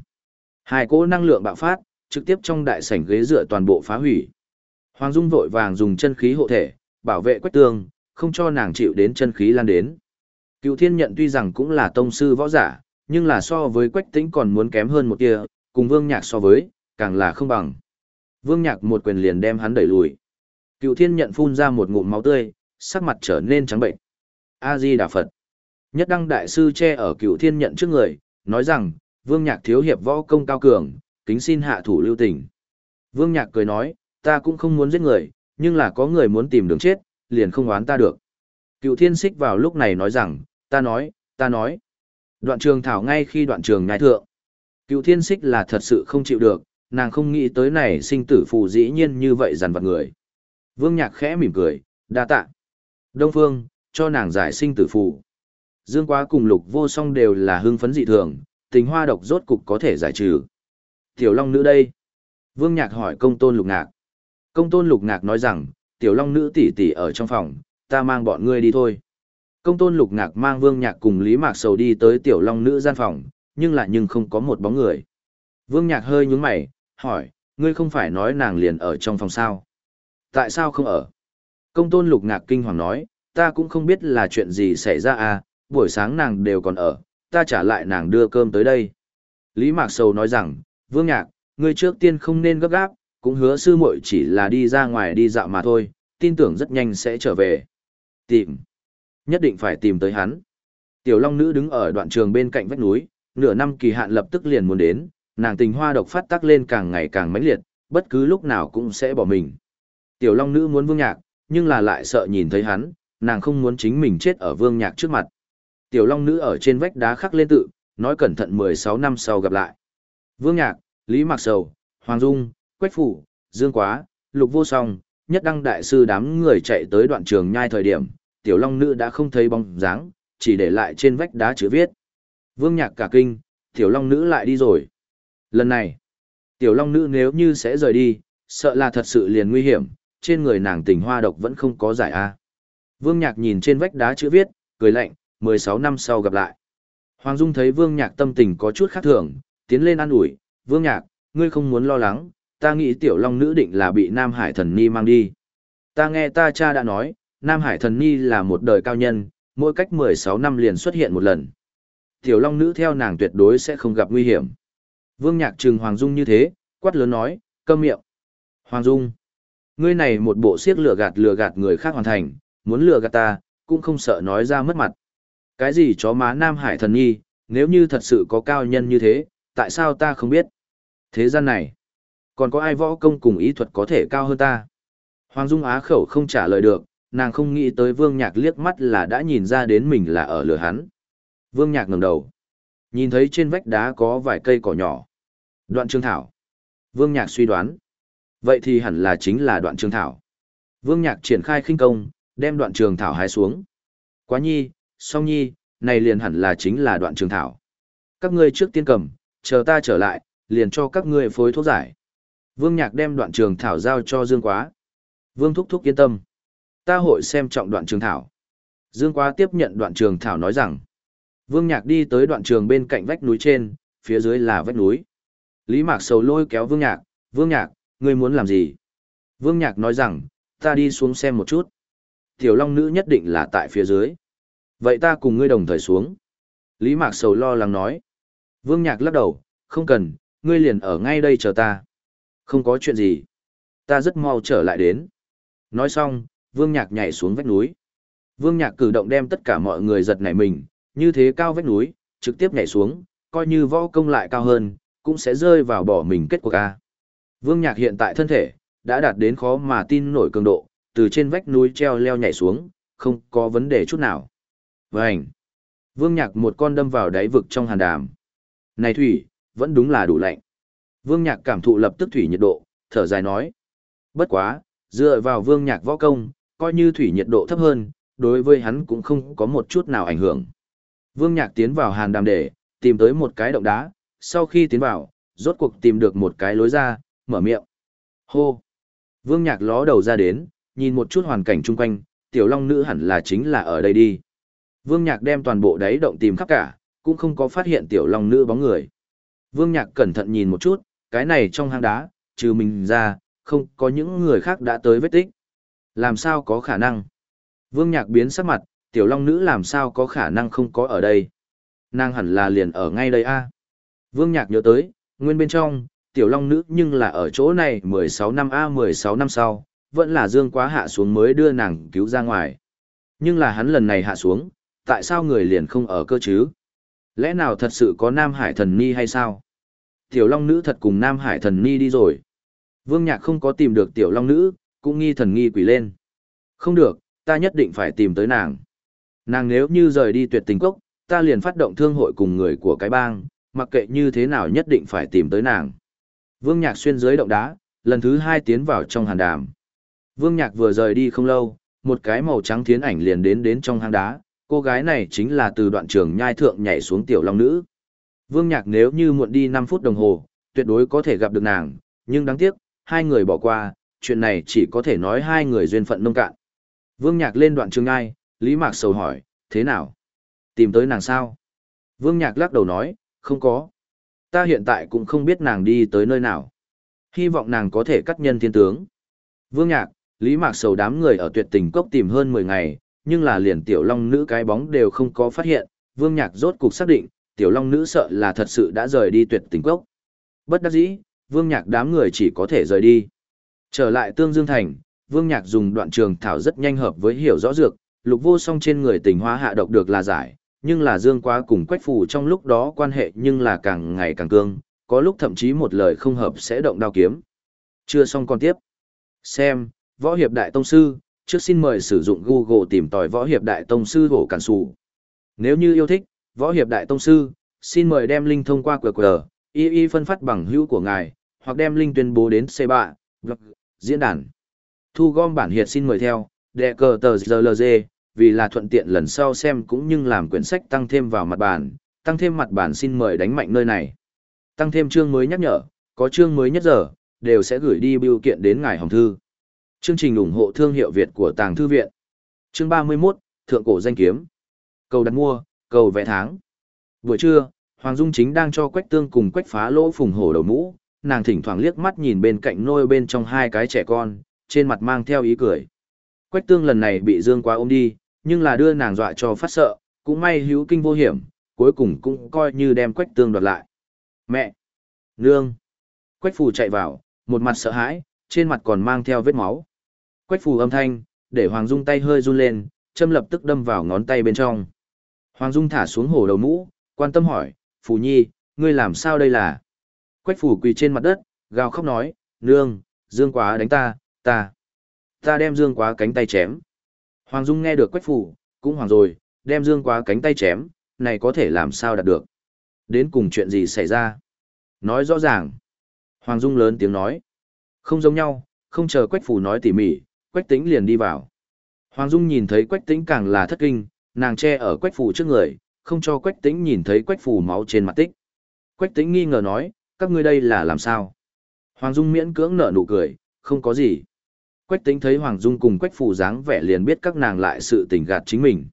Hai cỗ năng lượng bạo phát, trực tiếp trong đại sảnh ghế dựa toàn bộ phá hủy. Hoàng Dung vội vàng dùng chân khí hộ thể, bảo vệ quách Tường, không cho nàng chịu đến chân khí lan đến. Cựu thiên nhận tuy rằng cũng là tông sư võ giả, nhưng là so với quách tĩnh còn muốn kém hơn một tia, cùng vương nhạc so với, càng là không bằng. Vương nhạc một quyền liền đem hắn đẩy lùi. Cựu thiên nhận phun ra một ngụm máu tươi, sắc mặt trở nên trắng bệnh. A-di Đà Phật. Nhất đăng đại sư che ở cựu thiên nhận trước người, nói rằng, vương nhạc thiếu hiệp võ công cao cường, kính xin hạ thủ lưu tình. Vương nhạc cười nói, ta cũng không muốn giết người, nhưng là có người muốn tìm đường chết, liền không oán ta được. Cựu thiên xích vào lúc này nói rằng, ta nói, ta nói. Đoạn trường thảo ngay khi đoạn trường nhai thượng. Cựu thiên xích là thật sự không chịu được, nàng không nghĩ tới này sinh tử phù dĩ nhiên như vậy dằn vặt người. Vương nhạc khẽ mỉm cười, đa tạ. Đông phương, cho nàng giải sinh tử phù. Dương quá cùng lục vô song đều là hưng phấn dị thường, tình hoa độc rốt cục có thể giải trừ. Tiểu Long nữ đây. Vương nhạc hỏi công tôn lục ngạc. Công tôn lục ngạc nói rằng, tiểu Long nữ tỷ tỷ ở trong phòng, ta mang bọn ngươi đi thôi. Công tôn lục ngạc mang vương nhạc cùng Lý Mạc Sầu đi tới tiểu Long nữ gian phòng, nhưng lại nhưng không có một bóng người. Vương nhạc hơi nhúng mày, hỏi, ngươi không phải nói nàng liền ở trong phòng sao? Tại sao không ở? Công tôn lục ngạc kinh hoàng nói, ta cũng không biết là chuyện gì xảy ra à, buổi sáng nàng đều còn ở, ta trả lại nàng đưa cơm tới đây. Lý Mạc Sầu nói rằng, Vương Nhạc, ngươi trước tiên không nên gấp gáp, cũng hứa sư muội chỉ là đi ra ngoài đi dạo mà thôi, tin tưởng rất nhanh sẽ trở về. Tìm. Nhất định phải tìm tới hắn. Tiểu Long Nữ đứng ở đoạn trường bên cạnh vách núi, nửa năm kỳ hạn lập tức liền muốn đến, nàng tình hoa độc phát tác lên càng ngày càng mãnh liệt, bất cứ lúc nào cũng sẽ bỏ mình. Tiểu Long Nữ muốn Vương Nhạc, nhưng là lại sợ nhìn thấy hắn, nàng không muốn chính mình chết ở vương nhạc trước mặt. Tiểu Long Nữ ở trên vách đá khắc lên tự, nói cẩn thận 16 năm sau gặp lại. Vương Nhạc, Lý Mạc Sầu, Hoàng Dung, Quách Phủ, Dương Quá, Lục Vô Song, nhất đăng đại sư đám người chạy tới đoạn trường nhai thời điểm, Tiểu Long Nữ đã không thấy bóng dáng, chỉ để lại trên vách đá chữ viết. Vương Nhạc cả kinh, Tiểu Long Nữ lại đi rồi. Lần này, Tiểu Long Nữ nếu như sẽ rời đi, sợ là thật sự liền nguy hiểm, trên người nàng tình hoa độc vẫn không có giải a. Vương Nhạc nhìn trên vách đá chữ viết, cười lạnh, 16 năm sau gặp lại. Hoàng Dung thấy Vương Nhạc tâm tình có chút khác thường, tiến lên an ủi, Vương Nhạc, ngươi không muốn lo lắng, ta nghĩ tiểu long nữ định là bị Nam Hải thần Ni mang đi. Ta nghe ta cha đã nói, Nam Hải thần Ni là một đời cao nhân, mỗi cách 16 năm liền xuất hiện một lần. Tiểu long nữ theo nàng tuyệt đối sẽ không gặp nguy hiểm. Vương Nhạc trừng Hoàng Dung như thế, quát lớn nói, câm miệng. Hoàng Dung, ngươi này một bộ siếc lừa gạt lừa gạt người khác hoàn thành, muốn lừa gạt ta, cũng không sợ nói ra mất mặt. Cái gì chó má Nam Hải thần nhi, nếu như thật sự có cao nhân như thế, tại sao ta không biết? Thế gian này, còn có ai võ công cùng ý thuật có thể cao hơn ta? Hoàng Dung Á khẩu không trả lời được, nàng không nghĩ tới Vương Nhạc liếc mắt là đã nhìn ra đến mình là ở lừa hắn. Vương Nhạc ngẩng đầu, nhìn thấy trên vách đá có vài cây cỏ nhỏ. Đoạn Trương Thảo. Vương Nhạc suy đoán. Vậy thì hẳn là chính là đoạn Trương Thảo. Vương Nhạc triển khai khinh công, đem đoạn trường thảo hái xuống. Quá nhi, song nhi, này liền hẳn là chính là đoạn trường thảo. Các ngươi trước tiên cầm, chờ ta trở lại, liền cho các ngươi phối thuốc giải. Vương Nhạc đem đoạn trường thảo giao cho Dương Quá. Vương Thúc Thúc yên tâm. Ta hội xem trọng đoạn trường thảo. Dương Quá tiếp nhận đoạn trường thảo nói rằng. Vương Nhạc đi tới đoạn trường bên cạnh vách núi trên, phía dưới là vách núi. Lý Mạc Sầu lôi kéo Vương Nhạc, Vương Nhạc, ngươi muốn làm gì? Vương Nhạc nói rằng, ta đi xuống xem một chút. Tiểu Long Nữ nhất định là tại phía dưới. Vậy ta cùng ngươi đồng thời xuống. Lý Mạc Sầu lo lắng nói. Vương Nhạc lắc đầu, không cần, ngươi liền ở ngay đây chờ ta. Không có chuyện gì. Ta rất mau trở lại đến. Nói xong, Vương Nhạc nhảy xuống vách núi. Vương Nhạc cử động đem tất cả mọi người giật nảy mình, như thế cao vách núi, trực tiếp nhảy xuống, coi như võ công lại cao hơn, cũng sẽ rơi vào bỏ mình kết cuộc A. Vương Nhạc hiện tại thân thể, đã đạt đến khó mà tin nổi cường độ, từ trên vách núi treo leo nhảy xuống, không có vấn đề chút nào. Vânh! Vương Nhạc một con đâm vào đáy vực trong hàn đàm. Này thủy, vẫn đúng là đủ lạnh. Vương Nhạc cảm thụ lập tức thủy nhiệt độ, thở dài nói. Bất quá, dựa vào Vương Nhạc võ công, coi như thủy nhiệt độ thấp hơn, đối với hắn cũng không có một chút nào ảnh hưởng. Vương Nhạc tiến vào hàn đàm để, tìm tới một cái động đá, sau khi tiến vào, rốt cuộc tìm được một cái lối ra, mở miệng. Hô! Vương Nhạc ló đầu ra đến, nhìn một chút hoàn cảnh chung quanh, tiểu long nữ hẳn là chính là ở đây đi. Vương Nhạc đem toàn bộ đáy động tìm khắp cả, cũng không có phát hiện tiểu long nữ bóng người. Vương Nhạc cẩn thận nhìn một chút, cái này trong hang đá, trừ mình ra, không có những người khác đã tới vết tích. Làm sao có khả năng? Vương Nhạc biến sắc mặt, tiểu long nữ làm sao có khả năng không có ở đây? Nàng hẳn là liền ở ngay đây a. Vương Nhạc nhớ tới, nguyên bên trong, tiểu long nữ nhưng là ở chỗ này 16 năm a 16 năm sau, vẫn là Dương Quá hạ xuống mới đưa nàng cứu ra ngoài. Nhưng là hắn lần này hạ xuống, tại sao người liền không ở cơ chứ? Lẽ nào thật sự có Nam Hải thần ni hay sao? Tiểu Long Nữ thật cùng Nam Hải thần ni đi rồi. Vương Nhạc không có tìm được Tiểu Long Nữ, cũng nghi thần nghi quỷ lên. Không được, ta nhất định phải tìm tới nàng. Nàng nếu như rời đi tuyệt tình cốc, ta liền phát động thương hội cùng người của cái bang, mặc kệ như thế nào nhất định phải tìm tới nàng. Vương Nhạc xuyên dưới động đá, lần thứ hai tiến vào trong hàn đàm. Vương Nhạc vừa rời đi không lâu, một cái màu trắng thiến ảnh liền đến đến trong hang đá, cô gái này chính là từ đoạn trường nhai thượng nhảy xuống tiểu long nữ. Vương Nhạc nếu như muộn đi 5 phút đồng hồ, tuyệt đối có thể gặp được nàng, nhưng đáng tiếc, hai người bỏ qua, chuyện này chỉ có thể nói hai người duyên phận nông cạn. Vương Nhạc lên đoạn trường nhai, Lý Mạc sầu hỏi, thế nào? Tìm tới nàng sao? Vương Nhạc lắc đầu nói, không có. Ta hiện tại cũng không biết nàng đi tới nơi nào. Hy vọng nàng có thể cắt nhân thiên tướng. Vương Nhạc, Lý Mạc Sầu đám người ở tuyệt tình cốc tìm hơn 10 ngày, nhưng là liền tiểu long nữ cái bóng đều không có phát hiện, Vương Nhạc rốt cục xác định, tiểu long nữ sợ là thật sự đã rời đi tuyệt tình cốc. Bất đắc dĩ, Vương Nhạc đám người chỉ có thể rời đi. Trở lại Tương Dương Thành, Vương Nhạc dùng đoạn trường thảo rất nhanh hợp với hiểu rõ dược, lục vô song trên người tình hóa hạ độc được là giải, nhưng là Dương Quá cùng Quách Phù trong lúc đó quan hệ nhưng là càng ngày càng cương, có lúc thậm chí một lời không hợp sẽ động đao kiếm. Chưa xong còn tiếp. Xem, võ hiệp đại tông sư, trước xin mời sử dụng Google tìm tòi võ hiệp đại tông sư hổ cản sủ. Nếu như yêu thích, võ hiệp đại tông sư, xin mời đem link thông qua QR, y y phân phát bằng hữu của ngài, hoặc đem link tuyên bố đến C3, blog, vâng, diễn đàn. Thu gom bản hiệt xin mời theo, đệ cờ tờ GLG, vì là thuận tiện lần sau xem cũng như làm quyển sách tăng thêm vào mặt bản, tăng thêm mặt bản xin mời đánh mạnh nơi này. Tăng thêm chương mới nhắc nhở, có chương mới nhất giờ, đều sẽ gửi đi biểu kiện đến ngài hồng thư. Chương trình ủng hộ thương hiệu Việt của Tàng Thư Viện. Chương 31, Thượng Cổ Danh Kiếm. Cầu đặt mua, cầu vẽ tháng. Buổi trưa, Hoàng Dung chính đang cho Quách Tương cùng Quách Phá Lỗ phùng hổ đầu mũ, nàng thỉnh thoảng liếc mắt nhìn bên cạnh nôi bên trong hai cái trẻ con, trên mặt mang theo ý cười. Quách Tương lần này bị Dương Quá ôm đi, nhưng là đưa nàng dọa cho phát sợ, cũng may hữu kinh vô hiểm, cuối cùng cũng coi như đem Quách Tương đoạt lại. Mẹ! Nương! Quách Phù chạy vào, một mặt sợ hãi, trên mặt còn mang theo vết máu. Quách Phù âm thanh, để Hoàng Dung tay hơi run lên, châm lập tức đâm vào ngón tay bên trong. Hoàng Dung thả xuống hổ đầu mũ, quan tâm hỏi, Phù Nhi, ngươi làm sao đây là? Quách Phù quỳ trên mặt đất, gào khóc nói, nương, Dương Quá đánh ta, ta. Ta đem Dương Quá cánh tay chém. Hoàng Dung nghe được Quách phủ cũng hoàng rồi, đem Dương Quá cánh tay chém, này có thể làm sao đạt được? Đến cùng chuyện gì xảy ra? Nói rõ ràng. Hoàng Dung lớn tiếng nói. Không giống nhau, không chờ Quách phủ nói tỉ mỉ, Quách Tĩnh liền đi vào. Hoàng Dung nhìn thấy Quách Tĩnh càng là thất kinh, nàng che ở Quách phủ trước người, không cho Quách Tĩnh nhìn thấy Quách phủ máu trên mặt tích. Quách Tĩnh nghi ngờ nói, các ngươi đây là làm sao? Hoàng Dung miễn cưỡng nở nụ cười, không có gì. Quách Tĩnh thấy Hoàng Dung cùng Quách Phủ dáng vẻ liền biết các nàng lại sự tình gạt chính mình.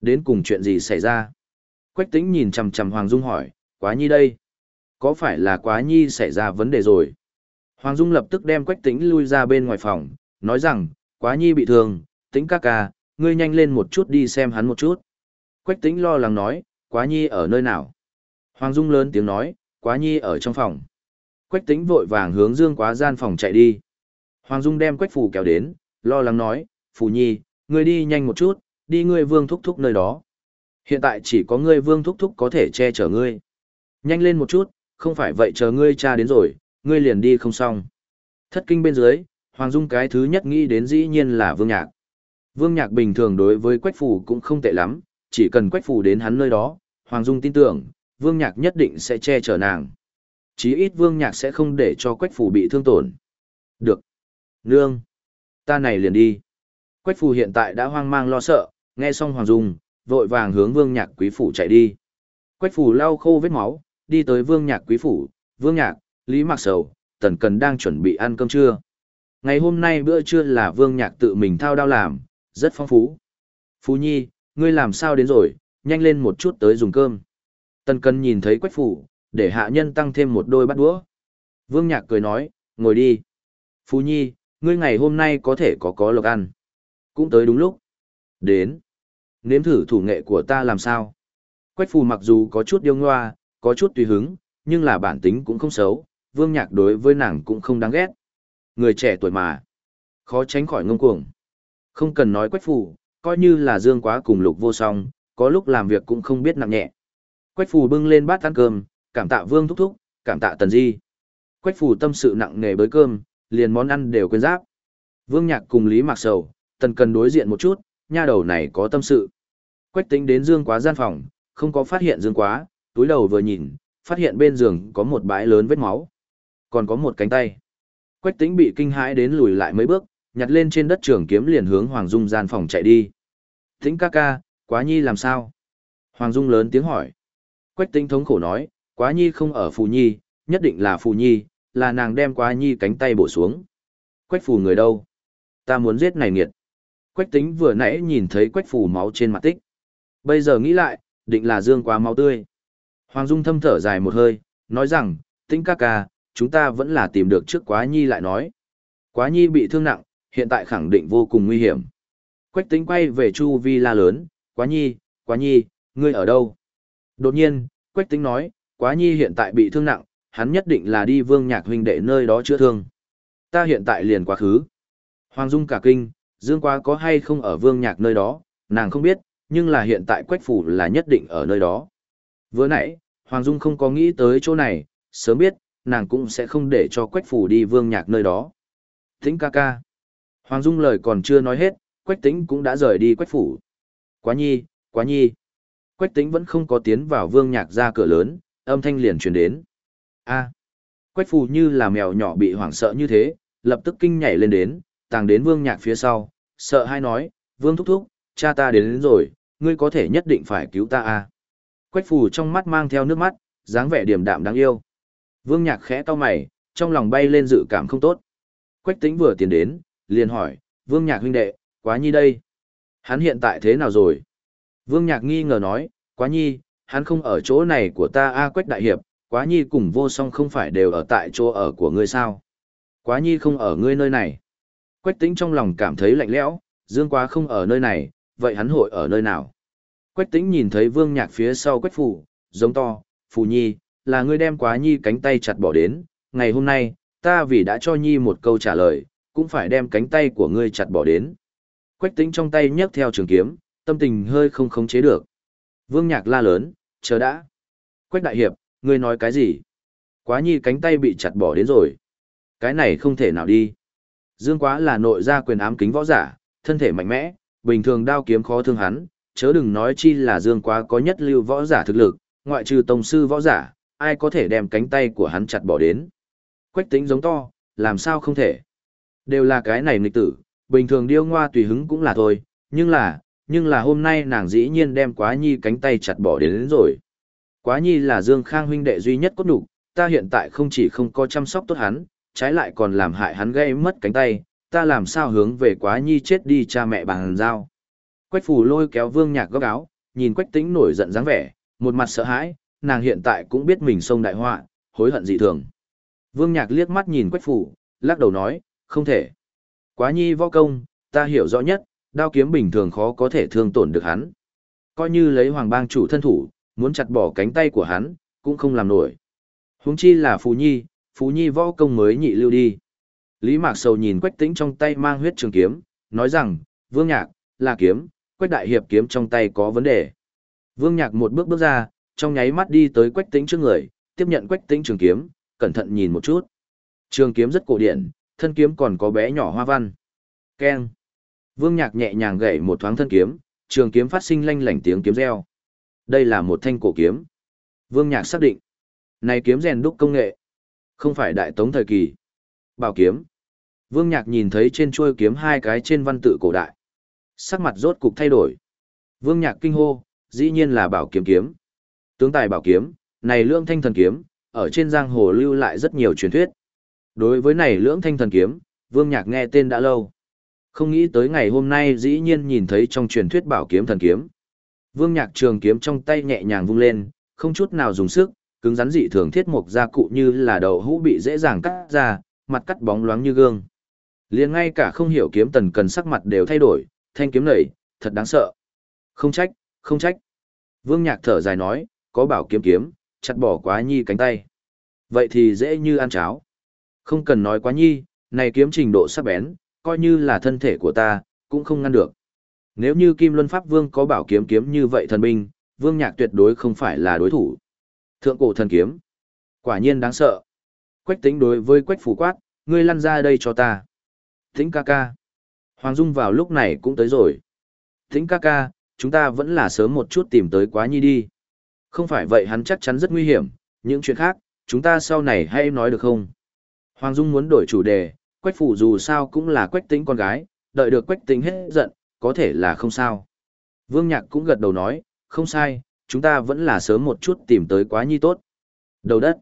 Đến cùng chuyện gì xảy ra? Quách Tĩnh nhìn chằm chằm Hoàng Dung hỏi, quá nhi đây? Có phải là quá nhi xảy ra vấn đề rồi? Hoàng Dung lập tức đem Quách Tĩnh lui ra bên ngoài phòng, nói rằng, quá nhi bị thương, Tĩnh ca ca, ngươi nhanh lên một chút đi xem hắn một chút. Quách Tĩnh lo lắng nói, quá nhi ở nơi nào? Hoàng Dung lớn tiếng nói, quá nhi ở trong phòng. Quách Tĩnh vội vàng hướng Dương Quá gian phòng chạy đi. Hoàng Dung đem Quách Phù kéo đến, lo lắng nói, Phù Nhi, ngươi đi nhanh một chút, đi ngươi vương thúc thúc nơi đó. Hiện tại chỉ có ngươi vương thúc thúc có thể che chở ngươi. Nhanh lên một chút, không phải vậy chờ ngươi cha đến rồi, ngươi liền đi không xong. Thất kinh bên dưới, Hoàng Dung cái thứ nhất nghĩ đến dĩ nhiên là Vương Nhạc. Vương Nhạc bình thường đối với Quách Phù cũng không tệ lắm, chỉ cần Quách Phù đến hắn nơi đó, Hoàng Dung tin tưởng, Vương Nhạc nhất định sẽ che chở nàng. Chí ít Vương Nhạc sẽ không để cho Quách Phù bị thương tổn. Được. Nương. Ta này liền đi. Quách Phù hiện tại đã hoang mang lo sợ, nghe xong Hoàng Dung, vội vàng hướng Vương Nhạc quý phủ chạy đi. Quách Phù lau khô vết máu, đi tới Vương Nhạc quý phủ, Vương Nhạc, Lý Mạc Sầu, Tần Cần đang chuẩn bị ăn cơm trưa. Ngày hôm nay bữa trưa là Vương Nhạc tự mình thao đao làm, rất phong phú. Phú Nhi, ngươi làm sao đến rồi, nhanh lên một chút tới dùng cơm. Tần Cần nhìn thấy Quách Phủ, để hạ nhân tăng thêm một đôi bát đũa. Vương Nhạc cười nói, ngồi đi. Phú Nhi, ngươi ngày hôm nay có thể có có lộc ăn. Cũng tới đúng lúc. Đến. Nếm thử thủ nghệ của ta làm sao. Quách Phù mặc dù có chút điêu ngoa, có chút tùy hứng, nhưng là bản tính cũng không xấu, Vương Nhạc đối với nàng cũng không đáng ghét. Người trẻ tuổi mà, khó tránh khỏi ngông cuồng. Không cần nói Quách Phù, coi như là Dương Quá cùng Lục Vô Song, có lúc làm việc cũng không biết nặng nhẹ. Quách Phù bưng lên bát ăn cơm, cảm tạ Vương thúc thúc, cảm tạ Tần Di. Quách Phù tâm sự nặng nề bới cơm, liền món ăn đều quên giáp. Vương Nhạc cùng Lý Mạc Sầu, Tần cần đối diện một chút, nha đầu này có tâm sự. Quách tính đến Dương Quá gian phòng, không có phát hiện Dương Quá, túi đầu vừa nhìn, phát hiện bên giường có một bãi lớn vết máu. Còn có một cánh tay. Quách tính bị kinh hãi đến lùi lại mấy bước, nhặt lên trên đất trường kiếm liền hướng Hoàng Dung gian phòng chạy đi. Tĩnh ca ca, quá nhi làm sao? Hoàng Dung lớn tiếng hỏi. Quách tính thống khổ nói, quá nhi không ở phù nhi, nhất định là phù nhi, là nàng đem quá nhi cánh tay bổ xuống. Quách phù người đâu? Ta muốn giết này nghiệt. Quách tính vừa nãy nhìn thấy quách phù máu trên mặt tích. Bây giờ nghĩ lại, định là dương quá máu tươi. Hoàng Dung thâm thở dài một hơi, nói rằng, tính ca ca, chúng ta vẫn là tìm được trước quá nhi lại nói. Quá nhi bị thương nặng, hiện tại khẳng định vô cùng nguy hiểm. Quách tính quay về chu vi la lớn, quá nhi, quá nhi, ngươi ở đâu? Đột nhiên, Quách tính nói, quá nhi hiện tại bị thương nặng, hắn nhất định là đi vương nhạc huynh đệ nơi đó chữa thương. Ta hiện tại liền quá khứ. Hoàng Dung cả kinh, Dương Quá có hay không ở vương nhạc nơi đó, nàng không biết, nhưng là hiện tại Quách Phủ là nhất định ở nơi đó. Vừa nãy, Hoàng Dung không có nghĩ tới chỗ này, sớm biết, nàng cũng sẽ không để cho Quách Phủ đi vương nhạc nơi đó. Thính ca ca. Hoàng Dung lời còn chưa nói hết, Quách Tĩnh cũng đã rời đi Quách phủ. Quá nhi, quá nhi. Quách Tĩnh vẫn không có tiến vào Vương Nhạc ra cửa lớn, âm thanh liền truyền đến. A. Quách Phù như là mèo nhỏ bị hoảng sợ như thế, lập tức kinh nhảy lên đến, tàng đến Vương Nhạc phía sau, sợ hai nói, Vương thúc thúc, cha ta đến, đến rồi, ngươi có thể nhất định phải cứu ta a. Quách Phù trong mắt mang theo nước mắt, dáng vẻ điềm đạm đáng yêu. Vương Nhạc khẽ cau mày, trong lòng bay lên dự cảm không tốt. Quách Tĩnh vừa tiến đến, liền hỏi, Vương Nhạc huynh đệ, quá nhi đây. Hắn hiện tại thế nào rồi? Vương Nhạc nghi ngờ nói, quá nhi, hắn không ở chỗ này của ta a Quách Đại Hiệp, quá nhi cùng vô song không phải đều ở tại chỗ ở của ngươi sao? Quá nhi không ở ngươi nơi này. Quách Tĩnh trong lòng cảm thấy lạnh lẽo, Dương quá không ở nơi này, vậy hắn hội ở nơi nào? Quách Tĩnh nhìn thấy Vương Nhạc phía sau Quách Phủ, giống to, Phù Nhi, là ngươi đem quá Nhi cánh tay chặt bỏ đến, ngày hôm nay, ta vì đã cho Nhi một câu trả lời, cũng phải đem cánh tay của ngươi chặt bỏ đến. Quách Tĩnh trong tay nhấc theo trường kiếm, tâm tình hơi không khống chế được. Vương Nhạc la lớn, chờ đã. Quách Đại Hiệp, ngươi nói cái gì? Quá Nhi cánh tay bị chặt bỏ đến rồi. Cái này không thể nào đi. Dương Quá là nội gia quyền ám kính võ giả, thân thể mạnh mẽ, bình thường đao kiếm khó thương hắn, chớ đừng nói chi là Dương Quá có nhất lưu võ giả thực lực, ngoại trừ tông sư võ giả, ai có thể đem cánh tay của hắn chặt bỏ đến. Quách tính giống to, làm sao không thể. Đều là cái này nghịch tử, bình thường điêu ngoa tùy hứng cũng là thôi, nhưng là, nhưng là hôm nay nàng dĩ nhiên đem quá nhi cánh tay chặt bỏ đến, đến rồi. Quá nhi là Dương Khang huynh đệ duy nhất cốt đủ, ta hiện tại không chỉ không có chăm sóc tốt hắn, trái lại còn làm hại hắn gây mất cánh tay, ta làm sao hướng về quá nhi chết đi cha mẹ bằng dao. Quách phủ lôi kéo vương nhạc góc áo, nhìn quách tính nổi giận dáng vẻ, một mặt sợ hãi, nàng hiện tại cũng biết mình sông đại họa, hối hận dị thường. Vương nhạc liếc mắt nhìn quách phủ, lắc đầu nói, không thể. Quá nhi võ công, ta hiểu rõ nhất, đao kiếm bình thường khó có thể thương tổn được hắn. Coi như lấy hoàng bang chủ thân thủ, muốn chặt bỏ cánh tay của hắn, cũng không làm nổi. Huống chi là Phú Nhi, Phú Nhi võ công mới nhị lưu đi. Lý Mạc Sầu nhìn Quách Tĩnh trong tay mang huyết trường kiếm, nói rằng, Vương Nhạc, là kiếm, Quách Đại Hiệp kiếm trong tay có vấn đề. Vương Nhạc một bước bước ra, trong nháy mắt đi tới Quách Tĩnh trước người, tiếp nhận Quách Tĩnh trường kiếm, cẩn thận nhìn một chút. Trường kiếm rất cổ điển, thân kiếm còn có bé nhỏ hoa văn. Keng. Vương Nhạc nhẹ nhàng gảy một thoáng thân kiếm, trường kiếm phát sinh lanh lảnh tiếng kiếm reo. Đây là một thanh cổ kiếm. Vương Nhạc xác định. Này kiếm rèn đúc công nghệ. Không phải đại tống thời kỳ. Bảo kiếm. Vương Nhạc nhìn thấy trên chuôi kiếm hai cái trên văn tự cổ đại. Sắc mặt rốt cục thay đổi. Vương Nhạc kinh hô, dĩ nhiên là bảo kiếm kiếm. Tướng tài bảo kiếm, này lưỡng thanh thần kiếm, ở trên giang hồ lưu lại rất nhiều truyền thuyết. Đối với này lưỡng thanh thần kiếm, Vương Nhạc nghe tên đã lâu. Không nghĩ tới ngày hôm nay dĩ nhiên nhìn thấy trong truyền thuyết bảo kiếm thần kiếm. Vương Nhạc trường kiếm trong tay nhẹ nhàng vung lên, không chút nào dùng sức, cứng rắn dị thường thiết mục gia cụ như là đầu hũ bị dễ dàng cắt ra, mặt cắt bóng loáng như gương. Liền ngay cả không hiểu kiếm tần cần sắc mặt đều thay đổi, thanh kiếm này thật đáng sợ. Không trách, không trách. Vương Nhạc thở dài nói, có bảo kiếm kiếm, chặt bỏ quá nhi cánh tay. Vậy thì dễ như ăn cháo. Không cần nói quá nhi, này kiếm trình độ sắc bén, coi như là thân thể của ta, cũng không ngăn được. Nếu như Kim Luân Pháp Vương có bảo kiếm kiếm như vậy thần binh, Vương Nhạc tuyệt đối không phải là đối thủ. Thượng cổ thần kiếm. Quả nhiên đáng sợ. Quách tính đối với quách phủ quát, ngươi lăn ra đây cho ta. Tĩnh ca ca. Hoàng Dung vào lúc này cũng tới rồi. Tĩnh ca ca, chúng ta vẫn là sớm một chút tìm tới quá nhi đi. Không phải vậy hắn chắc chắn rất nguy hiểm, những chuyện khác, chúng ta sau này hay nói được không? Hoàng Dung muốn đổi chủ đề, quách phủ dù sao cũng là quách tính con gái, đợi được quách tính hết giận, có thể là không sao. Vương Nhạc cũng gật đầu nói, không sai, chúng ta vẫn là sớm một chút tìm tới quá nhi tốt. Đầu đất.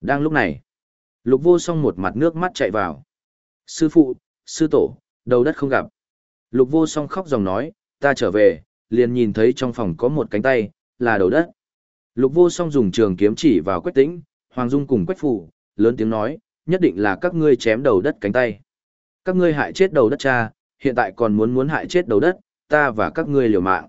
Đang lúc này, lục vô song một mặt nước mắt chạy vào. Sư phụ, sư tổ, đầu đất không gặp. Lục vô song khóc dòng nói, ta trở về, liền nhìn thấy trong phòng có một cánh tay, là đầu đất. Lục vô song dùng trường kiếm chỉ vào quách tĩnh, Hoàng Dung cùng quách phủ, lớn tiếng nói, nhất định là các ngươi chém đầu đất cánh tay. Các ngươi hại chết đầu đất cha, hiện tại còn muốn muốn hại chết đầu đất, ta và các ngươi liều mạng.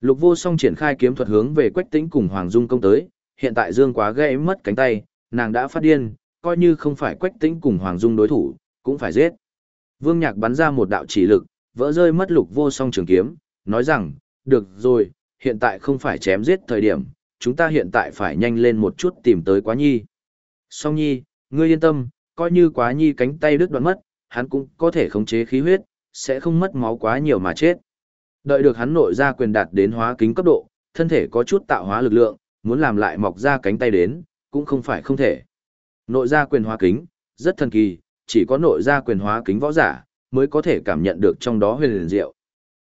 Lục vô song triển khai kiếm thuật hướng về quách tĩnh cùng Hoàng Dung công tới, hiện tại Dương quá gây mất cánh tay, nàng đã phát điên, coi như không phải quách tĩnh cùng Hoàng Dung đối thủ, cũng phải giết. Vương Nhạc bắn ra một đạo chỉ lực, vỡ rơi mất lục vô song trường kiếm, nói rằng, được rồi, hiện tại không phải chém giết thời điểm, chúng ta hiện tại phải nhanh lên một chút tìm tới quá nhi. Song nhi, ngươi yên tâm, coi như quá nhi cánh tay đứt đoạn mất, hắn cũng có thể khống chế khí huyết, sẽ không mất máu quá nhiều mà chết. Đợi được hắn nội ra quyền đạt đến hóa kính cấp độ, thân thể có chút tạo hóa lực lượng, muốn làm lại mọc ra cánh tay đến, cũng không phải không thể. Nội ra quyền hóa kính, rất thần kỳ, chỉ có nội ra quyền hóa kính võ giả, mới có thể cảm nhận được trong đó huyền liền diệu.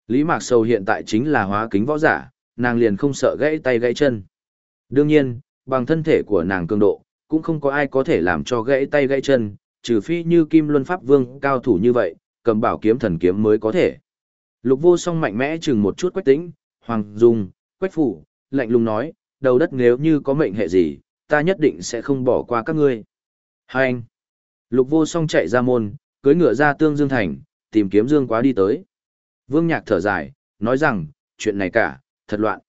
Lý Mạc Sầu hiện tại chính là hóa kính võ giả, nàng liền không sợ gãy tay gãy chân. Đương nhiên, bằng thân thể của nàng cường độ, cũng không có ai có thể làm cho gãy tay gãy chân, trừ phi như Kim Luân Pháp Vương cao thủ như vậy, cầm bảo kiếm thần kiếm mới có thể. Lục vô song mạnh mẽ chừng một chút quách tĩnh, Hoàng Dung, quách phủ, lạnh lùng nói, đầu đất nếu như có mệnh hệ gì, ta nhất định sẽ không bỏ qua các ngươi. Hai anh. Lục vô song chạy ra môn, cưới ngựa ra tương dương thành, tìm kiếm dương quá đi tới. Vương nhạc thở dài, nói rằng, chuyện này cả, thật loạn.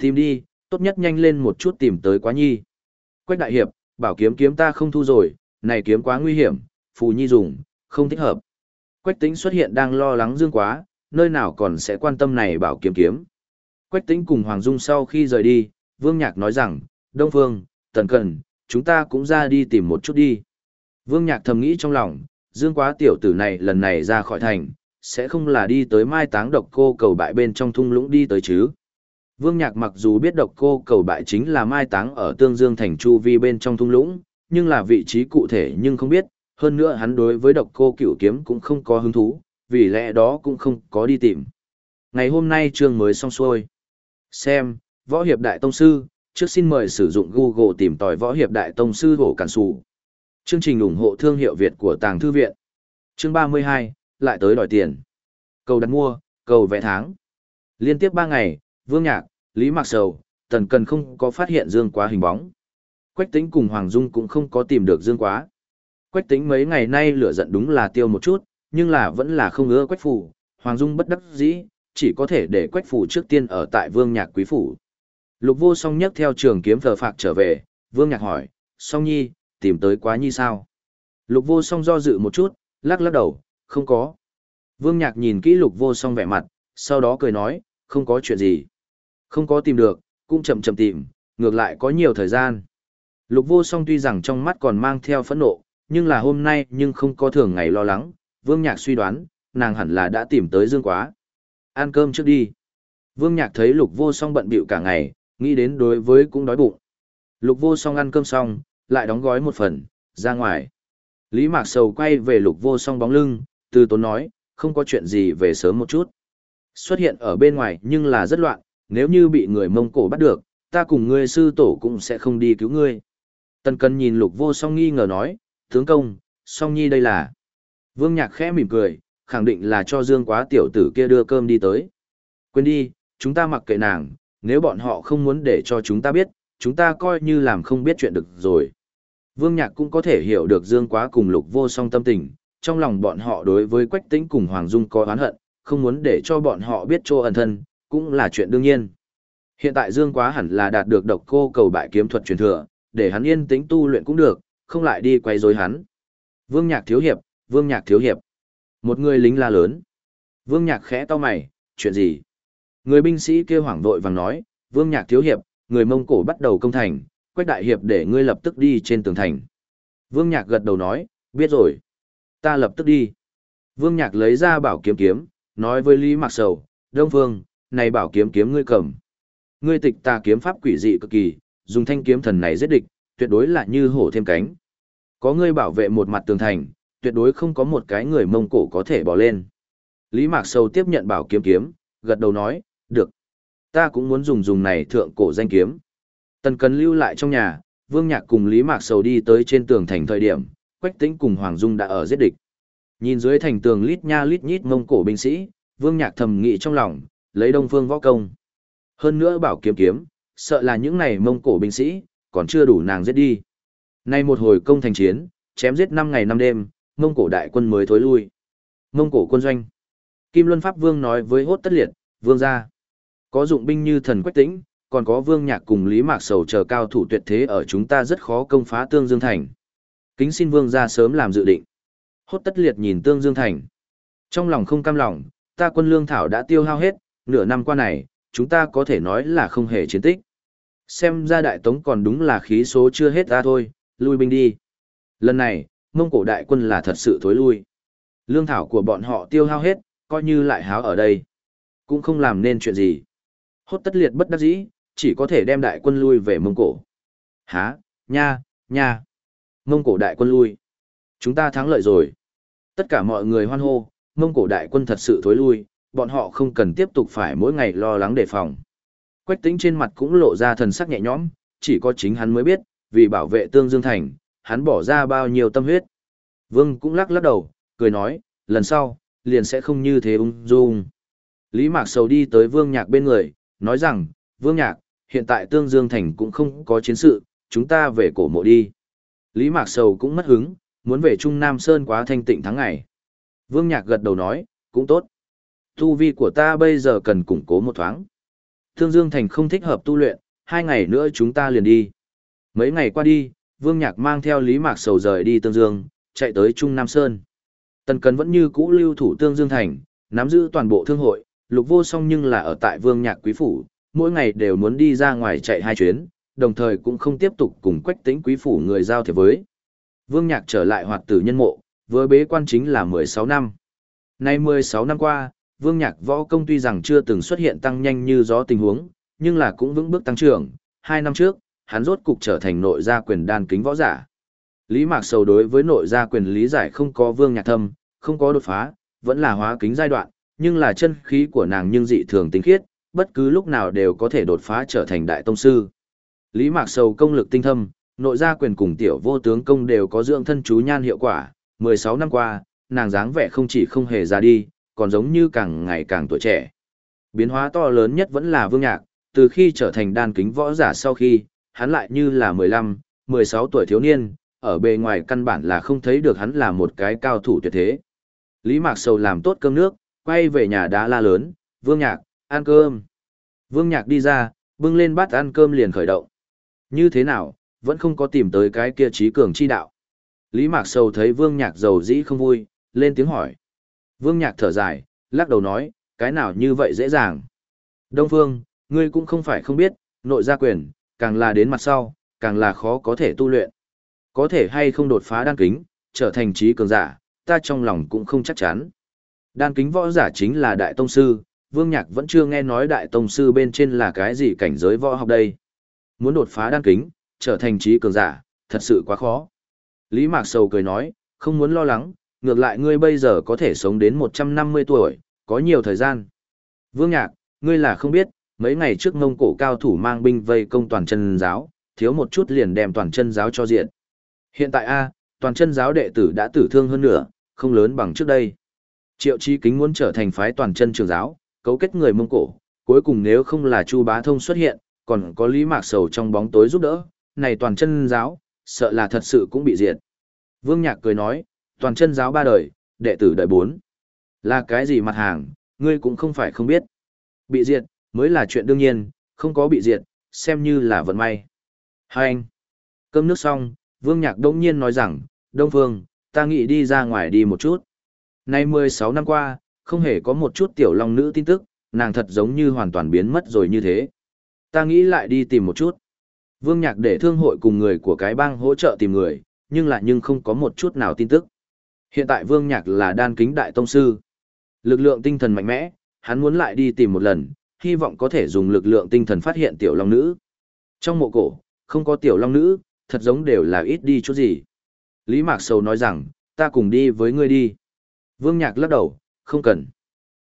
Tìm đi, tốt nhất nhanh lên một chút tìm tới quá nhi. Quách đại hiệp, bảo kiếm kiếm ta không thu rồi, này kiếm quá nguy hiểm, phù nhi dùng, không thích hợp. Quách tính xuất hiện đang lo lắng dương quá, nơi nào còn sẽ quan tâm này bảo kiếm kiếm. Quách tính cùng Hoàng Dung sau khi rời đi, Vương Nhạc nói rằng, Đông Phương, Tần Cần, chúng ta cũng ra đi tìm một chút đi. Vương Nhạc thầm nghĩ trong lòng, dương quá tiểu tử này lần này ra khỏi thành, sẽ không là đi tới mai táng độc cô cầu bại bên trong thung lũng đi tới chứ. Vương Nhạc mặc dù biết độc cô cầu bại chính là mai táng ở tương dương thành chu vi bên trong thung lũng, nhưng là vị trí cụ thể nhưng không biết, hơn nữa hắn đối với độc cô cửu kiếm cũng không có hứng thú, vì lẽ đó cũng không có đi tìm. Ngày hôm nay chương mới xong xuôi. Xem, Võ Hiệp Đại Tông Sư, trước xin mời sử dụng Google tìm tòi Võ Hiệp Đại Tông Sư hổ cản sủ. Chương trình ủng hộ thương hiệu Việt của Tàng Thư Viện. Chương 32, lại tới đòi tiền. Cầu đặt mua, cầu vẽ tháng. Liên tiếp 3 ngày, Vương Nhạc, Lý Mạc Sầu, Tần Cần không có phát hiện Dương Quá hình bóng. Quách Tĩnh cùng Hoàng Dung cũng không có tìm được Dương Quá. Quách Tĩnh mấy ngày nay lửa giận đúng là tiêu một chút, nhưng là vẫn là không ưa Quách Phủ, Hoàng Dung bất đắc dĩ, chỉ có thể để Quách Phủ trước tiên ở tại Vương Nhạc Quý Phủ. Lục vô song nhấc theo trường kiếm thờ phạc trở về, Vương Nhạc hỏi, song nhi, tìm tới quá nhi sao? Lục vô song do dự một chút, lắc lắc đầu, không có. Vương Nhạc nhìn kỹ lục vô song vẻ mặt, sau đó cười nói, không có chuyện gì. Không có tìm được, cũng chậm chậm tìm, ngược lại có nhiều thời gian. Lục vô song tuy rằng trong mắt còn mang theo phẫn nộ, nhưng là hôm nay nhưng không có thường ngày lo lắng, Vương Nhạc suy đoán, nàng hẳn là đã tìm tới Dương Quá. Ăn cơm trước đi. Vương Nhạc thấy Lục Vô Song bận bịu cả ngày, nghĩ đến đối với cũng đói bụng. Lục Vô Song ăn cơm xong, lại đóng gói một phần, ra ngoài. Lý Mạc Sầu quay về Lục Vô Song bóng lưng, từ tốn nói, không có chuyện gì về sớm một chút. Xuất hiện ở bên ngoài nhưng là rất loạn, nếu như bị người Mông Cổ bắt được, ta cùng ngươi sư tổ cũng sẽ không đi cứu ngươi. Tần Cần nhìn Lục Vô Song nghi ngờ nói, tướng công, Song Nhi đây là. Vương Nhạc khẽ mỉm cười, khẳng định là cho Dương Quá tiểu tử kia đưa cơm đi tới. Quên đi, chúng ta mặc kệ nàng, nếu bọn họ không muốn để cho chúng ta biết, chúng ta coi như làm không biết chuyện được rồi. Vương Nhạc cũng có thể hiểu được Dương Quá cùng Lục Vô Song tâm tình, trong lòng bọn họ đối với Quách Tĩnh cùng Hoàng Dung có oán hận, không muốn để cho bọn họ biết chỗ ẩn thân, cũng là chuyện đương nhiên. Hiện tại Dương Quá hẳn là đạt được độc cô cầu bại kiếm thuật truyền thừa, để hắn yên tĩnh tu luyện cũng được, không lại đi quay rối hắn. Vương Nhạc thiếu hiệp, Vương Nhạc thiếu hiệp. Một người lính la lớn. Vương Nhạc khẽ to mày, chuyện gì? Người binh sĩ kêu hoảng vội vàng nói, Vương Nhạc thiếu hiệp, người Mông Cổ bắt đầu công thành, Quách đại hiệp để ngươi lập tức đi trên tường thành. Vương Nhạc gật đầu nói, biết rồi. Ta lập tức đi. Vương Nhạc lấy ra bảo kiếm kiếm, nói với Lý Mạc Sầu, Đông Phương, này bảo kiếm kiếm ngươi cầm. Ngươi tịch ta kiếm pháp quỷ dị cực kỳ, dùng thanh kiếm thần này giết địch, tuyệt đối là như hổ thêm cánh. Có ngươi bảo vệ một mặt tường thành, tuyệt đối không có một cái người Mông Cổ có thể bỏ lên. Lý Mạc Sầu tiếp nhận bảo kiếm kiếm, gật đầu nói, được. Ta cũng muốn dùng dùng này thượng cổ danh kiếm. Tần Cần lưu lại trong nhà, Vương Nhạc cùng Lý Mạc Sầu đi tới trên tường thành thời điểm, Quách Tĩnh cùng Hoàng Dung đã ở giết địch. Nhìn dưới thành tường lít nha lít nhít mông cổ binh sĩ, Vương Nhạc thầm nghĩ trong lòng, lấy Đông Phương võ công. Hơn nữa bảo kiếm kiếm, sợ là những này mông cổ binh sĩ, còn chưa đủ nàng giết đi. Nay một hồi công thành chiến, chém giết 5 ngày 5 đêm, mông cổ đại quân mới thối lui. Mông cổ quân doanh. Kim Luân Pháp Vương nói với hốt tất liệt, vương gia. Có dụng binh như thần quách tĩnh, còn có vương nhạc cùng Lý Mạc Sầu chờ cao thủ tuyệt thế ở chúng ta rất khó công phá tương dương thành. Kính xin vương gia sớm làm dự định. Hốt tất liệt nhìn tương dương thành. Trong lòng không cam lòng, ta quân lương thảo đã tiêu hao hết, nửa năm qua này, chúng ta có thể nói là không hề chiến tích. Xem ra đại tống còn đúng là khí số chưa hết ra thôi, lui binh đi. Lần này, mông cổ đại quân là thật sự thối lui. Lương thảo của bọn họ tiêu hao hết, coi như lại háo ở đây. Cũng không làm nên chuyện gì. Hốt tất liệt bất đắc dĩ, chỉ có thể đem đại quân lui về Mông Cổ. Há, nha, nha. Mông Cổ đại quân lui. Chúng ta thắng lợi rồi. Tất cả mọi người hoan hô, Mông Cổ đại quân thật sự thối lui, bọn họ không cần tiếp tục phải mỗi ngày lo lắng đề phòng. Quách tĩnh trên mặt cũng lộ ra thần sắc nhẹ nhõm, chỉ có chính hắn mới biết, vì bảo vệ Tương Dương Thành, hắn bỏ ra bao nhiêu tâm huyết. Vương cũng lắc lắc đầu, cười nói, lần sau, liền sẽ không như thế ung dung. Lý Mạc Sầu đi tới Vương Nhạc bên người, nói rằng, Vương Nhạc, hiện tại Tương Dương Thành cũng không có chiến sự, chúng ta về cổ mộ đi. Lý Mạc Sầu cũng mất hứng, muốn về Trung Nam Sơn quá thanh tịnh tháng ngày. Vương Nhạc gật đầu nói, cũng tốt. Tu vi của ta bây giờ cần củng cố một thoáng. Thương Dương Thành không thích hợp tu luyện, hai ngày nữa chúng ta liền đi. Mấy ngày qua đi, Vương Nhạc mang theo Lý Mạc Sầu rời đi Tương Dương, chạy tới Trung Nam Sơn. Tần Cấn vẫn như cũ lưu thủ Tương Dương Thành, nắm giữ toàn bộ thương hội, lục vô song nhưng là ở tại Vương Nhạc Quý Phủ, mỗi ngày đều muốn đi ra ngoài chạy hai chuyến, đồng thời cũng không tiếp tục cùng quách tính Quý Phủ người giao thiệp với. Vương Nhạc trở lại hoạt tử nhân mộ, với bế quan chính là 16 năm. Nay 16 năm qua, Vương Nhạc võ công tuy rằng chưa từng xuất hiện tăng nhanh như gió tình huống, nhưng là cũng vững bước tăng trưởng. Hai năm trước, hắn rốt cục trở thành nội gia quyền đan kính võ giả. Lý Mạc Sầu đối với nội gia quyền lý giải không có Vương Nhạc thâm, không có đột phá, vẫn là hóa kính giai đoạn, nhưng là chân khí của nàng nhưng dị thường tinh khiết, bất cứ lúc nào đều có thể đột phá trở thành đại tông sư. Lý Mạc Sầu công lực tinh thâm, nội gia quyền cùng tiểu vô tướng công đều có dưỡng thân chú nhan hiệu quả, 16 năm qua, nàng dáng vẻ không chỉ không hề ra đi, còn giống như càng ngày càng tuổi trẻ. Biến hóa to lớn nhất vẫn là Vương Nhạc, từ khi trở thành đan kính võ giả sau khi, hắn lại như là 15, 16 tuổi thiếu niên, ở bề ngoài căn bản là không thấy được hắn là một cái cao thủ tuyệt thế. Lý Mạc Sầu làm tốt cơm nước, quay về nhà đá la lớn, Vương Nhạc, ăn cơm. Vương Nhạc đi ra, bưng lên bát ăn cơm liền khởi động. Như thế nào, vẫn không có tìm tới cái kia trí cường chi đạo. Lý Mạc Sầu thấy Vương Nhạc giàu dĩ không vui, lên tiếng hỏi. Vương Nhạc thở dài, lắc đầu nói, cái nào như vậy dễ dàng. Đông Phương, ngươi cũng không phải không biết, nội gia quyền, càng là đến mặt sau, càng là khó có thể tu luyện. Có thể hay không đột phá đan kính, trở thành trí cường giả, ta trong lòng cũng không chắc chắn. Đan kính võ giả chính là đại tông sư, Vương Nhạc vẫn chưa nghe nói đại tông sư bên trên là cái gì cảnh giới võ học đây. Muốn đột phá đan kính, trở thành trí cường giả, thật sự quá khó. Lý Mạc Sầu cười nói, không muốn lo lắng, ngược lại ngươi bây giờ có thể sống đến 150 tuổi, có nhiều thời gian. Vương Nhạc, ngươi là không biết, mấy ngày trước Mông Cổ cao thủ mang binh vây công toàn chân giáo, thiếu một chút liền đem toàn chân giáo cho diện. Hiện tại a, toàn chân giáo đệ tử đã tử thương hơn nữa, không lớn bằng trước đây. Triệu Chí Kính muốn trở thành phái toàn chân trường giáo, cấu kết người Mông Cổ, cuối cùng nếu không là Chu Bá Thông xuất hiện, còn có Lý Mạc Sầu trong bóng tối giúp đỡ, này toàn chân giáo, sợ là thật sự cũng bị diệt. Vương Nhạc cười nói, toàn chân giáo ba đời, đệ tử đời bốn. Là cái gì mặt hàng, ngươi cũng không phải không biết. Bị diệt, mới là chuyện đương nhiên, không có bị diệt, xem như là vận may. Hai anh. Cơm nước xong, Vương Nhạc đông nhiên nói rằng, Đông Phương, ta nghĩ đi ra ngoài đi một chút. Nay 16 năm qua, không hề có một chút tiểu long nữ tin tức, nàng thật giống như hoàn toàn biến mất rồi như thế. Ta nghĩ lại đi tìm một chút. Vương Nhạc để thương hội cùng người của cái bang hỗ trợ tìm người, nhưng lại nhưng không có một chút nào tin tức. Hiện tại Vương Nhạc là đan kính đại tông sư. Lực lượng tinh thần mạnh mẽ, hắn muốn lại đi tìm một lần, hy vọng có thể dùng lực lượng tinh thần phát hiện tiểu long nữ. Trong mộ cổ, không có tiểu long nữ, thật giống đều là ít đi chút gì. Lý Mạc Sầu nói rằng, ta cùng đi với ngươi đi. Vương Nhạc lắc đầu, không cần.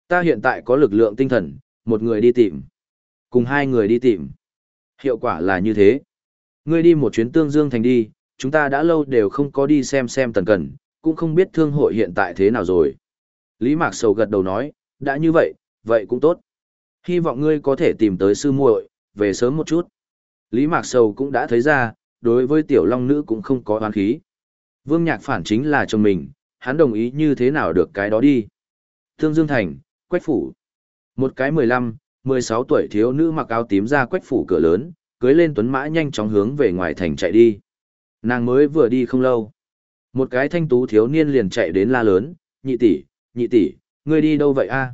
Ta hiện tại có lực lượng tinh thần, một người đi tìm. Cùng hai người đi tìm. Hiệu quả là như thế. Ngươi đi một chuyến tương dương thành đi, chúng ta đã lâu đều không có đi xem xem tần cần, cũng không biết thương hội hiện tại thế nào rồi. Lý Mạc Sầu gật đầu nói, đã như vậy, vậy cũng tốt. Hy vọng ngươi có thể tìm tới sư muội, về sớm một chút. Lý Mạc Sầu cũng đã thấy ra, đối với tiểu long nữ cũng không có oán khí. Vương Nhạc phản chính là chồng mình, hắn đồng ý như thế nào được cái đó đi. Thương Dương Thành, Quách Phủ. Một cái 15, 16 tuổi thiếu nữ mặc áo tím ra Quách Phủ cửa lớn, cưới lên tuấn mã nhanh chóng hướng về ngoài thành chạy đi. Nàng mới vừa đi không lâu. Một cái thanh tú thiếu niên liền chạy đến la lớn, nhị tỷ, nhị tỷ, ngươi đi đâu vậy a?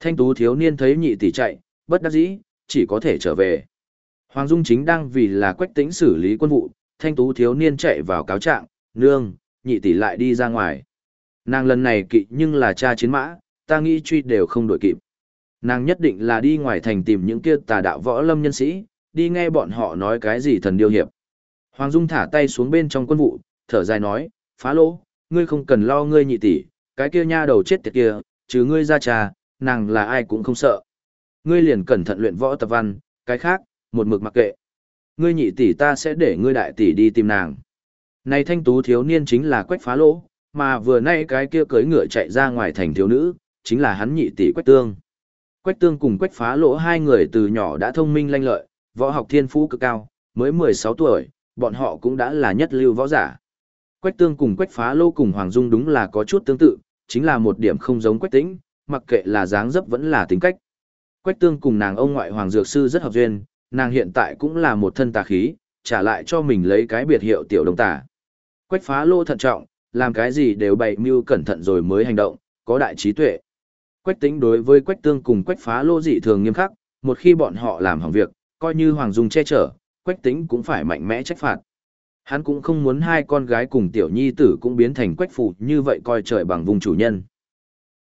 Thanh tú thiếu niên thấy nhị tỷ chạy, bất đắc dĩ, chỉ có thể trở về. Hoàng Dung chính đang vì là quách tĩnh xử lý quân vụ, thanh tú thiếu niên chạy vào cáo trạng, nương, nhị tỷ lại đi ra ngoài. Nàng lần này kỵ nhưng là cha chiến mã, ta nghĩ truy đều không đổi kịp. Nàng nhất định là đi ngoài thành tìm những kia tà đạo võ lâm nhân sĩ, đi nghe bọn họ nói cái gì thần điêu hiệp. Hoàng Dung thả tay xuống bên trong quân vụ, thở dài nói, phá lỗ, ngươi không cần lo ngươi nhị tỷ, cái kia nha đầu chết tiệt kia, chứ ngươi ra trà, nàng là ai cũng không sợ. Ngươi liền cẩn thận luyện võ tập văn, cái khác, một mực mặc kệ. Ngươi nhị tỷ ta sẽ để ngươi đại tỷ đi tìm nàng. Này thanh tú thiếu niên chính là quách phá lỗ, mà vừa nay cái kia cưỡi ngựa chạy ra ngoài thành thiếu nữ, chính là hắn nhị tỷ quách tương. Quách tương cùng quách phá lỗ hai người từ nhỏ đã thông minh lanh lợi, võ học thiên phú cực cao, mới 16 tuổi, bọn họ cũng đã là nhất lưu võ giả. Quách tương cùng quách phá Lô cùng Hoàng Dung đúng là có chút tương tự, chính là một điểm không giống quách tĩnh, mặc kệ là dáng dấp vẫn là tính cách. Quách tương cùng nàng ông ngoại Hoàng Dược Sư rất hợp duyên, nàng hiện tại cũng là một thân tà khí, trả lại cho mình lấy cái biệt hiệu tiểu đồng tà. Quách phá lô thận trọng, làm cái gì đều bày mưu cẩn thận rồi mới hành động, có đại trí tuệ. Quách Tĩnh đối với quách tương cùng quách phá lô dị thường nghiêm khắc, một khi bọn họ làm hỏng việc, coi như Hoàng Dung che chở, quách Tĩnh cũng phải mạnh mẽ trách phạt. Hắn cũng không muốn hai con gái cùng tiểu nhi tử cũng biến thành quách phụ như vậy coi trời bằng vùng chủ nhân.